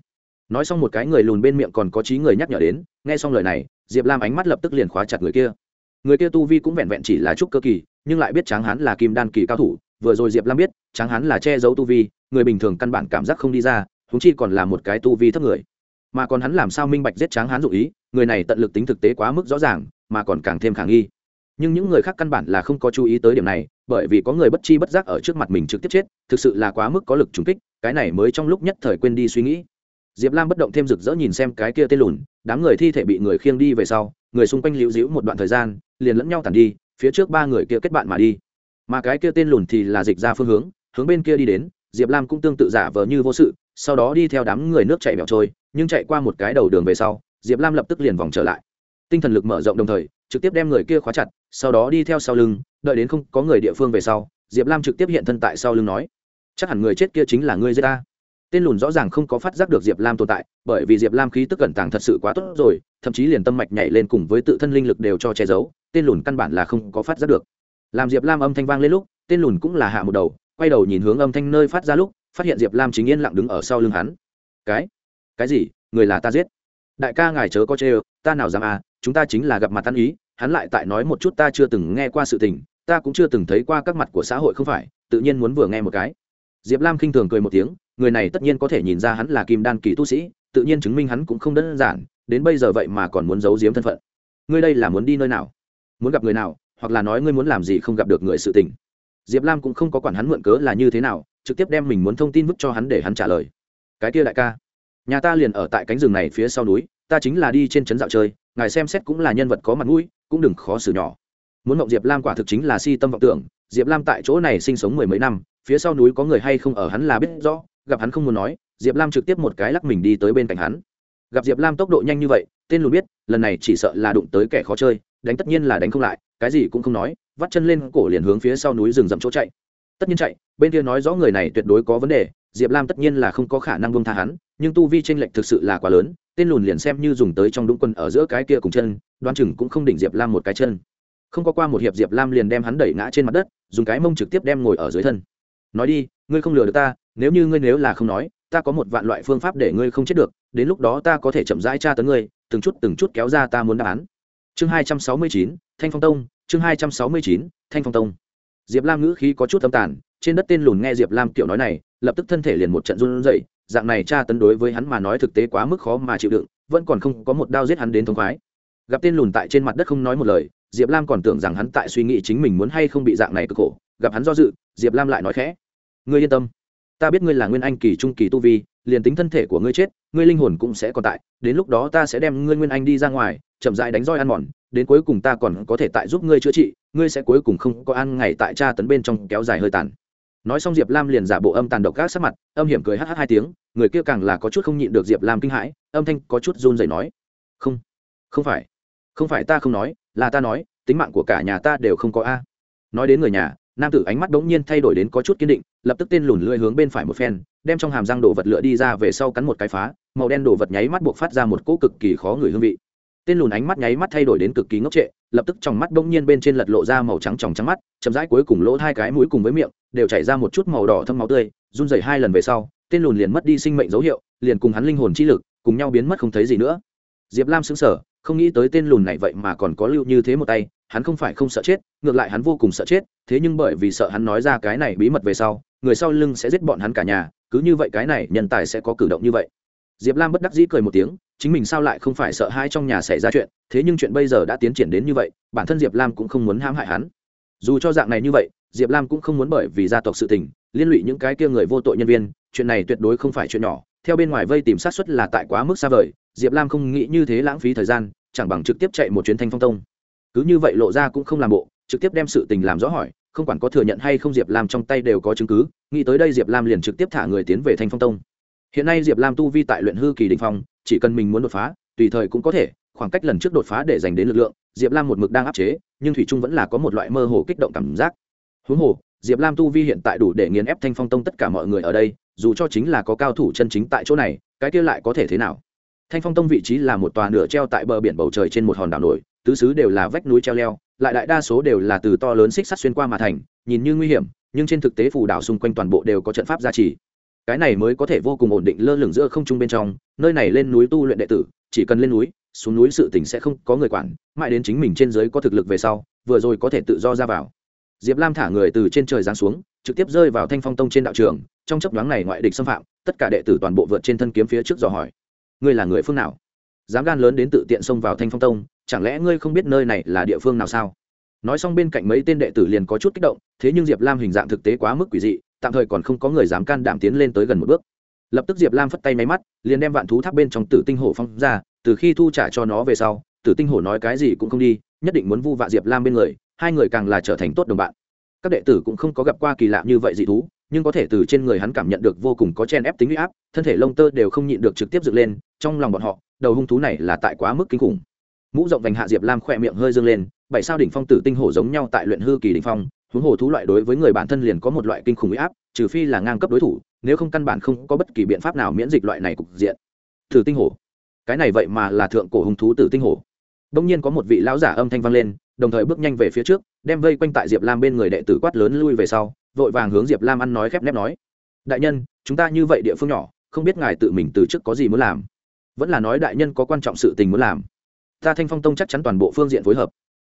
Nói xong một cái người lùn bên miệng còn có trí người nhắc nhở đến, nghe xong lời này diệp lam ánh mắt lập tức liền khóa chặt người kia. Người kia tu vi cũng vẹn vẹn chỉ là trúc cơ kỳ, nhưng lại biết tráng Hán là kim đan kỳ cao thủ, vừa rồi diệp lam biết, tráng Hán là che giấu tu vi, người bình thường căn bản cảm giác không đi ra húng chi còn là một cái tu vi thấp người. Mà còn hắn làm sao minh bạch giết tráng Hán dụ ý, người này tận lực tính thực tế quá mức rõ ràng, mà còn càng thêm khả nghi. Nhưng những người khác căn bản là không có chú ý tới điểm này, bởi vì có người bất chi bất giác ở trước mặt mình trực tiếp chết, thực sự là quá mức có lực trùng kích, cái này mới trong lúc nhất thời quên đi suy nghĩ diệp lam bất động thêm rực rỡ nhìn xem cái kia tên lùn, đám người thi thể bị người khiêng đi về sau, người xung quanh liễu dĩu một đoạn thời gian, liền lẫn nhau tàn đi, phía trước ba người kia kết bạn mà đi. Mà cái kia tên lùn thì là dịch ra phương hướng hướng bên kia đi đến, diệp lam cũng tương tự giả vờ như vô sự, sau đó đi theo đám người nước chạy bẹo trôi, nhưng chạy qua một cái đầu đường về sau, diệp lam lập tức liền vòng trở lại. Tinh thần lực mở rộng đồng thời, trực tiếp đem người kia khóa chặt, sau đó đi theo sau lưng, đợi đến không có người địa phương về sau, diệp lam trực tiếp hiện thân tại sau lưng nói, chắc hẳn người chết kia chính là ngươi giết ta tên lùn rõ ràng không có phát giác được diệp lam tồn tại, bởi vì diệp lam khí tức cẩn tàng thật sự quá tốt rồi, thậm chí liền tâm mạch nhảy lên cùng với tự thân linh lực đều cho che giấu, tên lùn căn bản là không có phát giác được. Làm diệp lam âm thanh vang lên lúc, tên lùn cũng là hạ một đầu, quay đầu nhìn hướng âm thanh nơi phát ra lúc, phát hiện diệp lam chính yên lặng đứng ở sau lưng hắn. Cái? Cái gì? Người là ta giết? Đại ca ngài chớ có chê ta nào dám à chúng ta chính là gặp mặt tan ý, hắn lại tại nói một chút ta chưa từng nghe qua sự tình, ta cũng chưa từng thấy qua các mặt của xã hội không phải, tự nhiên muốn vừa nghe một cái. Diệp lam khinh thường cười một tiếng người này tất nhiên có thể nhìn ra hắn là kim đan kỳ tu sĩ, tự nhiên chứng minh hắn cũng không đơn giản, đến bây giờ vậy mà còn muốn giấu giếm thân phận. Ngươi đây là muốn đi nơi nào? Muốn gặp người nào, hoặc là nói ngươi muốn làm gì không gặp được người sự tình? Diệp lam cũng không có quản hắn mượn cớ là như thế nào, trực tiếp đem mình muốn thông tin vứt cho hắn để hắn trả lời. Cái kia đại ca, nhà ta liền ở tại cánh rừng này phía sau núi, ta chính là đi trên trấn dạo chơi, ngài xem xét cũng là nhân vật có mặt mũi, cũng đừng khó xử nhỏ. Muốn mộng diệp lam quả thực chính là si tâm vọng tưởng, diệp lam tại chỗ này sinh sống mười mấy năm, phía sau núi có người hay không ở hắn là biết rõ gặp hắn không muốn nói, diệp lam trực tiếp một cái lắc mình đi tới bên cạnh hắn. Gặp diệp lam tốc độ nhanh như vậy, tên lùn biết, lần này chỉ sợ là đụng tới kẻ khó chơi, đánh tất nhiên là đánh không lại, cái gì cũng không nói, vắt chân lên cổ liền hướng phía sau núi rừng rậm chỗ chạy. Tất nhiên chạy, bên kia nói rõ người này tuyệt đối có vấn đề, diệp lam tất nhiên là không có khả năng bông tha hắn, nhưng tu vi tranh lệch thực sự là quá lớn, tên lùn liền xem như dùng tới trong đúng quân ở giữa cái kia cùng chân đoan chừng cũng không đỉnh diệp lam một cái chân. Không có qua một hiệp diệp lam liền đem hắn đẩy ngã trên mặt đất, dùng cái mông trực tiếp đem ngồi ở dưới thân. Nói đi, ngươi không lừa được ta nếu như ngươi nếu là không nói, ta có một vạn loại phương pháp để ngươi không chết được, đến lúc đó ta có thể chậm rãi tra tấn ngươi, từng chút từng chút kéo ra ta muốn đáp án. Chương hai trăm sáu mươi chín, thanh phong tông, chương hai trăm sáu mươi chín, thanh phong tông. Diệp lam ngữ khí có chút âm tàn, trên đất tên lùn nghe diệp lam kiểu nói này, lập tức thân thể liền một trận run rẩy, dạng này tra tấn đối với hắn mà nói thực tế quá mức khó mà chịu đựng, vẫn còn không có một đao giết hắn đến thống khoái. Gặp tên lùn tại trên mặt đất không nói một lời, diệp lam còn tưởng rằng hắn tại suy nghĩ chính mình muốn hay không bị dạng này cực khổ, gặp hắn do dự, diệp lam lại nói khẽ. Ngươi yên tâm ta biết ngươi là nguyên anh kỳ trung kỳ tu vi, liền tính thân thể của ngươi chết, ngươi linh hồn cũng sẽ còn tại, đến lúc đó ta sẽ đem ngươi nguyên anh đi ra ngoài, chậm dại đánh roi ăn mòn, đến cuối cùng ta còn có thể tại giúp ngươi chữa trị, ngươi sẽ cuối cùng không có ăn ngày tại tra tấn bên trong kéo dài hơi tàn. Nói xong diệp lam liền giả bộ âm tàn độc gác sắc mặt, âm hiểm cười hh hai tiếng, người kia càng là có chút không nhịn được diệp lam kinh hãi, âm thanh có chút run rẩy nói, không không phải không phải ta không nói, là ta nói, tính mạng của cả nhà ta đều không có a. Nói đến người nhà nam tử ánh mắt bỗng nhiên thay đổi đến có chút kiên định, lập tức tên lùn lưỡi hướng bên phải một phen, đem trong hàm răng đổ vật lựa đi ra về sau cắn một cái phá, màu đen đổ vật nháy mắt buộc phát ra một cỗ cực kỳ khó người hương vị. Tên lùn ánh mắt nháy mắt thay đổi đến cực kỳ ngốc trệ, lập tức trong mắt bỗng nhiên bên trên lật lộ ra màu trắng tròng trắng mắt, chậm rãi cuối cùng lỗ hai cái mũi cùng với miệng, đều chảy ra một chút màu đỏ thâm máu tươi, run rẩy hai lần về sau, tên lùn liền mất đi sinh mệnh dấu hiệu, liền cùng hắn linh hồn chi lực, cùng nhau biến mất không thấy gì nữa. Diệp lam sững sờ, không nghĩ tới tên lùn này vậy mà còn có lưu như thế một tay hắn không phải không sợ chết, ngược lại hắn vô cùng sợ chết, thế nhưng bởi vì sợ hắn nói ra cái này bí mật về sau, người sau lưng sẽ giết bọn hắn cả nhà, cứ như vậy cái này nhân tài sẽ có cử động như vậy. Diệp lam bất đắc dĩ cười một tiếng, chính mình sao lại không phải sợ hai trong nhà xảy ra chuyện, thế nhưng chuyện bây giờ đã tiến triển đến như vậy, bản thân diệp lam cũng không muốn hãm hại hắn. Dù cho dạng này như vậy, diệp lam cũng không muốn bởi vì gia tộc sự tình, liên lụy những cái kia người vô tội nhân viên, chuyện này tuyệt đối không phải chuyện nhỏ, theo bên ngoài vây tìm sát xuất là tại quá mức xa vời, diệp lam không nghĩ như thế lãng phí thời gian, chẳng bằng trực tiếp chạy một chuyến thanh phong tông cứ như vậy lộ ra cũng không làm bộ, trực tiếp đem sự tình làm rõ hỏi, không quản có thừa nhận hay không diệp lam trong tay đều có chứng cứ, nghĩ tới đây diệp lam liền trực tiếp thả người tiến về thanh phong tông. Hiện nay diệp lam tu vi tại luyện hư kỳ đình phong, chỉ cần mình muốn đột phá, tùy thời cũng có thể, khoảng cách lần trước đột phá để giành đến lực lượng, diệp lam một mực đang áp chế, nhưng thủy trung vẫn là có một loại mơ hồ kích động cảm giác. Huống hồ, diệp lam tu vi hiện tại đủ để nghiền ép thanh phong tông tất cả mọi người ở đây, dù cho chính là có cao thủ chân chính tại chỗ này, cái kia lại có thể thế nào? Thanh phong tông vị trí là một tòa nửa treo tại bờ biển bầu trời trên một hòn đảo nổi, tứ xứ đều là vách núi treo leo, lại đại đa số đều là từ to lớn xích sắt xuyên qua mà thành, nhìn như nguy hiểm, nhưng trên thực tế phù đảo xung quanh toàn bộ đều có trận pháp gia trì. Cái này mới có thể vô cùng ổn định lơ lửng giữa không trung bên trong, nơi này lên núi tu luyện đệ tử, chỉ cần lên núi, xuống núi sự tình sẽ không có người quản, mãi đến chính mình trên giới có thực lực về sau, vừa rồi có thể tự do ra vào. Diệp lam thả người từ trên trời giáng xuống, trực tiếp rơi vào thanh phong tông trên đạo trường, trong chấp đoán này ngoại địch xâm phạm, tất cả đệ tử toàn bộ vượt trên thân kiếm phía trước dò hỏi ngươi là người phương nào? Dám gan lớn đến tự tiện xông vào thanh phong tông, chẳng lẽ ngươi không biết nơi này là địa phương nào sao? Nói xong bên cạnh mấy tên đệ tử liền có chút kích động, thế nhưng diệp lam hình dạng thực tế quá mức quỷ dị, tạm thời còn không có người dám can đảm tiến lên tới gần một bước. Lập tức diệp lam phất tay máy mắt, liền đem vạn thú tháp bên trong tử tinh hổ phong ra, từ khi thu trả cho nó về sau, tử tinh hổ nói cái gì cũng không đi, nhất định muốn vu vạ diệp lam bên người, hai người càng là trở thành tốt đồng bạn. Các đệ tử cũng không có gặp qua kỳ lạ như vậy dị thú nhưng có thể từ trên người hắn cảm nhận được vô cùng có chen ép tính uy áp, thân thể lông tơ đều không nhịn được trực tiếp dựng lên, trong lòng bọn họ, đầu hung thú này là tại quá mức kinh khủng. Mũ rộng vành hạ diệp lam khỏe miệng hơi dâng lên, bảy sao đỉnh phong tử tinh hổ giống nhau tại luyện hư kỳ đỉnh phong, huống hồ thú loại đối với người bản thân liền có một loại kinh khủng uy áp, trừ phi là ngang cấp đối thủ, nếu không căn bản không có bất kỳ biện pháp nào miễn dịch loại này cục diện. Tử tinh hổ. Cái này vậy mà là thượng cổ hung thú tử tinh hổ. Đông nhiên có một vị lão giả âm thanh vang lên, đồng thời bước nhanh về phía trước, đem vây quanh tại diệp lam bên người đệ tử quát lớn lui về sau vội vàng hướng diệp lam ăn nói khép nép nói, đại nhân, chúng ta như vậy địa phương nhỏ, không biết ngài tự mình từ chức có gì muốn làm. Vẫn là nói đại nhân có quan trọng sự tình muốn làm. Ta thanh phong tông chắc chắn toàn bộ phương diện phối hợp.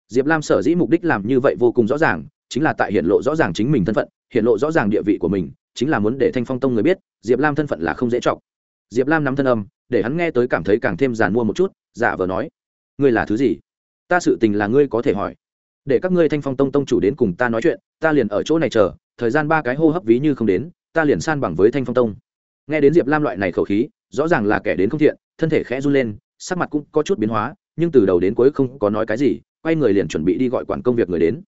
Diệp lam sở dĩ mục đích làm như vậy vô cùng rõ ràng, chính là tại hiện lộ rõ ràng chính mình thân phận, hiện lộ rõ ràng địa vị của mình, chính là muốn để thanh phong tông người biết, diệp lam thân phận là không dễ chọc. Diệp lam nắm thân âm, để hắn nghe tới cảm thấy càng thêm giàn mua một chút, giả vờ nói, ngươi là thứ gì? Ta sự tình là ngươi có thể hỏi. Để các ngươi thanh phong tông tông chủ đến cùng ta nói chuyện, ta liền ở chỗ này chờ thời gian ba cái hô hấp ví như không đến, ta liền san bằng với thanh phong tông. Nghe đến diệp lam loại này khẩu khí, rõ ràng là kẻ đến không thiện, thân thể khẽ run lên, sắc mặt cũng có chút biến hóa, nhưng từ đầu đến cuối không có nói cái gì, quay người liền chuẩn bị đi gọi quản công việc người đến.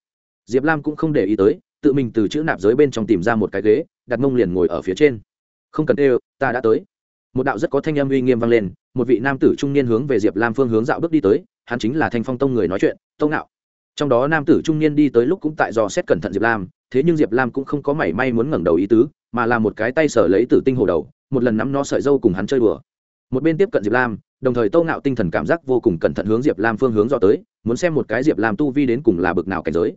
Diệp lam cũng không để ý tới, tự mình từ chữ nạp giới bên trong tìm ra một cái ghế, đặt mông liền ngồi ở phía trên. Không cần tê ta đã tới. Một đạo rất có thanh âm uy nghiêm vang lên, một vị nam tử trung niên hướng về diệp lam phương hướng dạo bước đi tới, hắn chính là thanh phong tông người nói chuyện, tông ngạo trong đó nam tử trung niên đi tới lúc cũng tại do xét cẩn thận diệp lam thế nhưng diệp lam cũng không có mảy may muốn ngẩng đầu ý tứ, mà là một cái tay sở lấy tử tinh hồ đầu, một lần nắm nó sợi dâu cùng hắn chơi đùa. Một bên tiếp cận diệp lam, đồng thời tâu ngạo tinh thần cảm giác vô cùng cẩn thận hướng diệp lam phương hướng do tới, muốn xem một cái diệp lam tu vi đến cùng là bực nào cảnh giới.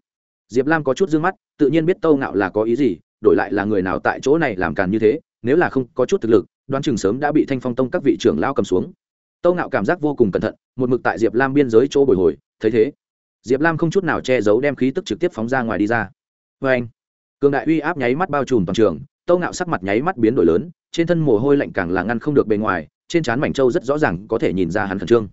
Diệp lam có chút d ư ơ n g mắt, tự nhiên biết tâu ngạo là có ý gì, đổi lại là người nào tại chỗ này làm càn như thế, nếu là không có chút thực lực, đoán chừng sớm đã bị thanh phong tông các vị trưởng lao cầm xuống. Tâu ngạo cảm giác vô cùng cẩn thận, một mực tại diệp lam biên giới chỗ bồi hồi, thấy thế, diệp lam không chút nào che giấu đem khí tức trực tiếp phóng ra ngoài đi ra vê anh, cường đại uy áp nháy mắt bao trùm toàn trường, tâu ngạo sắc mặt nháy mắt biến đổi lớn, trên thân mồ hôi lạnh càng là ngăn không được bề ngoài, trên trán mảnh trâu rất rõ ràng có thể nhìn ra hắn khẩn trương.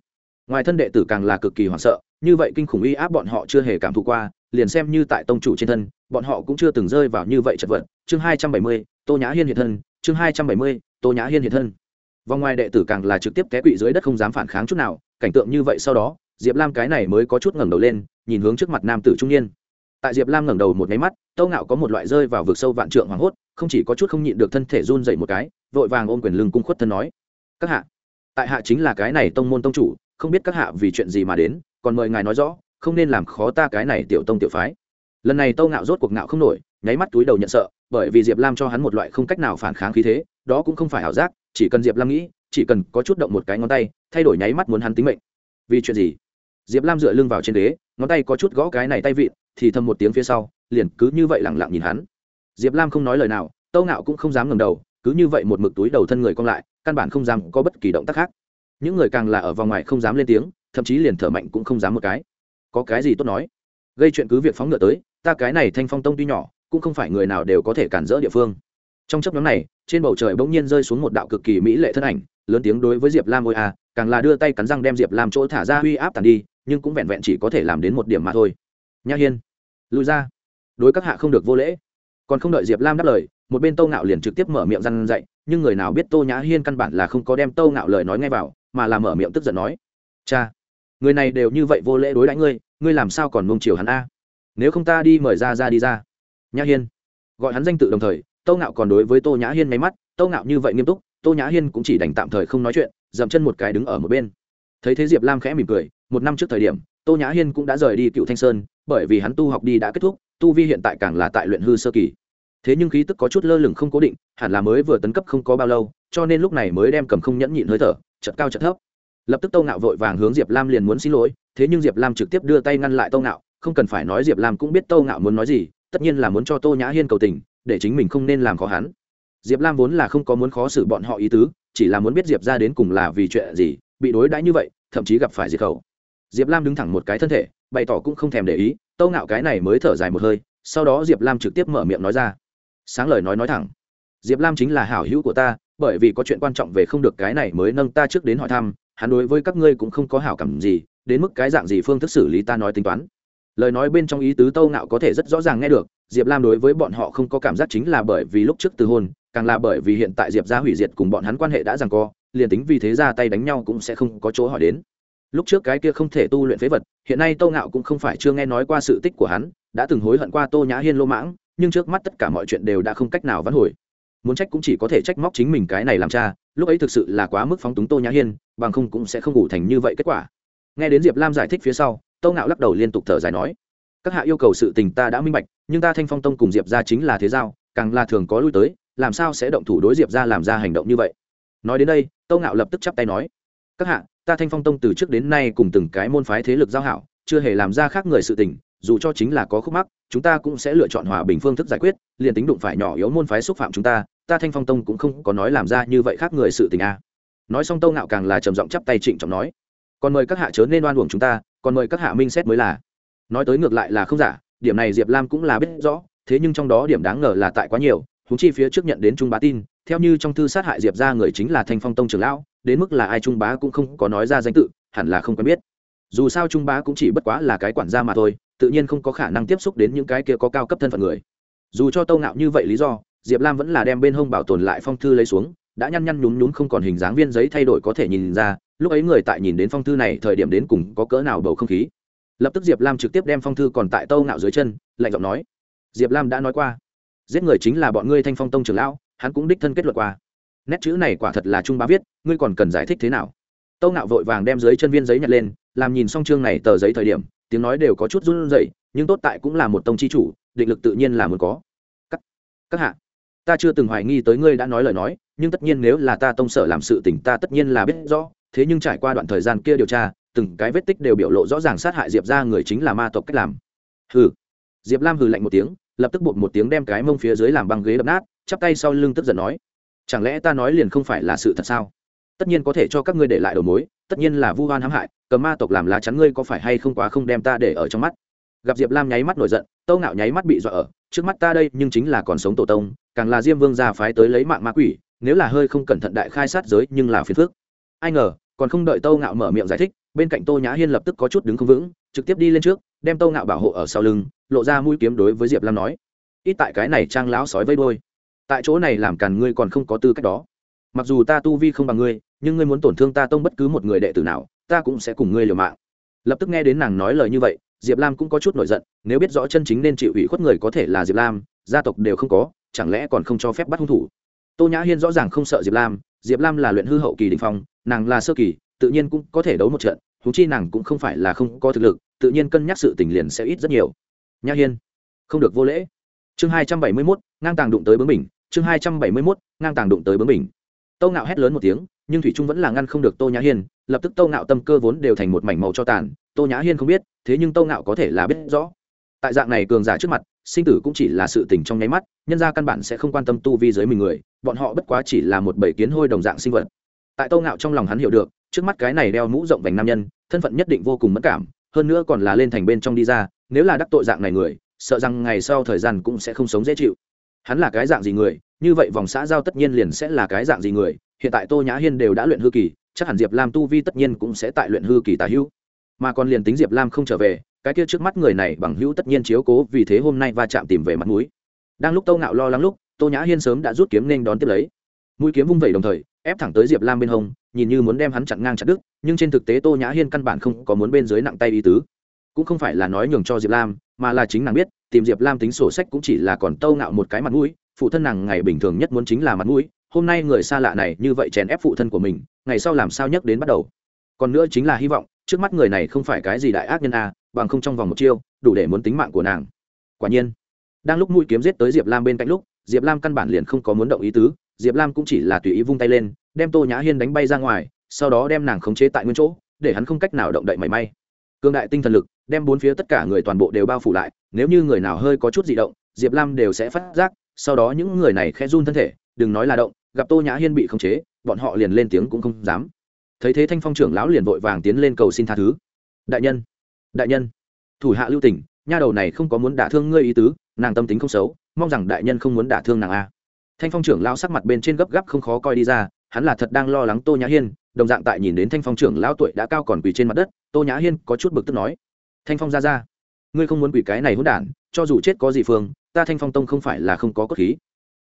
Ngoài thân đệ tử càng là cực kỳ hoảng sợ, như vậy kinh khủng uy áp bọn họ chưa hề cảm thụ qua, liền xem như tại tông chủ trên thân, bọn họ cũng chưa từng rơi vào như vậy chật vật. Chương hai trăm bảy mươi, tô nhã hiên hiện thân. Chương hai trăm bảy mươi, tô nhã hiên hiện thân. Vòng ngoài đệ tử càng là trực tiếp té quỵ dưới đất không dám phản kháng chút nào, cảnh tượng như vậy sau đó, diệp lam cái này mới có chút ngẩng đầu lên, nhìn hướng trước mặt nam tử trung niên tại diệp lam ngẩng đầu một nháy mắt tâu ngạo có một loại rơi vào vực sâu vạn trượng hoảng hốt, không chỉ có chút không nhịn được thân thể run dậy một cái, vội vàng ôm quyền lưng cung khuất thân nói, các hạ, tại hạ chính là cái này tông môn tông chủ, không biết các hạ vì chuyện gì mà đến, còn mời ngài nói rõ, không nên làm khó ta cái này tiểu tông tiểu phái lần này tâu ngạo rốt cuộc ngạo không nổi, nháy mắt túi đầu nhận sợ, bởi vì diệp lam cho hắn một loại không cách nào phản kháng khí thế, đó cũng không phải ảo giác, chỉ cần diệp lam nghĩ, chỉ cần có chút động một cái ngón tay, thay đổi nháy mắt muốn hắn tính mệnh vì chuyện gì diệp lam dựa lưng vào trên đế ngón tay có chút gõ cái này tay vịn, thì thầm một tiếng phía sau, liền cứ như vậy lẳng lặng nhìn hắn. Diệp lam không nói lời nào, tâu ngạo cũng không dám ngầm đầu, cứ như vậy một mực túi đầu thân người cong lại, căn bản không dám có bất kỳ động tác khác. Những người càng là ở vòng ngoài không dám lên tiếng, thậm chí liền thở mạnh cũng không dám một cái. Có cái gì tốt nói? Gây chuyện cứ việc phóng ngựa tới, ta cái này thanh phong tông tuy nhỏ, cũng không phải người nào đều có thể cản rỡ địa phương. Trong chấp nhóm này, trên bầu trời bỗng nhiên rơi xuống một đạo cực kỳ mỹ lệ thân ảnh, lớn tiếng đối với diệp lam ôi à càng là đưa tay cắn răng đem diệp lam chỗ thả ra uy áp tàn đi nhưng cũng vẹn vẹn chỉ có thể làm đến một điểm mà thôi. Nha hiên lùi ra. Đối các hạ không được vô lễ. Còn không đợi diệp lam đáp lời, một bên tô ngạo liền trực tiếp mở miệng răn dậy nhưng người nào biết tô nhã hiên căn bản là không có đem tô ngạo lời nói ngay vào, mà là mở miệng tức giận nói, cha, người này đều như vậy vô lễ đối đãi ngươi ngươi làm sao còn mông chiều hắn a? Nếu không ta đi mời ra ra đi ra. Nhã hiên gọi hắn danh tự đồng thời, tô ngạo còn đối với tô nhã hiên máy mắt, tô ngạo như vậy nghiêm túc, tô nhã hiên cũng chỉ đành tạm thời không nói chuyện, dậm chân một cái đứng ở một bên thấy thế diệp lam khẽ mỉm cười, một năm trước thời điểm, tô nhã hiên cũng đã rời đi cựu thanh sơn, bởi vì hắn tu học đi đã kết thúc, tu vi hiện tại càng là tại luyện hư sơ kỳ. Thế nhưng khí tức có chút lơ lửng không cố định, hẳn là mới vừa tấn cấp không có bao lâu, cho nên lúc này mới đem cầm không nhẫn nhịn hơi thở chật cao chật thấp. Lập tức tâu ngạo vội vàng hướng diệp lam liền muốn xin lỗi, thế nhưng diệp lam trực tiếp đưa tay ngăn lại tâu ngạo, không cần phải nói diệp lam cũng biết tâu ngạo muốn nói gì, tất nhiên là muốn cho tô nhã hiên cầu tình, để chính mình không nên làm khó hắn. Diệp lam vốn là không có muốn khó xử bọn họ ý tứ, chỉ là muốn biết diệp ra đến cùng là vì chuyện gì bị đối đãi như vậy, thậm chí gặp phải diệt khẩu. Diệp lam đứng thẳng một cái thân thể, bày tỏ cũng không thèm để ý, tâu ngạo cái này mới thở dài một hơi, sau đó diệp lam trực tiếp mở miệng nói ra. Sáng lời nói nói thẳng. Diệp lam chính là hảo hữu của ta, bởi vì có chuyện quan trọng về không được cái này mới nâng ta trước đến hỏi thăm, hắn đối với các ngươi cũng không có hảo cảm gì, đến mức cái dạng gì phương thức xử lý ta nói tính toán. Lời nói bên trong ý tứ tâu ngạo có thể rất rõ ràng nghe được, diệp lam đối với bọn họ không có cảm giác chính là bởi vì lúc trước từ hôn, càng là bởi vì hiện tại diệp gia hủy diệt cùng bọn hắn quan hệ đã rằng co liền tính vì thế ra tay đánh nhau cũng sẽ không có chỗ hỏi đến. Lúc trước cái kia không thể tu luyện phế vật, hiện nay tô ngạo cũng không phải chưa nghe nói qua sự tích của hắn, đã từng hối hận qua tô nhã hiên lô mãng, nhưng trước mắt tất cả mọi chuyện đều đã không cách nào vãn hồi. Muốn trách cũng chỉ có thể trách móc chính mình cái này làm cha, lúc ấy thực sự là quá mức phóng túng tô nhã hiên, bằng không cũng sẽ không ngủ thành như vậy kết quả. Nghe đến diệp lam giải thích phía sau, tô ngạo lắc đầu liên tục thở dài nói, các hạ yêu cầu sự tình ta đã minh bạch, nhưng ta thanh phong tông cùng diệp ra chính là thế giao, càng là thường có lui tới, làm sao sẽ động thủ đối diệp ra làm ra hành động như vậy? Nói đến đây tâu ngạo lập tức chắp tay nói, các hạ, ta thanh phong tông từ trước đến nay cùng từng cái môn phái thế lực giao hảo, chưa hề làm ra khác người sự tình, dù cho chính là có khúc mắc, chúng ta cũng sẽ lựa chọn hòa bình phương thức giải quyết, liền tính đụng phải nhỏ yếu môn phái xúc phạm chúng ta ta thanh phong tông cũng không có nói làm ra như vậy khác người sự tình a. Nói xong tâu ngạo càng là trầm giọng chắp tay trịnh trọng nói, còn mời các hạ chớ nên oan uổng chúng ta, còn mời các hạ minh xét mới là. Nói tới ngược lại là không giả, điểm này diệp lam cũng là biết rõ, thế nhưng trong đó điểm đáng ngờ là tại quá nhiều húng chi phía trước nhận đến trung bá tin theo như trong thư sát hại diệp ra người chính là thanh phong tông trưởng lão, đến mức là ai trung bá cũng không có nói ra danh tự, hẳn là không quen biết. Dù sao trung bá cũng chỉ bất quá là cái quản gia mà thôi, tự nhiên không có khả năng tiếp xúc đến những cái kia có cao cấp thân phận người. Dù cho tâu ngạo như vậy lý do, diệp lam vẫn là đem bên hông bảo tồn lại phong thư lấy xuống, đã nhăn nhăn nhún nhún không còn hình dáng viên giấy thay đổi có thể nhìn ra, lúc ấy người tại nhìn đến phong thư này thời điểm đến cùng có cỡ nào bầu không khí. Lập tức diệp lam trực tiếp đem phong thư còn tại tâu ngạo dưới chân, lạnh giọng nói, diệp lam đã nói qua, giết người chính là bọn ngươi thanh phong tông trưởng lão hắn cũng đích thân kết luận qua. Nét chữ này quả thật là trung bá viết ngươi còn cần giải thích thế nào? Tâu ngạo vội vàng đem dưới chân viên giấy nhặt lên làm nhìn xong chương này tờ giấy thời điểm tiếng nói đều có chút run rẩy nhưng tốt tại cũng là một tông chi chủ định lực tự nhiên là muốn có. Các, các hạ ta chưa từng hoài nghi tới ngươi đã nói lời nói nhưng tất nhiên nếu là ta tông sở làm sự tình ta tất nhiên là biết rõ thế nhưng trải qua đoạn thời gian kia điều tra từng cái vết tích đều biểu lộ rõ ràng sát hại diệp ra người chính là ma tộc cách làm. Hừ. Diệp lam hừ lạnh một tiếng lập tức bột một tiếng đem cái mông phía dưới làm băng ghế đập nát chắp tay sau lưng tức giận nói, chẳng lẽ ta nói liền không phải là sự thật sao? Tất nhiên có thể cho các ngươi để lại đầu mối, tất nhiên là vu hoan hãm hại, cầm ma tộc làm lá chắn ngươi có phải hay không quá không đem ta để ở trong mắt? Gặp diệp lam nháy mắt nổi giận, tâu ngạo nháy mắt bị dọa ở, trước mắt ta đây nhưng chính là còn sống tổ tông, càng là diêm vương gia phái tới lấy mạng ma quỷ, nếu là hơi không cẩn thận đại khai sát giới nhưng là phiền phước ai ngờ, còn không đợi tâu ngạo mở miệng giải thích, bên cạnh tô nhã hiên lập tức có chút đứng không vững, trực tiếp đi lên trước, đem tâu ngạo bảo hộ ở sau lưng, lộ ra mũi kiếm đối với diệp lam nói, ít tại cái này trang lão sói vây đôi tại chỗ này làm càn ngươi còn không có tư cách đó. Mặc dù ta tu vi không bằng ngươi, nhưng ngươi muốn tổn thương ta tông bất cứ một người đệ tử nào, ta cũng sẽ cùng ngươi liều mạng. Lập tức nghe đến nàng nói lời như vậy, diệp lam cũng có chút nổi giận, nếu biết rõ chân chính nên chịu ủy khuất người có thể là diệp lam, gia tộc đều không có, chẳng lẽ còn không cho phép bắt hung thủ? Tô nhã hiên rõ ràng không sợ diệp lam diệp lam là luyện hư hậu kỳ đình phong, nàng là sơ kỳ, tự nhiên cũng có thể đấu một trận thú chi nàng cũng không phải là không có thực lực, tự nhiên cân nhắc sự tình liền sẽ ít rất nhiều. Nhã hiên, không được vô lễ. Chương hai trăm bảy mươi mốt, ngang tàng đụng tới bướng mình chương hai trăm bảy mươi mốt, ngang tàng đụng tới bướng mình tâu ngạo hét lớn một tiếng, nhưng thủy trung vẫn là ngăn không được tô nhã hiên, lập tức tâu ngạo tâm cơ vốn đều thành một mảnh màu cho tàn, tô nhã hiên không biết, thế nhưng tâu ngạo có thể là biết rõ. Tại dạng này cường giả trước mặt, sinh tử cũng chỉ là sự tình trong nháy mắt, nhân ra căn bản sẽ không quan tâm tu vi dưới mình người, bọn họ bất quá chỉ là một bầy kiến hôi đồng dạng sinh vật. Tại tâu ngạo trong lòng hắn hiểu được, trước mắt cái này đeo mũ rộng vành nam nhân, thân phận nhất định vô cùng mất cảm, hơn nữa còn là lên thành bên trong đi ra, nếu là đắc tội dạng này người, sợ rằng ngày sau thời gian cũng sẽ không sống dễ chịu hắn là cái dạng gì người, như vậy vòng xã giao tất nhiên liền sẽ là cái dạng gì người. Hiện tại tô nhã hiên đều đã luyện hư kỳ, chắc hẳn diệp lam tu vi tất nhiên cũng sẽ tại luyện hư kỳ tà hữu. Mà còn liền tính diệp lam không trở về, cái kia trước mắt người này bằng hữu tất nhiên chiếu cố vì thế hôm nay va chạm tìm về mặt mũi. Đang lúc tâu ngạo lo lắng lúc, tô nhã hiên sớm đã rút kiếm nên đón tiếp lấy. Mũi kiếm vung vẩy đồng thời, ép thẳng tới diệp lam bên hông, nhìn như muốn đem hắn chặn ngang chặt đứt, nhưng trên thực tế tô nhã hiên căn bản không có muốn bên dưới nặng tay ý tứ. Cũng không phải là nói nhường cho diệp lam, mà là chính nàng biết tìm diệp lam tính sổ sách cũng chỉ là còn tâu ngạo một cái mặt mũi, phụ thân nàng ngày bình thường nhất muốn chính là mặt mũi, hôm nay người xa lạ này như vậy chèn ép phụ thân của mình, ngày sau làm sao nhắc đến bắt đầu. Còn nữa chính là hy vọng, trước mắt người này không phải cái gì đại ác nhân a bằng không trong vòng một chiêu, đủ để muốn tính mạng của nàng. Quả nhiên, đang lúc mũi kiếm giết tới diệp lam bên cạnh lúc, diệp lam căn bản liền không có muốn động ý tứ, diệp lam cũng chỉ là tùy ý vung tay lên, đem tô nhã hiên đánh bay ra ngoài, sau đó đem nàng khống chế tại nguyên chỗ, để hắn không cách nào động đậy mảy may. Cương đại tinh thần lực, đem bốn phía tất cả người toàn bộ đều bao phủ lại nếu như người nào hơi có chút di động, diệp lam đều sẽ phát giác, sau đó những người này khẽ run thân thể, đừng nói là động, gặp tô nhã hiên bị khống chế, bọn họ liền lên tiếng cũng không dám. Thấy thế thanh phong trưởng lão liền vội vàng tiến lên cầu xin tha thứ. Đại nhân đại nhân, thủ hạ lưu tỉnh nha đầu này không có muốn đả thương ngươi ý tứ, nàng tâm tính không xấu, mong rằng đại nhân không muốn đả thương nàng a. Thanh phong trưởng lão sắc mặt bên trên gấp gáp không khó coi đi ra, hắn là thật đang lo lắng tô nhã hiên, đồng dạng tại nhìn đến thanh phong trưởng lão tuổi đã cao còn quỳ trên mặt đất, tô nhã hiên có chút bực tức nói. Thanh phong ra ra ngươi không muốn quỷ cái này hỗn đản, cho dù chết có gì phương, ta thanh phong tông không phải là không có cốt khí.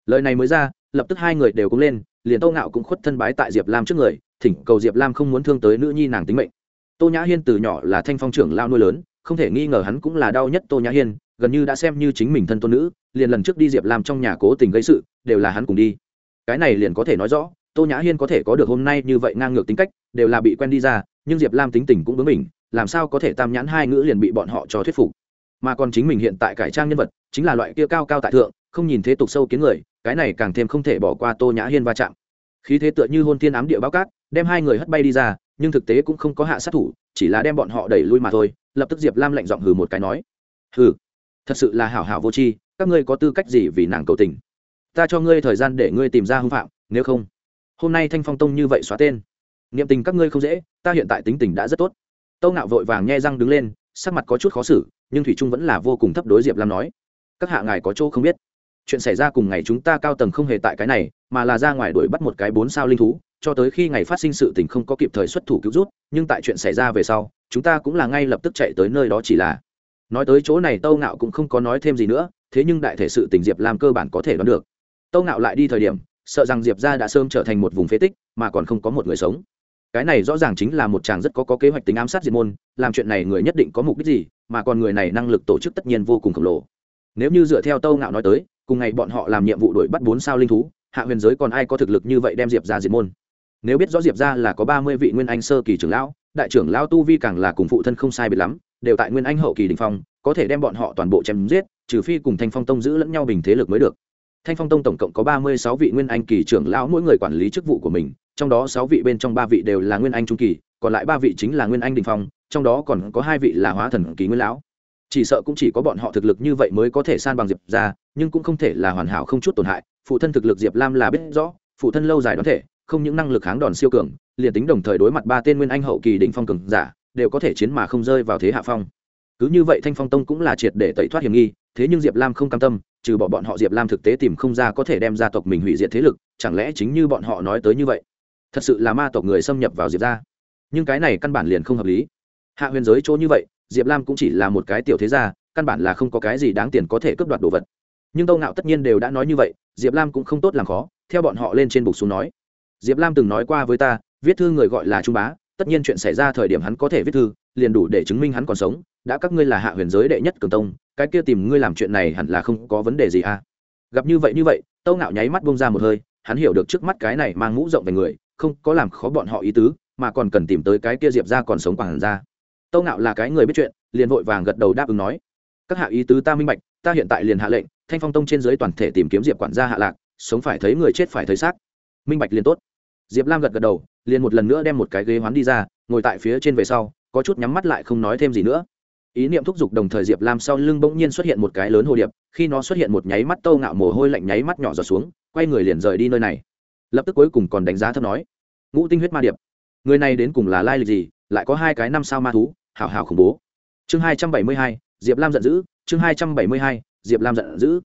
Lời này mới ra, lập tức hai người đều cũng lên, liền tô ngạo cũng khuất thân bái tại diệp lam trước người, thỉnh cầu diệp lam không muốn thương tới nữ nhi nàng tính mệnh. Tô nhã hiên từ nhỏ là thanh phong trưởng lao nuôi lớn, không thể nghi ngờ hắn cũng là đau nhất tô nhã hiên, gần như đã xem như chính mình thân tôn nữ, liền lần trước đi diệp lam trong nhà cố tình gây sự, đều là hắn cùng đi. Cái này liền có thể nói rõ, tô nhã hiên có thể có được hôm nay như vậy ngang ngược tính cách, đều là bị quen đi ra, nhưng diệp lam tính tình cũng bướng mình làm sao có thể tam nhãn hai ngữ liền bị bọn họ cho thuyết phục mà còn chính mình hiện tại cải trang nhân vật, chính là loại kia cao cao tại thượng, không nhìn thế tục sâu kiến người, cái này càng thêm không thể bỏ qua tô nhã hiên va chạm. Khí thế tựa như hôn thiên ám địa báo cát, đem hai người hất bay đi ra, nhưng thực tế cũng không có hạ sát thủ, chỉ là đem bọn họ đẩy lui mà thôi, lập tức diệp lam lạnh giọng hừ một cái nói, hừ, thật sự là hảo hảo vô tri, các ngươi có tư cách gì vì nàng cầu tình? Ta cho ngươi thời gian để ngươi tìm ra hưng phạm, nếu không, hôm nay thanh phong tông như vậy xóa tên, niệm tình các ngươi không dễ, ta hiện tại tính tình đã rất tốt. Tâu ngạo vội vàng nghe răng đứng lên sắc mặt có chút khó xử, nhưng thủy trung vẫn là vô cùng thấp đối diệp lam nói, các hạ ngài có chỗ không biết. Chuyện xảy ra cùng ngày chúng ta cao tầng không hề tại cái này, mà là ra ngoài đuổi bắt một cái bốn sao linh thú, cho tới khi ngày phát sinh sự tình không có kịp thời xuất thủ cứu rút nhưng tại chuyện xảy ra về sau, chúng ta cũng là ngay lập tức chạy tới nơi đó chỉ là. Nói tới chỗ này tâu ngạo cũng không có nói thêm gì nữa, thế nhưng đại thể sự tình diệp làm cơ bản có thể đoán được. Tâu ngạo lại đi thời điểm, sợ rằng diệp ra đã sớm trở thành một vùng phế tích, mà còn không có một người sống cái này rõ ràng chính là một chàng rất có, có kế hoạch tính ám sát diệt môn làm chuyện này người nhất định có mục đích gì mà còn người này năng lực tổ chức tất nhiên vô cùng khổng lồ. Nếu như dựa theo tâu ngạo nói tới cùng ngày bọn họ làm nhiệm vụ đuổi bắt bốn sao linh thú hạ huyền giới còn ai có thực lực như vậy đem diệp ra diệt môn? Nếu biết rõ diệp ra là có ba mươi vị nguyên anh sơ kỳ trưởng lão đại trưởng lão tu vi càng là cùng phụ thân không sai biệt lắm đều tại nguyên anh hậu kỳ đình phong có thể đem bọn họ toàn bộ chém giết trừ phi cùng thanh phong tông giữ lẫn nhau bình thế lực mới được thanh phong tông tổng cộng có ba mươi sáu vị nguyên anh kỳ trưởng lão mỗi người quản lý chức vụ của mình, trong đó sáu vị bên trong ba vị đều là nguyên anh trung kỳ, còn lại ba vị chính là nguyên anh đình phong, trong đó còn có hai vị là hóa thần kỳ nguyên lão. Chỉ sợ cũng chỉ có bọn họ thực lực như vậy mới có thể san bằng diệp ra nhưng cũng không thể là hoàn hảo không chút tổn hại, phụ thân thực lực diệp lam là biết rõ, phụ thân lâu dài đoán thể, không những năng lực kháng đòn siêu cường, liền tính đồng thời đối mặt ba tên nguyên anh hậu kỳ đỉnh phong cường giả, đều có thể chiến mà không rơi vào thế hạ phong. Cứ như vậy thanh phong tông cũng là triệt để tẩy thoát hiểm nghi, thế nhưng diệp lam không cam tâm trừ bỏ bọn họ diệp lam thực tế tìm không ra có thể đem gia tộc mình hủy diệt thế lực, chẳng lẽ chính như bọn họ nói tới như vậy? Thật sự là ma tộc người xâm nhập vào diệp ra nhưng cái này căn bản liền không hợp lý. Hạ huyền giới chỗ như vậy, diệp lam cũng chỉ là một cái tiểu thế gia, căn bản là không có cái gì đáng tiền có thể cướp đoạt đồ vật. Nhưng tâu ngạo tất nhiên đều đã nói như vậy, diệp lam cũng không tốt làm khó, theo bọn họ lên trên bục xuống nói. Diệp lam từng nói qua với ta, viết thư người gọi là trung bá, tất nhiên chuyện xảy ra thời điểm hắn có thể viết thư, liền đủ để chứng minh hắn còn sống, đã các ngươi là hạ huyền giới đệ nhất cường tông cái kia tìm ngươi làm chuyện này hẳn là không có vấn đề gì à? Gặp như vậy như vậy, tâu ngạo nháy mắt bông ra một hơi, hắn hiểu được trước mắt cái này mang mũ rộng về người, không có làm khó bọn họ ý tứ, mà còn cần tìm tới cái kia diệp ra còn sống quảng ra tâu ngạo là cái người biết chuyện, liền vội vàng gật đầu đáp ứng nói, các hạ ý tứ ta minh bạch, ta hiện tại liền hạ lệnh, thanh phong tông trên giới toàn thể tìm kiếm diệp quản gia hạ lạc, sống phải thấy người chết phải thấy xác. Minh bạch liền tốt. Diệp lam gật gật đầu, liền một lần nữa đem một cái ghế hoán đi ra, ngồi tại phía trên về sau, có chút nhắm mắt lại không nói thêm gì nữa ý niệm thúc giục đồng thời diệp lam sau lưng bỗng nhiên xuất hiện một cái lớn hồ điệp, khi nó xuất hiện một nháy mắt tâu ngạo mồ hôi lạnh nháy mắt nhỏ giọt xuống, quay người liền rời đi nơi này. Lập tức cuối cùng còn đánh giá thấp nói, ngũ tinh huyết ma điệp, người này đến cùng là lai lịch gì, lại có hai cái năm sao ma thú, hảo hảo khủng bố. Chương hai trăm bảy mươi hai, diệp lam giận dữ, chương hai trăm bảy mươi hai, diệp lam giận dữ.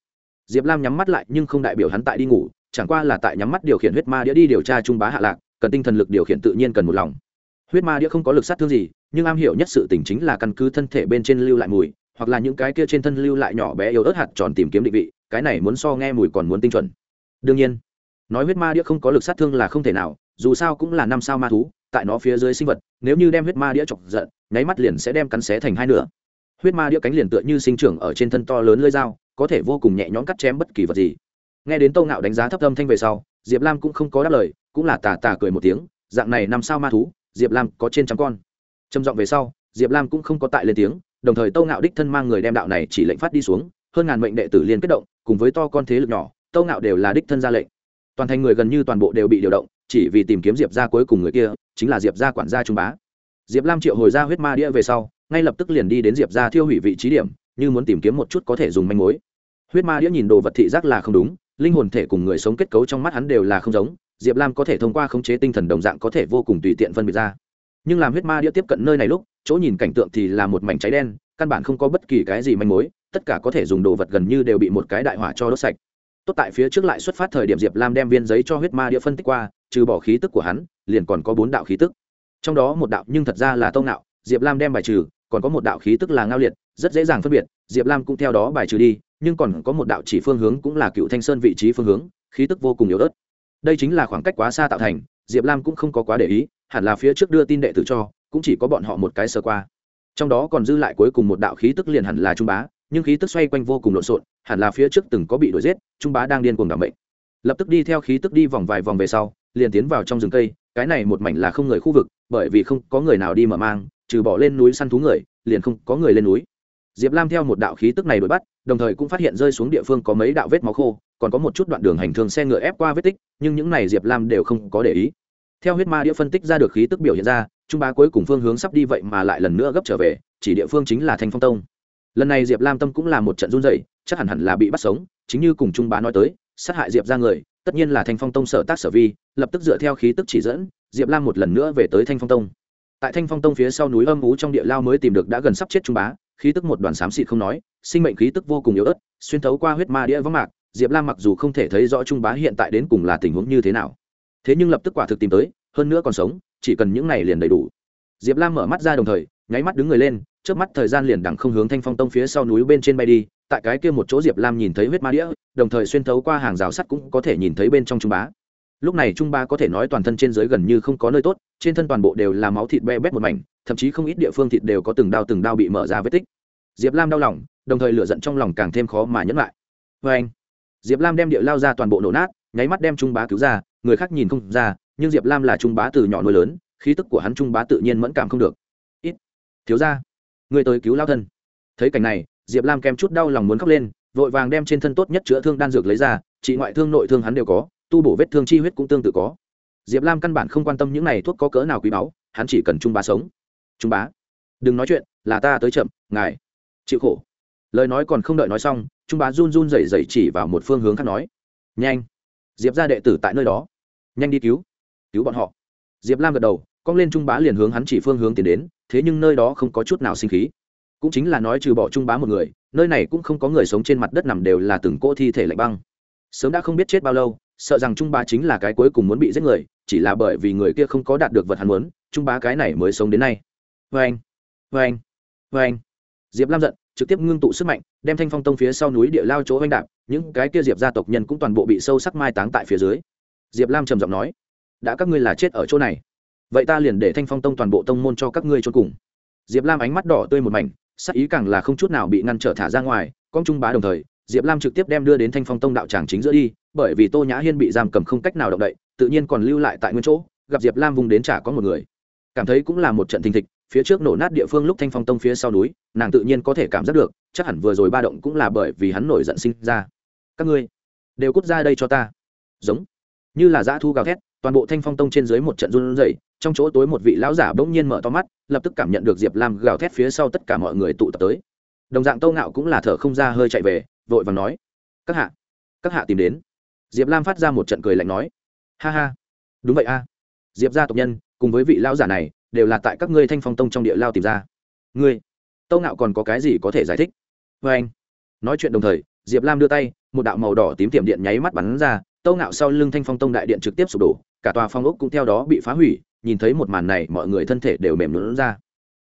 Diệp lam nhắm mắt lại nhưng không đại biểu hắn tại đi ngủ, chẳng qua là tại nhắm mắt điều khiển huyết ma đĩa đi điều tra trung bá hạ lạc, cần tinh thần lực điều khiển tự nhiên cần một lòng. Huyết ma đĩa không có lực sát thương gì nhưng am hiểu nhất sự tình chính là căn cứ thân thể bên trên lưu lại mùi, hoặc là những cái kia trên thân lưu lại nhỏ bé yếu ớt hạt tròn tìm kiếm định vị, cái này muốn so nghe mùi còn muốn tinh chuẩn. Đương nhiên, nói huyết ma đĩa không có lực sát thương là không thể nào, dù sao cũng là năm sao ma thú, tại nó phía dưới sinh vật, nếu như đem huyết ma đĩa chọc giận, nháy mắt liền sẽ đem cắn xé thành hai nửa. Huyết ma đĩa cánh liền tựa như sinh trưởng ở trên thân to lớn lơi dao, có thể vô cùng nhẹ nhõm cắt chém bất kỳ vật gì. Nghe đến tâu ngạo đánh giá thấp âm thanh về sau, diệp lam cũng không có đáp lời, cũng là tà tà cười một tiếng, dạng này năm sao ma thú, diệp lam có trên trăm con trầm giọng về sau, diệp lam cũng không có tại lên tiếng, đồng thời tâu ngạo đích thân mang người đem đạo này chỉ lệnh phát đi xuống, hơn ngàn mệnh đệ tử liên kết động, cùng với to con thế lực nhỏ, tâu ngạo đều là đích thân ra lệnh. Toàn thành người gần như toàn bộ đều bị điều động, chỉ vì tìm kiếm diệp ra cuối cùng người kia, chính là diệp ra quản gia trung bá. Diệp lam triệu hồi ra huyết ma đĩa về sau, ngay lập tức liền đi đến diệp ra thiêu hủy vị trí điểm, như muốn tìm kiếm một chút có thể dùng manh mối. Huyết ma đĩa nhìn đồ vật thị giác là không đúng, linh hồn thể cùng người sống kết cấu trong mắt hắn đều là không giống, diệp lam có thể thông qua khống chế tinh thần đồng dạng có thể vô cùng tùy tiện phân biệt ra nhưng làm huyết ma đĩa tiếp cận nơi này lúc, chỗ nhìn cảnh tượng thì là một mảnh cháy đen, căn bản không có bất kỳ cái gì manh mối, tất cả có thể dùng đồ vật gần như đều bị một cái đại hỏa cho đốt sạch. Tốt tại phía trước lại xuất phát thời điểm diệp lam đem viên giấy cho huyết ma đĩa phân tích qua, trừ bỏ khí tức của hắn, liền còn có bốn đạo khí tức. Trong đó một đạo nhưng thật ra là tông nạo, diệp lam đem bài trừ, còn có một đạo khí tức là ngao liệt, rất dễ dàng phân biệt, diệp lam cũng theo đó bài trừ đi, nhưng còn có một đạo chỉ phương hướng cũng là cựu thanh sơn vị trí phương hướng, khí tức vô cùng yếu ớt. Đây chính là khoảng cách quá xa tạo thành, diệp lam cũng không có quá để ý hẳn là phía trước đưa tin đệ tử cho, cũng chỉ có bọn họ một cái sơ qua. Trong đó còn dư lại cuối cùng một đạo khí tức liền hẳn là trung bá, nhưng khí tức xoay quanh vô cùng lộn xộn, hẳn là phía trước từng có bị đuổi giết, trung bá đang điên cuồng đảm bệnh lập tức đi theo khí tức đi vòng vài vòng về sau, liền tiến vào trong rừng cây, cái này một mảnh là không người khu vực, bởi vì không có người nào đi mở mang, trừ bỏ lên núi săn thú người, liền không có người lên núi. Diệp lam theo một đạo khí tức này đuổi bắt, đồng thời cũng phát hiện rơi xuống địa phương có mấy đạo vết máu khô, còn có một chút đoạn đường hành thường xe ngựa ép qua vết tích, nhưng những này diệp lam đều không có để ý theo huyết ma đĩa phân tích ra được khí tức biểu hiện ra, trung bá cuối cùng phương hướng sắp đi vậy mà lại lần nữa gấp trở về, chỉ địa phương chính là thanh phong tông. Lần này diệp lam tâm cũng là một trận run dày chắc hẳn hẳn là bị bắt sống, chính như cùng trung bá nói tới, sát hại diệp ra người, tất nhiên là thanh phong tông sở tác sở vi, lập tức dựa theo khí tức chỉ dẫn, diệp lam một lần nữa về tới thanh phong tông. Tại thanh phong tông phía sau núi âm ú trong địa lao mới tìm được đã gần sắp chết trung bá, khí tức một đoàn xám xịt không nói, sinh mệnh khí tức vô cùng yếu ớt, xuyên thấu qua huyết ma đĩa vắng mạc, diệp lam mặc dù không thể thấy rõ trung bá hiện tại đến cùng là tình huống như thế nào thế nhưng lập tức quả thực tìm tới, hơn nữa còn sống, chỉ cần những này liền đầy đủ. Diệp lam mở mắt ra đồng thời, nháy mắt đứng người lên trước mắt thời gian liền đằng không hướng thanh phong tông phía sau núi bên trên bay đi, tại cái kia một chỗ diệp lam nhìn thấy huyết ma đĩa, đồng thời xuyên thấu qua hàng rào sắt cũng có thể nhìn thấy bên trong trung bá. Lúc này trung bá có thể nói toàn thân trên dưới gần như không có nơi tốt, trên thân toàn bộ đều là máu thịt be bét một mảnh, thậm chí không ít địa phương thịt đều có từng đao từng đao bị mở ra vết tích. Diệp lam đau lòng, đồng thời lửa giận trong lòng càng thêm khó mà nhẫn lại. Vê anh diệp lam đem địa lao ra toàn bộ nổ nát, nháy mắt đem trung bá cứu ra người khác nhìn không ra, nhưng diệp lam là trung bá từ nhỏ nuôi lớn, khí tức của hắn trung bá tự nhiên mẫn cảm không được. Ít. Thiếu ra người tới cứu lao thân. Thấy cảnh này, diệp lam kèm chút đau lòng muốn khóc lên, vội vàng đem trên thân tốt nhất chữa thương đan dược lấy ra, trị ngoại thương nội thương hắn đều có, tu bổ vết thương chi huyết cũng tương tự có. Diệp lam căn bản không quan tâm những này thuốc có cỡ nào quý báu, hắn chỉ cần trung bá sống. Trung bá, đừng nói chuyện, là ta tới chậm, ngài, chịu khổ. Lời nói còn không đợi nói xong, trung bá run run rẩy rẩy chỉ vào một phương hướng khác nói. Nhanh. Diệp ra đệ tử tại nơi đó nhanh đi cứu. Cứu bọn họ. Diệp lam gật đầu, cong lên trung bá liền hướng hắn chỉ phương hướng tiến đến, thế nhưng nơi đó không có chút nào sinh khí. Cũng chính là nói trừ bỏ trung bá một người, nơi này cũng không có người sống trên mặt đất nằm đều là từng cỗ thi thể lạnh băng. Sớm đã không biết chết bao lâu, sợ rằng trung bá chính là cái cuối cùng muốn bị giết người, chỉ là bởi vì người kia không có đạt được vật hắn muốn, trung bá cái này mới sống đến nay. Vê anh vê anh vê anh diệp lam giận, trực tiếp ngưng tụ sức mạnh, đem thanh phong tông phía sau núi địa lao chỗ oanh đạp, những cái kia diệp gia tộc nhân cũng toàn bộ bị sâu sắc mai táng tại phía dưới diệp lam trầm giọng nói, đã các ngươi là chết ở chỗ này, vậy ta liền để thanh phong tông toàn bộ tông môn cho các ngươi cho cùng. Diệp lam ánh mắt đỏ tươi một mảnh, sắc ý càng là không chút nào bị ngăn trở thả ra ngoài, con trung bá đồng thời, diệp lam trực tiếp đem đưa đến thanh phong tông đạo tràng chính giữa đi, bởi vì tô nhã hiên bị giam cầm không cách nào động đậy, tự nhiên còn lưu lại tại nguyên chỗ, gặp diệp lam vùng đến trả có một người. Cảm thấy cũng là một trận thình thịch, phía trước nổ nát địa phương lúc thanh phong tông phía sau núi, nàng tự nhiên có thể cảm giác được, chắc hẳn vừa rồi ba động cũng là bởi vì hắn nổi giận sinh ra. Các ngươi đều cút ra đây cho ta. Giống như là dã thu gào thét, toàn bộ thanh phong tông trên dưới một trận run rẩy, trong chỗ tối một vị lão giả bỗng nhiên mở to mắt, lập tức cảm nhận được diệp lam gào thét phía sau tất cả mọi người tụ tập tới. Đồng dạng tâu ngạo cũng là thở không ra hơi chạy về, vội và nói, các hạ các hạ tìm đến. Diệp lam phát ra một trận cười lạnh nói, ha ha, đúng vậy a. Diệp gia tộc nhân, cùng với vị lão giả này, đều là tại các ngươi thanh phong tông trong địa lao tìm ra. Ngươi tâu ngạo còn có cái gì có thể giải thích? Vê anh nói chuyện đồng thời, diệp lam đưa tay, một đạo màu đỏ tím tiệm điện nháy mắt bắn ra tâu ngạo sau lưng thanh phong tông đại điện trực tiếp sụp đổ, cả tòa phong ốc cũng theo đó bị phá hủy, nhìn thấy một màn này mọi người thân thể đều mềm lún ra.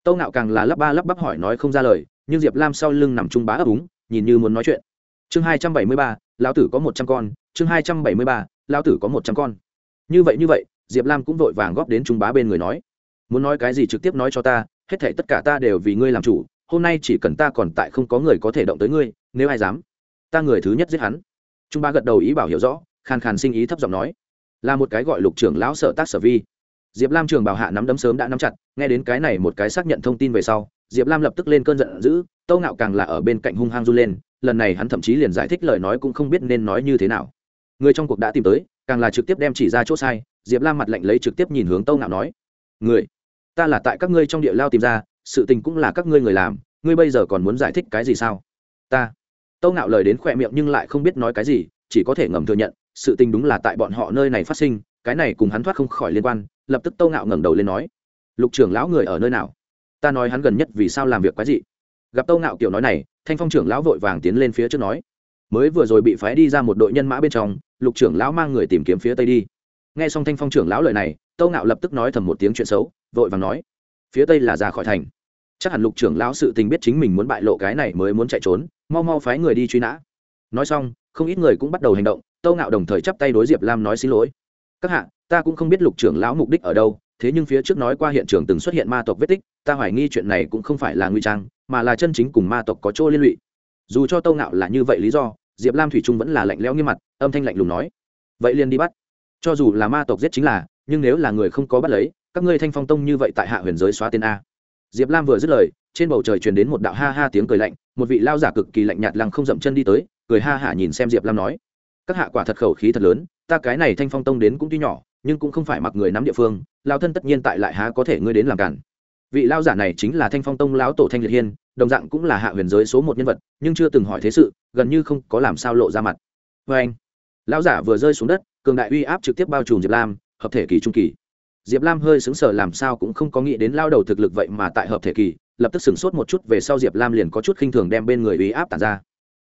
Tâu ngạo càng là lắp ba lắp bắp hỏi nói không ra lời, nhưng diệp lam sau lưng nằm trung bá ấp úng, nhìn như muốn nói chuyện. Chương hai trăm bảy mươi ba, lão tử có một trăm con, chương hai trăm bảy mươi ba, lão tử có một trăm con. Như vậy như vậy, diệp lam cũng vội vàng góp đến trung bá bên người nói, muốn nói cái gì trực tiếp nói cho ta, hết thể tất cả ta đều vì ngươi làm chủ, hôm nay chỉ cần ta còn tại không có người có thể động tới ngươi, nếu ai dám, ta người thứ nhất giết hắn. Trung bá gật đầu ý bảo hiểu rõ khàn khàn sinh ý thấp giọng nói. Là một cái gọi lục trưởng lão sở tác sở vi. Diệp lam trường bảo hạ nắm đấm sớm đã nắm chặt, nghe đến cái này một cái xác nhận thông tin về sau, diệp lam lập tức lên cơn giận dữ tâu ngạo càng là ở bên cạnh hung hăng run lên, lần này hắn thậm chí liền giải thích lời nói cũng không biết nên nói như thế nào. Người trong cuộc đã tìm tới, càng là trực tiếp đem chỉ ra chỗ sai, diệp lam mặt lạnh lấy trực tiếp nhìn hướng tâu ngạo nói. Người, ta là tại các ngươi trong địa lao tìm ra, sự tình cũng là các ngươi người làm, ngươi bây giờ còn muốn giải thích cái gì sao? Ta. Tâu ngạo lời đến khỏe miệng nhưng lại không biết nói cái gì, chỉ có thể ngầm thừa nhận sự tình đúng là tại bọn họ nơi này phát sinh, cái này cùng hắn thoát không khỏi liên quan, lập tức tâu ngạo ngẩng đầu lên nói, lục trưởng lão người ở nơi nào? Ta nói hắn gần nhất vì sao làm việc quái dị. Gặp tâu ngạo kiểu nói này, thanh phong trưởng lão vội vàng tiến lên phía trước nói, mới vừa rồi bị phái đi ra một đội nhân mã bên trong, lục trưởng lão mang người tìm kiếm phía tây đi. Nghe xong thanh phong trưởng lão lời này tâu ngạo lập tức nói thầm một tiếng chuyện xấu, vội vàng nói, phía tây là ra khỏi thành. Chắc hẳn lục trưởng lão sự tình biết chính mình muốn bại lộ cái này mới muốn chạy trốn, mau mau phái người đi truy nã. Nói xong, không ít người cũng bắt đầu hành động tâu ngạo đồng thời chắp tay đối diệp lam nói xin lỗi. Các hạ, ta cũng không biết lục trưởng lão mục đích ở đâu, thế nhưng phía trước nói qua hiện trường từng xuất hiện ma tộc vết tích, ta hoài nghi chuyện này cũng không phải là nguy trang, mà là chân chính cùng ma tộc có chỗ liên lụy. Dù cho tâu ngạo là như vậy lý do, diệp lam thủy trung vẫn là lạnh lẽo nghiêm mặt, âm thanh lạnh lùng nói, vậy liền đi bắt. Cho dù là ma tộc giết chính là, nhưng nếu là người không có bắt lấy, các ngươi thanh phong tông như vậy tại hạ huyền giới xóa tên a. Diệp lam vừa dứt lời, trên bầu trời truyền đến một đạo ha ha tiếng cười lạnh, một vị lao giả cực kỳ lạnh nhạt lăng không dậm chân đi tới, cười ha hả nhìn xem diệp lam nói các hạ quả thật khẩu khí thật lớn, ta cái này thanh phong tông đến cũng tuy nhỏ, nhưng cũng không phải mặc người nắm địa phương lao thân tất nhiên tại lại há có thể ngươi đến làm cản. Vị lao giả này chính là thanh phong tông lão tổ thanh liệt hiên, đồng dạng cũng là hạ huyền giới số một nhân vật, nhưng chưa từng hỏi thế sự, gần như không có làm sao lộ ra mặt. Vê anh, lão giả vừa rơi xuống đất, cường đại uy áp trực tiếp bao trùm diệp lam, hợp thể kỳ trung kỳ. Diệp lam hơi xứng sở làm sao cũng không có nghĩ đến lao đầu thực lực vậy mà tại hợp thể kỳ, lập tức sửng sốt một chút về sau diệp lam liền có chút khinh thường đem bên người uy áp tàn ra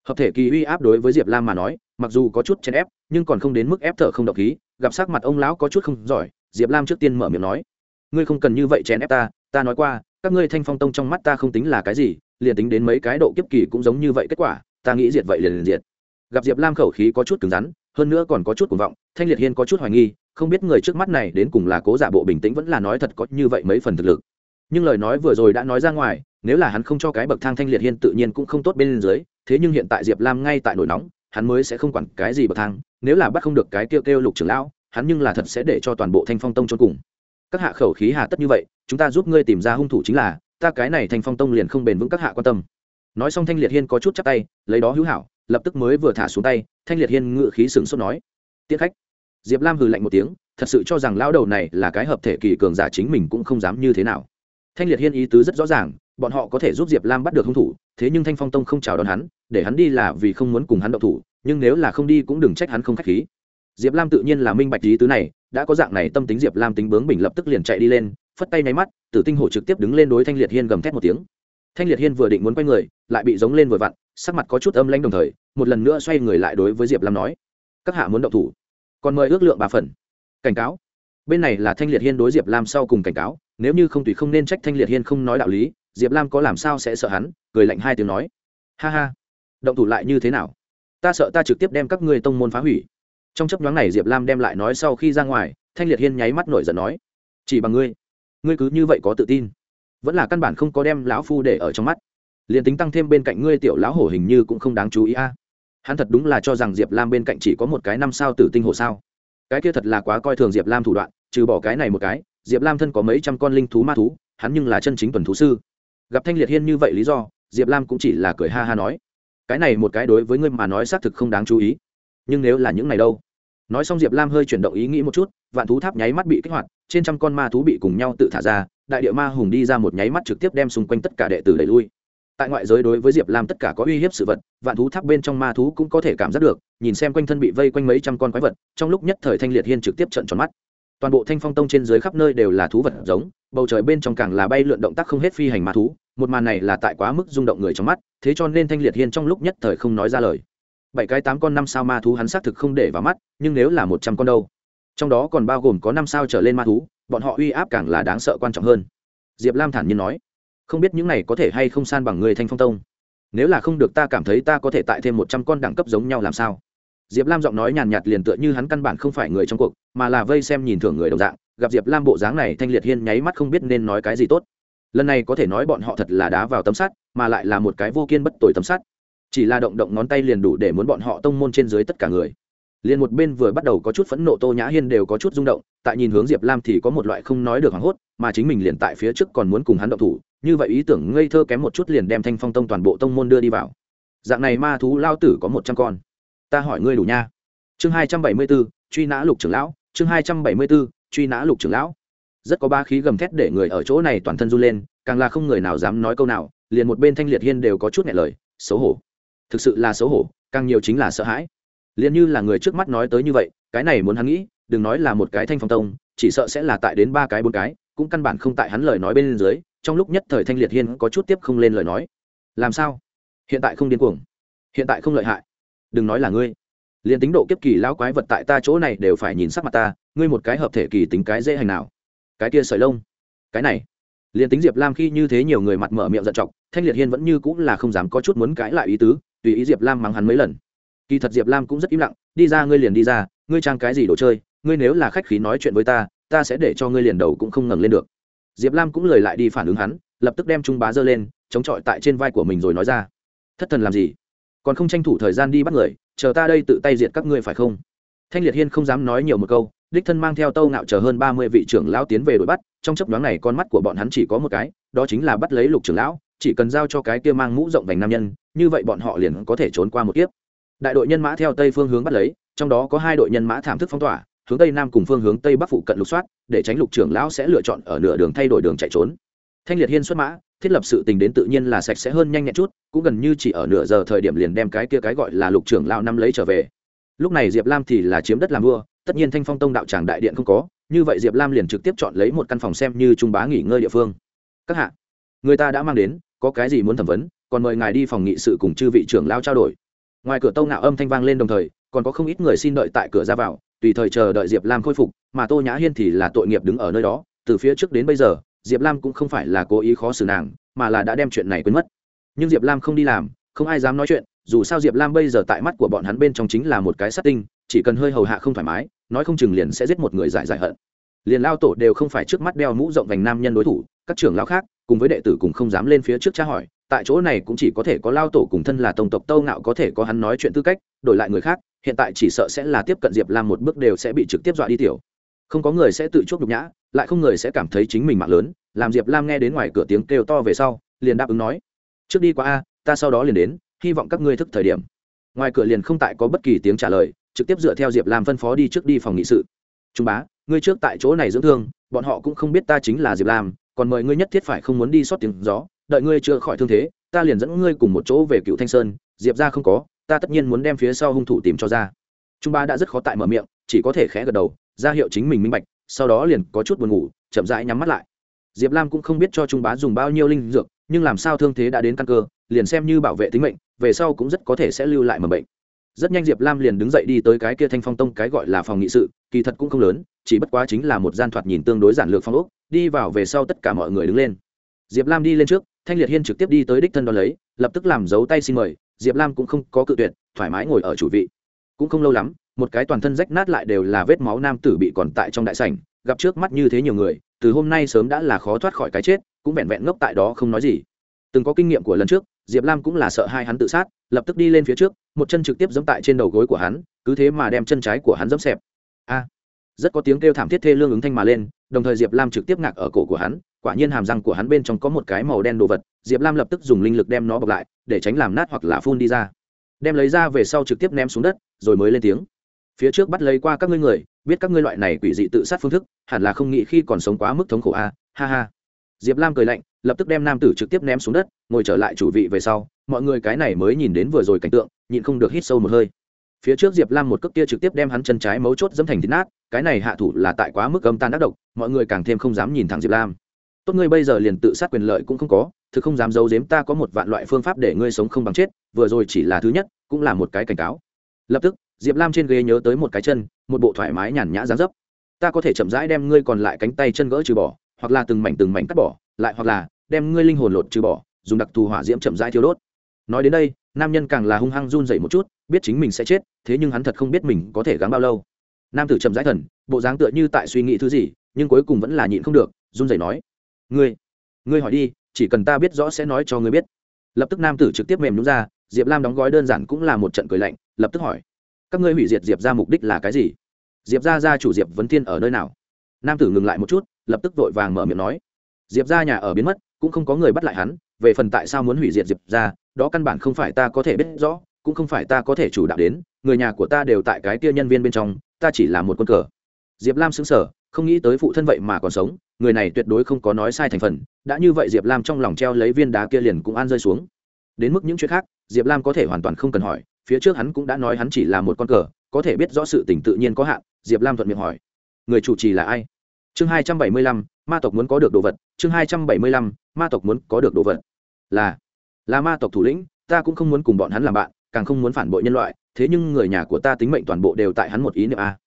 hợp thể kỳ uy áp đối với diệp lam mà nói, mặc dù có chút chèn ép, nhưng còn không đến mức ép thở không độc khí, gặp sắc mặt ông lão có chút không giỏi, diệp lam trước tiên mở miệng nói, ngươi không cần như vậy chèn ép ta ta nói qua, các ngươi thanh phong tông trong mắt ta không tính là cái gì, liền tính đến mấy cái độ kiếp kỳ cũng giống như vậy kết quả, ta nghĩ diệt vậy liền liền diệt. Gặp diệp lam khẩu khí có chút cứng rắn, hơn nữa còn có chút cuồng vọng, thanh liệt hiên có chút hoài nghi, không biết người trước mắt này đến cùng là cố giả bộ bình tĩnh vẫn là nói thật có như vậy mấy phần thực lực. Nhưng lời nói vừa rồi đã nói ra ngoài, nếu là hắn không cho cái bậc thang thanh liệt hiên tự nhiên cũng không tốt bên dưới thế nhưng hiện tại diệp lam ngay tại nổi nóng, hắn mới sẽ không quản cái gì bậc thang, nếu là bắt không được cái kêu kêu lục trưởng lão, hắn nhưng là thật sẽ để cho toàn bộ thanh phong tông cho cùng. Các hạ khẩu khí hà tất như vậy, chúng ta giúp ngươi tìm ra hung thủ chính là, ta cái này thanh phong tông liền không bền vững các hạ quan tâm. Nói xong thanh liệt hiên có chút chắc tay, lấy đó hữu hảo, lập tức mới vừa thả xuống tay, thanh liệt hiên ngự khí sừng sốt nói tiết khách. Diệp lam hừ lạnh một tiếng, thật sự cho rằng lão đầu này là cái hợp thể kỳ cường giả chính mình cũng không dám như thế nào. Thanh liệt hiên ý tứ rất rõ ràng, bọn họ có thể giúp diệp lam bắt được hung thủ, thế nhưng thanh phong tông không chào đón hắn để hắn đi là vì không muốn cùng hắn động thủ, nhưng nếu là không đi cũng đừng trách hắn không k h á c h khí. Diệp lam tự nhiên là minh bạch ý tứ này, đã có dạng này tâm tính diệp lam tính bướng bình lập tức liền chạy đi lên, phất tay nháy mắt, tử tinh hổ trực tiếp đứng lên đối thanh liệt hiên gầm thét một tiếng. Thanh liệt hiên vừa định muốn quay người, lại bị giống lên vừa vặn, sắc mặt có chút âm lanh đồng thời, một lần nữa xoay người lại đối với diệp lam nói, các hạ muốn động thủ, còn mời ước lượng bà phần. Cảnh cáo. Bên này là thanh liệt hiên đối diệp lam sau cùng cảnh cáo, nếu như không tùy không nên trách thanh liệt hiên không nói đạo lý, diệp lam có làm sao sẽ sợ hắn, cười lạnh hai tiếng nói, ha ha động thủ lại như thế nào? Ta sợ ta trực tiếp đem các ngươi tông môn phá hủy. Trong chấp nhoáng này diệp lam đem lại nói sau khi ra ngoài, thanh liệt hiên nháy mắt nổi giận nói, chỉ bằng ngươi ngươi cứ như vậy có tự tin, vẫn là căn bản không có đem lão phu để ở trong mắt. Liền tính tăng thêm bên cạnh ngươi tiểu lão hổ hình như cũng không đáng chú ý a. Hắn thật đúng là cho rằng diệp lam bên cạnh chỉ có một cái năm sao tử tinh hồ sao. Cái kia thật là quá coi thường diệp lam thủ đoạn, trừ bỏ cái này một cái, diệp lam thân có mấy trăm con linh thú ma thú, hắn nhưng là chân chính tuần thú sư. Gặp thanh liệt hiên như vậy lý do, diệp lam cũng chỉ là cười ha ha nói cái này một cái đối với ngươi mà nói xác thực không đáng chú ý. Nhưng nếu là những này đâu? Nói xong diệp lam hơi chuyển động ý nghĩ một chút, vạn thú tháp nháy mắt bị kích hoạt, trên trăm con ma thú bị cùng nhau tự thả ra, đại địa ma hùng đi ra một nháy mắt trực tiếp đem xung quanh tất cả đệ tử đẩy lui. Tại ngoại giới đối với diệp lam tất cả có uy hiếp sự vật, vạn thú tháp bên trong ma thú cũng có thể cảm giác được, nhìn xem quanh thân bị vây quanh mấy trăm con quái vật, trong lúc nhất thời thanh liệt hiên trực tiếp trận tròn mắt. Toàn bộ thanh phong tông trên dưới khắp nơi đều là thú vật giống, bầu trời bên trong càng là bay lượn động tác không hết phi hành ma thú một màn này là tại quá mức rung động người trong mắt, thế cho nên thanh liệt hiên trong lúc nhất thời không nói ra lời. Bảy cái tám con năm sao ma thú hắn xác thực không để vào mắt, nhưng nếu là một trăm con đâu? Trong đó còn bao gồm có năm sao trở lên ma thú, bọn họ uy áp càng là đáng sợ quan trọng hơn. Diệp lam thản nhiên nói, không biết những này có thể hay không san bằng người thanh phong tông? Nếu là không được ta cảm thấy ta có thể tại thêm một trăm con đẳng cấp giống nhau làm sao? Diệp lam giọng nói nhàn nhạt liền tựa như hắn căn bản không phải người trong cuộc, mà là vây xem nhìn thường người đồng dạng. Gặp diệp lam bộ dáng này, thanh liệt hiên nháy mắt không biết nên nói cái gì tốt lần này có thể nói bọn họ thật là đá vào tấm sắt, mà lại là một cái vô kiên bất tội tấm sắt. Chỉ là động động ngón tay liền đủ để muốn bọn họ tông môn trên dưới tất cả người. Liền một bên vừa bắt đầu có chút phẫn nộ tô nhã hiên đều có chút rung động, tại nhìn hướng diệp lam thì có một loại không nói được hoảng hốt, mà chính mình liền tại phía trước còn muốn cùng hắn động thủ, như vậy ý tưởng ngây thơ kém một chút liền đem thanh phong tông toàn bộ tông môn đưa đi vào. Dạng này ma thú lao tử có một trăm con. Ta hỏi ngươi đủ nha. Chương hai trăm bảy mươi b ố truy nã lục trưởng lão, chương hai trăm bảy mươi b ố truy nã lục trưởng lão rất có ba khí gầm thét để người ở chỗ này toàn thân run lên, càng là không người nào dám nói câu nào, liền một bên thanh liệt hiên đều có chút nhẹ lời, xấu hổ. Thực sự là xấu hổ, càng nhiều chính là sợ hãi. Liền như là người trước mắt nói tới như vậy, cái này muốn hắn nghĩ, đừng nói là một cái thanh phong tông, chỉ sợ sẽ là tại đến ba cái, bốn cái, cũng căn bản không tại hắn lời nói bên dưới, trong lúc nhất thời thanh liệt hiên có chút tiếp không lên lời nói. Làm sao? Hiện tại không điên cuồng. Hiện tại không lợi hại. Đừng nói là ngươi. Liền tính độ kiếp kỳ lão quái vật tại ta chỗ này đều phải nhìn sắc mặt ta, ngươi một cái hợp thể kỳ tính cái dễ hành nào? Cái kia sợi lông. Cái này. Liền tính diệp lam khi như thế nhiều người mặt mở miệng giận chọc, thanh liệt hiên vẫn như cũng là không dám có chút muốn cãi lại ý tứ, tùy ý diệp lam mắng hắn mấy lần. Kỳ thật diệp lam cũng rất im lặng, đi ra, ngươi liền đi ra, ngươi trang cái gì đồ chơi, ngươi nếu là khách khí nói chuyện với ta ta sẽ để cho ngươi liền đầu cũng không ngẩng lên được. Diệp lam cũng lời lại đi phản ứng hắn, lập tức đem trung bá dơ lên, chống chọi tại trên vai của mình rồi nói ra, thất thần làm gì? Còn không tranh thủ thời gian đi bắt người, chờ ta đây tự tay diệt các ngươi phải không? Thanh liệt hiên không dám nói nhiều một câu đích thân mang theo tâu ngạo chờ hơn ba mươi vị trưởng lão tiến về đuổi bắt, trong chấp đoán này con mắt của bọn hắn chỉ có một cái, đó chính là bắt lấy lục trưởng lão, chỉ cần giao cho cái kia mang mũ rộng vành nam nhân, như vậy bọn họ liền có thể trốn qua một kiếp. Đại đội nhân mã theo tây phương hướng bắt lấy, trong đó có hai đội nhân mã thảm thức phong tỏa, hướng tây nam cùng phương hướng tây bắc phụ cận lục soát, để tránh lục trưởng lão sẽ lựa chọn ở nửa đường thay đổi đường chạy trốn. Thanh liệt hiên xuất mã, thiết lập sự tình đến tự nhiên là sạch sẽ hơn nhanh nhẹn chút, cũng gần như chỉ ở nửa giờ thời điểm liền đem cái kia cái gọi là lục trưởng lão năm lấy trở về. Lúc này diệp lam thì là chiếm đất làm vua tất nhiên thanh phong tông đạo tràng đại điện không có, như vậy diệp lam liền trực tiếp chọn lấy một căn phòng xem như trung bá nghỉ ngơi địa phương. Các hạ, người ta đã mang đến, có cái gì muốn thẩm vấn, còn mời ngài đi phòng nghị sự cùng chư vị trưởng lao trao đổi. Ngoài cửa tông nạo âm thanh vang lên đồng thời, còn có không ít người xin đợi tại cửa ra vào, tùy thời chờ đợi diệp lam khôi phục, mà tô nhã hiên thì là tội nghiệp đứng ở nơi đó, từ phía trước đến bây giờ, diệp lam cũng không phải là cố ý khó xử nàng, mà là đã đem chuyện này quên mất. Nhưng diệp lam không đi làm, không ai dám nói chuyện, dù sao diệp lam bây giờ tại mắt của bọn hắn bên trong chính là một cái sát tinh, chỉ cần hơi hầu hạ không thoải mái nói không chừng liền sẽ giết một người giải giải hận. Liền lao tổ đều không phải trước mắt đeo mũ rộng vành nam nhân đối thủ, các trưởng lao khác, cùng với đệ tử cùng không dám lên phía trước tra hỏi, tại chỗ này cũng chỉ có thể có lao tổ cùng thân là tổng tộc tâu ngạo có thể có hắn nói chuyện tư cách, đổi lại người khác, hiện tại chỉ sợ sẽ là tiếp cận diệp lam một bước đều sẽ bị trực tiếp dọa đi tiểu. Không có người sẽ tự chuốc nhục nhã, lại không người sẽ cảm thấy chính mình mạng lớn, làm diệp lam nghe đến ngoài cửa tiếng kêu to về sau, liền đáp ứng nói, trước đi qua a, ta sau đó liền đến, hy vọng các ngươi thức thời điểm. Ngoài cửa liền không tại có bất kỳ tiếng trả lời trực tiếp dựa theo diệp lam phân phó đi trước đi phòng nghị sự. Trung bá, ngươi trước tại chỗ này dưỡng thương, bọn họ cũng không biết ta chính là diệp lam, còn mời ngươi nhất thiết phải không muốn đi xót tiếng gió, đợi ngươi chưa khỏi thương thế, ta liền dẫn ngươi cùng một chỗ về cựu thanh sơn, diệp ra không có, ta tất nhiên muốn đem phía sau hung thủ tìm cho ra. Trung bá đã rất khó tại mở miệng, chỉ có thể khẽ gật đầu, ra hiệu chính mình minh bạch, sau đó liền có chút buồn ngủ, chậm rãi nhắm mắt lại. Diệp lam cũng không biết cho trung bá dùng bao nhiêu linh dược, nhưng làm sao thương thế đã đến căn cơ, liền xem như bảo vệ tính mệnh, về sau cũng rất có thể sẽ lưu lại mầm bệnh rất nhanh diệp lam liền đứng dậy đi tới cái kia thanh phong tông, cái gọi là phòng nghị sự, kỳ thật cũng không lớn, chỉ bất quá chính là một gian thoạt nhìn tương đối giản lược phong ốc, đi vào về sau tất cả mọi người đứng lên. Diệp lam đi lên trước, thanh liệt hiên trực tiếp đi tới đích thân đo lấy, lập tức làm dấu tay xin mời, diệp lam cũng không có cự tuyệt, thoải mái ngồi ở chủ vị. Cũng không lâu lắm, một cái toàn thân rách nát lại đều là vết máu nam tử bị còn tại trong đại sảnh, gặp trước mắt như thế nhiều người, từ hôm nay sớm đã là khó thoát khỏi cái chết, cũng vẹn vẹn ngốc tại đó không nói gì. Từng có kinh nghiệm của lần trước diệp lam cũng là sợ hai hắn tự sát, lập tức đi lên phía trước, một chân trực tiếp giẫm tại trên đầu gối của hắn, cứ thế mà đem chân trái của hắn giẫm xẹp. A! Rất có tiếng kêu thảm thiết thê lương ứng thanh mà lên, đồng thời diệp lam trực tiếp ngạc ở cổ của hắn, quả nhiên hàm răng của hắn bên trong có một cái màu đen đồ vật, diệp lam lập tức dùng linh lực đem nó bọc lại, để tránh làm nát hoặc là phun đi ra. Đem lấy ra về sau trực tiếp ném xuống đất, rồi mới lên tiếng. Phía trước bắt lấy qua các ngươi người, biết các ngươi loại này quỷ dị tự sát phương thức, hẳn là không nghĩ khi còn sống quá mức thống khổ a, ha ha. Diệp lam cười lạnh lập tức đem nam tử trực tiếp ném xuống đất, ngồi trở lại chủ vị về sau, mọi người cái này mới nhìn đến vừa rồi cảnh tượng, nhịn không được hít sâu một hơi. Phía trước diệp lam một cước kia trực tiếp đem hắn chân trái mấu chốt dẫm thành thịt nát, cái này hạ thủ là tại quá mức âm tan đắc độc, mọi người càng thêm không dám nhìn thẳng diệp lam. Tốt ngươi bây giờ liền tự sát quyền lợi cũng không có, thực không dám giấu giếm ta có một vạn loại phương pháp để ngươi sống không bằng chết, vừa rồi chỉ là thứ nhất, cũng là một cái cảnh cáo. Lập tức, diệp lam trên ghế nhớ tới một cái chân, một bộ thoải mái nhàn nhã dán dấp. Ta có thể chậm rãi đem ngươi còn lại cánh tay chân gỡ trừ bỏ, hoặc là từng mảnh từng mảnh cắt bỏ, lại hoặc là đem ngươi linh hồn lột trừ bỏ, dùng đặc thù hỏa diễm chậm rãi thiêu đốt. Nói đến đây, nam nhân càng là hung hăng run dậy một chút, biết chính mình sẽ chết, thế nhưng hắn thật không biết mình có thể gắng bao lâu. Nam tử chậm rãi thần, bộ dáng tựa như tại suy nghĩ thứ gì, nhưng cuối cùng vẫn là nhịn không được, run dậy nói, ngươi ngươi hỏi đi, chỉ cần ta biết rõ sẽ nói cho ngươi biết. Lập tức nam tử trực tiếp mềm nhún ra, diệp lam đóng gói đơn giản cũng là một trận cười lạnh, lập tức hỏi, các ngươi hủy diệt diệp ra mục đích là cái gì? Diệp ra ra chủ diệp vấn thiên ở nơi nào? Nam tử ngừng lại một chút, lập tức vội vàng mở miệng nói, diệp ra nhà ở biến mất cũng không có người bắt lại hắn, về phần tại sao muốn hủy diệt diệp ra đó căn bản không phải ta có thể biết rõ, cũng không phải ta có thể chủ đạo đến, người nhà của ta đều tại cái kia nhân viên bên trong, ta chỉ là một quân cờ. Diệp lam xứng sở không nghĩ tới phụ thân vậy mà còn sống, người này tuyệt đối không có nói sai thành phần, đã như vậy diệp lam trong lòng treo lấy viên đá kia liền cũng an rơi xuống. Đến mức những chuyện khác, diệp lam có thể hoàn toàn không cần hỏi, phía trước hắn cũng đã nói hắn chỉ là một con cờ, có thể biết rõ sự tình tự nhiên có hạn, diệp lam thuận miệng hỏi. Người chủ trì là ai? Chương hai trăm bảy mươi lăm, ma tộc muốn có được đồ vật. Chương hai trăm bảy mươi lăm ma tộc muốn có được đồ vật. Là là ma tộc thủ lĩnh, ta cũng không muốn cùng bọn hắn làm bạn, càng không muốn phản bội nhân loại, thế nhưng người nhà của ta tính mệnh toàn bộ đều tại hắn một ý niệm a.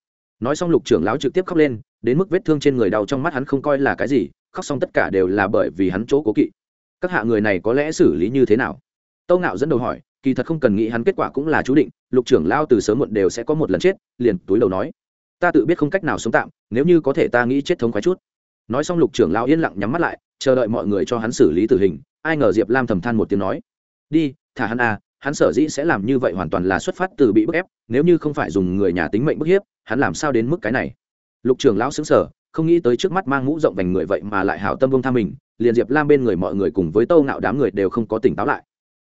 Nói xong lục trưởng lão trực tiếp khóc lên, đến mức vết thương trên người đau trong mắt hắn không coi là cái gì, khóc xong tất cả đều là bởi vì hắn chỗ cố kỵ. Các hạ người này có lẽ xử lý như thế nào? Tâu ngạo dẫn đầu hỏi, kỳ thật không cần nghĩ hắn kết quả cũng là chú định, lục trưởng lao từ sớm muộn đều sẽ có một lần chết, liền túi đầu nói. Ta tự biết không cách nào sống tạm, nếu như có thể ta nghĩ chết thống khoái chút. Nói xong lục trưởng lao yên lặng nhắm mắt lại chờ đợi mọi người cho hắn xử lý tử hình, ai ngờ diệp lam thầm than một tiếng nói, đi, thả hắn à hắn sở dĩ sẽ làm như vậy hoàn toàn là xuất phát từ bị bức ép, nếu như không phải dùng người nhà tính mệnh bức hiếp, hắn làm sao đến mức cái này? Lục trưởng lão xứng sở không nghĩ tới trước mắt mang mũ rộng vành người vậy mà lại hảo tâm vông tha mình, liền diệp lam bên người mọi người cùng với tâu ngạo đám người đều không có tỉnh táo lại.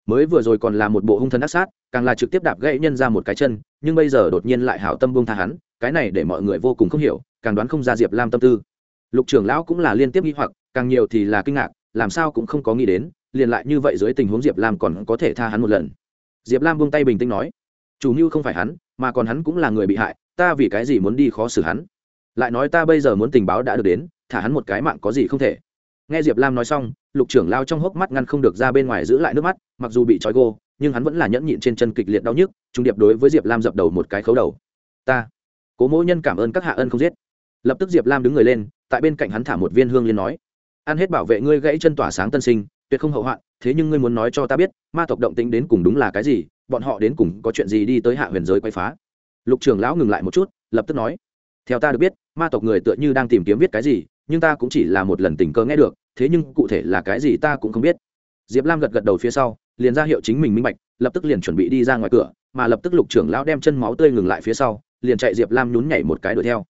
Mới vừa rồi còn là một bộ hung thân ác sát, càng là trực tiếp đạp gãy nhân ra một cái chân, nhưng bây giờ đột nhiên lại hảo tâm buông tha hắn, cái này để mọi người vô cùng không hiểu, càng đoán không ra diệp lam tâm tư lục trưởng lão cũng là liên tiếp nghi hoặc, càng nhiều thì là kinh ngạc, làm sao cũng không có nghĩ đến, liền lại như vậy dưới tình huống diệp lam còn có thể tha hắn một lần. Diệp lam buông tay bình tĩnh nói, chủ mưu không phải hắn, mà còn hắn cũng là người bị hại, ta vì cái gì muốn đi khó xử hắn? Lại nói ta bây giờ muốn tình báo đã được đến, thả hắn một cái mạng có gì không thể. Nghe diệp lam nói xong, lục trưởng lao trong hốc mắt ngăn không được ra bên ngoài giữ lại nước mắt, mặc dù bị trói gô, nhưng hắn vẫn là nhẫn nhịn trên chân kịch liệt đau nhức, trung điệp đối với diệp lam dập đầu một cái khấu đầu. Ta, cố mỗi nhân cảm ơn các hạ ân không giết lập tức diệp lam đứng người lên, tại bên cạnh hắn thả một viên hương liên nói, ăn hết bảo vệ ngươi gãy chân tỏa sáng tân sinh, tuyệt không hậu hoạn, thế nhưng ngươi muốn nói cho ta biết, ma tộc động tĩnh đến cùng đúng là cái gì, bọn họ đến cùng có chuyện gì đi tới hạ huyền giới quay phá? Lục trưởng lão ngừng lại một chút, lập tức nói, theo ta được biết, ma tộc người tựa như đang tìm kiếm viết cái gì, nhưng ta cũng chỉ là một lần tình cờ nghe được, thế nhưng cụ thể là cái gì ta cũng không biết. Diệp lam gật gật đầu phía sau, liền ra hiệu chính mình minh bạch, lập tức liền chuẩn bị đi ra ngoài cửa, mà lập tức lục trưởng lão đem chân máu tươi ngừng lại phía sau, liền chạy diệp lam nhún nhảy một cái đuổi theo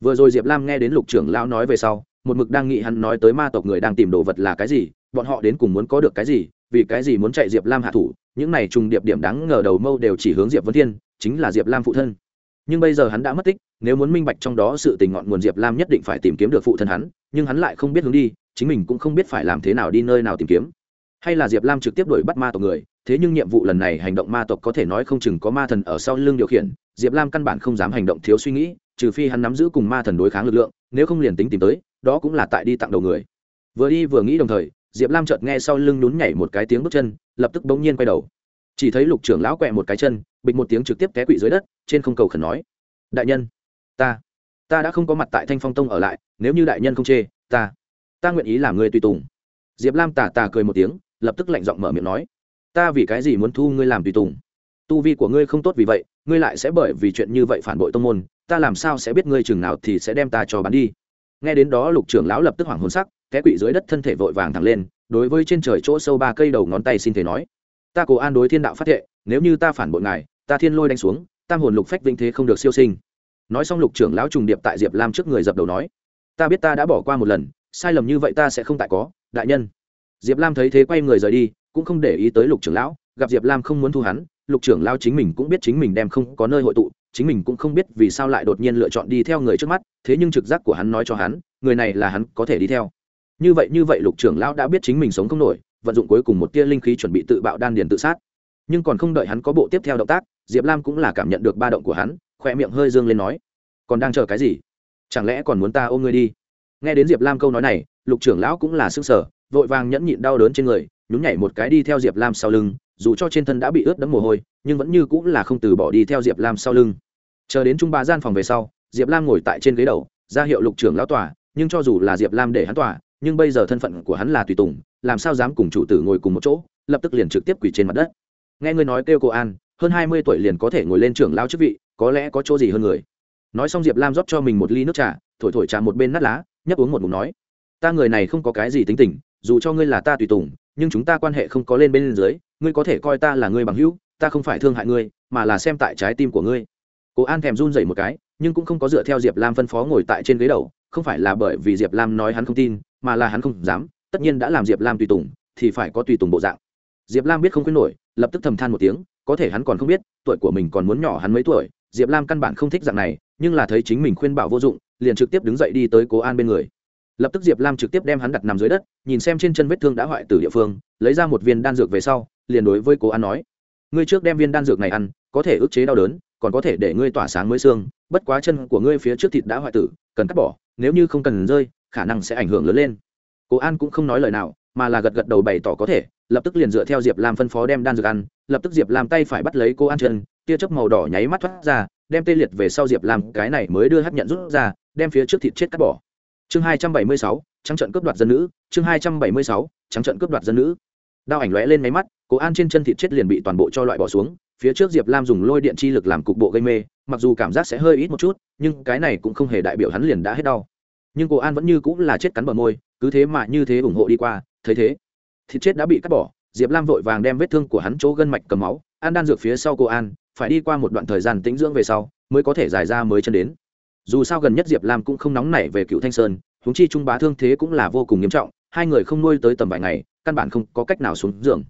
vừa rồi diệp lam nghe đến lục trưởng lão nói về sau, một mực đang nghĩ hắn nói tới ma tộc người đang tìm đồ vật là cái gì, bọn họ đến cùng muốn có được cái gì, vì cái gì muốn chạy diệp lam hạ thủ, những này trùng điệp điểm đáng ngờ đầu mâu đều chỉ hướng diệp vân thiên, chính là diệp lam phụ thân. Nhưng bây giờ hắn đã mất tích, nếu muốn minh bạch trong đó sự tình ngọn nguồn diệp lam nhất định phải tìm kiếm được phụ thân hắn, nhưng hắn lại không biết hướng đi, chính mình cũng không biết phải làm thế nào đi nơi nào tìm kiếm. Hay là diệp lam trực tiếp đuổi bắt ma tộc người, thế nhưng nhiệm vụ lần này hành động ma tộc có thể nói không chừng có ma thần ở sau lưng điều khiển, diệp lam căn bản không dám hành động thiếu suy nghĩ trừ phi hắn nắm giữ cùng ma thần đối kháng lực lượng, nếu không liền tính tìm tới, đó cũng là tại đi tặng đầu người. Vừa đi vừa nghĩ đồng thời, diệp lam chợt nghe sau lưng nhún nhảy một cái tiếng bước chân, lập tức bỗng nhiên quay đầu. Chỉ thấy lục trưởng lão quẹ một cái chân, bịch một tiếng trực tiếp té quỵ dưới đất, trên không cầu khẩn nói, đại nhân, ta ta đã không có mặt tại thanh phong tông ở lại, nếu như đại nhân không chê, ta ta nguyện ý làm người tùy tùng. Diệp lam tà tà cười một tiếng, lập tức lạnh giọng mở miệng nói, ta vì cái gì muốn thu ngươi làm tùy tùng? Tu vi của ngươi không tốt vì vậy, ngươi lại sẽ bởi vì chuyện như vậy phản bội tông môn ta làm sao sẽ biết ngươi chừng nào thì sẽ đem ta cho bán đi? Nghe đến đó, lục trưởng lão lập tức hoảng hôn sắc té quỵ dưới đất thân thể vội vàng thẳng lên, đối với trên trời chỗ sâu ba cây đầu ngón tay xin thể nói, ta cố an đối thiên đạo phát thệ, nếu như ta phản bội ngài, ta thiên lôi đánh xuống, tam hồn lục phách vinh thế không được siêu sinh. Nói xong, lục trưởng lão trùng điệp tại diệp lam trước người dập đầu nói, ta biết ta đã bỏ qua một lần, sai lầm như vậy ta sẽ không tại có, đại nhân. Diệp lam thấy thế quay người rời đi, cũng không để ý tới lục trưởng lão, gặp diệp lam không muốn thu hắn, lục trưởng lão chính mình cũng biết chính mình đem không có nơi hội tụ chính mình cũng không biết vì sao lại đột nhiên lựa chọn đi theo người trước mắt, thế nhưng trực giác của hắn nói cho hắn, người này là hắn, có thể đi theo. Như vậy như vậy lục trưởng lão đã biết chính mình sống không nổi, vận dụng cuối cùng một tia linh khí chuẩn bị tự bạo đan điền tự sát. Nhưng còn không đợi hắn có bộ tiếp theo động tác, diệp lam cũng là cảm nhận được ba động của hắn khoe miệng hơi dương lên nói, còn đang chờ cái gì? Chẳng lẽ còn muốn ta ôm ngươi đi? Nghe đến diệp lam câu nói này, lục trưởng lão cũng là s ư n g sở vội vàng nhẫn nhịn đau đớn trên người nhún nhảy một cái đi theo diệp lam sau lưng, dù cho trên thân đã bị ướt đẫm mồ hôi, nhưng vẫn như cũng là không từ bỏ đi theo diệp lam sau lưng. Chờ đến trung ba gian phòng về sau, diệp lam ngồi tại trên ghế đầu, ra hiệu lục trưởng lão tòa, nhưng cho dù là diệp lam để hắn tòa, nhưng bây giờ thân phận của hắn là tùy tùng, làm sao dám cùng chủ tử ngồi cùng một chỗ, lập tức liền trực tiếp quỳ trên mặt đất. Nghe ngươi nói kêu cô an, hơn hai mươi tuổi liền có thể ngồi lên trưởng lao chức vị, có lẽ có chỗ gì hơn người. Nói xong diệp lam rót cho mình một ly nước trà, thổi thổi trà một bên nát lá, nhấp uống một ngụm nói, ta người này không có cái gì tính tình, dù cho ngươi là ta tùy tùng nhưng chúng ta quan hệ không có lên bên dưới, ngươi có thể coi ta là ngươi bằng hữu, ta không phải thương hại ngươi, mà là xem tại trái tim của ngươi. Cố an thèm run dậy một cái, nhưng cũng không có dựa theo diệp lam phân phó ngồi tại trên ghế đầu, không phải là bởi vì diệp lam nói hắn không tin, mà là hắn không dám, tất nhiên đã làm diệp lam tùy tùng, thì phải có tùy tùng bộ dạng. Diệp lam biết không khuyên nổi, lập tức thầm than một tiếng, có thể hắn còn không biết, tuổi của mình còn muốn nhỏ hắn mấy tuổi, diệp lam căn bản không thích dạng này, nhưng là thấy chính mình khuyên bảo vô dụng, liền trực tiếp đứng dậy đi tới cố an bên người lập tức diệp lam trực tiếp đem hắn đặt nằm dưới đất, nhìn xem trên chân vết thương đã hoại từ địa phương, lấy ra một viên đan dược về sau, liền đối với cố an nói, ngươi trước đem viên đan dược này ăn, có thể ức chế đau đớn, còn có thể để ngươi tỏa sáng mới xương, bất quá chân của ngươi phía trước thịt đã hoại tử, cần cắt bỏ, nếu như không cần rơi, khả năng sẽ ảnh hưởng lớn lên. Cố an cũng không nói lời nào, mà là gật gật đầu bày tỏ có thể, lập tức liền dựa theo diệp lam phân phó đem đan dược ăn, lập tức diệp lam tay phải bắt lấy cô an chân, tia chớp màu đỏ nháy mắt thoát ra, đem tê liệt về sau diệp lam, cái này mới đưa hấp nhận rút ra, đem phía trước thịt chết cắt bỏ chương hai trăm bảy mươi sáu, trắng trận cướp đoạt dân nữ. Chương hai trăm bảy mươi sáu, trắng trận cướp đoạt dân nữ. Đao ảnh lóe lên máy mắt, cố an trên chân thịt chết liền bị toàn bộ cho loại bỏ xuống. Phía trước diệp lam dùng lôi điện chi lực làm cục bộ gây mê, mặc dù cảm giác sẽ hơi ít một chút, nhưng cái này cũng không hề đại biểu hắn liền đã hết đau. Nhưng cô an vẫn như cũng là chết cắn bờ môi, cứ thế mà như thế ủng hộ đi qua, thấy thế, thịt chết đã bị cắt bỏ. Diệp lam vội vàng đem vết thương của hắn chỗ gân mạch cầm máu, An đan dược phía sau cô an, phải đi qua một đoạn thời gian tĩnh dưỡng về sau, mới có thể giải ra mới chân đến dù sao gần nhất diệp lam cũng không nóng nảy về cựu thanh sơn húng chi trung bá thương thế cũng là vô cùng nghiêm trọng, hai người không nuôi tới tầm vài ngày, căn bản không có cách nào xuống giường.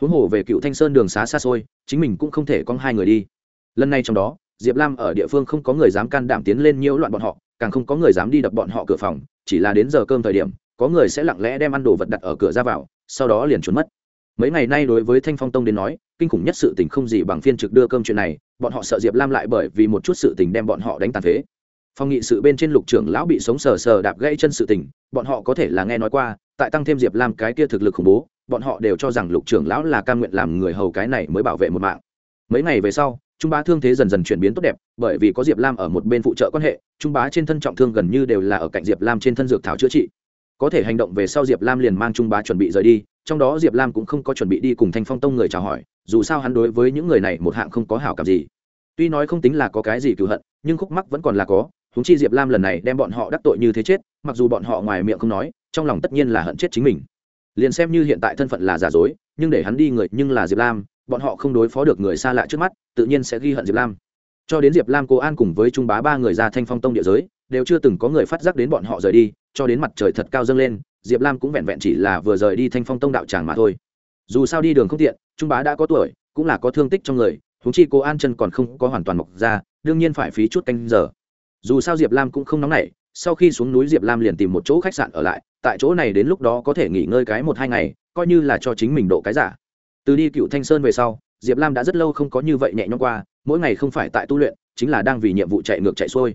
Huống hồ về cựu thanh sơn đường xá xa xôi, chính mình cũng không thể con hai người đi. Lần này trong đó, diệp lam ở địa phương không có người dám can đảm tiến lên nhiễu loạn bọn họ, càng không có người dám đi đập bọn họ cửa phòng, chỉ là đến giờ cơm thời điểm, có người sẽ lặng lẽ đem ăn đồ vật đặt ở cửa ra vào, sau đó liền trốn mất. Mấy ngày nay đối với thanh phong tông đến nói, kinh khủng nhất sự tình không gì bằng phiên trực đưa cơm chuyện này, bọn họ sợ diệp lam lại bởi vì một chút sự tình đem bọn họ đánh tàn phế phong nghị sự bên trên lục trưởng lão bị sống sờ sờ đạp gãy chân sự tình, bọn họ có thể là nghe nói qua, tại tăng thêm diệp lam cái kia thực lực khủng bố, bọn họ đều cho rằng lục trưởng lão là cam nguyện làm người hầu cái này mới bảo vệ một mạng. Mấy ngày về sau, trung bá thương thế dần dần chuyển biến tốt đẹp, bởi vì có diệp lam ở một bên phụ trợ quan hệ, trung bá trên thân trọng thương gần như đều là ở cạnh diệp lam trên thân dược thảo chữa trị. Có thể hành động về sau diệp lam liền mang trung bá chuẩn bị rời đi, trong đó diệp lam cũng không có chuẩn bị đi cùng thanh phong tông người chào hỏi, dù sao hắn đối với những người này một hạng không có hảo cảm gì. Tuy nói không tính là có cái gì cựu hận, nhưng khúc mắc vẫn còn là có húng chi diệp lam lần này đem bọn họ đắc tội như thế chết, mặc dù bọn họ ngoài miệng không nói, trong lòng tất nhiên là hận chết chính mình. Liền xem như hiện tại thân phận là giả dối, nhưng để hắn đi người nhưng là diệp lam, bọn họ không đối phó được người xa lạ trước mắt, tự nhiên sẽ ghi hận diệp lam. Cho đến diệp lam cố an cùng với trung bá ba người ra thanh phong tông địa giới, đều chưa từng có người phát giác đến bọn họ rời đi, cho đến mặt trời thật cao dâng lên, diệp lam cũng vẹn vẹn chỉ là vừa rời đi thanh phong tông đạo tràng mà thôi. Dù sao đi đường không tiện, trung bá đã có tuổi, cũng là có thương tích trong người húng chi cô an chân còn không có hoàn toàn mọc ra, đương nhiên phải phí chút canh giờ dù sao diệp lam cũng không nóng nảy, sau khi xuống núi diệp lam liền tìm một chỗ khách sạn ở lại, tại chỗ này đến lúc đó có thể nghỉ ngơi cái một hai ngày, coi như là cho chính mình độ cái giả. Từ đi cựu thanh sơn về sau, diệp lam đã rất lâu không có như vậy nhẹ nhõm qua, mỗi ngày không phải tại tu luyện, chính là đang vì nhiệm vụ chạy ngược chạy xuôi.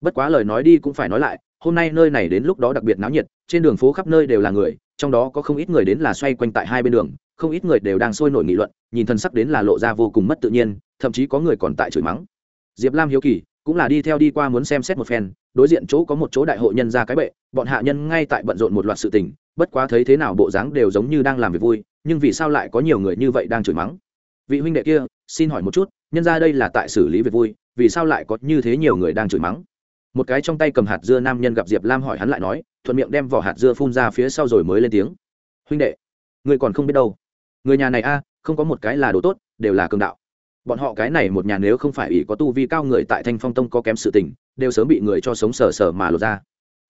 Bất quá lời nói đi cũng phải nói lại, hôm nay nơi này đến lúc đó đặc biệt náo nhiệt, trên đường phố khắp nơi đều là người, trong đó có không ít người đến là xoay quanh tại hai bên đường, không ít người đều đang sôi nổi nghị luận, nhìn thân sắc đến là lộ ra vô cùng mất tự nhiên, thậm chí có người còn tại chửi mắng. Diệp lam hiếu kỳ cũng là đi theo đi qua muốn xem xét một phen, đối diện chỗ có một chỗ đại hội nhân ra cái bệ, bọn hạ nhân ngay tại bận rộn một loạt sự tình, bất quá thấy thế nào bộ dáng đều giống như đang làm việc vui, nhưng vì sao lại có nhiều người như vậy đang chửi mắng? Vị huynh đệ kia, xin hỏi một chút, nhân ra đây là tại xử lý việc vui, vì sao lại có như thế nhiều người đang chửi mắng? Một cái trong tay cầm hạt dưa nam nhân gặp diệp lam hỏi hắn lại nói, thuận miệng đem vỏ hạt dưa phun ra phía sau rồi mới lên tiếng. Huynh đệ, người còn không biết đâu. Người nhà này a, không có một cái là đồ tốt, đều là cường đạo bọn họ cái này một nhà nếu không phải ỷ có tu vi cao người tại thanh phong tông có kém sự tình, đều sớm bị người cho sống sờ sờ mà lột ra.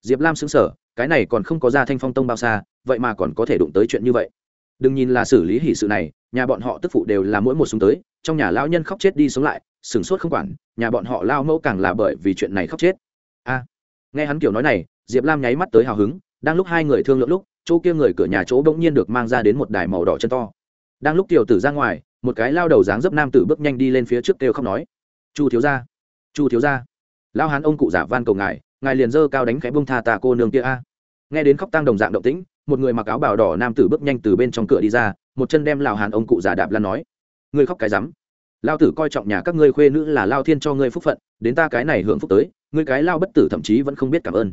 Diệp lam xứng sở cái này còn không có ra thanh phong tông bao xa, vậy mà còn có thể đụng tới chuyện như vậy. Đừng nhìn là xử lý hỷ sự này, nhà bọn họ tức phụ đều là mỗi một súng tới, trong nhà lao nhân khóc chết đi sống lại, sửng sốt không quản, nhà bọn họ lao mẫu càng là bởi vì chuyện này khóc chết. A, nghe hắn kiểu nói này, diệp lam nháy mắt tới hào hứng, đang lúc hai người thương lượng lúc, chỗ kia người cửa nhà chỗ bỗng nhiên được mang ra đến một đài màu đỏ chân to. Đang lúc tiểu tử ra ngoài một cái lao đầu dáng dấp nam tử bước nhanh đi lên phía trước kêu khóc nói, chu thiếu gia, chu thiếu gia. Lao hán ông cụ giả van cầu ngài ngài liền dơ cao đánh khẽ bông tha tà cô nương kia a. Nghe đến khóc tăng đồng dạng động tĩnh, một người mặc áo bào đỏ nam tử bước nhanh từ bên trong cửa đi ra, một chân đem lao hán ông cụ giả đạp lan nói, ngươi khóc cái rắm. Lao tử coi trọng nhà các ngươi khuê nữ là lao thiên cho ngươi phúc phận, đến ta cái này hưởng phúc tới, ngươi cái lao bất tử thậm chí vẫn không biết cảm ơn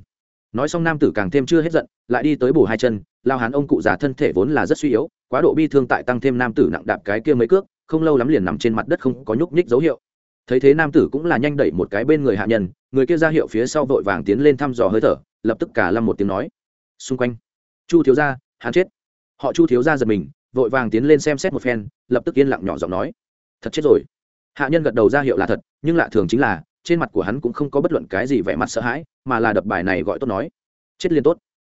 nói xong nam tử càng thêm chưa hết giận, lại đi tới bổ hai chân, lao hán ông cụ già thân thể vốn là rất suy yếu, quá độ bi thương tại tăng thêm nam tử nặng đạp cái kia mấy cước, không lâu lắm liền nằm trên mặt đất không có nhúc nhích dấu hiệu. Thấy thế nam tử cũng là nhanh đẩy một cái bên người hạ nhân, người kia ra hiệu phía sau vội vàng tiến lên thăm dò hơi thở, lập tức cả lâm một tiếng nói. Xung quanh, chu thiếu gia, hắn chết. Họ chu thiếu gia giật mình, vội vàng tiến lên xem xét một phen, lập tức yên lặng nhỏ giọng nói. Thật chết rồi. Hạ nhân gật đầu ra hiệu là thật, nhưng lạ thường chính là trên mặt của hắn cũng không có bất luận cái gì vẻ mặt sợ hãi, mà là đập bài này gọi tốt nói. Chết liên tốt.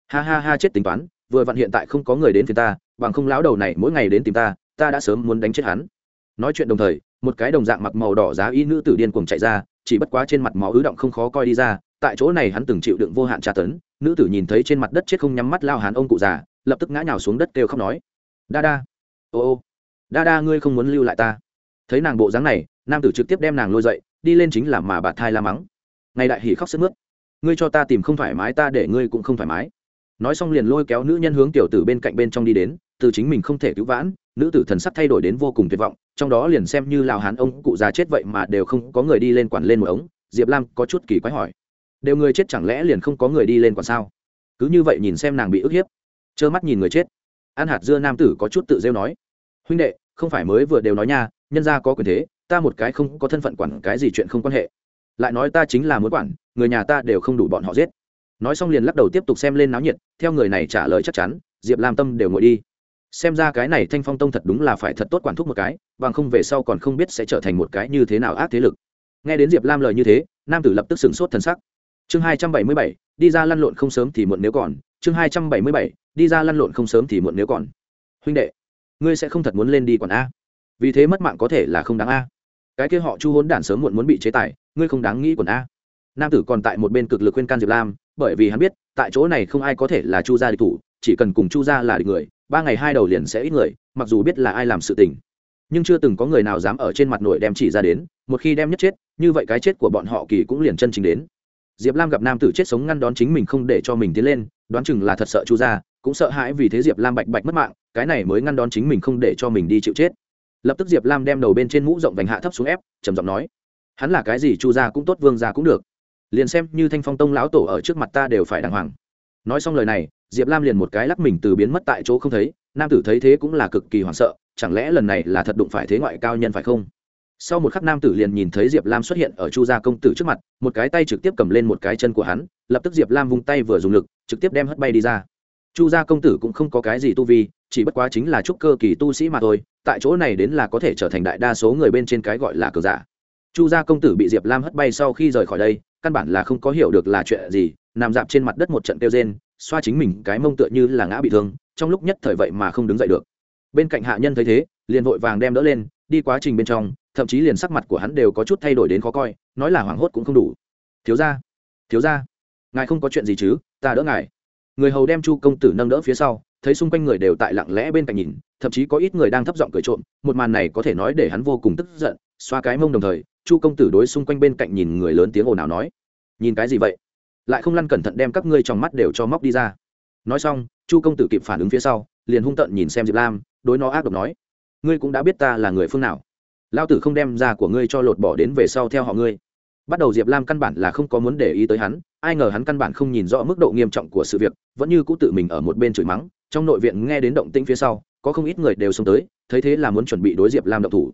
Ha ha ha, chết tính toán, vừa vặn hiện tại không có người đến phía ta, bằng không lão đầu này mỗi ngày đến tìm ta ta đã sớm muốn đánh chết hắn. Nói chuyện đồng thời, một cái đồng dạng mặc màu đỏ giá y nữ tử điên cuồng chạy ra, chỉ bất quá trên mặt máu ứ động không khó coi đi ra, tại chỗ này hắn từng chịu đựng vô hạn tra tấn, nữ tử nhìn thấy trên mặt đất chết không nhắm mắt lao hàn ông cụ già, lập tức ngã nhào xuống đất kêu khóc nói. Đa đa. Ô ô. Đa đa, ngươi không muốn lưu lại ta. Thấy nàng bộ dáng này, nam tử trực tiếp đem nàng lôi dậy đi lên chính là mà bà thai la mắng. Ngày đại hỉ khóc sức mướt. Ngươi cho ta tìm không thoải mái, ta để ngươi cũng không thoải mái. Nói xong liền lôi kéo nữ nhân hướng tiểu tử bên cạnh bên trong đi đến, từ chính mình không thể cứu vãn, nữ tử thần sắc thay đổi đến vô cùng tuyệt vọng, trong đó liền xem như lào hán ông cụ già chết vậy mà đều không có người đi lên quản lên một ống, diệp lam có chút kỳ quái hỏi. Đều người chết chẳng lẽ liền không có người đi lên quản sao? Cứ như vậy nhìn xem nàng bị ức hiếp. Trơ mắt nhìn người chết. Ăn hạt dưa nam tử có chút tự rêu nói. Huynh đệ, không phải mới vừa đều nói nha, nhân ra có quyền thế ta một cái không có thân phận quản cái gì chuyện không quan hệ. Lại nói ta chính là muốn quản, người nhà ta đều không đủ bọn họ giết. Nói xong liền lắc đầu tiếp tục xem lên náo nhiệt, theo người này trả lời chắc chắn, diệp lam tâm đều ngồi đi. Xem ra cái này thanh phong tông thật đúng là phải thật tốt quản thúc một cái, bằng không về sau còn không biết sẽ trở thành một cái như thế nào ác thế lực. Nghe đến diệp lam lời như thế, nam tử lập tức sửng sốt thân sắc. Chương hai trăm bảy mươi bảy, đi ra lăn lộn không sớm thì muộn nếu còn. Chương hai trăm bảy mươi bảy, đi ra lăn lộn không sớm thì muộn nếu còn. Huynh đệ, ngươi sẽ không thật muốn lên đi còn a? Vì thế mất mạng có thể là không đáng a cái kia họ chu hốn đản sớm muộn muốn bị chế tài, ngươi không đáng nghĩ quần a. Nam tử còn tại một bên cực lực khuyên can diệp lam, bởi vì hắn biết, tại chỗ này không ai có thể là chu gia địch thủ, chỉ cần cùng chu gia là địch người, ba ngày hai đầu liền sẽ ít người, mặc dù biết là ai làm sự tình. Nhưng chưa từng có người nào dám ở trên mặt nổi đem chỉ ra đến, một khi đem nhất chết, như vậy cái chết của bọn họ kỳ cũng liền chân chính đến. Diệp lam gặp nam tử chết sống ngăn đón chính mình không để cho mình tiến lên, đoán chừng là thật sợ chu gia, cũng sợ hãi vì thế diệp lam bạch bạch mất mạng, cái này mới ngăn đón chính mình không để cho mình đi chịu chết lập tức diệp lam đem đầu bên trên mũ rộng vành hạ thấp xuống ép, trầm giọng nói, hắn là cái gì, chu gia cũng tốt, vương gia cũng được. Liền xem như thanh phong tông lão tổ ở trước mặt ta đều phải đàng hoàng. Nói xong lời này, diệp lam liền một cái lắc mình từ biến mất tại chỗ không thấy, nam tử thấy thế cũng là cực kỳ hoảng sợ, chẳng lẽ lần này là thật đụng phải thế ngoại cao nhân phải không? Sau một khắc nam tử liền nhìn thấy diệp lam xuất hiện ở chu gia công tử trước mặt, một cái tay trực tiếp cầm lên một cái chân của hắn, lập tức diệp lam vung tay vừa dùng lực, trực tiếp đem hất bay đi ra chu gia công tử cũng không có cái gì tu vi, chỉ bất quá chính là trúc cơ kỳ tu sĩ mà thôi, tại chỗ này đến là có thể trở thành đại đa số người bên trên cái gọi là cờ giả. Chu gia công tử bị diệp lam hất bay sau khi rời khỏi đây, căn bản là không có hiểu được là chuyện gì, nằm dạp trên mặt đất một trận kêu rên, xoa chính mình cái mông tựa như là ngã bị thương, trong lúc nhất thời vậy mà không đứng dậy được. Bên cạnh hạ nhân thấy thế, liền vội vàng đem đỡ lên, đi quá trình bên trong, thậm chí liền sắc mặt của hắn đều có chút thay đổi đến khó coi, nói là hoảng hốt cũng không đủ. Thiếu ra thiếu ra ngài không có chuyện gì chứ, ta đỡ ngài người hầu đem chu công tử nâng đỡ phía sau, thấy xung quanh người đều tại lặng lẽ bên cạnh nhìn, thậm chí có ít người đang thấp giọng cười trộm, một màn này có thể nói để hắn vô cùng tức giận, xoa cái mông đồng thời, chu công tử đối xung quanh bên cạnh nhìn người lớn tiếng ồn ào nói, nhìn cái gì vậy? Lại không lăn cẩn thận đem các ngươi trong mắt đều cho móc đi ra. Nói xong, chu công tử kịp phản ứng phía sau, liền hung tợn nhìn xem diệp lam, đối nó ác độc nói, ngươi cũng đã biết ta là người phương nào. Lao tử không đem ra của ngươi cho lột bỏ đến về sau theo họ ngươi bắt đầu diệp lam căn bản là không có muốn để ý tới hắn, ai ngờ hắn căn bản không nhìn rõ mức độ nghiêm trọng của sự việc, vẫn như cũ tự mình ở một bên chửi mắng, trong nội viện nghe đến động tĩnh phía sau, có không ít người đều xông tới, thấy thế là muốn chuẩn bị đối diệp lam động thủ.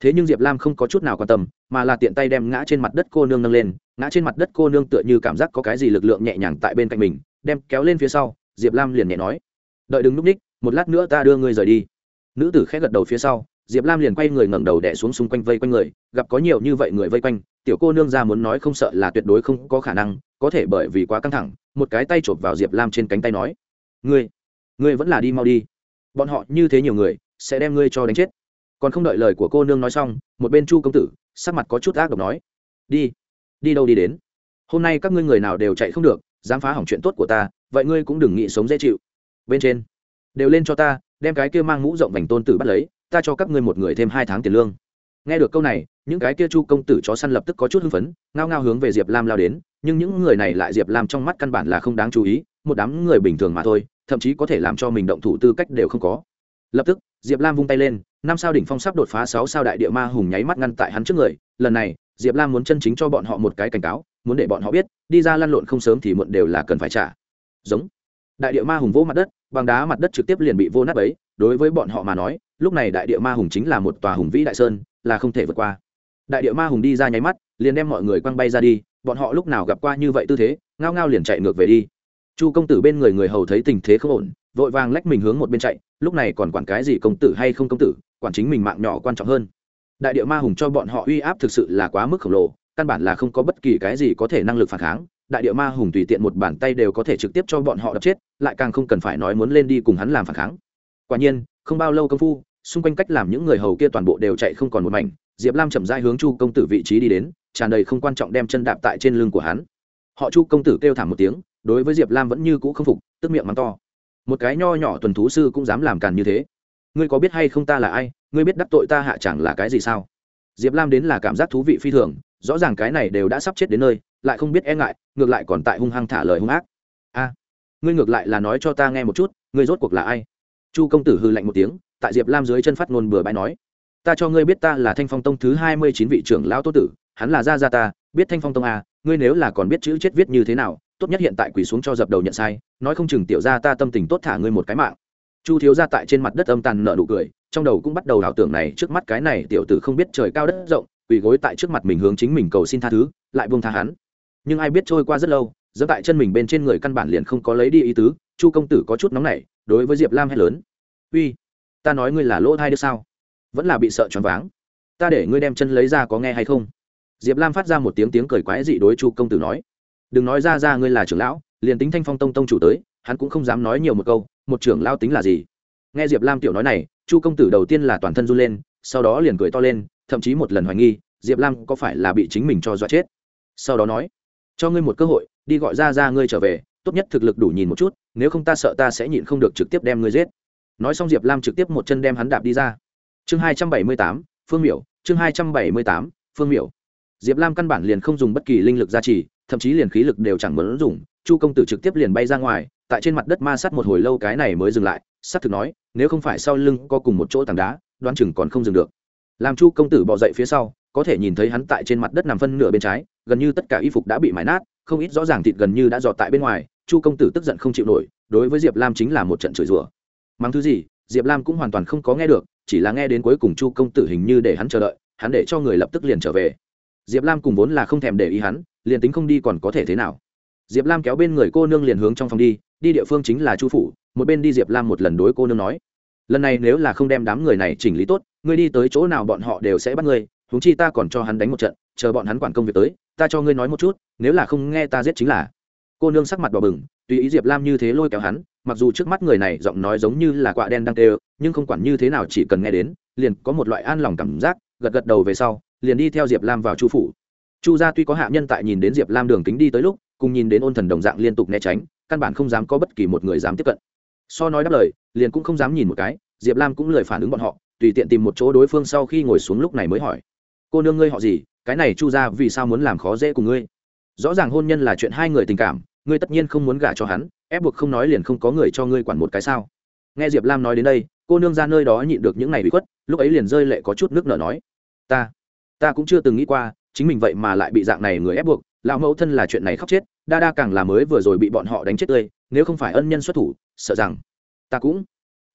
Thế nhưng diệp lam không có chút nào quan tâm, mà là tiện tay đem ngã trên mặt đất cô nương nâng lên, ngã trên mặt đất cô nương tựa như cảm giác có cái gì lực lượng nhẹ nhàng tại bên cạnh mình, đem kéo lên phía sau, diệp lam liền nhẹ nói, đợi đừng núp ních, một lát nữa ta đưa ngươi rời đi. Nữ tử khẽ gật đầu phía sau diệp lam liền quay người ngẩng đầu đẻ xuống xung quanh vây quanh người, gặp có nhiều như vậy người vây quanh, tiểu cô nương ra muốn nói không sợ là tuyệt đối không có khả năng, có thể bởi vì quá căng thẳng, một cái tay chộp vào diệp lam trên cánh tay nói, ngươi ngươi vẫn là đi mau đi. Bọn họ như thế nhiều người, sẽ đem ngươi cho đánh chết. Còn không đợi lời của cô nương nói xong, một bên chu công tử, sắc mặt có chút ác độc nói, đi đi đâu đi đến? Hôm nay các ngươi người nào đều chạy không được, dám phá hỏng chuyện tốt của ta, vậy ngươi cũng đừng nghĩ sống dễ chịu. Bên trên, đều lên cho ta, đem cái kia mang mũ rộng vành tôn tử bắt lấy ta cho các ngươi một người thêm hai tháng tiền lương. Nghe được câu này, những cái kia chu công tử chó săn lập tức có chút hưng phấn, ngao ngao hướng về diệp lam lao đến, nhưng những người này lại diệp lam trong mắt căn bản là không đáng chú ý, một đám người bình thường mà thôi, thậm chí có thể làm cho mình động thủ tư cách đều không có. Lập tức, diệp lam vung tay lên, năm sao đỉnh phong sắp đột phá sáu sao đại địa ma hùng nháy mắt ngăn tại hắn trước người, lần này, diệp lam muốn chân chính cho bọn họ một cái cảnh cáo, muốn để bọn họ biết, đi ra lăn lộn không sớm thì muộn đều là cần phải trả. Giống. Đại địa ma hùng vỗ mặt đất bằng đá mặt đất trực tiếp liền bị vô nát ấy đối với bọn họ mà nói lúc này đại địa ma hùng chính là một tòa hùng vĩ đại sơn, là không thể vượt qua. Đại địa ma hùng đi ra nháy mắt, liền đem mọi người quăng bay ra đi, bọn họ lúc nào gặp qua như vậy tư thế, ngao ngao liền chạy ngược về đi. Chu công tử bên người người hầu thấy tình thế không ổn, vội vàng lách mình hướng một bên chạy, lúc này còn quản cái gì công tử hay không công tử, quản chính mình mạng nhỏ quan trọng hơn. Đại địa ma hùng cho bọn họ uy áp thực sự là quá mức khổng lồ, căn bản là không có bất kỳ cái gì có thể năng lực phản kháng. Đại địa ma hùng tùy tiện một bàn tay đều có thể trực tiếp cho bọn họ đập chết, lại càng không cần phải nói muốn lên đi cùng hắn làm phản kháng. Quả nhiên, không bao lâu công phu xung quanh cách làm những người hầu kia toàn bộ đều chạy không còn một mảnh, diệp lam chậm rãi hướng chu công tử vị trí đi đến, tràn đầy không quan trọng đem chân đạp tại trên lưng của hắn. Họ chu công tử kêu thảm một tiếng, đối với diệp lam vẫn như cũ không phục, tức miệng mắng to. Một cái nho nhỏ tuần thú sư cũng dám làm càn như thế. Ngươi có biết hay không ta là ai? Ngươi biết đắc tội ta hạ chẳng là cái gì sao? Diệp lam đến là cảm giác thú vị phi thường, rõ ràng cái này đều đã sắp chết đến nơi, lại không biết e ngại, ngược lại còn tại hung hăng thả lời hung ác. A, ngươi ngược lại là nói cho ta nghe một chút, ngươi rốt cuộc là ai? Chu công tử hư lạnh một tiếng tại diệp lam dưới chân phát ngôn bừa bãi nói, ta cho ngươi biết ta là thanh phong tông thứ hai mươi chín vị trưởng lão tô tử, hắn là gia gia ta, biết thanh phong tông à ngươi nếu là còn biết chữ chết viết như thế nào, tốt nhất hiện tại quỳ xuống cho dập đầu nhận sai, nói không chừng tiểu gia ta tâm tình tốt thả ngươi một cái mạng. Chu thiếu gia tại trên mặt đất âm tàn nợ nụ cười, trong đầu cũng bắt đầu ảo tưởng này, trước mắt cái này tiểu tử không biết trời cao đất rộng, quỳ gối tại trước mặt mình hướng chính mình cầu xin tha thứ, lại buông tha hắn. Nhưng ai biết trôi qua rất lâu dẫm tại chân mình bên trên người căn bản liền không có lấy đi ý tứ, chu công tử có chút nóng nảy, đối với diệp lam hét lớn, uy ta nói ngươi là lỗ thai được sao? Vẫn là bị sợ choáng váng. Ta để ngươi đem chân lấy ra có nghe hay không? Diệp lam phát ra một tiếng tiếng cười quái dị đối chu công tử nói. Đừng nói ra ra ngươi là trưởng lão, liền tính thanh phong tông tông chủ tới, hắn cũng không dám nói nhiều một câu, một trưởng lao tính là gì? Nghe diệp lam tiểu nói này, chu công tử đầu tiên là toàn thân run lên, sau đó liền cười to lên, thậm chí một lần hoài nghi, diệp lam có phải là bị chính mình cho dọa chết? Sau đó nói, cho ngươi một cơ hội, đi gọi ra ra ngươi trở về, tốt nhất thực lực đủ nhìn một chút, nếu không ta sợ ta sẽ nhịn không được trực tiếp đem ngươi giết nói xong diệp lam trực tiếp một chân đem hắn đạp đi ra. Chương hai trăm bảy mươi tám, phương miểu, chương hai trăm bảy mươi tám, phương miểu. Diệp lam căn bản liền không dùng bất kỳ linh lực gia trì, thậm chí liền khí lực đều chẳng muốn dùng, chu công tử trực tiếp liền bay ra ngoài, tại trên mặt đất ma sát một hồi lâu cái này mới dừng lại s á c thực nói, nếu không phải sau lưng có cùng một chỗ tảng đá, đoán chừng còn không dừng được. Làm chu công tử bỏ dậy phía sau, có thể nhìn thấy hắn tại trên mặt đất nằm phân nửa bên trái, gần như tất cả y phục đã bị mái nát, không ít rõ ràng thịt gần như đã dọt tại bên ngoài, chu công tử tức giận không chịu nổi, đối với diệp lam chính là một trận chửi rủa mắng thứ gì, diệp lam cũng hoàn toàn không có nghe được, chỉ là nghe đến cuối cùng chu công tử hình như để hắn chờ đợi, hắn để cho người lập tức liền trở về. Diệp lam cùng vốn là không thèm để ý hắn, liền tính không đi còn có thể thế nào. Diệp lam kéo bên người cô nương liền hướng trong phòng đi đi địa phương chính là chu phủ, một bên đi diệp lam một lần đối cô nương nói, lần này nếu là không đem đám người này chỉnh lý tốt, ngươi đi tới chỗ nào bọn họ đều sẽ bắt ngươi, huống chi ta còn cho hắn đánh một trận, chờ bọn hắn quản công việc tới, ta cho ngươi nói một chút, nếu là không nghe ta giết chính là cô nương sắc mặt đỏ bừng, tùy ý diệp lam như thế lôi kéo hắn, mặc dù trước mắt người này giọng nói giống như là quạ đen đang tê nhưng không quản như thế nào chỉ cần nghe đến, liền có một loại an lòng cảm giác, gật gật đầu về sau, liền đi theo diệp lam vào chu phủ. Chu gia tuy có hạ nhân tại nhìn đến diệp lam đường kính đi tới lúc, cùng nhìn đến ôn thần đồng dạng liên tục né tránh, căn bản không dám có bất kỳ một người dám tiếp cận. So nói đáp lời, liền cũng không dám nhìn một cái, diệp lam cũng lời phản ứng bọn họ, tùy tiện tìm một chỗ đối phương sau khi ngồi xuống lúc này mới hỏi. Cô nương ngươi họ gì? Cái này chu ra vì sao muốn làm khó dễ cùng ngươi? Rõ ràng hôn nhân là chuyện hai người tình cảm ngươi tất nhiên không muốn gả cho hắn, ép buộc không nói liền không có người cho ngươi quản một cái sao? Nghe diệp lam nói đến đây, cô nương ra nơi đó nhịn được những ngày bị khuất, lúc ấy liền rơi lệ có chút nước nở nói, ta ta cũng chưa từng nghĩ qua, chính mình vậy mà lại bị dạng này người ép buộc, lão mẫu thân là chuyện này khóc chết, đa đa càng là mới vừa rồi bị bọn họ đánh chết tươi, nếu không phải ân nhân xuất thủ, sợ rằng ta cũng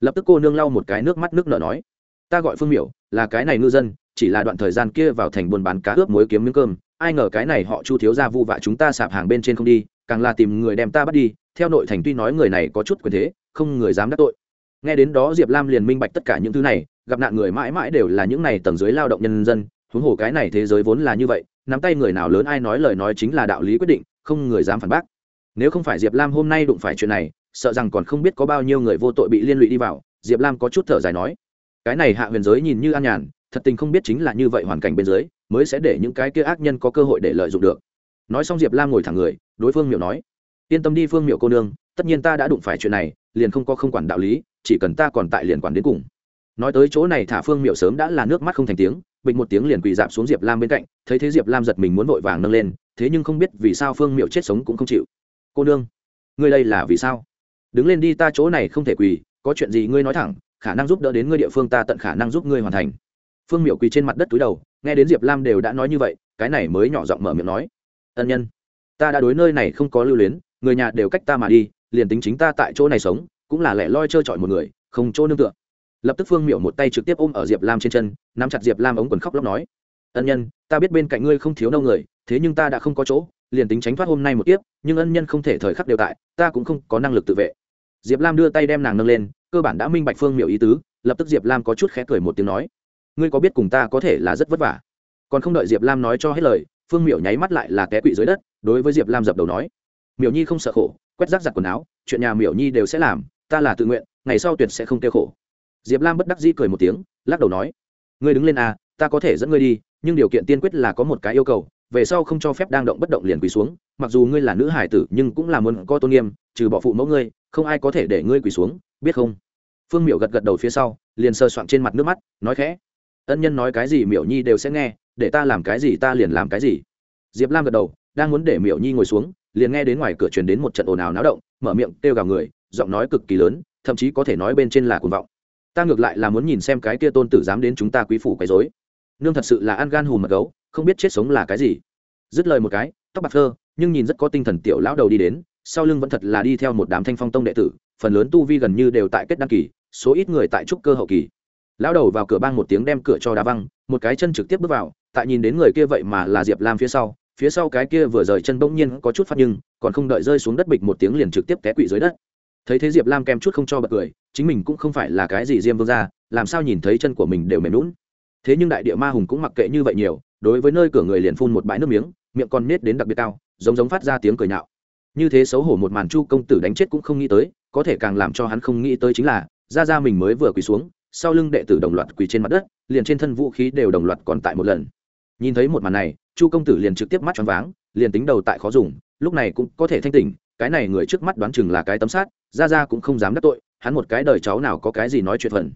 lập tức cô nương lau một cái nước mắt nước nở nói, ta gọi phương miểu, là cái này ngư dân, chỉ là đoạn thời gian kia vào thành buôn bán cá ướp muối kiếm miếng cơm, ai ngờ cái này họ chu thiếu ra vu vạ chúng ta sạp hàng bên trên không đi càng là tìm người đem ta bắt đi, theo nội thành tuy nói người này có chút quyền thế, không người dám đắc tội. Nghe đến đó diệp lam liền minh bạch tất cả những thứ này, gặp nạn người mãi mãi đều là những này tầng dưới lao động nhân dân, huống hồ cái này thế giới vốn là như vậy, nắm tay người nào lớn ai nói lời nói chính là đạo lý quyết định, không người dám phản bác. Nếu không phải diệp lam hôm nay đụng phải chuyện này, sợ rằng còn không biết có bao nhiêu người vô tội bị liên lụy đi vào, diệp lam có chút thở dài nói. Cái này hạ huyền giới nhìn như an nhàn, thật tình không biết chính là như vậy hoàn cảnh bên dưới, mới sẽ để những cái kia ác nhân có cơ hội để lợi dụng được. Nói xong diệp lam ngồi thẳng người đối phương miệu nói, yên tâm đi phương miệu cô nương, tất nhiên ta đã đụng phải chuyện này, liền không có không quản đạo lý, chỉ cần ta còn tại liền quản đến cùng. Nói tới chỗ này thả phương miệu sớm đã là nước mắt không thành tiếng bịch một tiếng liền quỳ dạp xuống diệp lam bên cạnh, thấy thế diệp lam giật mình muốn vội vàng nâng lên, thế nhưng không biết vì sao phương miệu chết sống cũng không chịu. Cô nương, ngươi đây là vì sao? Đứng lên đi ta chỗ này không thể quỳ, có chuyện gì ngươi nói thẳng, khả năng giúp đỡ đến ngươi địa phương ta tận khả năng giúp ngươi hoàn thành. Phương miệu quỳ trên mặt đất túi đầu, nghe đến diệp lam đều đã nói như vậy, cái này mới nhỏ giọng mở miệng nói, ân nhân ta đã đối nơi này không có lưu luyến, người nhà đều cách ta mà đi, liền tính chính ta tại chỗ này sống, cũng là lẻ loi trơ trọi một người, không chỗ nương tựa. Lập tức phương miểu một tay trực tiếp ôm ở diệp lam trên chân, nắm chặt diệp lam ống quần khóc lóc nói, ân nhân, ta biết bên cạnh ngươi không thiếu nâu người, thế nhưng ta đã không có chỗ, liền tính tránh thoát hôm nay một tiếp nhưng ân nhân không thể thời khắc đều tại, ta cũng không có năng lực tự vệ. Diệp lam đưa tay đem nàng nâng lên, cơ bản đã minh bạch phương miểu ý tứ, lập tức diệp lam có chút khẽ cười một tiếng nói, ngươi có biết cùng ta có thể là rất vất vả? Còn không đợi diệp lam nói cho hết lời, phương miểu nháy mắt lại là té quỵ dưới đất đối với diệp lam dập đầu nói miểu nhi không sợ khổ quét rác giặt quần áo chuyện nhà miểu nhi đều sẽ làm ta là tự nguyện ngày sau tuyệt sẽ không kêu khổ diệp lam bất đắc dĩ cười một tiếng lắc đầu nói ngươi đứng lên à ta có thể dẫn ngươi đi, nhưng điều kiện tiên quyết là có một cái yêu cầu, về sau không cho phép đang động bất động liền quỳ xuống, mặc dù ngươi là nữ hải tử nhưng cũng là muốn có tôn nghiêm, trừ bỏ phụ mẫu ngươi, không ai có thể để ngươi quỳ xuống, biết không? Phương miểu gật gật đầu phía sau, liền sơ soạn trên mặt nước mắt, nói khẽ, ân nhân nói cái gì miểu nhi đều sẽ nghe, để ta làm cái gì ta liền làm cái gì. Diệp lam gật đầu đang muốn để miểu nhi ngồi xuống liền nghe đến ngoài cửa truyền đến một trận ồn ào náo động mở miệng kêu gào người giọng nói cực kỳ lớn thậm chí có thể nói bên trên là cuồng vọng. Ta ngược lại là muốn nhìn xem cái kia tôn tử dám đến chúng ta quý phủ quấy rối, nương thật sự là ăn gan hùm mật gấu không biết chết sống là cái gì. Dứt lời một cái tóc bạc thơ nhưng nhìn rất có tinh thần tiểu lão đầu đi đến sau lưng vẫn thật là đi theo một đám thanh phong tông đệ tử phần lớn tu vi gần như đều tại kết đăng kỳ số ít người tại trúc cơ hậu kỳ. Lão đầu vào cửa bang một tiếng đem cửa cho đá văng một cái chân trực tiếp bước vào tại nhìn đến người kia vậy mà là diệp lam phía sau phía sau cái kia vừa rời chân bỗng nhiên có chút phát nhưng, còn không đợi rơi xuống đất bịch một tiếng liền trực tiếp té quỵ dưới đất. Thấy thế diệp lam kem chút không cho bật cười, chính mình cũng không phải là cái gì diêm vương ra làm sao nhìn thấy chân của mình đều mềm lún thế nhưng đại địa ma hùng cũng mặc kệ như vậy nhiều, đối với nơi cửa người liền phun một bãi nước miếng, miệng còn nết đến đặc biệt cao, giống giống phát ra tiếng cười nhạo. Như thế xấu hổ một màn chu công tử đánh chết cũng không nghĩ tới, có thể càng làm cho hắn không nghĩ tới chính là, ra ra mình mới vừa quỳ xuống, sau lưng đệ tử đồng loạt quỳ trên mặt đất, liền trên thân vũ khí đều đồng loạt còn tại một lần nhìn thấy một màn này, chu công tử liền trực tiếp mắt choáng váng, liền tính đầu tại khó dùng, lúc này cũng có thể thanh tỉnh, cái này người trước mắt đoán chừng là cái tấm sát ra ra cũng không dám đắc tội, hắn một cái đời cháu nào có cái gì nói chuyện phần.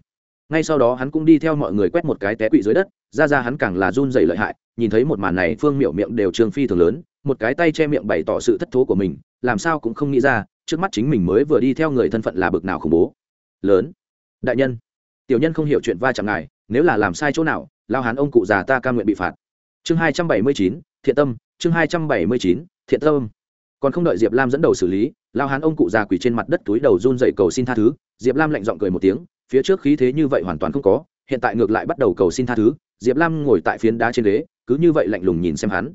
Ngay sau đó hắn cũng đi theo mọi người quét một cái té quỵ dưới đất ra ra hắn càng là run dày lợi hại, nhìn thấy một màn này phương miệng miệng đều trường phi thường lớn, một cái tay che miệng bày tỏ sự thất thố của mình, làm sao cũng không nghĩ ra, trước mắt chính mình mới vừa đi theo người thân phận là bực nào khủng bố. Lớn. Đại nhân. Tiểu nhân không hiểu chuyện va chạm ngài, nếu là làm sai chỗ nào, lao hắn ông cụ già ta ca nguyện bị phạt chương hai trăm bảy mươi chín, thiện tâm, chương hai trăm bảy mươi chín, thiện tâm. Còn không đợi diệp lam dẫn đầu xử lý, lao hán ông cụ già quỳ trên mặt đất túi đầu run dậy cầu xin tha thứ. Diệp lam lạnh giọng cười một tiếng, phía trước khí thế như vậy hoàn toàn không có, hiện tại ngược lại bắt đầu cầu xin tha thứ. Diệp lam ngồi tại phiến đá trên ghế, cứ như vậy lạnh lùng nhìn xem hắn.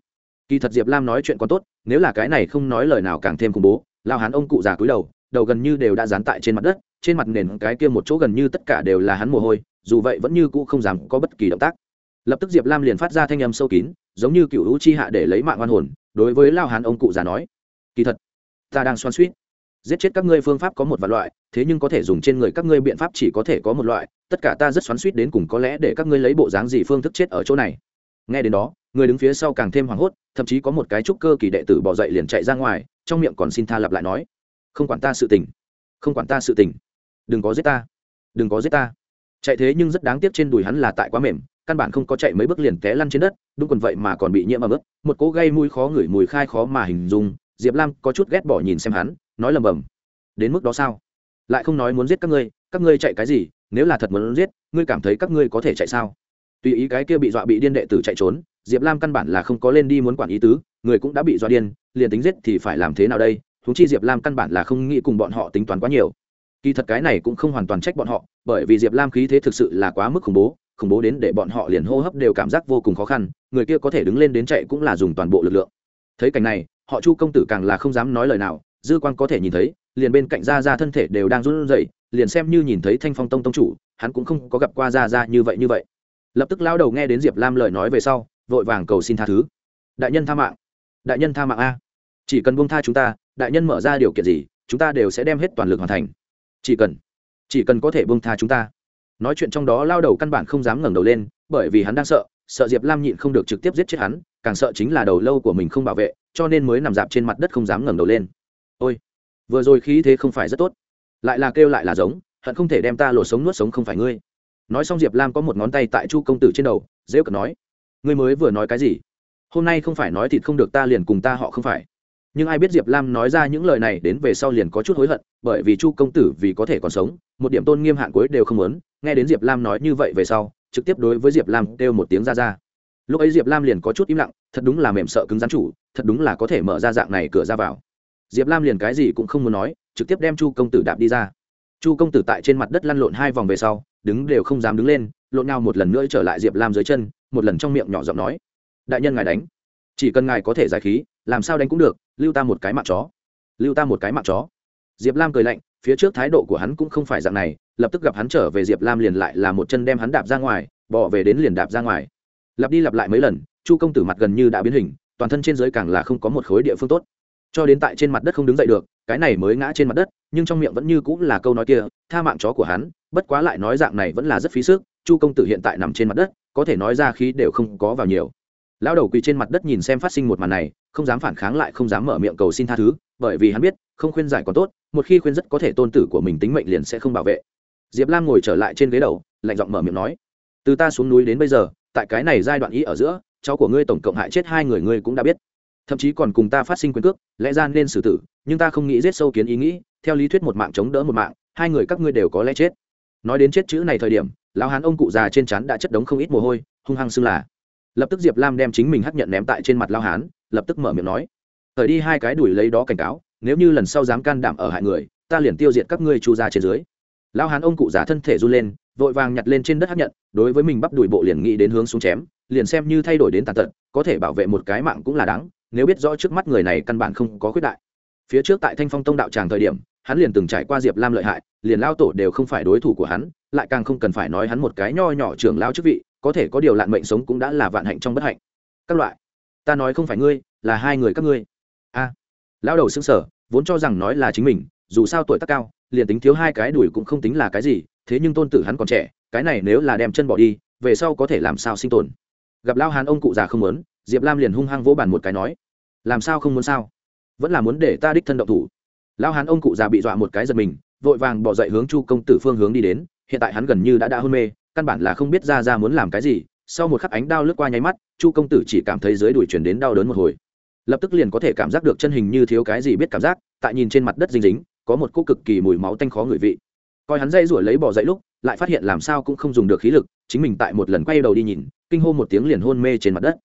Kỳ thật diệp lam nói chuyện còn tốt, nếu là cái này không nói lời nào càng thêm khủng bố, lao hán ông cụ già cúi đầu đầu gần như đều đã dán tại trên mặt đất, trên mặt nền cái kia một chỗ gần như tất cả đều là hắn mồ hôi, dù vậy vẫn như cũ không dám có bất kỳ động tác lập tức diệp lam liền phát ra thanh âm sâu kín, giống như cựu hữu chi hạ để lấy mạng oan hồn, đối với lao hán ông cụ già nói, kỳ thật, ta đang xoan suýt giết chết các ngươi phương pháp có một vài loại, thế nhưng có thể dùng trên người các ngươi biện pháp chỉ có thể có một loại, tất cả ta rất xoắn suýt đến cùng có lẽ để các ngươi lấy bộ dáng gì phương thức chết ở chỗ này. Nghe đến đó, người đứng phía sau càng thêm hoảng hốt, thậm chí có một cái trúc cơ kỳ đệ tử bỏ dậy liền chạy ra ngoài, trong miệng còn xin tha lặp lại nói, không quản ta sự tình, không quản ta sự tình. Đừng có giết ta, đừng có giết ta. Chạy thế nhưng rất đáng tiếc trên đùi hắn là tại quá mềm căn bản không có chạy mấy bước liền té lăn trên đất, đúng quần vậy mà còn bị nhiễm ẩm ướt. Một cỗ gây mùi khó ngửi, mùi khai khó mà hình dung, diệp lam có chút ghét bỏ nhìn xem hắn, nói lầm bầm. Đến mức đó sao? Lại không nói muốn giết các ngươi các ngươi chạy cái gì? Nếu là thật muốn giết, ngươi cảm thấy các ngươi có thể chạy sao? Tùy ý cái kia bị dọa bị điên đệ tử chạy trốn, diệp lam căn bản là không có lên đi muốn quản ý tứ, người cũng đã bị dọa điên, liền tính giết thì phải làm thế nào đây? Thú chi diệp lam căn bản là không nghĩ cùng bọn họ tính toán quá nhiều. Kỳ thật cái này cũng không hoàn toàn trách bọn họ, bởi vì diệp lam khí thế thực sự là quá mức khủng bố khủng bố đến để bọn họ liền hô hấp đều cảm giác vô cùng khó khăn, người kia có thể đứng lên đến chạy cũng là dùng toàn bộ lực lượng. Thấy cảnh này, họ chu công tử càng là không dám nói lời nào, dư quan có thể nhìn thấy, liền bên cạnh ra ra thân thể đều đang run rẩy, liền xem như nhìn thấy thanh phong tông tông chủ, hắn cũng không có gặp qua ra ra như vậy như vậy. Lập tức lao đầu nghe đến diệp lam lời nói về sau, vội vàng cầu xin tha thứ. Đại nhân tha mạng. Đại nhân tha mạng a. Chỉ cần buông tha chúng ta, đại nhân mở ra điều kiện gì, chúng ta đều sẽ đem hết toàn lực hoàn thành. Chỉ cần chỉ cần có thể buông tha chúng ta nói chuyện trong đó lao đầu căn bản không dám ngẩng đầu lên, bởi vì hắn đang sợ sợ diệp lam nhịn không được trực tiếp giết chết hắn, càng sợ chính là đầu lâu của mình không bảo vệ, cho nên mới nằm dạp trên mặt đất không dám ngẩng đầu lên. Ôi, vừa rồi khí thế không phải rất tốt. Lại là kêu lại là giống, hận không thể đem ta lột sống nuốt sống không phải ngươi. Nói xong diệp lam có một ngón tay tại chu công tử trên đầu dễ cợt nói, ngươi mới vừa nói cái gì? Hôm nay không phải nói thịt không được ta liền cùng ta họ không phải nhưng ai biết diệp lam nói ra những lời này đến về sau liền có chút hối hận, bởi vì chu công tử vì có thể còn sống, một điểm tôn nghiêm hạn cuối đều không muốn. Nghe đến diệp lam nói như vậy về sau, trực tiếp đối với diệp lam kêu một tiếng ra ra. Lúc ấy diệp lam liền có chút im lặng, thật đúng là mềm sợ cứng rắn chủ, thật đúng là có thể mở ra dạng này cửa ra vào. Diệp lam liền cái gì cũng không muốn nói, trực tiếp đem chu công tử đạp đi ra. Chu công tử tại trên mặt đất lăn lộn hai vòng về sau, đứng đều không dám đứng lên, lộn nào một lần nữa trở lại diệp lam dưới chân, một lần trong miệng nhỏ giọng nói, đại nhân ngài đánh, chỉ cần ngài có thể giải khí, làm sao đánh cũng được lưu ta một cái mạng chó. Lưu ta một cái mạng chó. Diệp lam cười lạnh, phía trước thái độ của hắn cũng không phải dạng này, lập tức gặp hắn trở về diệp lam liền lại là một chân đem hắn đạp ra ngoài, bỏ về đến liền đạp ra ngoài. Lặp đi lặp lại mấy lần, chu công tử mặt gần như đã biến hình, toàn thân trên giới càng là không có một khối địa phương tốt. Cho đến tại trên mặt đất không đứng dậy được, cái này mới ngã trên mặt đất, nhưng trong miệng vẫn như cũng là câu nói kia, tha mạng chó của hắn, bất quá lại nói dạng này vẫn là rất phí sức, chu công tử hiện tại nằm trên mặt đất, có thể nói ra khí đều không có vào nhiều. Lão đầu quỳ trên mặt đất nhìn xem phát sinh một màn này không dám phản kháng lại, không dám mở miệng cầu xin tha thứ, bởi vì hắn biết, không khuyên giải còn tốt, một khi khuyên rất có thể tôn tử của mình tính mệnh liền sẽ không bảo vệ. Diệp lam ngồi trở lại trên ghế đầu, lạnh giọng mở miệng nói, từ ta xuống núi đến bây giờ, tại cái này giai đoạn ý ở giữa, cháu của ngươi tổng cộng hại chết hai người ngươi cũng đã biết. Thậm chí còn cùng ta phát sinh quyền cước, lẽ ra nên xử tử, nhưng ta không nghĩ giết sâu kiến ý nghĩ, theo lý thuyết một mạng chống đỡ một mạng, hai người các ngươi đều có lẽ chết. Nói đến chết chữ này thời điểm, lão hán ông cụ già trên chắn đã chất đống không ít mồ hôi, hung hăng xưng là. Lập tức diệp lam đem chính mình hắc nhận ném tại trên mặt lao hán lập tức mở miệng nói. Thời đi hai cái đuổi lấy đó cảnh cáo, nếu như lần sau dám can đảm ở hại người, ta liền tiêu diệt các ngươi chu ra trên dưới. Lao hán ông cụ già thân thể run lên, vội vàng nhặt lên trên đất hấp nhận, đối với mình bắp đuổi bộ liền nghĩ đến hướng xuống chém, liền xem như thay đổi đến tàn tật, có thể bảo vệ một cái mạng cũng là đáng, nếu biết rõ trước mắt người này căn bản không có khuyết đại. Phía trước tại thanh phong tông đạo tràng thời điểm, hắn liền từng trải qua diệp lam lợi hại, liền lao tổ đều không phải đối thủ của hắn, lại càng không cần phải nói hắn một cái nho nhỏ trưởng lao chức vị, có thể có điều lạn mệnh sống cũng đã là vạn hạnh trong bất hạnh. Các loại ta nói không phải ngươi là hai người các ngươi. A à, lao đầu xứng sở vốn cho rằng nói là chính mình dù sao tuổi tác cao liền tính thiếu hai cái đùi cũng không tính là cái gì thế nhưng tôn tử hắn còn trẻ cái này nếu là đem chân bỏ đi về sau có thể làm sao sinh tồn? Gặp lao hán ông cụ già không muốn diệp lam liền hung hăng vỗ bàn một cái nói làm sao không muốn sao? Vẫn là muốn để ta đích thân động thủ. Lao hán ông cụ già bị dọa một cái giật mình vội vàng bỏ dậy hướng chu công tử phương hướng đi đến hiện tại hắn gần như đã đã hôn mê căn bản là không biết ra ra muốn làm cái gì sau một khắc ánh đao lướt qua nháy mắt, chu công tử chỉ cảm thấy dưới đùi chuyển đến đau đớn một hồi. Lập tức liền có thể cảm giác được chân hình như thiếu cái gì biết cảm giác, tại nhìn trên mặt đất dinh dính, có một cỗ cực kỳ mùi máu tanh khó ngửi vị. Coi hắn dây rủi lấy bỏ dậy lúc, lại phát hiện làm sao cũng không dùng được khí lực, chính mình tại một lần quay đầu đi nhìn, kinh hô một tiếng liền hôn mê trên mặt đất.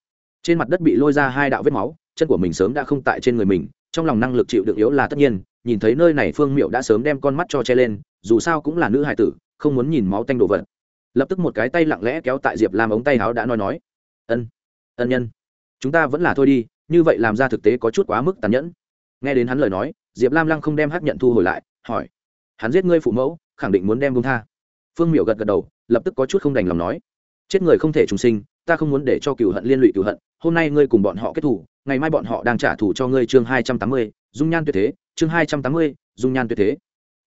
Trên mặt đất bị lôi ra hai đạo vết máu, chân của mình sớm đã không tại trên người mình, trong lòng năng lực chịu đựng yếu là tất nhiên, nhìn thấy nơi này phương miệu đã sớm đem con mắt cho che lên, dù sao cũng là nữ hài tử, không muốn nhìn máu tanh đồ vật lập tức một cái tay lặng lẽ kéo tại diệp lam ống tay áo đã nói nói, ân ân nhân, chúng ta vẫn là thôi đi, như vậy làm ra thực tế có chút quá mức tàn nhẫn. Nghe đến hắn lời nói, diệp lam lăng không đem hắc nhận thu hồi lại, hỏi, hắn giết ngươi phụ mẫu, khẳng định muốn đem bông tha. Phương miểu gật gật đầu, lập tức có chút không đành lòng nói, chết người không thể trùng sinh, ta không muốn để cho cựu hận liên lụy cựu hận, hôm nay ngươi cùng bọn họ kết thủ, ngày mai bọn họ đang trả thù cho ngươi chương hai trăm tám mươi, dung nhan tuyệt thế, chương hai trăm tám mươi, dung nhan tuyệt thế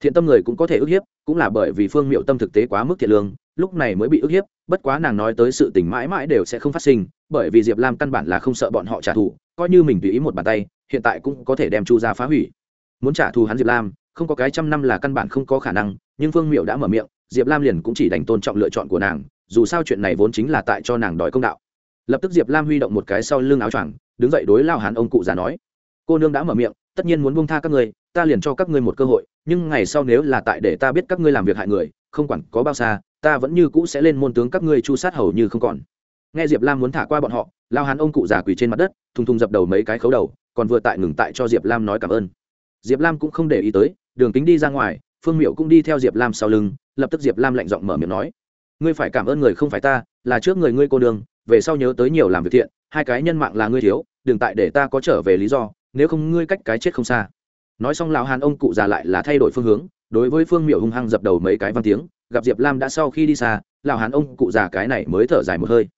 thiện tâm người cũng có thể ức hiếp, cũng là bởi vì phương miệu tâm thực tế quá mức thiện lương, lúc này mới bị ức hiếp, bất quá nàng nói tới sự tình mãi mãi đều sẽ không phát sinh, bởi vì diệp lam căn bản là không sợ bọn họ trả thù, coi như mình tùy ý một bàn tay, hiện tại cũng có thể đem chu ra phá hủy. Muốn trả thù hắn diệp lam, không có cái trăm năm là căn bản không có khả năng, nhưng phương miệu đã mở miệng, diệp lam liền cũng chỉ đành tôn trọng lựa chọn của nàng, dù sao chuyện này vốn chính là tại cho nàng đòi công đạo. Lập tức diệp lam huy động một cái sau lưng áo choàng, đứng dậy đối lao hán ông cụ già nói. Cô nương đã mở miệng tất nhiên muốn buông tha các ngươi, ta liền cho các ngươi một cơ hội, nhưng ngày sau nếu là tại để ta biết các ngươi làm việc hại người, không quản có bao xa, ta vẫn như cũ sẽ lên môn tướng các ngươi chu sát hầu như không còn. Nghe diệp lam muốn thả qua bọn họ, lao hán ông cụ già quỳ trên mặt đất, thùng thùng dập đầu mấy cái khấu đầu, còn vừa tại ngừng tại cho diệp lam nói cảm ơn. Diệp lam cũng không để ý tới, đường kính đi ra ngoài, phương miệu cũng đi theo diệp lam sau lưng, lập tức diệp lam lạnh giọng mở miệng nói, ngươi phải cảm ơn người không phải ta, là trước người ngươi cô đường về sau nhớ tới nhiều làm việc thiện, hai cái nhân mạng là ngươi thiếu, đừng tại để ta có trở về lý do nếu không ngươi cách cái chết không xa. Nói xong lão hàn ông cụ già lại là thay đổi phương hướng, đối với phương miệu hung hăng dập đầu mấy cái văn tiếng, gặp diệp lam đã sau khi đi xa, lão hàn ông cụ già cái này mới thở dài một hơi.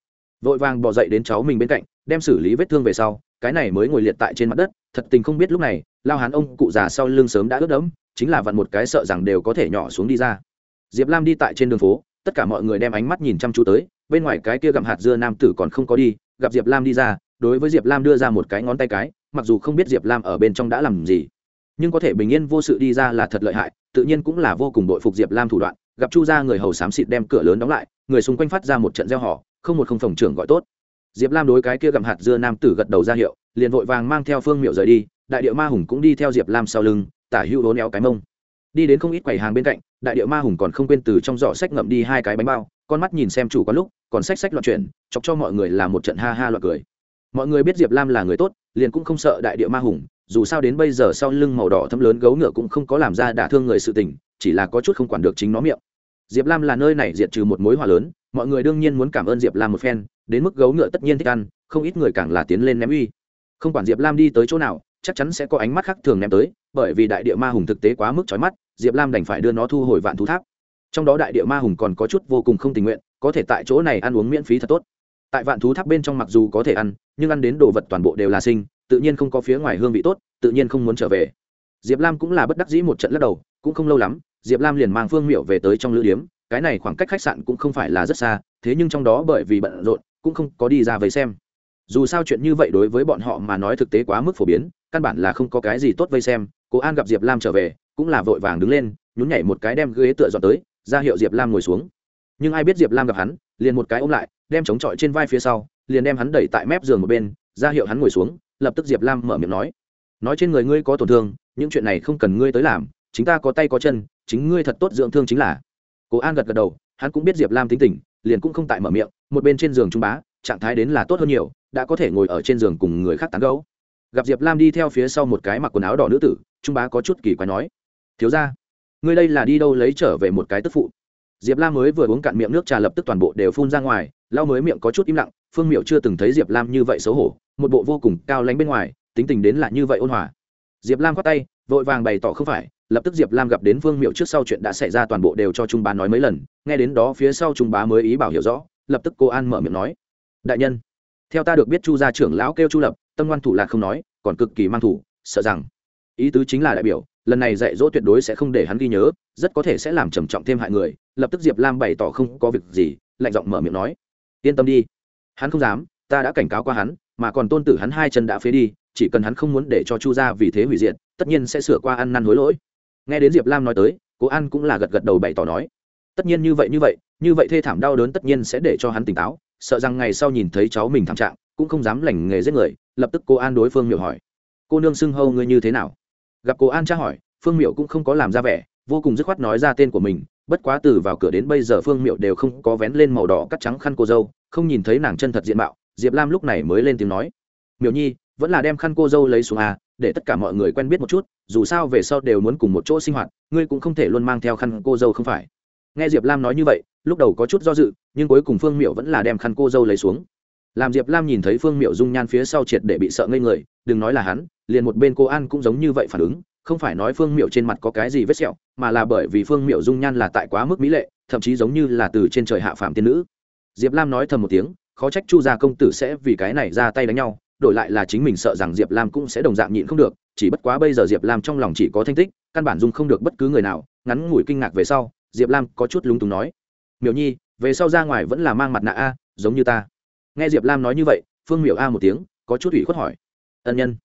Vội vàng bỏ dậy đến cháu mình bên cạnh, đem xử lý vết thương về sau, cái này mới ngồi liệt tại trên mặt đất, thật tình không biết lúc này lao hán ông cụ già sau lưng sớm đã ướt đẫm, chính là vặn một cái sợ rằng đều có thể nhỏ xuống đi ra. Diệp lam đi tại trên đường phố, tất cả mọi người đem ánh mắt nhìn chăm chú tới, bên ngoài cái kia gặm hạt dưa nam tử còn không có đi, gặp diệp lam đi ra, đối với diệp lam đưa ra một cái ngón tay cái mặc dù không biết diệp lam ở bên trong đã làm gì, nhưng có thể bình yên vô sự đi ra là thật lợi hại, tự nhiên cũng là vô cùng đội phục diệp lam thủ đoạn, gặp chu ra người hầu xám xịt đem cửa lớn đóng lại, người xung quanh phát ra một trận gieo họ không một không phòng trưởng gọi tốt. Diệp lam đối cái kia gặm hạt dưa nam tử gật đầu ra hiệu, liền vội vàng mang theo phương miệu rời đi, đại điệu ma hùng cũng đi theo diệp lam sau lưng, tả hữu đốn éo cái mông. Đi đến không ít quầy hàng bên cạnh, đại điệu ma hùng còn không quên từ trong giỏ sách ngậm đi hai cái bánh bao, con mắt nhìn xem chủ có lúc, còn sách sách loạn chuyển, chọc cho mọi người là một trận ha ha loạn cười mọi người biết diệp lam là người tốt, liền cũng không sợ đại Địa ma hùng, dù sao đến bây giờ sau lưng màu đỏ thấm lớn gấu ngựa cũng không có làm ra đả thương người sự tình, chỉ là có chút không quản được chính nó miệng. Diệp lam là nơi này diệt trừ một mối hòa lớn, mọi người đương nhiên muốn cảm ơn diệp lam một phen, đến mức gấu ngựa tất nhiên thích ăn, không ít người càng là tiến lên ném uy. Không quản diệp lam đi tới chỗ nào, chắc chắn sẽ có ánh mắt khác thường ném tới, bởi vì đại địa ma hùng thực tế quá mức trói mắt, diệp lam đành phải đưa nó thu hồi vạn thú tháp. Trong đó đại địa ma hùng còn có chút vô cùng không tình nguyện, có thể tại chỗ này ăn uống miễn phí thật tốt tại vạn thú tháp bên trong mặc dù có thể ăn, nhưng ăn đến đồ vật toàn bộ đều là sinh, tự nhiên không có phía ngoài hương vị tốt, tự nhiên không muốn trở về. Diệp lam cũng là bất đắc dĩ một trận lắc đầu, cũng không lâu lắm, diệp lam liền mang phương miệu về tới trong lữ điếm, cái này khoảng cách khách sạn cũng không phải là rất xa, thế nhưng trong đó bởi vì bận rộn, cũng không có đi ra về xem. Dù sao chuyện như vậy đối với bọn họ mà nói thực tế quá mức phổ biến, căn bản là không có cái gì tốt vây xem, cố an gặp diệp lam trở về, cũng là vội vàng đứng lên, nhún nhảy một cái đem ghế tựa dọn tới, ra hiệu diệp lam ngồi xuống. Nhưng ai biết diệp lam gặp hắn liền một cái ôm lại, đem chống chọi trên vai phía sau, liền đem hắn đẩy tại mép giường một bên, ra hiệu hắn ngồi xuống, lập tức diệp lam mở miệng nói. Nói trên người ngươi có tổn thương, những chuyện này không cần ngươi tới làm, chính ta có tay có chân, chính ngươi thật tốt dưỡng thương chính là. Cố an gật gật đầu, hắn cũng biết diệp lam tính tình, liền cũng không tại mở miệng, một bên trên giường trung bá, trạng thái đến là tốt hơn nhiều, đã có thể ngồi ở trên giường cùng người khác tán gấu gặp diệp lam đi theo phía sau một cái mặc quần áo đỏ nữ tử, trung bá có chút kỳ quái nói. Thiếu ra ngươi đây là đi đâu lấy trở về một cái tức phụ? Diệp lam mới vừa uống cạn miệng nước trà lập tức toàn bộ đều phun ra ngoài, lau mới miệng có chút im lặng, phương miệu chưa từng thấy diệp lam như vậy xấu hổ, một bộ vô cùng cao lánh bên ngoài, tính tình đến là như vậy ôn hòa. Diệp lam khoát tay, vội vàng bày tỏ không phải, lập tức diệp lam gặp đến phương miệu trước sau chuyện đã xảy ra toàn bộ đều cho trung bá nói mấy lần, nghe đến đó phía sau trung bá mới ý bảo hiểu rõ, lập tức cô an mở miệng nói, đại nhân, theo ta được biết chu gia trưởng lão kêu chu lập, tâm ngoan thủ lạc không nói, còn cực kỳ mang thủ, sợ rằng, ý tứ chính là đại biểu lần này dạy dỗ tuyệt đối sẽ không để hắn ghi nhớ, rất có thể sẽ làm trầm trọng thêm hại người. Lập tức diệp lam bày tỏ không có việc gì, lạnh giọng mở miệng nói, yên tâm đi, hắn không dám, ta đã cảnh cáo qua hắn, mà còn tôn tử hắn hai chân đã phế đi, chỉ cần hắn không muốn để cho chu gia vì thế hủy diệt, tất nhiên sẽ sửa qua ăn năn hối lỗi. Nghe đến diệp lam nói tới, cố an cũng là gật gật đầu bày tỏ nói, tất nhiên như vậy như vậy như vậy thê thảm đau đớn tất nhiên sẽ để cho hắn tỉnh táo, sợ rằng ngày sau nhìn thấy cháu mình thảm trạng, cũng không dám lành nghề giết người. Lập tức cô an đối phương miệu hỏi, cô nương xưng hâu ngươi như thế nào? Gặp cô an tra hỏi phương miệu cũng không có làm ra vẻ vô cùng dứt khoát nói ra tên của mình bất quá từ vào cửa đến bây giờ phương miệu đều không có vén lên màu đỏ cắt trắng khăn cô dâu không nhìn thấy nàng chân thật diện mạo diệp lam lúc này mới lên tiếng nói miệu nhi vẫn là đem khăn cô dâu lấy xuống à để tất cả mọi người quen biết một chút dù sao về sau đều muốn cùng một chỗ sinh hoạt ngươi cũng không thể luôn mang theo khăn cô dâu không phải nghe diệp lam nói như vậy lúc đầu có chút do dự nhưng cuối cùng phương miệu vẫn là đem khăn cô dâu lấy xuống làm diệp lam nhìn thấy phương miệu dung nhan phía sau triệt để bị sợ ngây người đừng nói là hắn liền một bên cô an cũng giống như vậy phản ứng, không phải nói phương miệu trên mặt có cái gì vết sẹo, mà là bởi vì phương miệu dung nhan là tại quá mức mỹ lệ, thậm chí giống như là từ trên trời hạ phạm tiên nữ. Diệp lam nói thầm một tiếng, khó trách chu gia công tử sẽ vì cái này ra tay đánh nhau, đổi lại là chính mình sợ rằng diệp lam cũng sẽ đồng dạng nhịn không được, chỉ bất quá bây giờ diệp lam trong lòng chỉ có thanh tích, căn bản dung không được bất cứ người nào, ngắn ngủi kinh ngạc về sau, diệp lam có chút lúng túng nói, miểu nhi, về sau ra ngoài vẫn là mang mặt nạ a, giống như ta. Nghe diệp lam nói như vậy, phương miểu a một tiếng, có chút ủy khuất hỏi, ân nhân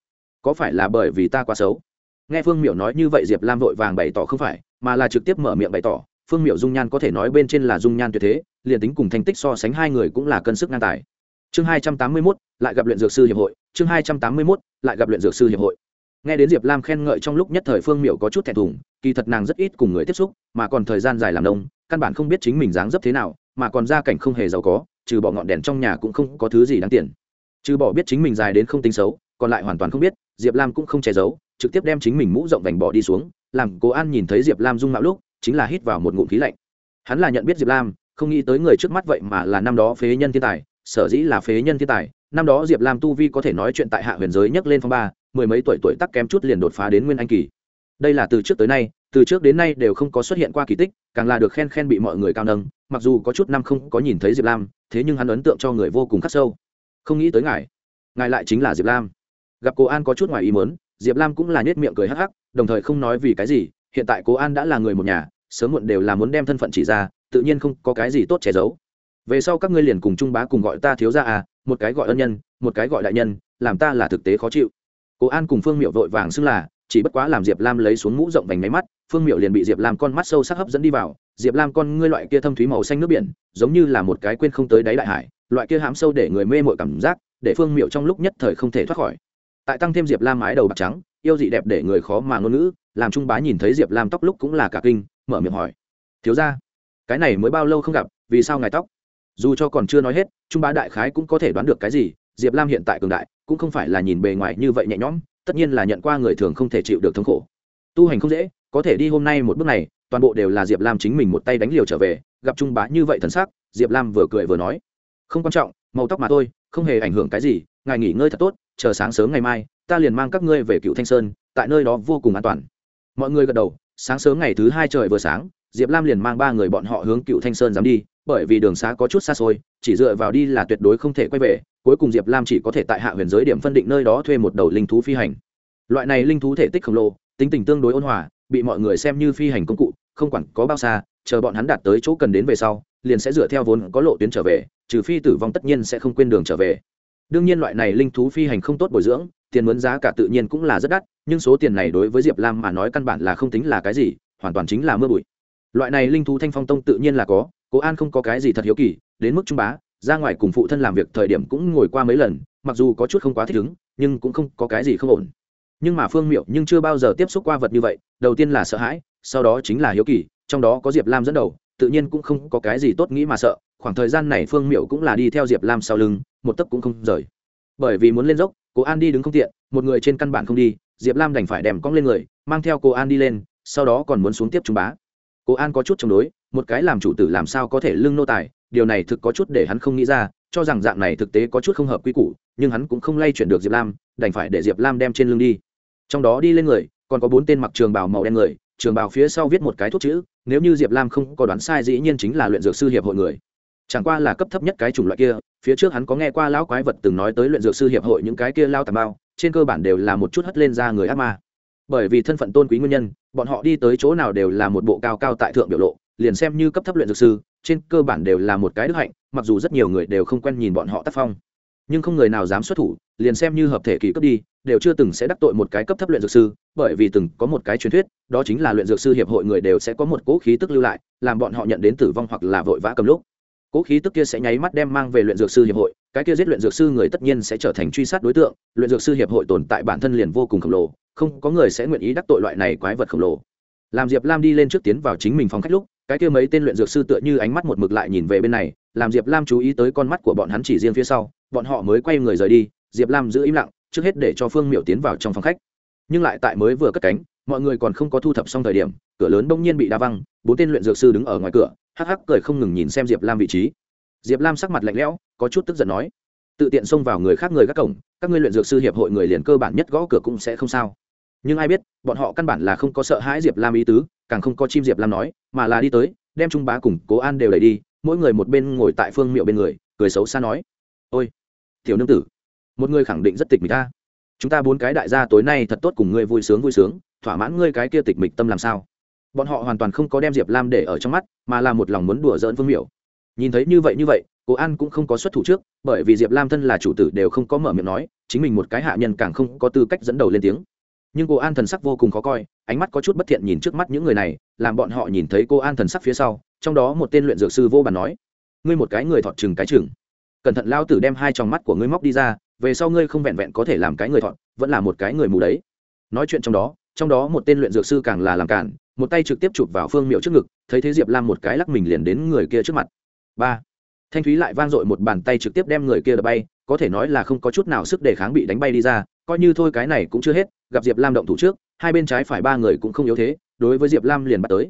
có phải là bởi vì ta quá xấu? Nghe phương miểu nói như vậy diệp lam vội vàng bày tỏ không phải, mà là trực tiếp mở miệng bày tỏ, phương miểu dung nhan có thể nói bên trên là dung nhan tuyệt thế, liền tính cùng thành tích so sánh hai người cũng là cân sức ngang tài. Chương hai trăm tám mươi mốt, lại gặp luyện dược sư hiệp hội, chương hai trăm tám mươi mốt, lại gặp luyện dược sư hiệp hội. Nghe đến diệp lam khen ngợi trong lúc nhất thời phương miểu có chút thẹn thùng, kỳ thật nàng rất ít cùng người tiếp xúc, mà còn thời gian dài làm đông căn bản không biết chính mình dáng dấp thế nào, mà còn gia cảnh không hề giàu có, trừ bỏ ngọn đèn trong nhà cũng không có thứ gì đáng tiền. Trừ bỏ biết chính mình dài đến không tính xấu, còn lại hoàn toàn không biết diệp lam cũng không che giấu, trực tiếp đem chính mình mũ rộng vành bỏ đi xuống, làm cố an nhìn thấy diệp lam dung mạo lúc, chính là hít vào một ngụm khí lạnh. Hắn là nhận biết diệp lam, không nghĩ tới người trước mắt vậy mà là năm đó phế nhân thiên tài, sở dĩ là phế nhân thiên tài. Năm đó diệp lam tu vi có thể nói chuyện tại hạ huyền giới nhấc lên phong ba, mười mấy tuổi tuổi tắc kém chút liền đột phá đến nguyên anh kỳ. Đây là từ trước tới nay, từ trước đến nay đều không có xuất hiện qua kỳ tích, càng là được khen khen bị mọi người cao nâng, mặc dù có chút năm không có nhìn thấy diệp lam, thế nhưng hắn ấn tượng cho người vô cùng khắc sâu. Không nghĩ tới ngài ngài lại chính là diệp lam gặp cô an có chút ngoài ý muốn, diệp lam cũng là nhét miệng cười hắc hắc, đồng thời không nói vì cái gì, hiện tại cô an đã là người một nhà, sớm muộn đều là muốn đem thân phận chỉ ra, tự nhiên không có cái gì tốt che giấu. Về sau các ngươi liền cùng trung bá cùng gọi ta thiếu ra à một cái gọi ân nhân, một cái gọi đại nhân, làm ta là thực tế khó chịu. Cố an cùng phương miệu vội vàng xưng là, chỉ bất quá làm diệp lam lấy xuống mũ rộng vành máy mắt, phương miệu liền bị diệp lam con mắt sâu sắc hấp dẫn đi vào. Diệp lam con ngươi loại kia thâm thúy màu xanh nước biển, giống như là một cái quên không tới đáy đại hải, loại kia hãm sâu để người mê mội cảm giác, để phương miệu trong lúc nhất thời không thể thoát khỏi tại tăng thêm diệp lam mái đầu bạc trắng, yêu dị đẹp để người khó mà ngôn ngữ, làm trung bá nhìn thấy diệp lam tóc lúc cũng là cả kinh, mở miệng hỏi. Thiếu ra cái này mới bao lâu không gặp, vì sao ngài tóc? Dù cho còn chưa nói hết, trung bá đại khái cũng có thể đoán được cái gì, diệp lam hiện tại cường đại, cũng không phải là nhìn bề ngoài như vậy nhẹ nhõm, tất nhiên là nhận qua người thường không thể chịu được thống khổ. Tu hành không dễ, có thể đi hôm nay một bước này, toàn bộ đều là diệp lam chính mình một tay đánh liều trở về, gặp trung bá như vậy thần sắc, diệp lam vừa cười vừa nói. Không quan trọng, màu tóc mà thôi, không hề ảnh hưởng cái gì, ngài nghỉ ngơi thật tốt chờ sáng sớm ngày mai, ta liền mang các ngươi về cựu thanh sơn, tại nơi đó vô cùng an toàn. Mọi người gật đầu, sáng sớm ngày thứ hai trời vừa sáng, diệp lam liền mang ba người bọn họ hướng cựu thanh sơn dám đi, bởi vì đường xá có chút xa xôi, chỉ dựa vào đi là tuyệt đối không thể quay về, cuối cùng diệp lam chỉ có thể tại hạ huyền giới điểm phân định nơi đó thuê một đầu linh thú phi hành. Loại này linh thú thể tích khổng lồ, tính tình tương đối ôn hòa, bị mọi người xem như phi hành công cụ, không quản có bao xa, chờ bọn hắn đạt tới chỗ cần đến về sau, liền sẽ dựa theo vốn có lộ tuyến trở về, trừ phi tử vong tất nhiên sẽ không quên đường trở về đương nhiên loại này linh thú phi hành không tốt bồi dưỡng, tiền mướn giá cả tự nhiên cũng là rất đắt, nhưng số tiền này đối với diệp lam mà nói căn bản là không tính là cái gì, hoàn toàn chính là mưa bụi. Loại này linh thú thanh phong tông tự nhiên là có, cố an không có cái gì thật hiếu kỳ, đến mức trung bá, ra ngoài cùng phụ thân làm việc thời điểm cũng ngồi qua mấy lần, mặc dù có chút không quá thích ứng, nhưng cũng không có cái gì không ổn. Nhưng mà phương miệu nhưng chưa bao giờ tiếp xúc qua vật như vậy, đầu tiên là sợ hãi, sau đó chính là hiếu kỳ, trong đó có diệp lam dẫn đầu, tự nhiên cũng không có cái gì tốt nghĩ mà sợ khoảng thời gian này phương miệu cũng là đi theo diệp lam sau lưng, một tấc cũng không rời. Bởi vì muốn lên dốc, cố an đi đứng không tiện, một người trên căn bản không đi, diệp lam đành phải đem cong lên người, mang theo cô an đi lên, sau đó còn muốn xuống tiếp trung bá. Cố an có chút chống đối, một cái làm chủ tử làm sao có thể lưng nô tài, điều này thực có chút để hắn không nghĩ ra, cho rằng dạng này thực tế có chút không hợp quy củ, nhưng hắn cũng không lay chuyển được diệp lam, đành phải để diệp lam đem trên lưng đi. Trong đó đi lên người, còn có bốn tên mặc trường bào màu đen người, trường bào phía sau viết một cái thuốc chữ, nếu như diệp lam không có đoán sai dĩ nhiên chính là luyện dược sư hiệp hội người chẳng qua là cấp thấp nhất cái chủng loại kia, phía trước hắn có nghe qua lão quái vật từng nói tới luyện dược sư hiệp hội những cái kia lao tà bao trên cơ bản đều là một chút hất lên ra người ác ma. Bởi vì thân phận tôn quý nguyên nhân, bọn họ đi tới chỗ nào đều là một bộ cao cao tại thượng biểu lộ, liền xem như cấp thấp luyện dược sư, trên cơ bản đều là một cái đức hạnh, mặc dù rất nhiều người đều không quen nhìn bọn họ tác phong. Nhưng không người nào dám xuất thủ, liền xem như hợp thể kỳ cấp đi, đều chưa từng sẽ đắc tội một cái cấp thấp luyện dược sư, bởi vì từng có một cái truyền thuyết, đó chính là luyện dược sư hiệp hội người đều sẽ có một cỗ khí tức lưu lại, làm bọn họ nhận đến tử vong hoặc là vội vã cầm lúc. Cố khí tức kia sẽ nháy mắt đem mang về luyện dược sư hiệp hội, cái kia giết luyện dược sư người tất nhiên sẽ trở thành truy sát đối tượng, luyện dược sư hiệp hội tồn tại bản thân liền vô cùng khổng lồ, không có người sẽ nguyện ý đắc tội loại này quái vật khổng lồ. Làm diệp lam đi lên trước tiến vào chính mình phòng khách lúc, cái kia mấy tên luyện dược sư tựa như ánh mắt một mực lại nhìn về bên này, làm diệp lam chú ý tới con mắt của bọn hắn chỉ riêng phía sau, bọn họ mới quay người rời đi, diệp lam giữ im lặng, trước hết để cho phương miểu tiến vào trong phòng khách. Nhưng lại tại mới vừa cất cánh, mọi người còn không có thu thập xong thời điểm, cửa lớn bỗng nhiên bị đa văng, bốn tên luyện dược sư đứng ở ngoài cửa hắc hắc cười không ngừng nhìn xem diệp lam vị trí. Diệp lam sắc mặt lạnh lẽo, có chút tức giận nói, tự tiện xông vào người khác người các cổng, các ngươi luyện dược sư hiệp hội người liền cơ bản nhất gõ cửa cũng sẽ không sao. Nhưng ai biết, bọn họ căn bản là không có sợ hãi diệp lam ý tứ, càng không có chim diệp lam nói, mà là đi tới, đem trung bá cùng cố an đều đẩy đi, mỗi người một bên ngồi tại phương miệu bên người, cười xấu xa nói, ôi, tiểu nương tử, một người khẳng định rất tịch mịch ta. Chúng ta bốn cái đại gia tối nay thật tốt cùng ngươi vui sướng vui sướng, thỏa mãn ngươi cái kia tịch mịch tâm làm sao? Bọn họ hoàn toàn không có đem diệp lam để ở trong mắt, mà là một lòng muốn đùa dỡn vương miểu. Nhìn thấy như vậy như vậy, cố an cũng không có xuất thủ trước, bởi vì diệp lam thân là chủ tử đều không có mở miệng nói, chính mình một cái hạ nhân càng không có tư cách dẫn đầu lên tiếng. Nhưng cô an thần sắc vô cùng khó coi, ánh mắt có chút bất thiện nhìn trước mắt những người này, làm bọn họ nhìn thấy cô an thần sắc phía sau, trong đó một tên luyện dược sư vô bàn nói, ngươi một cái người thọt chừng cái chừng. Cẩn thận lao tử đem hai tròng mắt của ngươi móc đi ra, về sau ngươi không vẹn vẹn có thể làm cái người thọt vẫn là một cái người mù đấy. Nói chuyện trong đó trong đó một tên luyện dược sư càng là làm cản một tay trực tiếp chụp vào phương miệu trước ngực, thấy thế diệp lam một cái lắc mình liền đến người kia trước mặt. Ba. Thanh thúy lại vang dội một bàn tay trực tiếp đem người kia đập bay, có thể nói là không có chút nào sức đề kháng bị đánh bay đi ra, coi như thôi cái này cũng chưa hết, gặp diệp lam động thủ trước, hai bên trái phải ba người cũng không yếu thế, đối với diệp lam liền bắt tới.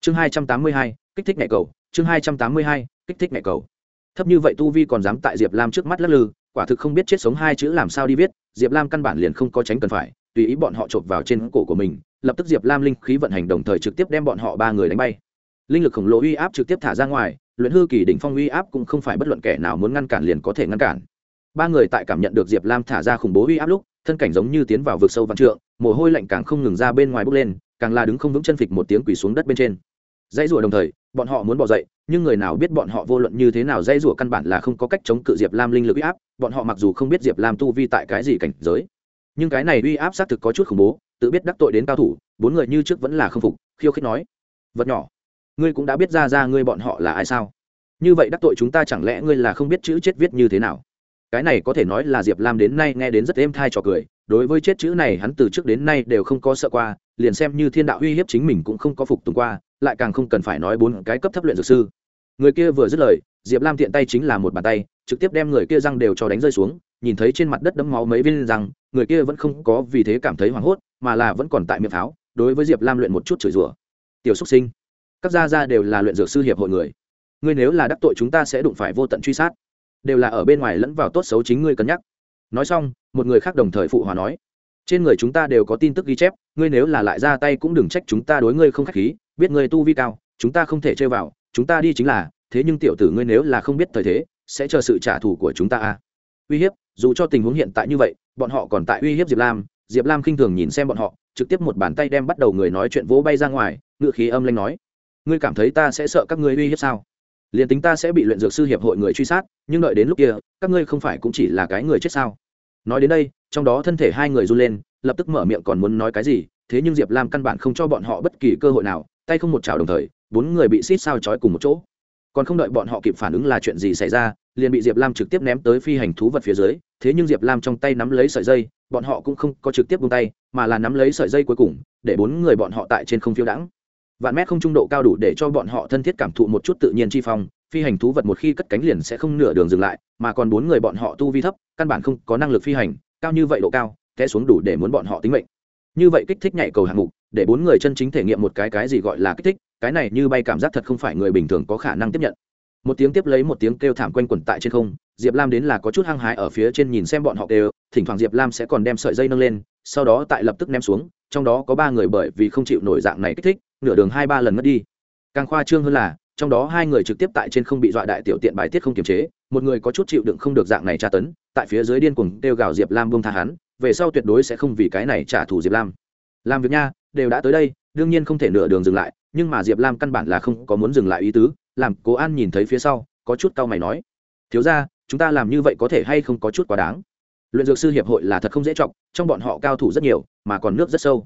Chương hai trăm tám mươi hai, kích thích mẹ cầu, chương hai trăm tám mươi hai, kích thích mẹ cầu. Thấp như vậy tu vi còn dám tại diệp lam trước mắt lắc lư, quả thực không biết chết sống hai chữ làm sao đi viết, diệp lam căn bản liền không có tránh cần phải, tùy ý bọn họ chộp vào trên cổ của mình lập tức diệp lam linh khí vận hành đồng thời trực tiếp đem bọn họ ba người đánh bay. Linh lực khổng lồ uy áp trực tiếp thả ra ngoài, luyện hư kỳ đỉnh phong uy áp cũng không phải bất luận kẻ nào muốn ngăn cản liền có thể ngăn cản. Ba người tại cảm nhận được diệp lam thả ra khủng bố uy áp lúc, thân cảnh giống như tiến vào vực sâu vạn trượng, mồ hôi lạnh càng không ngừng ra bên ngoài bốc lên, càng là đứng không vững chân phịch một tiếng quỳ xuống đất bên trên. Dãy rủa đồng thời, bọn họ muốn bỏ dậy, nhưng người nào biết bọn họ vô luận như thế nào dãy rủa căn bản là không có cách chống cự diệp lam linh lực uy áp, bọn họ mặc dù không biết diệp lam tu vi tại cái gì cảnh giới nhưng cái này uy áp xác thực có chút khủng bố, tự biết đắc tội đến cao thủ, bốn người như trước vẫn là không phục, khiêu khích nói, vật nhỏ, ngươi cũng đã biết ra ra ngươi bọn họ là ai sao? Như vậy đắc tội chúng ta chẳng lẽ ngươi là không biết chữ chết viết như thế nào? Cái này có thể nói là diệp lam đến nay nghe đến rất êm thai trò cười, đối với chết chữ này hắn từ trước đến nay đều không có sợ qua, liền xem như thiên đạo uy hiếp chính mình cũng không có phục tùng qua, lại càng không cần phải nói bốn cái cấp thấp luyện dược sư. Người kia vừa dứt lời, diệp lam tiện tay chính là một bàn tay, trực tiếp đem người kia răng đều cho đánh rơi xuống nhìn thấy trên mặt đất đẫm máu mấy viên rằng người kia vẫn không có vì thế cảm thấy hoảng hốt, mà là vẫn còn tại miệng pháo, đối với diệp lam luyện một chút chửi rủa. Tiểu xúc sinh, các gia gia đều là luyện dược sư hiệp hội người. Ngươi nếu là đắc tội chúng ta sẽ đụng phải vô tận truy sát. Đều là ở bên ngoài lẫn vào tốt xấu chính ngươi cân nhắc. Nói xong, một người khác đồng thời phụ hòa nói, trên người chúng ta đều có tin tức ghi chép, ngươi nếu là lại ra tay cũng đừng trách chúng ta đối ngươi không k h á c h khí, biết ngươi tu vi cao, chúng ta không thể chơi vào, chúng ta đi chính là, thế nhưng tiểu tử ngươi nếu là không biết thời thế, sẽ chờ sự trả thù của chúng ta a uy hiếp dù cho tình huống hiện tại như vậy, bọn họ còn tại uy hiếp diệp lam diệp lam khinh thường nhìn xem bọn họ, trực tiếp một bàn tay đem bắt đầu người nói chuyện vỗ bay ra ngoài ngự khí âm lanh nói, ngươi cảm thấy ta sẽ sợ các ngươi uy hiếp sao? Liền tính ta sẽ bị luyện dược sư hiệp hội người truy sát, nhưng đợi đến lúc kia, các ngươi không phải cũng chỉ là cái người chết sao? Nói đến đây, trong đó thân thể hai người run lên, lập tức mở miệng còn muốn nói cái gì, thế nhưng diệp lam căn bản không cho bọn họ bất kỳ cơ hội nào, tay không một chảo đồng thời, bốn người bị xít sao trói cùng một chỗ còn không đợi bọn họ kịp phản ứng là chuyện gì xảy ra, liền bị diệp lam trực tiếp ném tới phi hành thú vật phía dưới, thế nhưng diệp lam trong tay nắm lấy sợi dây, bọn họ cũng không có trực tiếp buông tay, mà là nắm lấy sợi dây cuối cùng, để bốn người bọn họ tại trên không phiêu đãng. Vạn mét không trung độ cao đủ để cho bọn họ thân thiết cảm thụ một chút tự nhiên chi phong, phi hành thú vật một khi cất cánh liền sẽ không nửa đường dừng lại, mà còn bốn người bọn họ tu vi thấp, căn bản không có năng lực phi hành, cao như vậy độ cao, té xuống đủ để muốn bọn họ tính mệnh. Như vậy kích thích nhảy cầu hạng mục, để bốn người chân chính thể nghiệm một cái cái gì gọi là kích thích cái này như bay cảm giác thật không phải người bình thường có khả năng tiếp nhận. Một tiếng tiếp lấy một tiếng kêu thảm quanh quẩn tại trên không, diệp lam đến là có chút hăng hái ở phía trên nhìn xem bọn họ đều thỉnh thoảng diệp lam sẽ còn đem sợi dây nâng lên, sau đó tại lập tức ném xuống, trong đó có ba người bởi vì không chịu nổi dạng này kích thích, nửa đường hai ba lần mất đi. Càng khoa trương hơn là, trong đó hai người trực tiếp tại trên không bị dọa đại tiểu tiện bài tiết không kiềm chế, một người có chút chịu đựng không được dạng này tra tấn, tại phía dưới điên cuồng kêu gào diệp lam buông tha hắn, về sau tuyệt đối sẽ không vì cái này trả thù diệp lam. Làm việc nha, đều đã tới đây đương nhiên không thể nửa đường dừng lại nhưng mà diệp lam căn bản là không có muốn dừng lại ý tứ làm cố an nhìn thấy phía sau có chút cau mày nói thiếu ra chúng ta làm như vậy có thể hay không có chút quá đáng? Luyện dược sư hiệp hội là thật không dễ chọc trong bọn họ cao thủ rất nhiều mà còn nước rất sâu.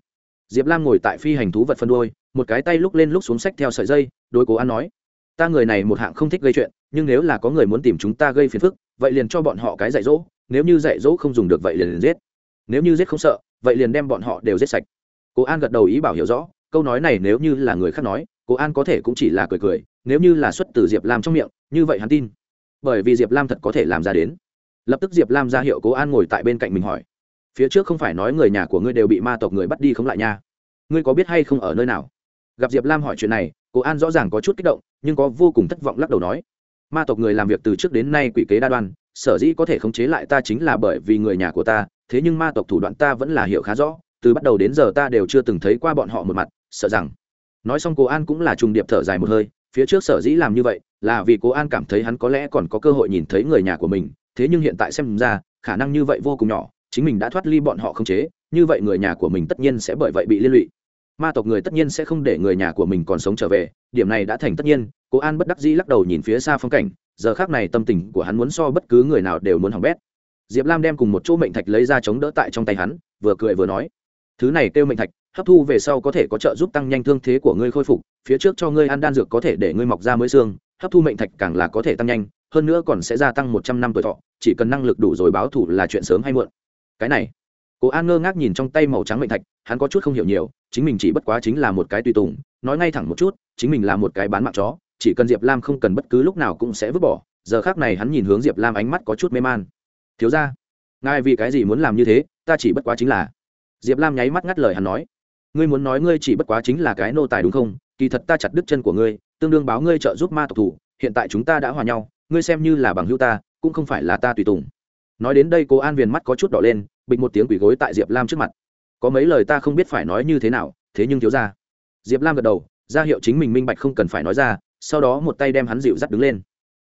Diệp lam ngồi tại phi hành thú vật phân đôi một cái tay lúc lên lúc xuống sách theo sợi dây đôi cố an nói ta người này một hạng không thích gây chuyện nhưng nếu là có người muốn tìm chúng ta gây phiền phức vậy liền cho bọn họ cái dạy dỗ nếu như dạy dỗ không dùng được vậy liền, liền giết. Nếu như giết không sợ vậy liền đem bọn họ đều giết sạch cố an gật đầu ý bảo hiểu rõ, câu nói này nếu như là người khác nói, cố an có thể cũng chỉ là cười cười, nếu như là xuất từ diệp lam trong miệng, như vậy hắn tin. Bởi vì diệp lam thật có thể làm ra đến. Lập tức diệp lam ra hiệu cố an ngồi tại bên cạnh mình hỏi, phía trước không phải nói người nhà của ngươi đều bị ma tộc người bắt đi không lại nha? Ngươi có biết hay không ở nơi nào? Gặp diệp lam hỏi chuyện này, cố an rõ ràng có chút kích động, nhưng có vô cùng thất vọng lắc đầu nói, ma tộc người làm việc từ trước đến nay quỷ kế đa đoan, sở dĩ có thể khống chế lại ta chính là bởi vì người nhà của ta, thế nhưng ma tộc thủ đoạn ta vẫn là hiểu khá rõ từ bắt đầu đến giờ ta đều chưa từng thấy qua bọn họ một mặt, sợ rằng. Nói xong cố an cũng là trùng điệp thở dài một hơi, phía trước sở dĩ làm như vậy là vì cố an cảm thấy hắn có lẽ còn có cơ hội nhìn thấy người nhà của mình, thế nhưng hiện tại xem ra, khả năng như vậy vô cùng nhỏ, chính mình đã thoát ly bọn họ không chế, như vậy người nhà của mình tất nhiên sẽ bởi vậy bị liên lụy. Ma tộc người tất nhiên sẽ không để người nhà của mình còn sống trở về, điểm này đã thành tất nhiên, cố an bất đắc dĩ lắc đầu nhìn phía xa phong cảnh, giờ khác này tâm tình của hắn muốn so bất cứ người nào đều muốn hỏng bét. Diệp lam đem cùng một chỗ mệnh thạch lấy ra chống đỡ tại trong tay hắn, vừa cười vừa nói thứ này kêu mệnh thạch, hấp thu về sau có thể có trợ giúp tăng nhanh thương thế của ngươi khôi phục, phía trước cho ngươi ăn đan dược có thể để ngươi mọc ra mới xương, hấp thu mệnh thạch càng là có thể tăng nhanh, hơn nữa còn sẽ gia tăng một trăm năm tuổi thọ, chỉ cần năng lực đủ rồi báo thủ là chuyện sớm hay muộn. Cái này, cố an ngơ ngác nhìn trong tay màu trắng mệnh thạch, hắn có chút không hiểu nhiều, chính mình chỉ bất quá chính là một cái tùy tùng, nói ngay thẳng một chút, chính mình là một cái bán mạng chó, chỉ cần diệp lam không cần bất cứ lúc nào cũng sẽ vứt bỏ, giờ khác này hắn nhìn hướng diệp lam ánh mắt có chút mê man. Thiếu ra ngài vì cái gì muốn làm như thế, ta chỉ bất quá chính là diệp lam nháy mắt ngắt lời hắn nói, ngươi muốn nói ngươi chỉ bất quá chính là cái nô tài đúng không? Kỳ thật ta chặt đứt chân của ngươi, tương đương báo ngươi trợ giúp ma tộc thủ, hiện tại chúng ta đã hòa nhau, ngươi xem như là bằng hữu ta, cũng không phải là ta tùy tùng. Nói đến đây cô an viền mắt có chút đỏ lên, bịch một tiếng quỷ gối tại diệp lam trước mặt. Có mấy lời ta không biết phải nói như thế nào, thế nhưng thiếu ra diệp lam gật đầu, ra hiệu chính mình minh bạch không cần phải nói ra, sau đó một tay đem hắn dịu dắt đứng lên.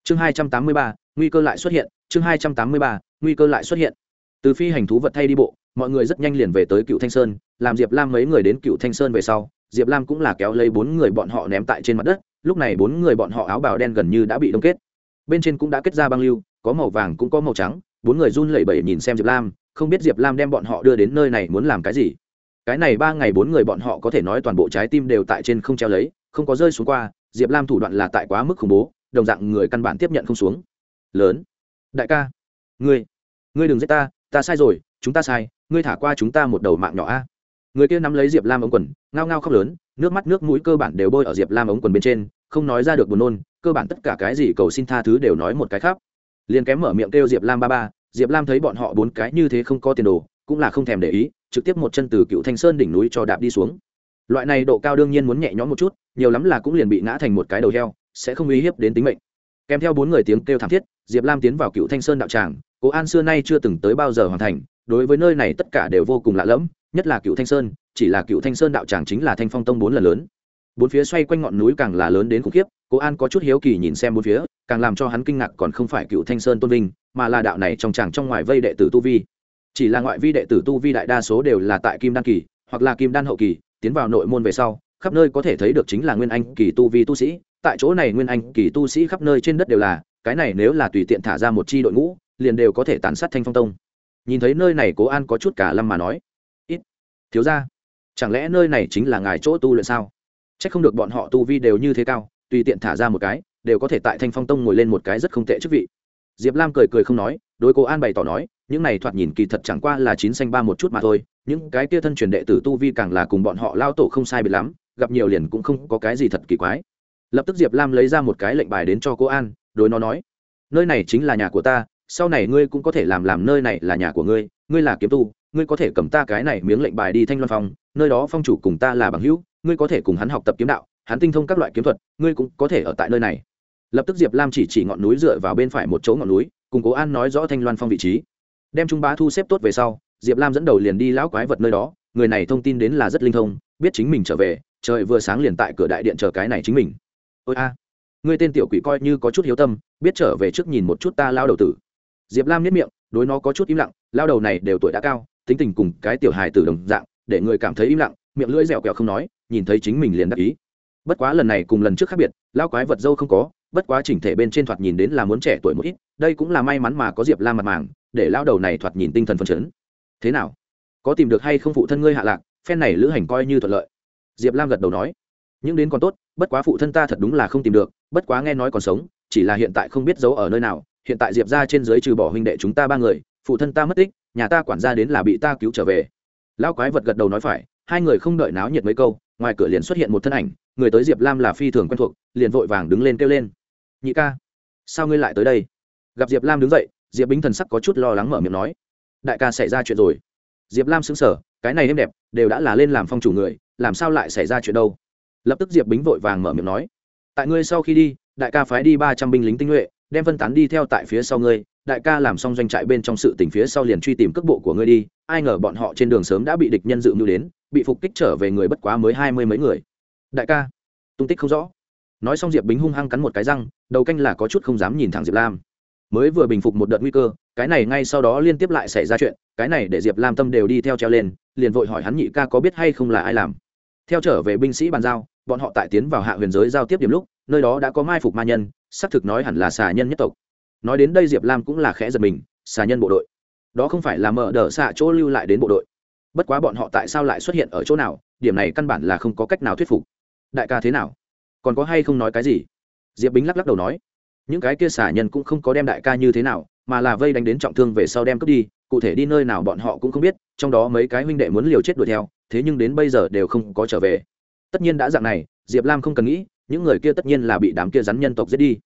Chương hai trăm tám mươi ba, nguy cơ lại xuất hiện, chương hai trăm tám mươi ba, nguy cơ lại xuất hiện. Từ phi hành thú vật thay đi bộ mọi người rất nhanh liền về tới cựu thanh sơn, làm diệp lam mấy người đến cựu thanh sơn về sau, diệp lam cũng là kéo lấy bốn người bọn họ ném tại trên mặt đất, lúc này bốn người bọn họ áo bào đen gần như đã bị đông kết. Bên trên cũng đã kết ra băng lưu, có màu vàng cũng có màu trắng, bốn người run lẩy bẩy nhìn xem diệp lam, không biết diệp lam đem bọn họ đưa đến nơi này muốn làm cái gì. Cái này ba ngày bốn người bọn họ có thể nói toàn bộ trái tim đều tại trên không treo lấy, không có rơi xuống qua, diệp lam thủ đoạn là tại quá mức khủng bố, đồng dạng người căn bản tiếp nhận không xuống. Lớn. Đại ca. Ngươi. Ngươi đừng giết ta ta sai rồi, chúng ta sai ngươi thả qua chúng ta một đầu mạng nhỏ a. Người kia nắm lấy diệp lam ống quần, ngao ngao khóc lớn, nước mắt, nước mũi cơ bản đều bôi ở diệp lam ống quần bên trên, không nói ra được buồn nôn, cơ bản tất cả cái gì cầu xin tha thứ đều nói một cái khác. Liền kém mở miệng kêu diệp lam ba ba, diệp lam thấy bọn họ bốn cái như thế không có tiền đồ, cũng là không thèm để ý, trực tiếp một chân từ cựu thanh sơn đỉnh núi cho đạp đi xuống. Loại này độ cao đương nhiên muốn nhẹ nhõm một chút, nhiều lắm là cũng liền bị ngã thành một cái đầu heo, sẽ không uy hiếp đến tính mệnh. Kèm theo bốn người tiếng kêu thảm thiết, diệp lam tiến vào cựu thanh sơn đạo tràng cố an xưa nay chưa từng tới bao giờ hoàn thành, đối với nơi này tất cả đều vô cùng lạ lẫm, nhất là cựu thanh sơn, chỉ là cựu thanh sơn đạo tràng chính là thanh phong tông bốn lần lớn. Bốn phía xoay quanh ngọn núi càng là lớn đến khủng khiếp, cố an có chút hiếu kỳ nhìn xem bốn phía, càng làm cho hắn kinh ngạc còn không phải cựu thanh sơn tôn vinh, mà là đạo này trong tràng trong ngoài vây đệ tử tu vi. Chỉ là ngoại vi đệ tử tu vi đại đa số đều là tại kim đan kỳ, hoặc là kim đan hậu kỳ, tiến vào nội môn về sau, khắp nơi có thể thấy được chính là nguyên anh kỳ tu vi tu sĩ. Tại chỗ này nguyên anh kỳ tu sĩ khắp nơi trên đất đều là, cái này nếu là tùy tiện thả ra một chi đội ngũ liền đều có thể tàn sát thanh phong tông. Nhìn thấy nơi này cố an có chút cả lâm mà nói, ít, thiếu ra chẳng lẽ nơi này chính là ngài chỗ tu luyện sao? C h ắ c không được bọn họ tu vi đều như thế cao, tùy tiện thả ra một cái, đều có thể tại thanh phong tông ngồi lên một cái rất không tệ chức vị. Diệp lam cười cười không nói, đối cố an bày tỏ nói, những này thoạt nhìn kỳ thật chẳng qua là chín xanh ba một chút mà thôi, những cái kia thân truyền đệ tử tu vi càng là cùng bọn họ lao tổ không sai biệt lắm, gặp nhiều liền cũng không có cái gì thật kỳ quái. Lập tức diệp lam lấy ra một cái lệnh bài đến cho cô an, đối nó nói, nơi này chính là nhà của ta sau này ngươi cũng có thể làm làm nơi này là nhà của ngươi ngươi là kiếm tu ngươi có thể cầm ta cái này miếng lệnh bài đi thanh loan phong nơi đó phong chủ cùng ta là bằng hữu ngươi có thể cùng hắn học tập kiếm đạo hắn tinh thông các loại kiếm thuật ngươi cũng có thể ở tại nơi này. Lập tức diệp lam chỉ chỉ ngọn núi dựa vào bên phải một chỗ ngọn núi cùng cố an nói rõ thanh loan phong vị trí. Đem trung bá thu xếp tốt về sau diệp lam dẫn đầu liền đi lão quái vật nơi đó người này thông tin đến là rất linh thông biết chính mình trở về trời vừa sáng liền tại cửa đại điện chờ cái này chính mình. Ôi a à, người tên tiểu quỷ coi như có chút hiếu tâm biết trở về trước nhìn một chút ta lao đầu tử diệp lam nhất miệng, đối nó có chút im lặng, lao đầu này đều tuổi đã cao, tính tình cùng cái tiểu hài tử đồng dạng, để người cảm thấy im lặng, miệng lưỡi dẻo kẹo không nói, nhìn thấy chính mình liền đắc ý. Bất quá lần này cùng lần trước khác biệt, lao quái vật dâu không có, bất quá chỉnh thể bên trên thoạt nhìn đến là muốn trẻ tuổi một ít, đây cũng là may mắn mà có diệp lam mặt màng, để lao đầu này thoạt nhìn tinh thần phấn chấn. Thế nào? Có tìm được hay không phụ thân ngươi hạ lạc? Phen này lữ hành coi như thuận lợi. Diệp lam gật đầu nói. Những đến còn tốt, bất quá phụ thân ta thật đúng là không tìm được, bất quá nghe nói còn sống, chỉ là hiện tại không biết giấu ở nơi nào hiện tại diệp ra trên dưới trừ bỏ huynh đệ chúng ta ba người, phụ thân ta mất tích, nhà ta quản gia đến là bị ta cứu trở về. Lão quái vật gật đầu nói phải, hai người không đợi náo nhiệt mấy câu, ngoài cửa liền xuất hiện một thân ảnh, người tới diệp lam là phi thường quen thuộc, liền vội vàng đứng lên kêu lên. Nhị ca, sao ngươi lại tới đây? Gặp diệp lam đứng dậy, diệp bính thần sắc có chút lo lắng mở miệng nói. Đại ca xảy ra chuyện rồi. Diệp lam xứng sở cái này êm đẹp, đều đã là lên làm phong chủ người, làm sao lại xảy ra chuyện đâu? Lập tức diệp bính vội vàng mở miệng nói. Tại ngươi sau khi đi, đại ca phái đi ba trăm binh lính tinh nhuệ đem phân tán đi theo tại phía sau ngươi, đại ca làm xong doanh trại bên trong sự tình phía sau liền truy tìm cước bộ của ngươi đi, ai ngờ bọn họ trên đường sớm đã bị địch nhân dự mưu đến, bị phục kích trở về người bất quá mới hai mươi mấy người. Đại ca, tung tích không rõ. Nói xong diệp bính hung hăng cắn một cái răng, đầu canh là có chút không dám nhìn thẳng diệp lam. Mới vừa bình phục một đợt nguy cơ, cái này ngay sau đó liên tiếp lại xảy ra chuyện, cái này để diệp lam tâm đều đi theo treo lên, liền vội hỏi hắn nhị ca có biết hay không là ai làm. Theo trở về binh sĩ bàn giao, bọn họ tại tiến vào hạ huyền giới giao tiếp điểm lúc nơi đó đã có mai phục ma nhân, xác thực nói hẳn là xà nhân nhất tộc. Nói đến đây diệp lam cũng là khẽ giật mình, xà nhân bộ đội. Đó không phải là mở đờ xạ chỗ lưu lại đến bộ đội. Bất quá bọn họ tại sao lại xuất hiện ở chỗ nào, điểm này căn bản là không có cách nào thuyết phục. Đại ca thế nào? Còn có hay không nói cái gì? Diệp bính lắc lắc đầu nói. Những cái kia xả nhân cũng không có đem đại ca như thế nào, mà là vây đánh đến trọng thương về sau đem cướp đi, cụ thể đi nơi nào bọn họ cũng không biết, trong đó mấy cái huynh đệ muốn liều chết đuổi theo, thế nhưng đến bây giờ đều không có trở về. Tất nhiên đã dạng này, diệp lam không cần nghĩ những người kia tất nhiên là bị đám kia rắn nhân tộc giết đi.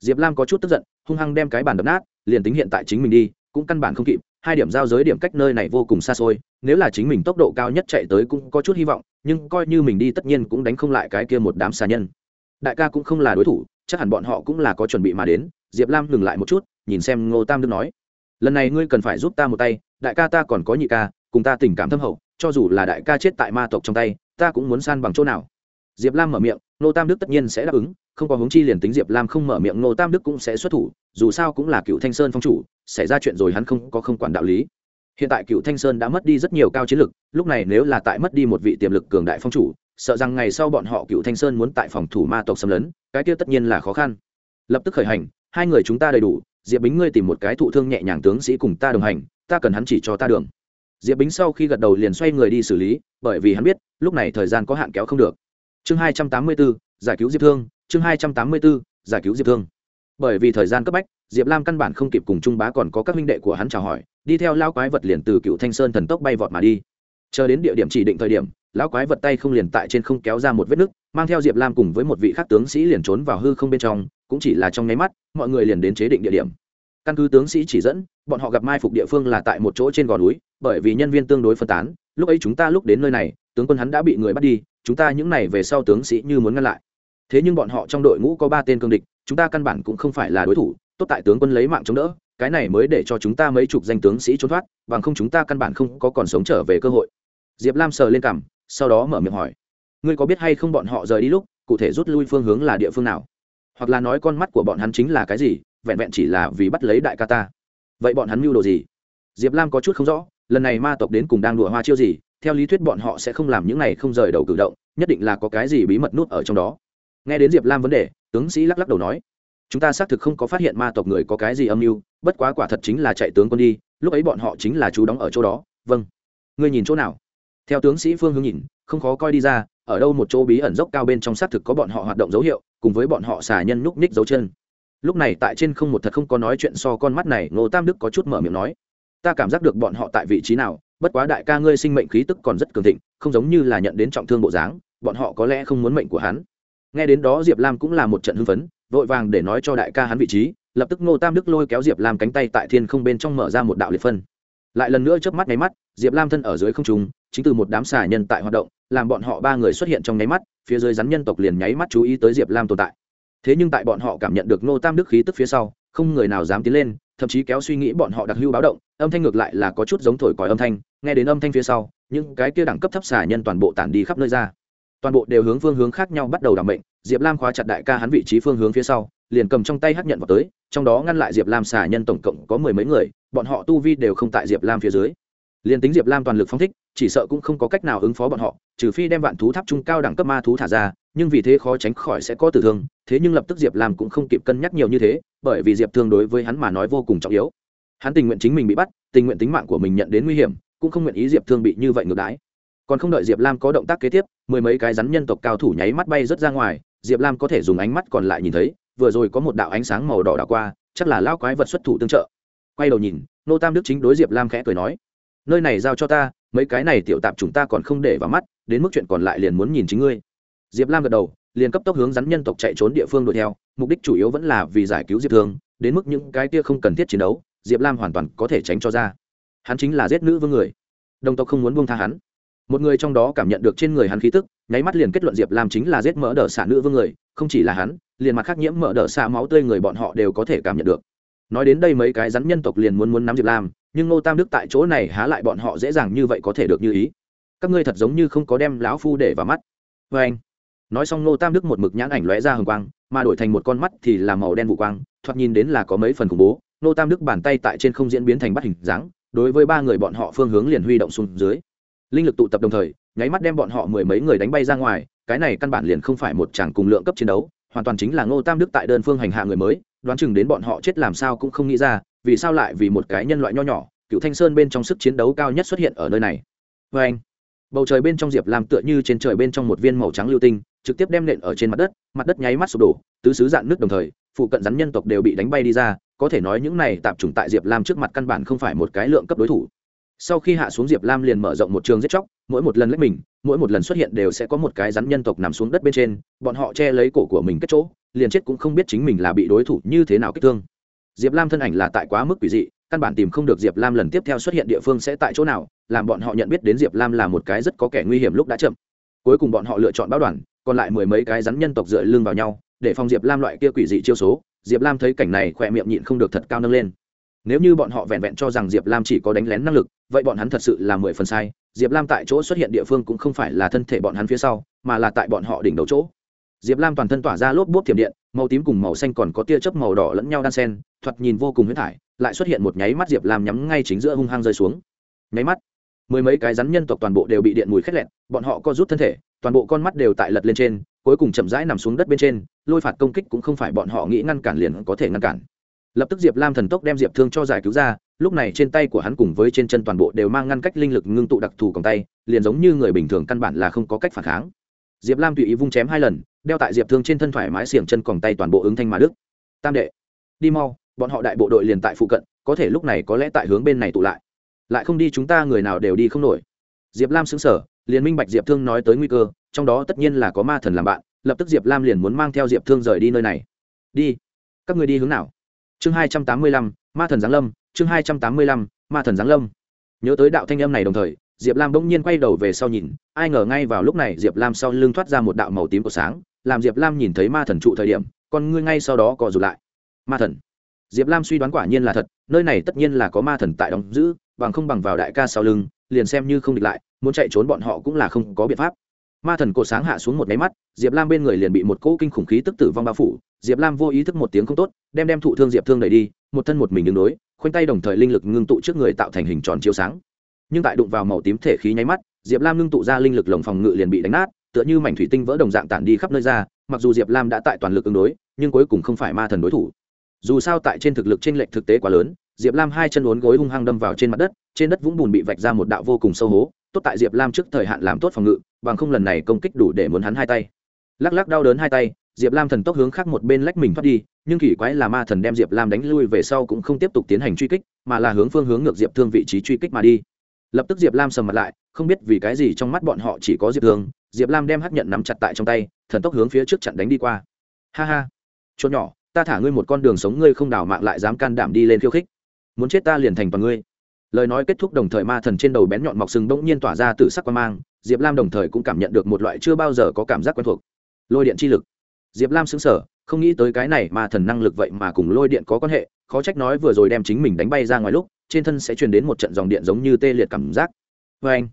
Diệp lam có chút tức giận, hung hăng đem cái bàn đập nát, liền tính hiện tại chính mình đi, cũng căn bản không kịp, hai điểm giao giới điểm cách nơi này vô cùng xa xôi, nếu là chính mình tốc độ cao nhất chạy tới cũng có chút hy vọng, nhưng coi như mình đi tất nhiên cũng đánh không lại cái kia một đám xà nhân. Đại ca cũng không là đối thủ, chắc hẳn bọn họ cũng là có chuẩn bị mà đến, diệp lam ngừng lại một chút, nhìn xem ngô tam đức nói, lần này ngươi cần phải giúp ta một tay, đại ca ta còn có nhị ca, cùng ta tình cảm thâm hậu, cho dù là đại ca chết tại ma tộc trong tay, ta cũng muốn san bằng chỗ nào. Diệp lam mở miệng ngô tam đức tất nhiên sẽ đáp ứng, không có hướng chi liền tính diệp lam không mở miệng, ngô tam đức cũng sẽ xuất thủ, dù sao cũng là cựu thanh sơn phong chủ, xảy ra chuyện rồi hắn không có không quản đạo lý. Hiện tại cựu thanh sơn đã mất đi rất nhiều cao chiến lực, lúc này nếu là tại mất đi một vị tiềm lực cường đại phong chủ, sợ rằng ngày sau bọn họ cựu thanh sơn muốn tại phòng thủ ma tộc xâm lấn, cái kia tất nhiên là khó khăn. Lập tức khởi hành, hai người chúng ta đầy đủ, diệp bính ngươi tìm một cái thụ thương nhẹ nhàng tướng sĩ cùng ta đồng hành, ta cần hắn chỉ cho ta đường. Diệp bính sau khi gật đầu liền xoay người đi xử lý, bởi vì hắn biết, lúc này thời gian có hạn kéo không được chương hai trăm tám mươi bốn giải cứu diệp thương. Chương hai trăm tám mươi bốn giải cứu diệp thương. Bởi vì thời gian cấp bách, diệp lam căn bản không kịp cùng trung bá còn có các huynh đệ của hắn chào hỏi, đi theo lao quái vật liền từ cựu thanh sơn thần tốc bay vọt mà đi. Chờ đến địa điểm chỉ định thời điểm, lão quái vật tay không liền tại trên không kéo ra một vết nứt, mang theo diệp lam cùng với một vị khác tướng sĩ liền trốn vào hư không bên trong, cũng chỉ là trong nháy mắt, mọi người liền đến chế định địa điểm. Căn cứ tướng sĩ chỉ dẫn, bọn họ gặp mai phục địa phương là tại một chỗ trên gò núi, bởi vì nhân viên tương đối phân tán, lúc ấy chúng ta lúc đến nơi này, tướng quân hắn đã bị người bắt đi chúng ta những này về sau tướng sĩ như muốn ngăn lại. Thế nhưng bọn họ trong đội ngũ có ba tên cương địch, chúng ta căn bản cũng không phải là đối thủ, tốt tại tướng quân lấy mạng chống đỡ, cái này mới để cho chúng ta mấy chục danh tướng sĩ trốn thoát, bằng không chúng ta căn bản không có còn sống trở về cơ hội. Diệp lam sờ lên cằm, sau đó mở miệng hỏi, ngươi có biết hay không bọn họ rời đi lúc, cụ thể rút lui phương hướng là địa phương nào? Hoặc là nói con mắt của bọn hắn chính là cái gì, vẹn vẹn chỉ là vì bắt lấy đại ca ta? Vậy bọn hắn mưu đồ gì? Diệp lam có chút không rõ, lần này ma tộc đến cùng đang đùa hoa chiêu gì theo lý thuyết bọn họ sẽ không làm những này không rời đầu cử động, nhất định là có cái gì bí mật nút ở trong đó. Nghe đến diệp lam vấn đề, tướng sĩ lắc lắc đầu nói, chúng ta xác thực không có phát hiện ma tộc người có cái gì âm mưu, bất quá quả thật chính là chạy tướng quân đi, lúc ấy bọn họ chính là chú đóng ở chỗ đó. Vâng. Ngươi nhìn chỗ nào? Theo tướng sĩ phương hướng nhìn, không khó coi đi ra, ở đâu một chỗ bí ẩn dốc cao bên trong xác thực có bọn họ hoạt động dấu hiệu, cùng với bọn họ xà nhân núp ních dấu chân. Lúc này tại trên không một thật không có nói chuyện so con mắt này, ngô tam đức có chút mở miệng nói, ta cảm giác được bọn họ tại vị trí nào bất quá đại ca ngươi sinh mệnh khí tức còn rất cường thịnh, không giống như là nhận đến trọng thương bộ dáng, bọn họ có lẽ không muốn mệnh của hắn. Nghe đến đó diệp lam cũng là một trận hưng phấn, vội vàng để nói cho đại ca hắn vị trí, lập tức ngô tam đức lôi kéo diệp lam cánh tay tại thiên không bên trong mở ra một đạo liệt phân. Lại lần nữa chớp mắt nháy mắt, diệp lam thân ở dưới không trung, chính từ một đám xà nhân tại hoạt động, làm bọn họ ba người xuất hiện trong nháy mắt, phía dưới rắn nhân tộc liền nháy mắt chú ý tới diệp lam tồn tại. Thế nhưng tại bọn họ cảm nhận được ngô tam đức khí tức phía sau, không người nào dám tiến lên thậm chí kéo suy nghĩ bọn họ đặc hưu báo động, âm thanh ngược lại là có chút giống thổi còi âm thanh, nghe đến âm thanh phía sau, những cái kia đẳng cấp thấp xà nhân toàn bộ tản đi khắp nơi ra. Toàn bộ đều hướng phương hướng khác nhau bắt đầu đảm mệnh, diệp lam khóa chặt đại ca hắn vị trí phương hướng phía sau, liền cầm trong tay hắc nhận vào tới, trong đó ngăn lại diệp lam xà nhân tổng cộng có mười mấy người, bọn họ tu vi đều không tại diệp lam phía dưới. Liền tính diệp lam toàn lực phong thích, chỉ sợ cũng không có cách nào ứng phó bọn họ, trừ phi đem vạn thú tháp trung cao đẳng cấp ma thú thả ra, nhưng vì thế khó tránh khỏi sẽ có tử thương, thế nhưng lập tức diệp lam cũng không kịp cân nhắc nhiều như thế bởi vì diệp thương đối với hắn mà nói vô cùng trọng yếu. Hắn tình nguyện chính mình bị bắt, tình nguyện tính mạng của mình nhận đến nguy hiểm, cũng không nguyện ý diệp thương bị như vậy ngược đái còn không đợi diệp lam có động tác kế tiếp, mười mấy cái rắn nhân tộc cao thủ nháy mắt bay rớt ra ngoài, diệp lam có thể dùng ánh mắt còn lại nhìn thấy, vừa rồi có một đạo ánh sáng màu đỏ đảo qua, chắc là lao quái vật xuất thủ tương trợ. Quay đầu nhìn, nô tam đức chính đối diệp lam khẽ cười nói, nơi này giao cho ta, mấy cái này tiểu tạp chúng ta còn không để vào mắt, đến mức chuyện còn lại liền muốn nhìn chính ngươi. Diệp lam gật đầu liền cấp tốc hướng rắn nhân tộc chạy trốn địa phương đuổi theo, mục đích chủ yếu vẫn là vì giải cứu diệp thương, đến mức những cái kia không cần thiết chiến đấu, diệp lam hoàn toàn có thể tránh cho ra. Hắn chính là giết nữ vương người. Đồng tộc không muốn buông tha hắn. Một người trong đó cảm nhận được trên người hắn khí tức, nháy mắt liền kết luận diệp lam chính là giết mỡ đỡ xả nữ vương người, không chỉ là hắn, liền mặt khác nhiễm mỡ đỡ xả máu tươi người bọn họ đều có thể cảm nhận được. Nói đến đây mấy cái rắn nhân tộc liền muốn muốn nắm diệp lam, nhưng ngô tam đức tại chỗ này há lại bọn họ dễ dàng như vậy có thể được như ý. Các ngươi thật giống như không có đem lão phu để vào mắt. Vê anh nói xong nô tam đức một mực nhãn ảnh lóe ra hồng quang, mà đổi thành một con mắt thì là màu đen vụ quang, thoạt nhìn đến là có mấy phần khủng bố. Nô tam đức bàn tay tại trên không diễn biến thành bắt hình dáng, đối với ba người bọn họ phương hướng liền huy động xuống dưới. Linh lực tụ tập đồng thời, nháy mắt đem bọn họ mười mấy người đánh bay ra ngoài, cái này căn bản liền không phải một chàng cùng lượng cấp chiến đấu, hoàn toàn chính là ngô tam đức tại đơn phương hành hạ người mới, đoán chừng đến bọn họ chết làm sao cũng không nghĩ ra, vì sao lại vì một cái nhân loại nho nhỏ, cựu thanh sơn bên trong sức chiến đấu cao nhất xuất hiện ở nơi này. Vê anh bầu trời bên trong diệp làm tựa như trên trời bên trong một viên màu trắng lưu tinh trực tiếp đem nện ở trên mặt đất mặt đất nháy mắt sụp đổ, tứ xứ dạn nước đồng thời, phụ cận rắn nhân tộc đều bị đánh bay đi ra, có thể nói những này tạp chủng tại diệp lam trước mặt căn bản không phải một cái lượng cấp đối thủ. Sau khi hạ xuống diệp lam liền mở rộng một trường giết chóc, mỗi một lần lấy mình, mỗi một lần xuất hiện đều sẽ có một cái rắn nhân tộc nằm xuống đất bên trên, bọn họ che lấy cổ của mình cái chỗ, liền chết cũng không biết chính mình là bị đối thủ như thế nào kích thương. Diệp lam thân ảnh là tại quá mức quỷ dị, căn bản tìm không được diệp lam lần tiếp theo xuất hiện địa phương sẽ tại chỗ nào, làm bọn họ nhận biết đến diệp lam là một cái rất có kẻ nguy hiểm lúc đã chậm cuối cùng bọn họ lựa chọn báo đoàn, còn lại mười mấy cái rắn nhân tộc dựa lưng vào nhau, để phòng diệp lam loại kia quỷ dị chiêu số. Diệp lam thấy cảnh này khỏe miệng nhịn không được thật cao nâng lên. Nếu như bọn họ vẹn vẹn cho rằng diệp lam chỉ có đánh lén năng lực, vậy bọn hắn thật sự là mười phần sai. Diệp lam tại chỗ xuất hiện địa phương cũng không phải là thân thể bọn hắn phía sau, mà là tại bọn họ đỉnh đầu chỗ. Diệp lam toàn thân tỏa ra lốp bốp thiểm điện, màu tím cùng màu xanh còn có tia chớp màu đỏ lẫn nhau đan sen thoạt nhìn vô cùng huyết thải, lại xuất hiện một nháy mắt diệp lam nhắm ngay chính giữa hung hăng rơi xuống. Nháy mắt mười mấy cái rắn nhân tộc toàn bộ đều bị điện mùi khét lẹn bọn họ co rút thân thể, toàn bộ con mắt đều tại lật lên trên, cuối cùng chậm rãi nằm xuống đất bên trên, lôi phạt công kích cũng không phải bọn họ nghĩ ngăn cản liền có thể ngăn cản. Lập tức diệp lam thần tốc đem diệp thương cho giải cứu ra, lúc này trên tay của hắn cùng với trên chân toàn bộ đều mang ngăn cách linh lực ngưng tụ đặc thù còng tay, liền giống như người bình thường căn bản là không có cách phản kháng. Diệp lam tùy ý vung chém hai lần, đeo tại diệp thương trên thân thoải mái xiềng chân còng tay toàn bộ ứng thanh mà đức. Tam đệ, đi mau, bọn họ đại bộ đội liền tại phụ cận, có thể lúc này có lẽ tại hướng bên này tụ lại lại không đi chúng ta người nào đều đi không nổi. Diệp lam xứng sở liền minh bạch diệp thương nói tới nguy cơ, trong đó tất nhiên là có ma thần làm bạn, lập tức diệp lam liền muốn mang theo diệp thương rời đi nơi này. Đi. Các người đi hướng nào? Chương hai trăm tám mươi lăm, ma thần giáng lâm, chương hai trăm tám mươi lăm, ma thần giáng lâm. Nhớ tới đạo thanh âm này đồng thời, diệp lam bỗng nhiên quay đầu về sau nhìn, ai ngờ ngay vào lúc này diệp lam sau lưng thoát ra một đạo màu tím của sáng, làm diệp lam nhìn thấy ma thần trụ thời điểm, con ngươi ngay sau đó cò rụt lại. Ma thần. Diệp lam suy đoán quả nhiên là thật, nơi này tất nhiên là có ma thần tại đóng giữ bằng không bằng vào đại ca sau lưng, liền xem như không địch lại, muốn chạy trốn bọn họ cũng là không có biện pháp. Ma thần cổ sáng hạ xuống một máy mắt, diệp lam bên người liền bị một cỗ kinh khủng khí tức tử vong bao phủ. Diệp lam vô ý thức một tiếng không tốt, đem đem thụ thương diệp thương đẩy đi, một thân một mình đứng đối, khoanh tay đồng thời linh lực ngưng tụ trước người tạo thành hình tròn chiếu sáng. Nhưng tại đụng vào màu tím thể khí nháy mắt, diệp lam ngưng tụ ra linh lực lồng phòng ngự liền bị đánh nát, tựa như mảnh thủy tinh vỡ đồng dạng tản đi khắp nơi ra, mặc dù diệp lam đã tại toàn lực ứng đối, nhưng cuối cùng không phải ma thần đối thủ. Dù sao tại trên thực lực t r ê n lệch thực tế quá lớn diệp lam hai chân uốn gối hung hăng đâm vào trên mặt đất, trên đất vũng bùn bị vạch ra một đạo vô cùng sâu hố, tốt tại diệp lam trước thời hạn làm tốt phòng ngự, bằng không lần này công kích đủ để muốn hắn hai tay. Lắc lắc đau đớn hai tay, diệp lam thần tốc hướng khác một bên lách mình thoát đi, nhưng kỳ quái là ma thần đem diệp lam đánh lui về sau cũng không tiếp tục tiến hành truy kích, mà là hướng phương hướng ngược diệp thương vị trí truy kích mà đi. Lập tức diệp lam sầm mặt lại, không biết vì cái gì trong mắt bọn họ chỉ có diệp thương, diệp lam đem hắc nhận nắm chặt tại trong tay, thần tốc hướng phía trước chặn đánh đi qua. Ha ha. Chỗ nhỏ, ta thả ngươi một con đường sống ngươi không đào mạng lại dám can đảm đi lên khiêu khích muốn chết ta liền thành bằng ngươi. Lời nói kết thúc đồng thời ma thần trên đầu bén nhọn mọc sừng bỗng nhiên tỏa ra từ sắc quan mang, diệp lam đồng thời cũng cảm nhận được một loại chưa bao giờ có cảm giác quen thuộc. Lôi điện chi lực. Diệp lam xứng sở không nghĩ tới cái này ma thần năng lực vậy mà cùng lôi điện có quan hệ, khó trách nói vừa rồi đem chính mình đánh bay ra ngoài lúc, trên thân sẽ truyền đến một trận dòng điện giống như tê liệt cảm giác. Vê anh,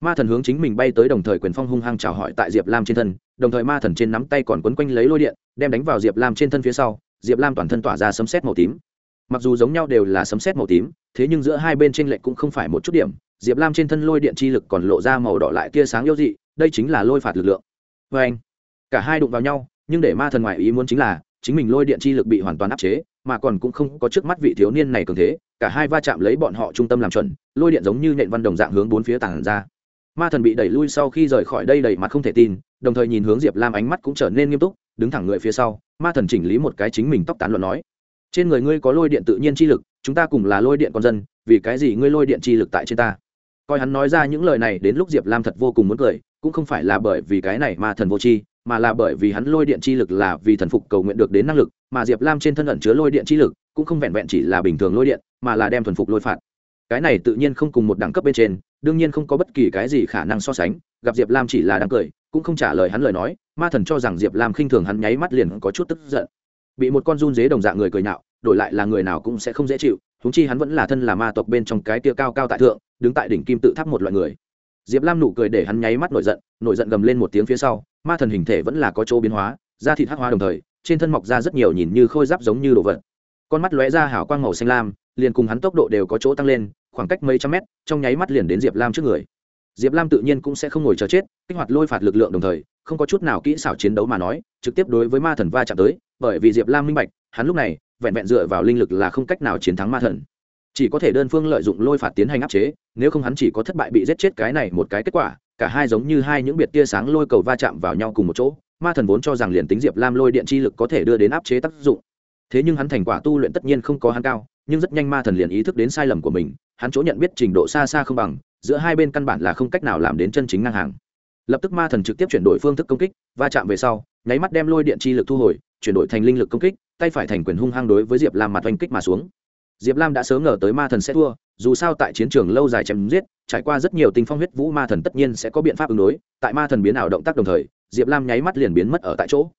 ma thần hướng chính mình bay tới đồng thời quyền phong hung hăng chào hỏi tại diệp lam trên thân, đồng thời ma thần trên nắm tay còn quấn quanh lấy lôi điện, đem đánh vào diệp lam trên thân phía sau, diệp lam toàn thân tỏa ra sấm xét màu tím mặc dù giống nhau đều là sấm xét màu tím, thế nhưng giữa hai bên t r ê n lệch cũng không phải một chút điểm. Diệp lam trên thân lôi điện chi lực còn lộ ra màu đỏ lại tia sáng yếu dị, đây chính là lôi phạt lực lượng. Vê anh, cả hai đụng vào nhau, nhưng để ma thần ngoại ý muốn chính là, chính mình lôi điện chi lực bị hoàn toàn áp chế, mà còn cũng không có trước mắt vị thiếu niên này cường thế. Cả hai va chạm lấy bọn họ trung tâm làm chuẩn, lôi điện giống như nện văn đồng dạng hướng bốn phía tàn ra. Ma thần bị đẩy lui sau khi rời khỏi đây đầy mặt không thể tin, đồng thời nhìn hướng diệp lam ánh mắt cũng trở nên nghiêm túc, đứng thẳng người phía sau. Ma thần chỉnh lý một cái chính mình tóc tán luận nói trên người ngươi có lôi điện tự nhiên chi lực, chúng ta cùng là lôi điện con dân, vì cái gì ngươi lôi điện chi lực tại trên ta? Coi hắn nói ra những lời này đến lúc diệp lam thật vô cùng muốn cười, cũng không phải là bởi vì cái này mà thần vô chi mà là bởi vì hắn lôi điện chi lực là vì thần phục cầu nguyện được đến năng lực, mà diệp lam trên thân ẩn chứa lôi điện chi lực, cũng không vẹn vẹn chỉ là bình thường lôi điện, mà là đem thuần phục lôi phạt. Cái này tự nhiên không cùng một đẳng cấp bên trên, đương nhiên không có bất kỳ cái gì khả năng so sánh, gặp diệp lam chỉ là đang cười, cũng không trả lời hắn lời nói, ma thần cho rằng diệp lam khinh thường hắn nháy mắt liền có chút tức giận bị một con run dế đồng dạng người cười nhạo, đổi lại là người nào cũng sẽ không dễ chịu húng chi hắn vẫn là thân là ma tộc bên trong cái tia cao cao tại thượng, đứng tại đỉnh kim tự tháp một loại người. Diệp lam nụ cười để hắn nháy mắt nổi giận nổi giận gầm lên một tiếng phía sau, ma thần hình thể vẫn là có chỗ biến hóa, da thịt hắc hóa đồng thời, trên thân mọc ra rất nhiều nhìn như khôi giáp giống như đồ vật. Con mắt lóe ra hào quang màu xanh lam, liền cùng hắn tốc độ đều có chỗ tăng lên, khoảng cách mấy trăm mét, trong nháy mắt liền đến diệp lam trước người. Diệp lam tự nhiên cũng sẽ không ngồi chờ chết, kích hoạt lôi phạt lực lượng đồng thời, không có chút nào kỹ xảo chiến đấu mà nói, trực tiếp đối với ma thần va chạm tới bởi vì diệp lam minh bạch, hắn lúc này vẹn vẹn dựa vào linh lực là không cách nào chiến thắng ma thần. Chỉ có thể đơn phương lợi dụng lôi phạt tiến hành áp chế, nếu không hắn chỉ có thất bại bị giết chết cái này một cái kết quả, cả hai giống như hai những biệt tia sáng lôi cầu va chạm vào nhau cùng một chỗ, ma thần vốn cho rằng liền tính diệp lam lôi điện chi lực có thể đưa đến áp chế tác dụng. Thế nhưng hắn thành quả tu luyện tất nhiên không có hắn cao, nhưng rất nhanh ma thần liền ý thức đến sai lầm của mình, hắn chỗ nhận biết trình độ xa xa không bằng, giữa hai bên căn bản là không cách nào làm đến chân chính ngang hàng. Lập tức ma thần trực tiếp chuyển đổi phương thức công kích, va chạm về sau, nháy mắt đem lôi điện chi lực thu hồi chuyển đổi thành linh lực công kích, tay phải thành quyền hung hăng đối với diệp lam mặt oanh kích mà xuống. Diệp lam đã sớm ngờ tới ma thần sẽ thua, dù sao tại chiến trường lâu dài chém giết, trải qua rất nhiều tình phong huyết vũ ma thần tất nhiên sẽ có biện pháp ứng đối, tại ma thần biến ảo động tác đồng thời, diệp lam nháy mắt liền biến mất ở tại chỗ.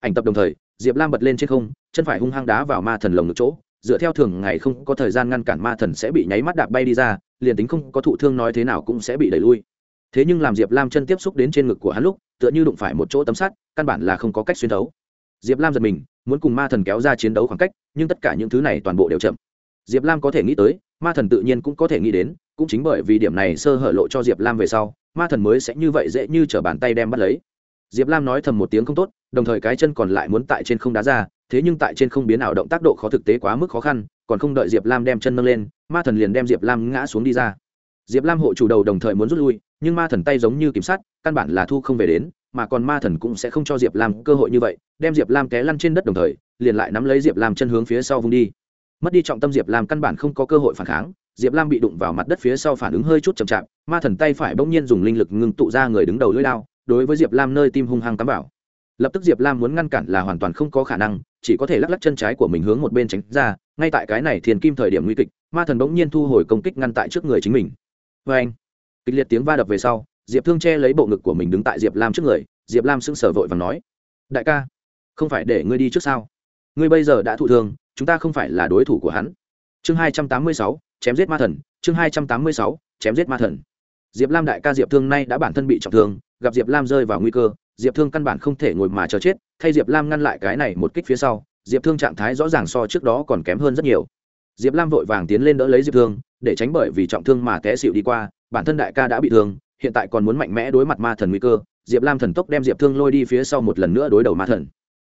Ảnh tập đồng thời, diệp lam bật lên trên không, chân phải hung hăng đá vào ma thần lồng ngực chỗ, dựa theo thường ngày không có thời gian ngăn cản ma thần sẽ bị nháy mắt đạp bay đi ra, liền tính không có thụ thương nói thế nào cũng sẽ bị đẩy lui. Thế nhưng làm diệp lam chân tiếp xúc đến trên ngực của hắn lúc, tựa như đụng phải một chỗ tấm sắt, căn bản là không có cách xuyên thấu diệp lam giật mình, muốn cùng ma thần kéo ra chiến đấu khoảng cách, nhưng tất cả những thứ này toàn bộ đều chậm. Diệp lam có thể nghĩ tới, ma thần tự nhiên cũng có thể nghĩ đến, cũng chính bởi vì điểm này sơ hở lộ cho diệp lam về sau, ma thần mới sẽ như vậy dễ như t r ở bàn tay đem bắt lấy. Diệp lam nói thầm một tiếng không tốt, đồng thời cái chân còn lại muốn tại trên không đá ra, thế nhưng tại trên không biến ảo động tác độ khó thực tế quá mức khó khăn, còn không đợi diệp lam đem chân nâng lên, ma thần liền đem diệp lam ngã xuống đi ra. Diệp lam hộ chủ đầu đồng thời muốn rút lui, nhưng ma thần tay giống như kiểm sát căn bản là thu không về đến mà còn ma thần cũng sẽ không cho diệp lam cơ hội như vậy, đem diệp lam té lăn trên đất đồng thời, liền lại nắm lấy diệp lam chân hướng phía sau vung đi. Mất đi trọng tâm diệp lam căn bản không có cơ hội phản kháng, diệp lam bị đụng vào mặt đất phía sau phản ứng hơi chút chậm chạp, ma thần tay phải bỗng nhiên dùng linh lực ngưng tụ ra người đứng đầu lưỡi lao đối với diệp lam nơi tim hung hăng cắm vào. Lập tức diệp lam muốn ngăn cản là hoàn toàn không có khả năng, chỉ có thể lắc lắc chân trái của mình hướng một bên tránh ra, ngay tại cái này thiền kim thời điểm nguy kịch, ma thần bỗng nhiên thu hồi công kích ngăn tại trước người chính mình. Vê anh kịch liệt tiếng va đập về sau diệp thương che lấy bộ ngực của mình đứng tại diệp lam trước người, diệp lam sững sờ vội và nói, đại ca, không phải để ngươi đi trước sao? Ngươi bây giờ đã thụ thương, chúng ta không phải là đối thủ của hắn. Chương hai trăm tám mươi sáu, chém giết ma thần, chương hai trăm tám mươi sáu, chém giết ma thần. Diệp lam đại ca diệp thương nay đã bản thân bị trọng thương, gặp diệp lam rơi vào nguy cơ, diệp thương căn bản không thể ngồi mà chờ chết, thay diệp lam ngăn lại cái này một kích phía sau, diệp thương trạng thái rõ ràng so trước đó còn kém hơn rất nhiều. Diệp lam vội vàng tiến lên đỡ lấy diệp thương, để tránh bởi vì trọng thương mà té xịu đi qua, bản thân đại ca đã bị thương hiện tại còn muốn mạnh mẽ đối mặt ma thần nguy cơ, diệp lam thần tốc đem diệp thương lôi đi phía sau một lần nữa đối đầu ma thần.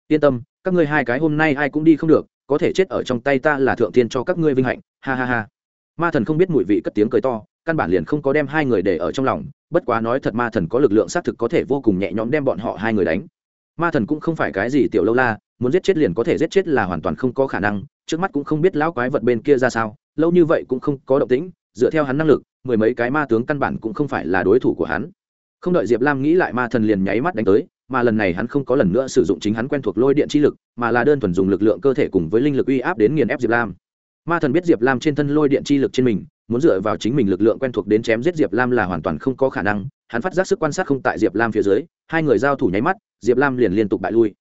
Yên tâm, các ngươi hai cái hôm nay ai cũng đi không được, có thể chết ở trong tay ta là thượng tiên cho các ngươi vinh hạnh, ha ha ha. Ma thần không biết mùi vị cất tiếng cười to, căn bản liền không có đem hai người để ở trong lòng, bất quá nói thật ma thần có lực lượng xác thực có thể vô cùng nhẹ nhõm đem bọn họ hai người đánh. Ma thần cũng không phải cái gì tiểu lâu la, muốn giết chết liền có thể giết chết là hoàn toàn không có khả năng, trước mắt cũng không biết lão quái vật bên kia ra sao, lâu như vậy cũng không có động tĩnh dựa theo hắn năng lực, mười mấy cái ma tướng căn bản cũng không phải là đối thủ của hắn. Không đợi diệp lam nghĩ lại ma thần liền nháy mắt đánh tới, mà lần này hắn không có lần nữa sử dụng chính hắn quen thuộc lôi điện chi lực, mà là đơn thuần dùng lực lượng cơ thể cùng với linh lực uy áp đến nghiền ép diệp lam. Ma thần biết diệp lam trên thân lôi điện chi lực trên mình, muốn dựa vào chính mình lực lượng quen thuộc đến chém giết diệp lam là hoàn toàn không có khả năng, hắn phát giác sức quan sát không tại diệp lam phía dưới, hai người giao thủ nháy mắt, diệp lam liền liên tục bại lui.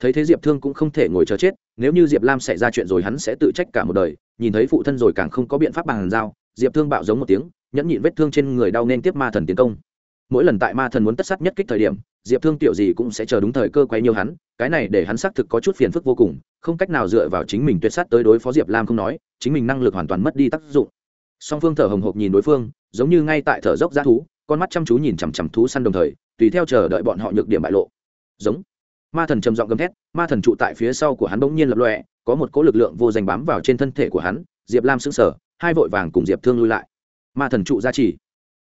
Thấy thế diệp thương cũng không thể ngồi chờ chết, nếu như diệp lam xảy ra chuyện rồi hắn sẽ tự trách cả một đời, nhìn thấy phụ thân rồi càng không có biện pháp bàn giao diệp thương bạo giống một tiếng, nhẫn nhịn vết thương trên người đau nên tiếp ma thần tiến công. Mỗi lần tại ma thần muốn tất sát nhất kích thời điểm, diệp thương tiểu gì cũng sẽ chờ đúng thời cơ quay nhiều hắn, cái này để hắn xác thực có chút phiền phức vô cùng, không cách nào dựa vào chính mình tuyệt sát tới đối phó diệp lam không nói, chính mình năng lực hoàn toàn mất đi tác dụng. Song phương thở hồng hộc nhìn đối phương, giống như ngay tại thở dốc g thú, con mắt chăm chú nhìn chằm chằm thú săn đồng thời, tùy theo chờ đợi bọn họ nhược điểm bại lộ. Giống. Ma thần trầm giọng gầm thét, ma thần trụ tại phía sau của hắn bỗng nhiên lập lọe có một cỗ lực lượng vô danh bám vào trên thân thể của hắn, diệp lam sững sờ hai vội vàng cùng diệp thương lui lại. Ma thần trụ ra chỉ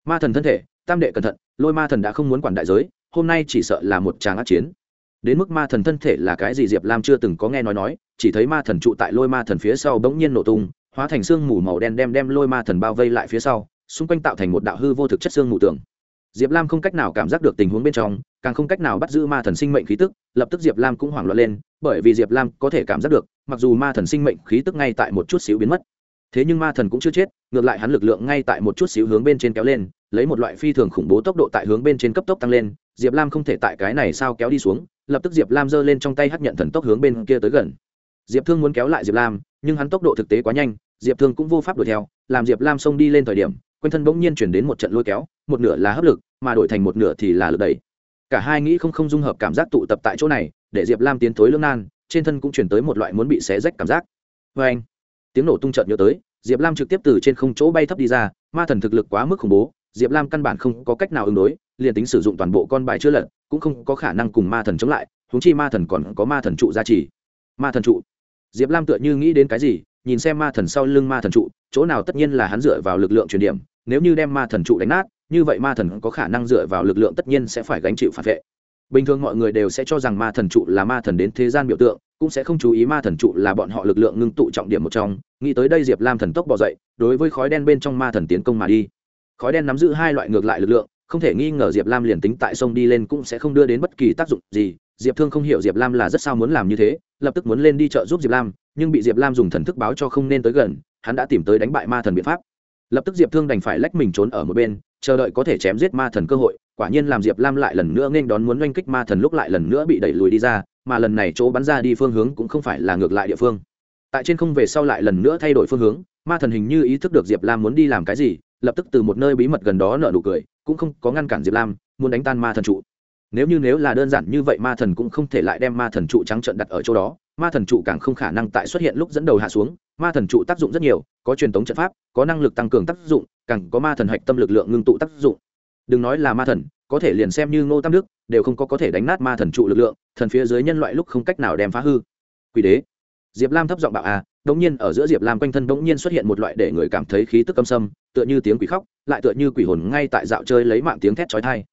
ma thần thân thể, tam đệ cẩn thận, lôi ma thần đã không muốn quản đại giới, hôm nay chỉ sợ là một tràng ác chiến. Đến mức ma thần thân thể là cái gì diệp lam chưa từng có nghe nói nói, chỉ thấy ma thần trụ tại lôi ma thần phía sau bỗng nhiên nổ tung, hóa thành xương mù màu đen đem đem lôi ma thần bao vây lại phía sau, xung quanh tạo thành một đạo hư vô thực chất xương mù tưởng diệp lam không cách nào cảm giác được tình huống bên trong, càng không cách nào bắt giữ ma thần sinh mệnh khí tức, lập tức diệp lam cũng hoảng loạn lên, bởi vì diệp lam có thể cảm giác được, mặc dù ma thần sinh mệnh khí tức ngay tại một chút xíu biến mất thế nhưng ma thần cũng chưa chết, ngược lại hắn lực lượng ngay tại một chút xíu hướng bên trên kéo lên, lấy một loại phi thường khủng bố tốc độ tại hướng bên trên cấp tốc tăng lên, diệp lam không thể tại cái này sao kéo đi xuống, lập tức diệp lam giơ lên trong tay hắt nhận thần tốc hướng bên kia tới gần. Diệp thương muốn kéo lại diệp lam, nhưng hắn tốc độ thực tế quá nhanh, diệp thương cũng vô pháp đuổi theo, làm diệp lam xông đi lên thời điểm, quanh thân bỗng nhiên chuyển đến một trận lôi kéo, một nửa là hấp lực, mà đổi thành một nửa thì là lực đẩy. Cả hai nghĩ không không dung hợp cảm giác tụ tập tại chỗ này, để diệp lam tiến tối lương nan, trên thân cũng chuyển tới một loại muốn bị xé rách cảm giác. Vê anh tiếng nổ tung trận nhớ tới, diệp lam trực tiếp từ trên không chỗ bay thấp đi ra, ma thần thực lực quá mức khủng bố, diệp lam căn bản không có cách nào ứng đối, liền tính sử dụng toàn bộ con bài chưa lật cũng không có khả năng cùng ma thần chống lại húng chi ma thần còn có ma thần trụ gia trì. Ma thần trụ. Diệp lam tựa như nghĩ đến cái gì, nhìn xem ma thần sau lưng ma thần trụ, chỗ nào tất nhiên là hắn dựa vào lực lượng truyền điểm, nếu như đem ma thần trụ đánh nát, như vậy ma thần có khả năng dựa vào lực lượng tất nhiên sẽ phải gánh chịu phản vệ bình thường mọi người đều sẽ cho rằng ma thần trụ là ma thần đến thế gian biểu tượng, cũng sẽ không chú ý ma thần trụ là bọn họ lực lượng ngưng tụ trọng điểm một trong. Nghĩ tới đây diệp lam thần tốc bỏ dậy, đối với khói đen bên trong ma thần tiến công mà đi. Khói đen nắm giữ hai loại ngược lại lực lượng, không thể nghi ngờ diệp lam liền tính tại sông đi lên cũng sẽ không đưa đến bất kỳ tác dụng gì. Diệp thương không hiểu diệp lam là rất sao muốn làm như thế, lập tức muốn lên đi chợ giúp diệp lam, nhưng bị diệp lam dùng thần thức báo cho không nên tới gần, hắn đã tìm tới đánh bại ma thần biện pháp lập tức diệp thương đành phải lách mình trốn ở một bên, chờ đợi có thể chém giết ma thần cơ hội. Quả nhiên làm diệp lam lại lần nữa nên đón muốn oanh kích ma thần lúc lại lần nữa bị đẩy lùi đi ra, mà lần này chỗ bắn ra đi phương hướng cũng không phải là ngược lại địa phương. Tại trên không về sau lại lần nữa thay đổi phương hướng, ma thần hình như ý thức được diệp lam muốn đi làm cái gì, lập tức từ một nơi bí mật gần đó nở nụ cười, cũng không có ngăn cản diệp lam, muốn đánh tan ma thần trụ. Nếu như nếu là đơn giản như vậy ma thần cũng không thể lại đem ma thần trụ trắng trận đặt ở chỗ đó ma thần trụ càng không khả năng tại xuất hiện lúc dẫn đầu hạ xuống, ma thần trụ tác dụng rất nhiều, có truyền thống trận pháp, có năng lực tăng cường tác dụng, càng có ma thần hạch tâm lực lượng ngưng tụ tác dụng. Đừng nói là ma thần, có thể liền xem như ngô tam đức, đều không có có thể đánh nát ma thần trụ lực lượng, thần phía dưới nhân loại lúc không cách nào đem phá hư. Quỷ đế. Diệp lam thấp giọng bạo à đống nhiên ở giữa diệp lam quanh thân đống nhiên xuất hiện một loại để người cảm thấy khí tức âm sâm, tựa như tiếng quỷ khóc, lại tựa như quỷ hồn ngay tại dạo chơi lấy mạng tiếng thét chói tai.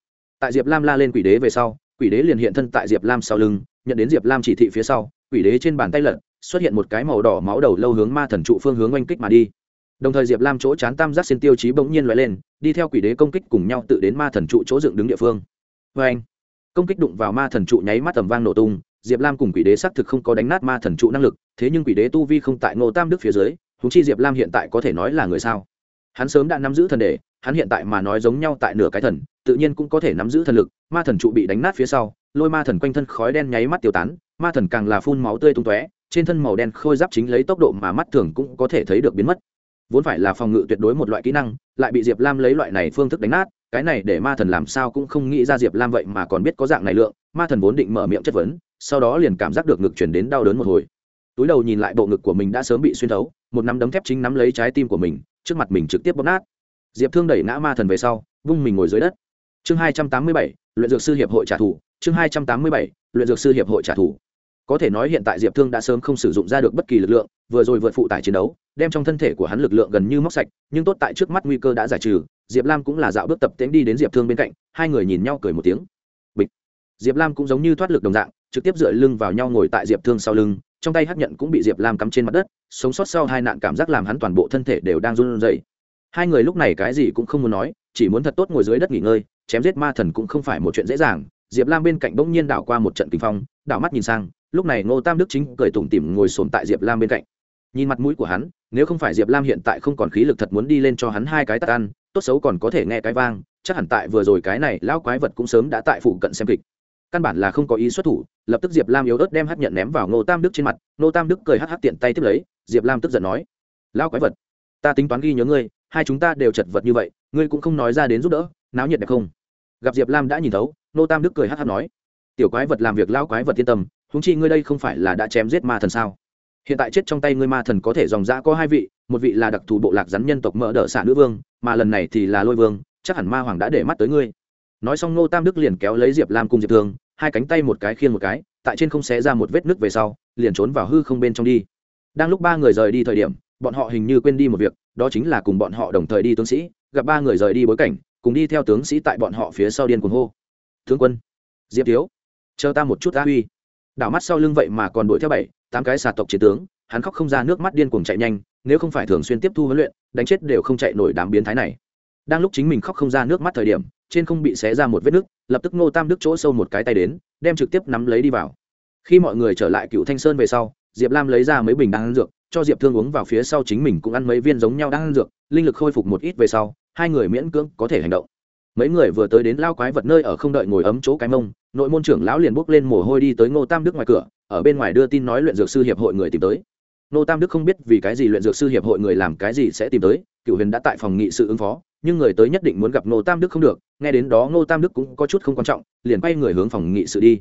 Tại diệp lam la lên quỷ đế về sau, quỷ đế liền hiện thân tại diệp lam sau lưng, nhận đến diệp lam chỉ thị phía sau quỷ đế trên bàn tay lật, xuất hiện một cái màu đỏ máu đầu lâu hướng ma thần trụ phương hướng oanh kích mà đi. Đồng thời diệp lam chỗ chán tam giác xin tiêu chí bỗng nhiên loại lên, đi theo quỷ đế công kích cùng nhau tự đến ma thần trụ chỗ dựng đứng địa phương. Vê anh công kích đụng vào ma thần trụ nháy mắt tầm vang nổ tung, diệp lam cùng quỷ đế xác thực không có đánh nát ma thần trụ năng lực, thế nhưng quỷ đế tu vi không tại ngô tam đức phía dưới húng chi diệp lam hiện tại có thể nói là người sao? Hắn sớm đã nắm giữ thần đề hắn hiện tại mà nói giống nhau tại nửa cái thần, tự nhiên cũng có thể nắm giữ thần lực, ma thần trụ bị đánh nát phía sau, lôi ma thần quanh thân khói đen nháy mắt tiêu tán ma thần càng là phun máu tươi tung tóe, trên thân màu đen khôi giáp chính lấy tốc độ mà mắt thường cũng có thể thấy được biến mất. Vốn phải là phòng ngự tuyệt đối một loại kỹ năng, lại bị diệp lam lấy loại này phương thức đánh nát, cái này để ma thần làm sao cũng không nghĩ ra diệp lam vậy mà còn biết có dạng này lượng, ma thần vốn định mở miệng chất vấn, sau đó liền cảm giác được ngực chuyển đến đau đớn một hồi. Túi đầu nhìn lại bộ ngực của mình đã sớm bị xuyên thấu, một nắm đấm thép chính nắm lấy trái tim của mình, trước mặt mình trực tiếp bóp nát. Diệp thương đẩy ngã ma thần về sau, vung mình ngồi dưới đất. Chương hai trăm tám mươi bảy, luyện dược sư hiệp hội trả thù, chương hai trăm tám mươi bảy, luyện dược sư hiệp hội trả thù có thể nói hiện tại diệp thương đã sớm không sử dụng ra được bất kỳ lực lượng, vừa rồi vượt phụ tải chiến đấu, đem trong thân thể của hắn lực lượng gần như móc sạch, nhưng tốt tại trước mắt nguy cơ đã giải trừ, diệp lam cũng là dạo bước tập tễnh đi đến diệp thương bên cạnh, hai người nhìn nhau cười một tiếng. Bịch. Diệp lam cũng giống như thoát lực đồng dạng, trực tiếp dựa lưng vào nhau ngồi tại diệp thương sau lưng, trong tay hắc nhận cũng bị diệp lam cắm trên mặt đất, sống sót sau hai nạn cảm giác làm hắn toàn bộ thân thể đều đang run rẩy. Hai người lúc này cái gì cũng không muốn nói, chỉ muốn thật tốt ngồi dưới đất nghỉ ngơi, chém giết ma thần cũng không phải một chuyện dễ dàng. Diệp lam bên cạnh bỗng nhiên đảo qua một trận kinh phong, đảo mắt nhìn sang lúc này ngô tam đức chính cười tủm tỉm ngồi sồn tại diệp lam bên cạnh. Nhìn mặt mũi của hắn, nếu không phải diệp lam hiện tại không còn khí lực thật muốn đi lên cho hắn hai cái tắt ăn, tốt xấu còn có thể nghe cái vang, chắc hẳn tại vừa rồi cái này lão quái vật cũng sớm đã tại phụ cận xem kịch. Căn bản là không có ý xuất thủ, lập tức diệp lam yếu ớt đem hát nhận ném vào ngô tam đức trên mặt, ngô tam đức cười hát hát tiện tay tiếp lấy, diệp lam tức giận nói, lão quái vật, ta tính toán ghi nhớ ngươi, hai chúng ta đều chật vật như vậy, ngươi cũng không nói ra đến giúp đỡ, náo nhiệt đẹp không? Gặp diệp lam đã nhìn thấu, ngô tam đức cười hát hát nói, tiểu quái vật làm việc, lão quái vật yên tâm huống chi ngươi đây không phải là đã chém giết ma thần sao? Hiện tại chết trong tay ngươi ma thần có thể dòng dã có hai vị, một vị là đặc thù bộ lạc rắn nhân tộc mỡ đỡ xạ nữ vương, mà lần này thì là lôi vương, chắc hẳn ma hoàng đã để mắt tới ngươi. Nói xong Ngô tam đức liền kéo lấy diệp lam cùng diệp thương hai cánh tay một cái khiêng một cái, tại trên không xé ra một vết nước về sau, liền trốn vào hư không bên trong đi. Đang lúc ba người rời đi thời điểm, bọn họ hình như quên đi một việc, đó chính là cùng bọn họ đồng thời đi tướng sĩ, gặp ba người rời đi bối cảnh, cùng đi theo tướng sĩ tại bọn họ phía sau điên cuồng hô. Tướng quân, diệp thiếu, chờ ta một chút ta uy đảo mắt sau lưng vậy mà còn đuổi theo bảy, tám cái xà tộc chiến tướng, hắn khóc không ra nước mắt điên cuồng chạy nhanh, nếu không phải thường xuyên tiếp thu huấn luyện, đánh chết đều không chạy nổi đám biến thái này. Đang lúc chính mình khóc không ra nước mắt thời điểm, trên không bị xé ra một vết nước lập tức ngô tam đức chỗ sâu một cái tay đến, đem trực tiếp nắm lấy đi vào. Khi mọi người trở lại cựu thanh sơn về sau, diệp lam lấy ra mấy bình đang ăn dược, cho diệp thương uống vào phía sau chính mình cũng ăn mấy viên giống nhau đang ăn dược, linh lực khôi phục một ít về sau, hai người miễn cưỡng có thể hành động mấy người vừa tới đến lao quái vật nơi ở không đợi ngồi ấm chỗ cái mông, nội môn trưởng lão liền bốc lên mồ hôi đi tới ngô tam đức ngoài cửa, ở bên ngoài đưa tin nói luyện dược sư hiệp hội người tìm tới. Nô tam đức không biết vì cái gì luyện dược sư hiệp hội người làm cái gì sẽ tìm tới cựu huyền đã tại phòng nghị sự ứng phó, nhưng người tới nhất định muốn gặp nô tam đức không được, nghe đến đó nô tam đức cũng có chút không quan trọng, liền quay người hướng phòng nghị sự đi.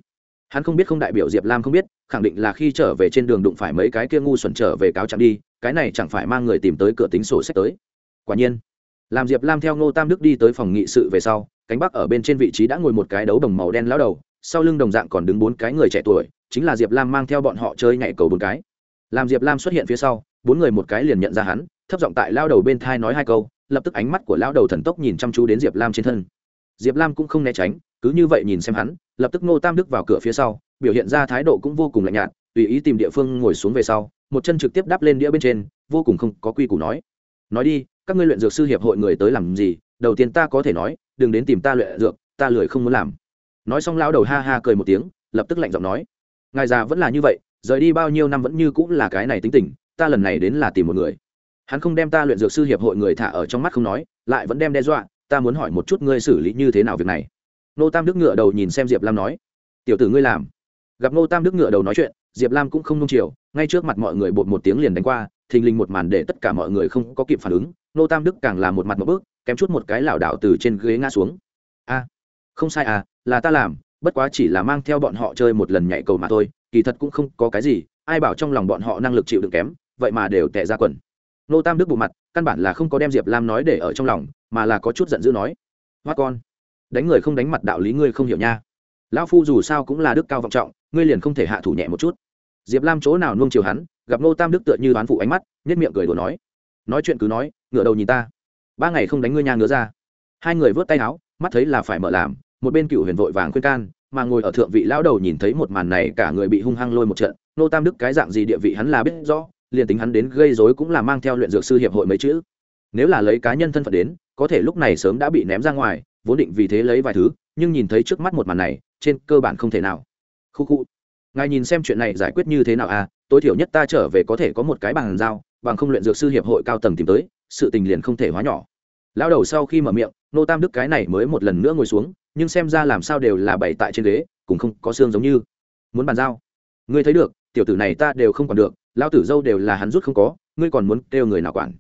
Hắn không biết không đại biểu diệp lam không biết, khẳng định là khi trở về trên đường đụng phải mấy cái kia ngu xuẩn trở về cáo trạng đi, cái này chẳng phải mang người tìm tới cửa tính sổ sách tới. Quả nhiên làm diệp lam theo ngô tam đức đi tới phòng nghị sự về sau, cánh bắc ở bên trên vị trí đã ngồi một cái đấu đồng màu đen lao đầu, sau lưng đồng dạng còn đứng bốn cái người trẻ tuổi, chính là diệp lam mang theo bọn họ chơi nhảy cầu bốn cái. Làm diệp lam xuất hiện phía sau, bốn người một cái liền nhận ra hắn, thấp giọng tại lao đầu bên thai nói hai câu, lập tức ánh mắt của lao đầu thần tốc nhìn chăm chú đến diệp lam trên thân. Diệp lam cũng không né tránh, cứ như vậy nhìn xem hắn, lập tức ngô tam đức vào cửa phía sau, biểu hiện ra thái độ cũng vô cùng lạnh nhạt, tùy ý tìm địa phương ngồi xuống về sau, một chân trực tiếp đắp lên đĩa bên trên, vô cùng không có quy củ nói. Nói đi các ngươi luyện dược sư hiệp hội người tới làm gì, đầu tiên ta có thể nói, đừng đến tìm ta luyện dược, ta lười không muốn làm. Nói xong lão đầu ha ha cười một tiếng, lập tức lạnh giọng nói, ngài già vẫn là như vậy, rời đi bao nhiêu năm vẫn như cũng là cái này tính tình, ta lần này đến là tìm một người. Hắn không đem ta luyện dược sư hiệp hội người thả ở trong mắt không nói, lại vẫn đem đe dọa, ta muốn hỏi một chút ngươi xử lý như thế nào việc này. Nô tam đức ngựa đầu nhìn xem diệp lam nói, tiểu tử ngươi làm. Gặp nô tam đức ngựa đầu nói chuyện, diệp lam cũng không nung chiều, ngay trước mặt mọi người bột một tiếng liền đánh qua thình lình một màn để tất cả mọi người không có kịp phản ứng, nô tam đức càng là một mặt một bước, kém chút một cái lảo đảo từ trên ghế ngã xuống. A, không sai à là ta làm, bất quá chỉ là mang theo bọn họ chơi một lần nhảy cầu mà thôi, kỳ thật cũng không có cái gì, ai bảo trong lòng bọn họ năng lực chịu đựng kém, vậy mà đều tệ ra quần. Nô tam đức bộ mặt, căn bản là không có đem diệp lam nói để ở trong lòng, mà là có chút giận dữ nói, hoa con, đánh người không đánh mặt đạo lý ngươi không hiểu nha. Lão phu dù sao cũng là đức cao vọng trọng, ngươi liền không thể hạ thủ nhẹ một chút. Diệp lam chỗ nào nuông chiều hắn gặp nô tam đức tựa như đoán phụ ánh mắt nhất miệng cười đùa nói nói chuyện cứ nói ngựa đầu nhìn ta. Ba ngày không đánh ngươi nha ngứa ra. Hai người vớt tay áo, mắt thấy là phải mở làm, một bên cựu huyền vội vàng khuyên can, mà ngồi ở thượng vị lão đầu nhìn thấy một màn này, cả người bị hung hăng lôi một trận. Nô tam đức cái dạng gì địa vị hắn là biết rõ, liền tính hắn đến gây rối cũng là mang theo luyện dược sư hiệp hội mấy chữ. Nếu là lấy cá nhân thân phận đến, có thể lúc này sớm đã bị ném ra ngoài, vốn định vì thế lấy vài thứ, nhưng nhìn thấy trước mắt một màn này, trên cơ bản không thể nào. Khu khu ngài nhìn xem chuyện này giải quyết như thế nào à? Tối thiểu nhất ta trở về có thể có một cái bàn giao, bằng không luyện dược sư hiệp hội cao tầng tìm tới, sự tình liền không thể hóa nhỏ. Lão đầu sau khi mở miệng, nô tam đức cái này mới một lần nữa ngồi xuống, nhưng xem ra làm sao đều là bày tại trên ghế, cũng không có xương giống như. Muốn bàn giao? Ngươi thấy được, tiểu tử này ta đều không còn được, lão tử dâu đều là hắn rút không có, ngươi còn muốn kêu người nào quản?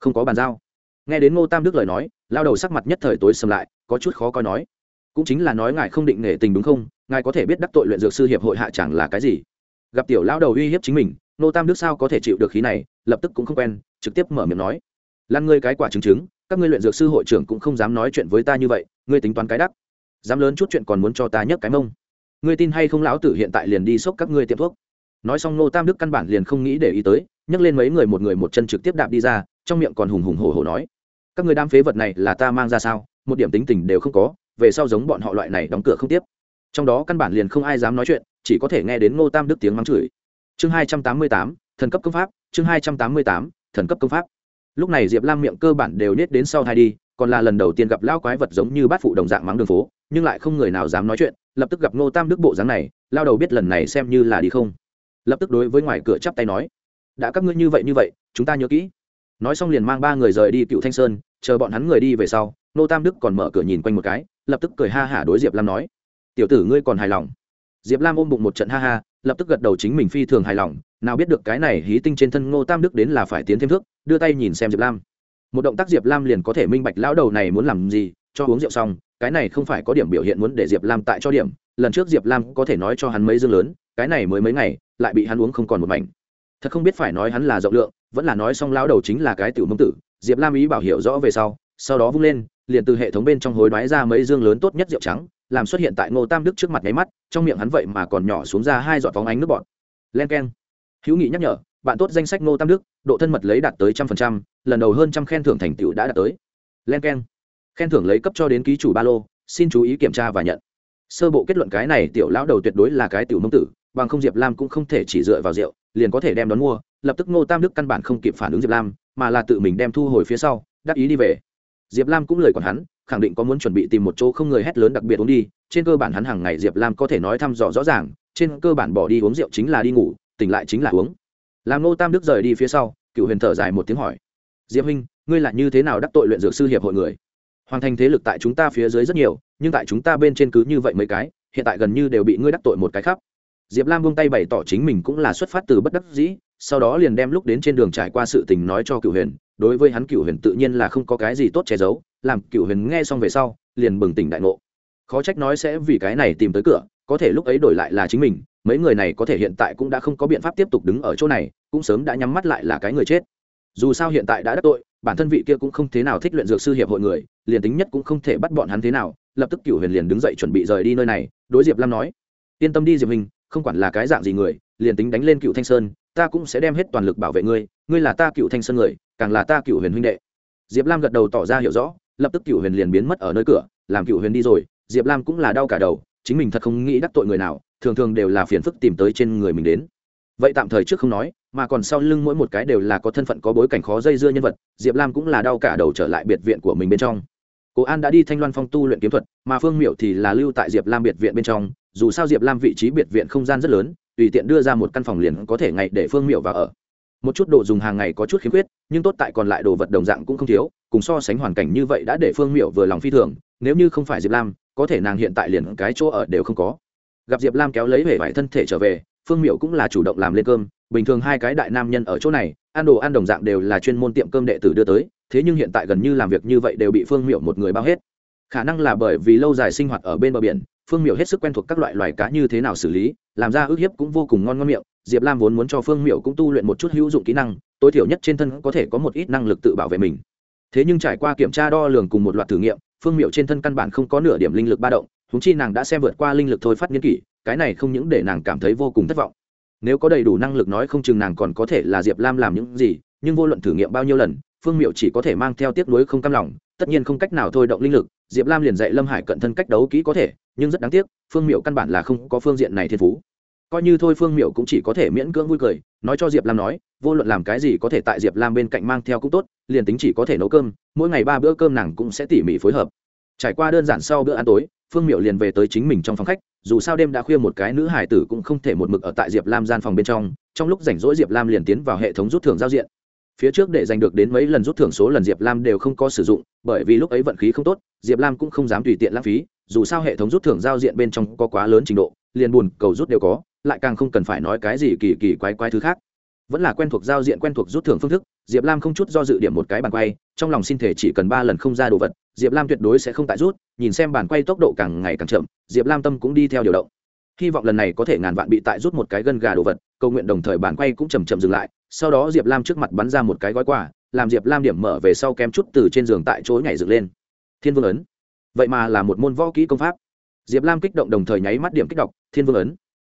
Không có bàn giao. Nghe đến ngô tam đức lời nói lao đầu sắc mặt nhất thời tối sầm lại, có chút khó coi nói. Cũng chính là nói ngài không định nể tình đúng không? Ngài có thể biết đắc tội luyện dược sư hiệp hội hạ chẳng là cái gì. Gặp tiểu lao đầu uy hiếp chính mình, nô tam đức sao có thể chịu được khí này, lập tức cũng không quen, trực tiếp mở miệng nói. Lan ngươi cái quả chứng chứng các ngươi luyện dược sư hội trưởng cũng không dám nói chuyện với ta như vậy, ngươi tính toán cái đắc. Dám lớn chút chuyện còn muốn cho ta nhấc cái mông. Ngươi tin hay không lão tử hiện tại liền đi xốc các ngươi tiệm thuốc. Nói xong nô tam đức căn bản liền không nghĩ để ý tới, nhấc lên mấy người một người một chân trực tiếp đạp đi ra, trong miệng còn hùng hùng hổ hổ nói. Các người đam phế vật này là ta mang ra sao? Một điểm tính tình đều không có, về sau giống bọn họ loại này đóng cửa không tiếp trong đó căn bản liền không ai dám nói chuyện, chỉ có thể nghe đến ngô tam đức tiếng mắng chửi. Chương hai trăm tám mươi tám, thần cấp công pháp, chương hai trăm tám mươi tám, thần cấp công pháp. Lúc này diệp lam miệng cơ bản đều nết đến sau hai đi, còn là lần đầu tiên gặp lao quái vật giống như bát phụ đồng dạng mắng đường phố, nhưng lại không người nào dám nói chuyện, lập tức gặp ngô tam đức bộ dáng này lao đầu biết lần này xem như là đi không. Lập tức đối với ngoài cửa chắp tay nói, đã các ngươi như vậy như vậy, chúng ta nhớ kỹ. Nói xong liền mang ba người rời đi cựu thanh sơn, chờ bọn hắn người đi về sau nô tam đức còn mở cửa nhìn quanh một cái, lập tức cười ha hả đối diệp lam nói tiểu tử ngươi còn hài lòng. Diệp lam ôm bụng một trận ha ha, lập tức gật đầu chính mình phi thường hài lòng, nào biết được cái này hí tinh trên thân ngô tam đức đến là phải tiến thêm thước, đưa tay nhìn xem diệp lam. Một động tác diệp lam liền có thể minh bạch lão đầu này muốn làm gì, cho uống rượu xong, cái này không phải có điểm biểu hiện muốn để diệp lam tại cho điểm, lần trước diệp lam có thể nói cho hắn mấy dương lớn, cái này mới mấy ngày, lại bị hắn uống không còn một mảnh. Thật không biết phải nói hắn là rộng lượng, vẫn là nói xong lão đầu chính là cái tiểu mông tử, diệp lam ý bảo hiểu rõ về sau sau đó vung lên, liền từ hệ thống bên trong hối đoái ra mấy dương lớn tốt nhất rượu trắng làm xuất hiện tại ngô tam đức trước mặt nháy mắt, trong miệng hắn vậy mà còn nhỏ xuống ra hai giọt phóng ánh nước bọt. Len k e n hữu nghị nhắc nhở, bạn tốt danh sách ngô tam đức, độ thân mật lấy đạt tới trăm phần trăm, lần đầu hơn trăm khen thưởng thành tựu đã đạt tới. Len k e n khen thưởng lấy cấp cho đến ký chủ ba lô, xin chú ý kiểm tra và nhận. Sơ bộ kết luận cái này tiểu lão đầu tuyệt đối là cái tiểu mông tử, bằng không diệp lam cũng không thể chỉ dựa vào rượu, liền có thể đem đón mua, lập tức ngô tam đức căn bản không kịp phản ứng diệp lam, mà là tự mình đem thu hồi phía sau, đắc ý đi về. Diệp lam cũng lời còn hắn khẳng định có muốn chuẩn bị tìm một chỗ không người hét lớn đặc biệt uống đi, trên cơ bản hắn hàng ngày diệp lam có thể nói thăm dò rõ ràng, trên cơ bản bỏ đi uống rượu chính là đi ngủ, tỉnh lại chính là uống. Làm ngô tam đức rời đi phía sau, cựu huyền thở dài một tiếng hỏi, diệp huynh, ngươi là như thế nào đắc tội luyện dược sư hiệp hội người? Hoàn thành thế lực tại chúng ta phía dưới rất nhiều, nhưng tại chúng ta bên trên cứ như vậy mấy cái, hiện tại gần như đều bị ngươi đắc tội một cái khắp. Diệp lam buông tay bày tỏ chính mình cũng là xuất phát từ bất đắc dĩ, sau đó liền đem lúc đến trên đường trải qua sự tình nói cho cựu huyền đối với hắn cựu huyền tự nhiên là không có cái gì tốt che giấu, làm cựu huyền nghe xong về sau, liền bừng tỉnh đại ngộ. Khó trách nói sẽ vì cái này tìm tới cửa, có thể lúc ấy đổi lại là chính mình, mấy người này có thể hiện tại cũng đã không có biện pháp tiếp tục đứng ở chỗ này, cũng sớm đã nhắm mắt lại là cái người chết. Dù sao hiện tại đã đắc tội, bản thân vị kia cũng không thế nào thích luyện dược sư hiệp hội người, liền tính nhất cũng không thể bắt bọn hắn thế nào, lập tức cựu huyền liền đứng dậy chuẩn bị rời đi nơi này, đối diệp lam nói, yên tâm đi diệp hình không quản là cái dạng gì người, liền tính đánh lên cựu thanh sơn, ta cũng sẽ đem hết toàn lực bảo vệ ngươi ngươi là ta cựu thanh sơn người càng là ta cựu huyền huynh đệ. Diệp lam gật đầu tỏ ra hiểu rõ, lập tức cựu huyền liền biến mất ở nơi cửa, làm cựu huyền đi rồi, diệp lam cũng là đau cả đầu, chính mình thật không nghĩ đắc tội người nào, thường thường đều là phiền phức tìm tới trên người mình đến. Vậy tạm thời trước không nói, mà còn sau lưng mỗi một cái đều là có thân phận có bối cảnh khó dây dưa nhân vật, diệp lam cũng là đau cả đầu trở lại biệt viện của mình bên trong. Cố an đã đi thanh loan phong tu luyện kiếm thuật, mà phương miệu thì là lưu tại diệp lam biệt viện bên trong, dù sao diệp lam vị trí biệt viện không gian rất lớn, tùy tiện đưa ra một căn phòng liền có thể ngày để phương miệu vào ở một chút đồ dùng hàng ngày có chút khiếm khuyết, nhưng tốt tại còn lại đồ vật đồng dạng cũng không thiếu, cùng so sánh hoàn cảnh như vậy đã để phương miệu vừa lòng phi thường, nếu như không phải diệp lam, có thể nàng hiện tại liền cái chỗ ở đều không có. Gặp diệp lam kéo lấy vẻ vải thân thể trở về, phương miệu cũng là chủ động làm lên cơm, bình thường hai cái đại nam nhân ở chỗ này, ăn đồ ăn đồng dạng đều là chuyên môn tiệm cơm đệ tử đưa tới, thế nhưng hiện tại gần như làm việc như vậy đều bị phương miệu một người bao hết. Khả năng là bởi vì lâu dài sinh hoạt ở bên bờ biển, phương miệu hết sức quen thuộc các loại loài cá như thế nào xử lý, làm ra ước hiếp cũng vô cùng ngon ngon miệng diệp lam vốn muốn cho phương miệu cũng tu luyện một chút hữu dụng kỹ năng, tối thiểu nhất trên thân có thể có một ít năng lực tự bảo vệ mình. Thế nhưng trải qua kiểm tra đo lường cùng một loạt thử nghiệm, phương miệu trên thân căn bản không có nửa điểm linh lực ba động húng chi nàng đã xem vượt qua linh lực thôi phát nghiên kỷ, cái này không những để nàng cảm thấy vô cùng thất vọng. Nếu có đầy đủ năng lực nói không chừng nàng còn có thể là diệp lam làm những gì, nhưng vô luận thử nghiệm bao nhiêu lần, phương miệu chỉ có thể mang theo tiếc nuối không cam lòng, tất nhiên không cách nào thôi động linh lực, diệp lam liền dạy lâm hải cận thân cách đấu kỹ có thể, nhưng rất đáng tiếc, phương miệu căn bản là không có phương diện này thiên phú coi như thôi phương miệu cũng chỉ có thể miễn cưỡng vui cười, nói cho diệp lam nói, vô luận làm cái gì có thể tại diệp lam bên cạnh mang theo cũng tốt, liền tính chỉ có thể nấu cơm, mỗi ngày ba bữa cơm nàng cũng sẽ tỉ mỉ phối hợp. Trải qua đơn giản sau bữa ăn tối, phương miệu liền về tới chính mình trong phòng khách, dù sao đêm đã khuya một cái nữ hải tử cũng không thể một mực ở tại diệp lam gian phòng bên trong trong lúc rảnh rỗi diệp lam liền tiến vào hệ thống rút thưởng giao diện. Phía trước để giành được đến mấy lần rút thưởng số lần diệp lam đều không có sử dụng, bởi vì lúc ấy vận khí không tốt, diệp lam cũng không dám tùy tiện lãng phí, dù sao hệ thống rút thưởng giao diện bên trong có quá lớn trình độ, liền buồn cầu rút đều có lại càng không cần phải nói cái gì kỳ kỳ quái quái thứ khác. Vẫn là quen thuộc giao diện quen thuộc rút thưởng phương thức, diệp lam không chút do dự điểm một cái bàn quay, trong lòng xin thể chỉ cần ba lần không ra đồ vật, diệp lam tuyệt đối sẽ không tại rút, nhìn xem bàn quay tốc độ càng ngày càng chậm, diệp lam tâm cũng đi theo điều động. Hy vọng lần này có thể ngàn vạn bị tại rút một cái gân gà đồ vật, cầu nguyện đồng thời bàn quay cũng chầm chậm dừng lại, sau đó diệp lam trước mặt bắn ra một cái gói quà, làm diệp lam điểm mở về sau kém chút từ trên giường tại chỗ nhảy dựng lên. Thiên vương ấn. Vậy mà là một môn võ kỹ công pháp. Diệp lam kích động đồng thời nháy mắt điểm kích đọc, thiên vương ấn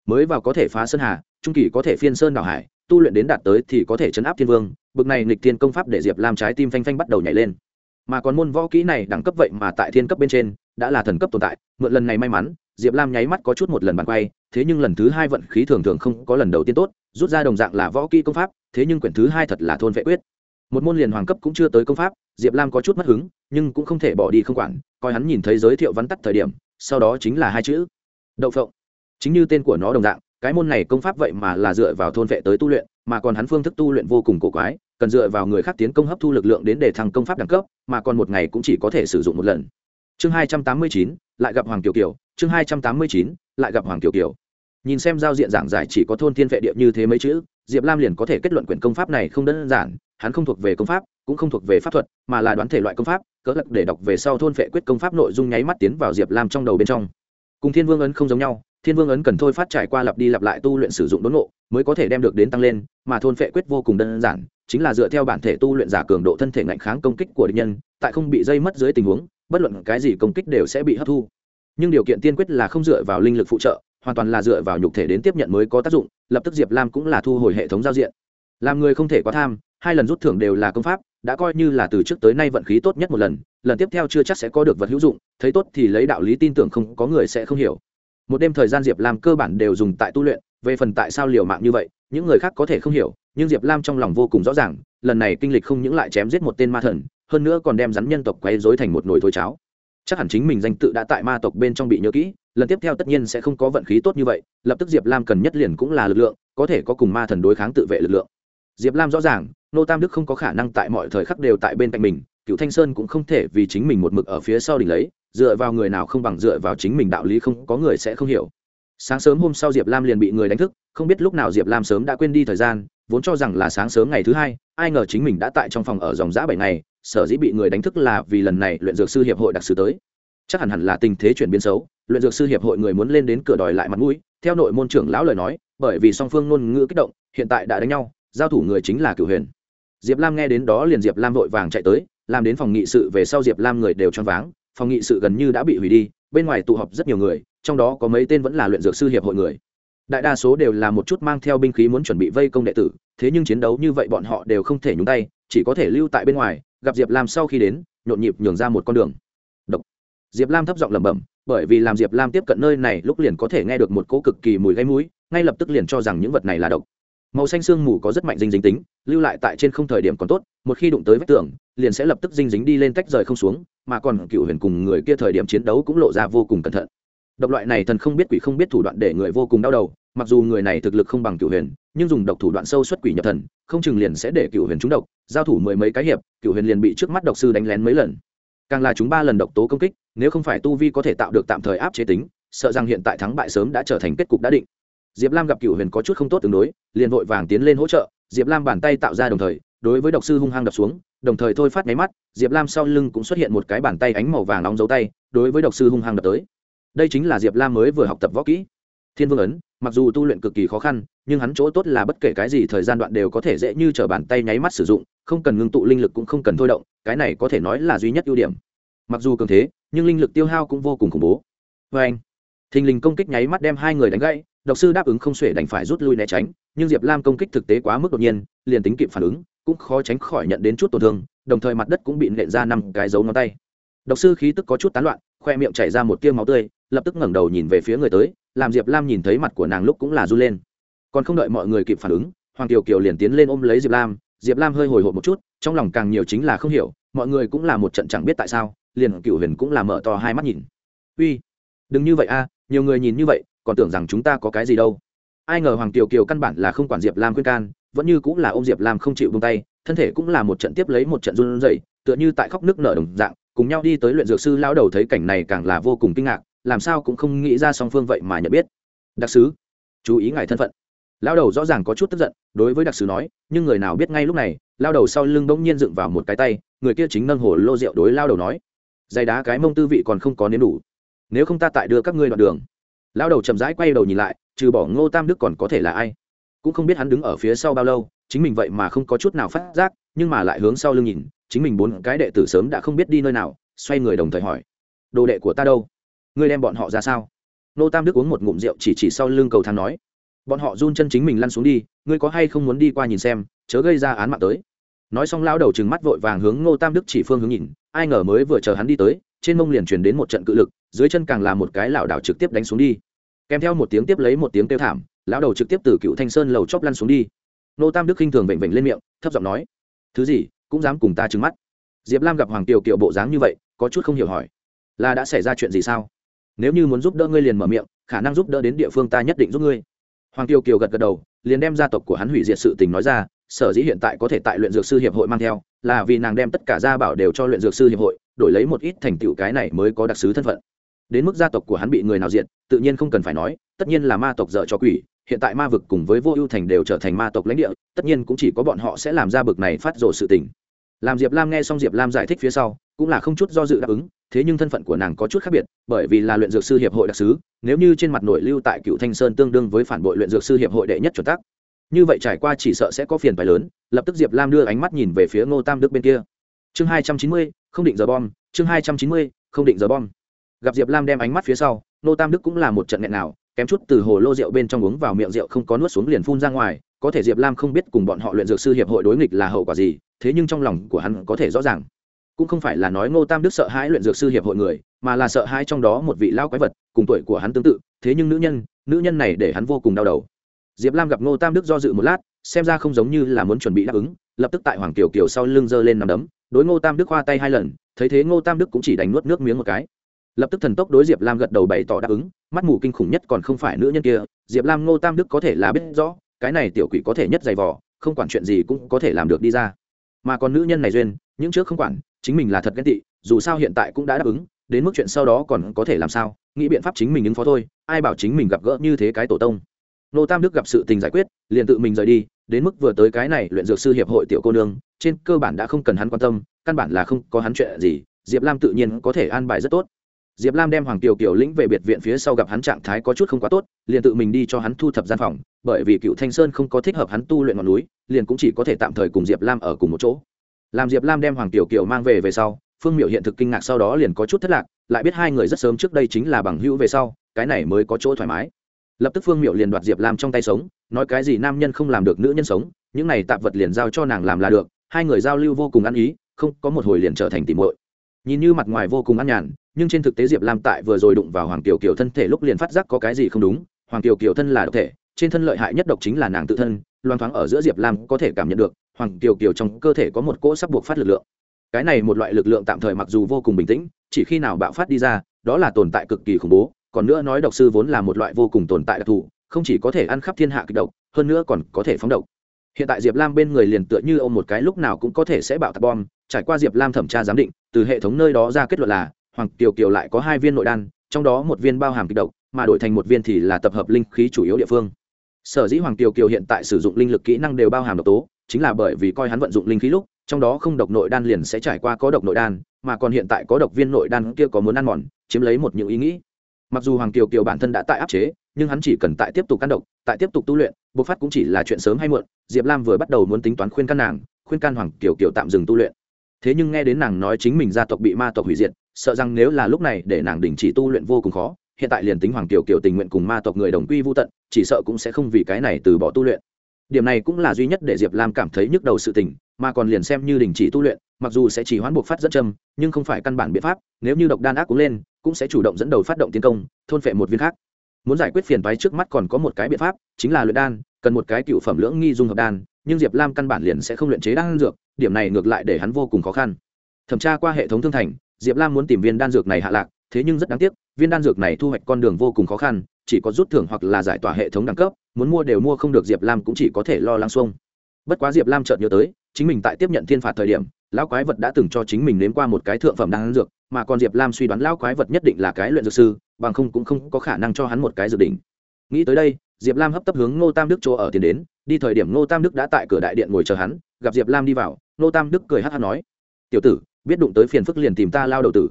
mới vào có thể phá sơn hà, trung kỳ có thể phiên sơn đảo hải, tu luyện đến đạt tới thì có thể chấn áp thiên vương, bực này nghịch thiên công pháp để diệp lam trái tim phanh phanh bắt đầu nhảy lên. Mà còn môn võ kỹ này đẳng cấp vậy mà tại thiên cấp bên trên, đã là thần cấp tồn tại, mượn lần này may mắn, diệp lam nháy mắt có chút một lần bàn quay, thế nhưng lần thứ hai vận khí thường thường không có lần đầu tiên tốt, rút ra đồng dạng là võ kỹ công pháp, thế nhưng quyển thứ hai thật là thôn vệ quyết. Một môn liền hoàng cấp cũng chưa tới công pháp, diệp lam có chút mất hứng, nhưng cũng không thể bỏ đi không quản, coi hắn nhìn thấy giới thiệu vắn tắt thời điểm, sau đó chính là hai chữ. Đậu phộng chính như tên của nó đồng dạng, cái môn này công pháp vậy mà là dựa vào thôn vệ tới tu luyện, mà còn hắn phương thức tu luyện vô cùng cổ quái, cần dựa vào người khác tiến công hấp thu lực lượng đến để thăng công pháp đẳng cấp, mà còn một ngày cũng chỉ có thể sử dụng một lần. Chương hai trăm tám mươi chín, lại gặp hoàng kiều kiều. Chương hai trăm tám mươi chín, lại gặp hoàng kiều kiều. Nhìn xem giao diện giảng giải chỉ có thôn thiên vệ địa như thế mấy chữ, diệp lam liền có thể kết luận quyển công pháp này không đơn giản, hắn không thuộc về công pháp, cũng không thuộc về pháp thuật, mà là đoán thể loại công pháp cỡ lật để đọc về sau thôn vệ quyết công pháp nội dung nháy mắt tiến vào diệp lam trong đầu bên trong. Cùng thiên vương ấn không giống nhau thiên vương ấn cần thôi phát trải qua lặp đi lặp lại tu luyện sử dụng đốn ngộ, mới có thể đem được đến tăng lên, mà thôn phệ quyết vô cùng đơn giản, chính là dựa theo bản thể tu luyện giả cường độ thân thể ngạnh kháng công kích của địch nhân, tại không bị dây mất dưới tình huống, bất luận cái gì công kích đều sẽ bị hấp thu. Nhưng điều kiện tiên quyết là không dựa vào linh lực phụ trợ, hoàn toàn là dựa vào nhục thể đến tiếp nhận mới có tác dụng, lập tức diệp lam cũng là thu hồi hệ thống giao diện. Làm người không thể quá tham, hai lần rút thưởng đều là công pháp, đã coi như là từ trước tới nay vận khí tốt nhất một lần lần tiếp theo chưa chắc sẽ có được vật hữu dụng, thấy tốt thì lấy đạo lý tin tưởng không có người sẽ không hiểu một đêm thời gian diệp lam cơ bản đều dùng tại tu luyện, về phần tại sao liều mạng như vậy, những người khác có thể không hiểu, nhưng diệp lam trong lòng vô cùng rõ ràng, lần này kinh lịch không những lại chém giết một tên ma thần, hơn nữa còn đem rắn nhân tộc quấy dối thành một nồi thối cháo. Chắc hẳn chính mình danh tự đã tại ma tộc bên trong bị nhớ kỹ, lần tiếp theo tất nhiên sẽ không có vận khí tốt như vậy, lập tức diệp lam cần nhất liền cũng là lực lượng, có thể có cùng ma thần đối kháng tự vệ lực lượng. Diệp lam rõ ràng, nô tam đức không có khả năng tại mọi thời khắc đều tại bên cạnh mình cựu thanh sơn cũng không thể vì chính mình một mực ở phía sau đỉnh lấy dựa vào người nào không bằng dựa vào chính mình đạo lý không, có người sẽ không hiểu. Sáng sớm hôm sau diệp lam liền bị người đánh thức, không biết lúc nào diệp lam sớm đã quên đi thời gian, vốn cho rằng là sáng sớm ngày thứ hai, ai ngờ chính mình đã tại trong phòng ở dòng giã bảy ngày, sở dĩ bị người đánh thức là vì lần này luyện dược sư hiệp hội đặc sứ tới. Chắc hẳn hẳn là tình thế chuyển biến xấu, luyện dược sư hiệp hội người muốn lên đến cửa đòi lại mặt mũi, theo nội môn trưởng lão lời nói, bởi vì song phương ngôn ngữ kích động, hiện tại đã đánh nhau, giao thủ người chính là cửu huyền. Diệp lam nghe đến đó liền diệp lam vội vàng chạy tới, làm đến phòng nghị sự về sau diệp lam người đều choáng váng phòng nghị sự gần như đã bị hủy đi, bên ngoài tụ họp rất nhiều người, trong đó có mấy tên vẫn là luyện dược sư hiệp hội người. Đại đa số đều là một chút mang theo binh khí muốn chuẩn bị vây công đệ tử, thế nhưng chiến đấu như vậy bọn họ đều không thể nhúng tay, chỉ có thể lưu tại bên ngoài, gặp diệp lam sau khi đến, nhộn nhịp nhường ra một con đường. Độc. diệp lam thấp giọng lẩm bẩm, bởi vì làm diệp lam tiếp cận nơi này lúc liền có thể nghe được một cỗ cực kỳ mùi gây mũi, ngay lập tức liền cho rằng những vật này là độc màu xanh sương mù có rất mạnh dinh dính tính, lưu lại tại trên không thời điểm còn tốt, một khi đụng tới vách tường, liền sẽ lập tức dinh dính đi lên tách rời không xuống, mà còn cựu huyền cùng người kia thời điểm chiến đấu cũng lộ ra vô cùng cẩn thận. Độc loại này thần không biết quỷ không biết thủ đoạn để người vô cùng đau đầu, mặc dù người này thực lực không bằng cựu huyền, nhưng dùng độc thủ đoạn sâu xuất quỷ nhập thần, không chừng liền sẽ để cựu huyền trúng độc, giao thủ mười mấy cái hiệp, cựu huyền liền bị trước mắt độc sư đánh lén mấy lần. Càng là chúng ba lần độc tố công kích, nếu không phải tu vi có thể tạo được tạm thời áp chế tính, sợ rằng hiện tại thắng bại sớm đã trở thành kết cục đã định diệp lam gặp cựu huyền có chút không tốt tương đối, liền vội vàng tiến lên hỗ trợ. Diệp lam bàn tay tạo ra đồng thời, đối với độc sư hung hăng đập xuống, đồng thời thôi phát mấy mắt, diệp lam sau lưng cũng xuất hiện một cái bàn tay ánh màu vàng nóng dấu tay, đối với độc sư hung hăng đập tới. Đây chính là diệp lam mới vừa học tập võ kỹ. Thiên vương ấn, mặc dù tu luyện cực kỳ khó khăn, nhưng hắn chỗ tốt là bất kể cái gì thời gian đoạn đều có thể dễ như t r ở bàn tay nháy mắt sử dụng, không cần ngưng tụ linh lực cũng không cần thôi động, cái này có thể nói là duy nhất ưu điểm. Mặc dù cường thế, nhưng linh lực tiêu hao cũng vô cùng khủng bố. Vê anh thình lình công kích nháy mắt đem hai người đánh gãy, độc sư đáp ứng không xuể đành phải rút lui né tránh, nhưng diệp lam công kích thực tế quá mức đột nhiên, liền tính kịp phản ứng, cũng khó tránh khỏi nhận đến chút tổn thương, đồng thời mặt đất cũng bị nện ra năm cái dấu ngón tay. Độc sư khí tức có chút tán loạn, khoe miệng chảy ra một tiêu máu tươi, lập tức ngẩng đầu nhìn về phía người tới, làm diệp lam nhìn thấy mặt của nàng lúc cũng là r u lên. Còn không đợi mọi người kịp phản ứng, hoàng kiều kiều liền tiến lên ôm lấy diệp lam diệp lam hơi hồi hộp một chút, trong lòng càng nhiều chính là không hiểu, mọi người cũng là một trận chẳng biết tại sao, liền cựu huyền cũng là mở to hai mắt nhìn. Uy, đừng như vậy a nhiều người nhìn như vậy, còn tưởng rằng chúng ta có cái gì đâu. Ai ngờ hoàng tiểu kiều căn bản là không quản diệp lam khuyên can, vẫn như cũng là ô m diệp lam không chịu bông tay, thân thể cũng là một trận tiếp lấy một trận run rẩy, tựa như tại khóc nước nở đồng dạng, cùng nhau đi tới luyện dược sư lao đầu thấy cảnh này càng là vô cùng kinh ngạc, làm sao cũng không nghĩ ra song phương vậy mà nhận biết. Đặc sứ, chú ý ngài thân phận. Lao đầu rõ ràng có chút tức giận, đối với đặc sứ nói, nhưng người nào biết ngay lúc này lao đầu sau lưng bỗng nhiên dựng vào một cái tay, người kia chính nâng hồ lô rượu đối lao đầu nói. Dày đá cái mông tư vị còn không có nếm đủ nếu không ta tại đưa các ngươi đoạn đường. Lao đầu chậm rãi quay đầu nhìn lại, trừ bỏ ngô tam đức còn có thể là ai? Cũng không biết hắn đứng ở phía sau bao lâu, chính mình vậy mà không có chút nào phát giác, nhưng mà lại hướng sau lưng nhìn, chính mình bốn cái đệ tử sớm đã không biết đi nơi nào, xoay người đồng thời hỏi, đồ đệ của ta đâu? Ngươi đem bọn họ ra sao? Nô tam đức uống một ngụm rượu chỉ chỉ sau lưng cầu thang nói, bọn họ run chân chính mình lăn xuống đi, ngươi có hay không muốn đi qua nhìn xem, chớ gây ra án mạng tới. Nói xong lao đầu chừng mắt vội vàng hướng ngô tam đức chỉ phương hướng nhìn, ai ngờ mới vừa chờ hắn đi tới, trên mông liền truyền đến một trận cự lực dưới chân càng là một cái lảo đảo trực tiếp đánh xuống đi. Kèm theo một tiếng tiếp lấy một tiếng kêu thảm, lão đầu trực tiếp từ cựu thanh sơn lầu chóp lăn xuống đi. Nô tam đức khinh thường vểnh vểnh lên miệng, thấp giọng nói, thứ gì, cũng dám cùng ta trừng mắt. Diệp lam gặp hoàng kiều kiệu bộ dáng như vậy, có chút không hiểu hỏi, là đã xảy ra chuyện gì sao? Nếu như muốn giúp đỡ ngươi liền mở miệng, khả năng giúp đỡ đến địa phương ta nhất định giúp ngươi. Hoàng kiều kiều gật gật đầu, liền đem gia tộc của hắn hủy diệt sự tình nói ra, sở dĩ hiện tại có thể tại luyện dược sư hiệp hội mang theo, là vì nàng đem tất cả gia bảo đều cho luyện dược sư hiệp hội, đổi lấy một ít thành tựu cái này mới có đặc sứ thân phận đến mức gia tộc của hắn bị người nào diện tự nhiên không cần phải nói, tất nhiên là ma tộc dợ cho quỷ, hiện tại ma vực cùng với vô ưu thành đều trở thành ma tộc lãnh địa, tất nhiên cũng chỉ có bọn họ sẽ làm ra bực này phát rồ sự tình. Làm diệp lam nghe xong diệp lam giải thích phía sau, cũng là không chút do dự đáp ứng, thế nhưng thân phận của nàng có chút khác biệt, bởi vì là luyện dược sư hiệp hội đặc sứ, nếu như trên mặt nội lưu tại cựu thanh sơn tương đương với phản bội luyện dược sư hiệp hội đệ nhất chuẩn tắc. Như vậy trải qua chỉ sợ sẽ có phiền phái lớn, lập tức diệp lam đưa ánh mắt nhìn về phía ngô tam đức bên kia. Chương hai trăm chín mươi, không định giờ bom, chương hai trăm chín mươi, không định giờ bom gặp diệp lam đem ánh mắt phía sau ngô tam đức cũng là một trận nghẹn nào, kém chút từ hồ lô rượu bên trong uống vào miệng rượu không có nuốt xuống liền phun ra ngoài, có thể diệp lam không biết cùng bọn họ luyện dược sư hiệp hội đối nghịch là hậu quả gì, thế nhưng trong lòng của hắn có thể rõ ràng. Cũng không phải là nói ngô tam đức sợ hãi luyện dược sư hiệp hội người, mà là sợ hãi trong đó một vị lao quái vật, cùng tuổi của hắn tương tự, thế nhưng nữ nhân nữ nhân này để hắn vô cùng đau đầu. Diệp lam gặp ngô tam đức do dự một lát, xem ra không giống như là muốn chuẩn bị đáp ứng, lập tức tại hoàng kiều kiều sau lưng giơ lên nằm đấm, đối ngô tam đức khoa tay hai lần, thấy thế ngô tam đức cũng chỉ đánh nuốt nước miếng một cái lập tức thần tốc đối diệp lam gật đầu bày tỏ đáp ứng mắt mù kinh khủng nhất còn không phải nữ nhân kia diệp lam ngô tam đức có thể là biết rõ cái này tiểu quỷ có thể nhất dày vò không quản chuyện gì cũng có thể làm được đi ra mà còn nữ nhân này duyên những trước không quản chính mình là thật ghen tị dù sao hiện tại cũng đã đáp ứng đến mức chuyện sau đó còn có thể làm sao nghĩ biện pháp chính mình ứng phó thôi ai bảo chính mình gặp gỡ như thế cái tổ tông nô tam đức gặp sự tình giải quyết liền tự mình rời đi đến mức vừa tới cái này luyện dược sư hiệp hội tiểu cô nương trên cơ bản đã không cần hắn quan tâm căn bản là không có hắn chuyện gì diệp lam tự nhiên có thể an bài rất tốt diệp lam đem hoàng kiều kiều lĩnh về biệt viện phía sau gặp hắn trạng thái có chút không quá tốt, liền tự mình đi cho hắn thu thập gian phòng, bởi vì cựu thanh sơn không có thích hợp hắn tu luyện ngọn núi, liền cũng chỉ có thể tạm thời cùng diệp lam ở cùng một chỗ. Làm diệp lam đem hoàng kiều kiều mang về về sau, phương miệu hiện thực kinh ngạc sau đó liền có chút thất lạc, lại biết hai người rất sớm trước đây chính là bằng hữu về sau, cái này mới có chỗ thoải mái. Lập tức phương miệu liền đoạt diệp lam trong tay sống, nói cái gì nam nhân không làm được nữ nhân sống, những này tạp vật liền giao cho nàng làm là được, hai người giao lưu vô cùng ăn ý, không có một hồi liền trở thành tìm muội nhìn như mặt ngoài vô cùng ăn nhàn, nhưng trên thực tế diệp lam tại vừa rồi đụng vào hoàng kiều kiều thân thể lúc liền phát giác có cái gì không đúng. Hoàng kiều kiều thân là độc thể, trên thân lợi hại nhất độc chính là nàng tự thân loan thoáng ở giữa diệp lam có thể cảm nhận được, hoàng kiều kiều trong cơ thể có một cỗ sắp buộc phát lực lượng. Cái này một loại lực lượng tạm thời mặc dù vô cùng bình tĩnh, chỉ khi nào bạo phát đi ra, đó là tồn tại cực kỳ khủng bố. Còn nữa nói độc sư vốn là một loại vô cùng tồn tại đặc thù, không chỉ có thể ăn khắp thiên hạ kịch độc, hơn nữa còn có thể phóng độc. Hiện tại diệp lam bên người liền tựa như ôm một cái lúc nào cũng có thể sẽ bạo tạc bom trải qua diệp lam thẩm tra giám định, từ hệ thống nơi đó ra kết luận là, hoàng kiều kiều lại có hai viên nội đan, trong đó một viên bao hàm kịch độc, mà đổi thành một viên thì là tập hợp linh khí chủ yếu địa phương. Sở dĩ hoàng kiều kiều hiện tại sử dụng linh lực kỹ năng đều bao hàm độc tố, chính là bởi vì coi hắn vận dụng linh khí lúc, trong đó không độc nội đan liền sẽ trải qua có độc nội đan, mà còn hiện tại có độc viên nội đan kia có muốn ăn mòn, chiếm lấy một những ý nghĩ. Mặc dù hoàng kiều kiều bản thân đã tại áp chế, nhưng hắn chỉ cần tại tiếp tục căn độc, tại tiếp tục tu luyện, bộc phát cũng chỉ là chuyện sớm hay muộn, diệp lam vừa bắt đầu muốn tính toán khuyên can nàng, khuyên can hoàng kiều kiều tạm dừng tu luyện thế nhưng nghe đến nàng nói chính mình gia tộc bị ma tộc hủy diệt, sợ rằng nếu là lúc này để nàng đình chỉ tu luyện vô cùng khó, hiện tại liền tính hoàng tiểu kiều tình nguyện cùng ma tộc người đồng quy vô tận, chỉ sợ cũng sẽ không vì cái này từ bỏ tu luyện. Điểm này cũng là duy nhất để diệp lam cảm thấy nhức đầu sự tình, mà còn liền xem như đình chỉ tu luyện, mặc dù sẽ chỉ hoán buộc phát dẫn châm, nhưng không phải căn bản biện pháp, nếu như độc đan ác cũng lên, cũng sẽ chủ động dẫn đầu phát động tiến công, thôn phệ một viên khác. Muốn giải quyết phiền toái trước mắt còn có một cái biện pháp, chính là luyện đan, cần một cái cựu phẩm lưỡng nghi dung hợp đan nhưng diệp lam căn bản liền sẽ không luyện chế đan dược, điểm này ngược lại để hắn vô cùng khó khăn. Thẩm tra qua hệ thống thương thành, diệp lam muốn tìm viên đan dược này hạ lạc, thế nhưng rất đáng tiếc, viên đan dược này thu hoạch con đường vô cùng khó khăn, chỉ có rút thưởng hoặc là giải tỏa hệ thống đẳng cấp, muốn mua đều mua không được diệp lam cũng chỉ có thể lo lắng xuông. Bất quá diệp lam chợt nhớ tới, chính mình tại tiếp nhận thiên phạt thời điểm, lão quái vật đã từng cho chính mình nếm qua một cái thượng phẩm đan dược, mà còn diệp lam suy đoán lão quái vật nhất định là cái luyện dược sư, bằng không cũng không có khả năng cho hắn một cái dự định. Nghĩ tới đây diệp lam hấp tấp hướng ngô tam đức chỗ ở tiền đến, đi thời điểm ngô tam đức đã tại cửa đại điện ngồi chờ hắn, gặp diệp lam đi vào, ngô tam đức cười hát hát nói, tiểu tử, biết đụng tới phiền phức liền tìm ta lao đầu tử.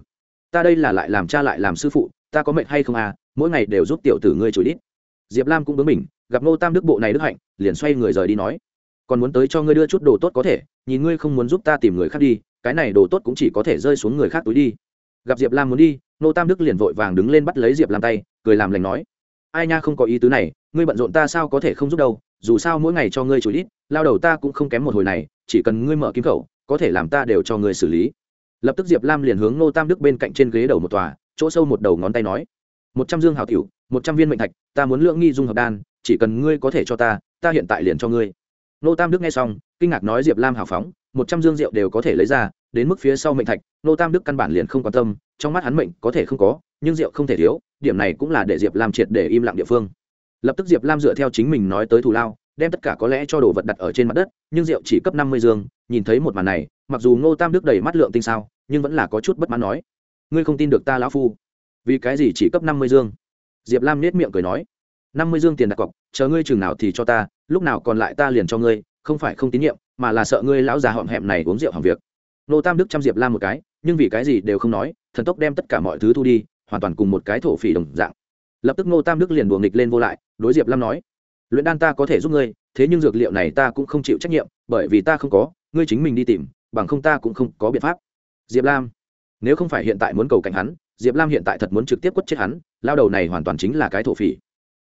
Ta đây là lại làm cha lại làm sư phụ, ta có mệnh hay không à mỗi ngày đều giúp tiểu tử ngươi chửi đít. Diệp lam cũng bướng mình gặp ngô tam đức bộ này đức hạnh, liền xoay người rời đi nói, còn muốn tới cho ngươi đưa chút đồ tốt có thể, nhìn ngươi không muốn giúp ta tìm người khác đi, cái này đồ tốt cũng chỉ có thể rơi xuống người khác túi đi. Gặp diệp lam muốn đi, Ngô tam đức liền vội vàng đứng lên bắt lấy diệp lam tay, cười làm lành nói ai nha không có ý tứ này, ngươi bận rộn ta sao có thể không giúp đâu, dù sao mỗi ngày cho ngươi chủ ít lao đầu ta cũng không kém một hồi này, chỉ cần ngươi mở kim khẩu, có thể làm ta đều cho ngươi xử lý. Lập tức diệp lam liền hướng nô tam đức bên cạnh trên ghế đầu một tòa, chỗ sâu một đầu ngón tay nói, một trăm dương hào tiểu, một trăm viên mệnh thạch, ta muốn lượng nghi dung hợp đan, chỉ cần ngươi có thể cho ta ta hiện tại liền cho ngươi. Nô tam đức nghe xong, kinh ngạc nói diệp lam hào phóng, một trăm dương rượu đều có thể lấy ra, đến mức phía sau mệnh thạch nô tam đức căn bản liền không quan tâm, trong mắt hắn mệnh có thể không có, nhưng rượu không thể thiếu điểm này cũng là để diệp lam triệt để im lặng địa phương. Lập tức diệp lam dựa theo chính mình nói tới thù lao, đem tất cả có lẽ cho đồ vật đặt ở trên mặt đất, nhưng rượu chỉ cấp năm mươi dương, nhìn thấy một màn này, mặc dù ngô tam đức đầy mắt lượng tinh sao nhưng vẫn là có chút bất mãn nói, ngươi không tin được ta lão phu. Vì cái gì chỉ cấp năm mươi dương? Diệp lam nết miệng cười nói, năm mươi dương tiền đặt cọc, chờ ngươi chừng nào thì cho ta, lúc nào còn lại ta liền cho ngươi, không phải không tín nhiệm, mà là sợ ngươi lão già họm hẹm này uống rượu hàng việc. Nô tam đức chăm diệp lam một cái, nhưng vì cái gì đều không nói, thần tốc đem tất cả mọi thứ thu đi hoàn toàn cùng một cái thổ phỉ đồng dạng. Lập tức Ngô tam đức liền đùa nghịch lên vô lại, đối diệp lam nói, luyện đan ta có thể giúp ngươi, thế nhưng dược liệu này ta cũng không chịu trách nhiệm, bởi vì ta không có, ngươi chính mình đi tìm, bằng không ta cũng không có biện pháp. Diệp lam, nếu không phải hiện tại muốn cầu cảnh hắn, diệp lam hiện tại thật muốn trực tiếp quất chết hắn, lao đầu này hoàn toàn chính là cái thổ phỉ.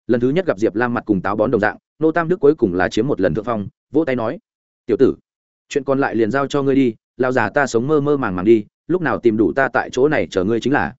Lần thứ nhất gặp diệp lam mặt cùng táo bón đồng dạng nô tam đức cuối cùng là chiếm một lần thượng phong, vỗ tay nói, tiểu tử, chuyện còn lại liền giao cho ngươi đi, lao già ta sống mơ mơ màng màng đi, lúc nào tìm đủ ta tại chỗ này chờ ngươi chính là.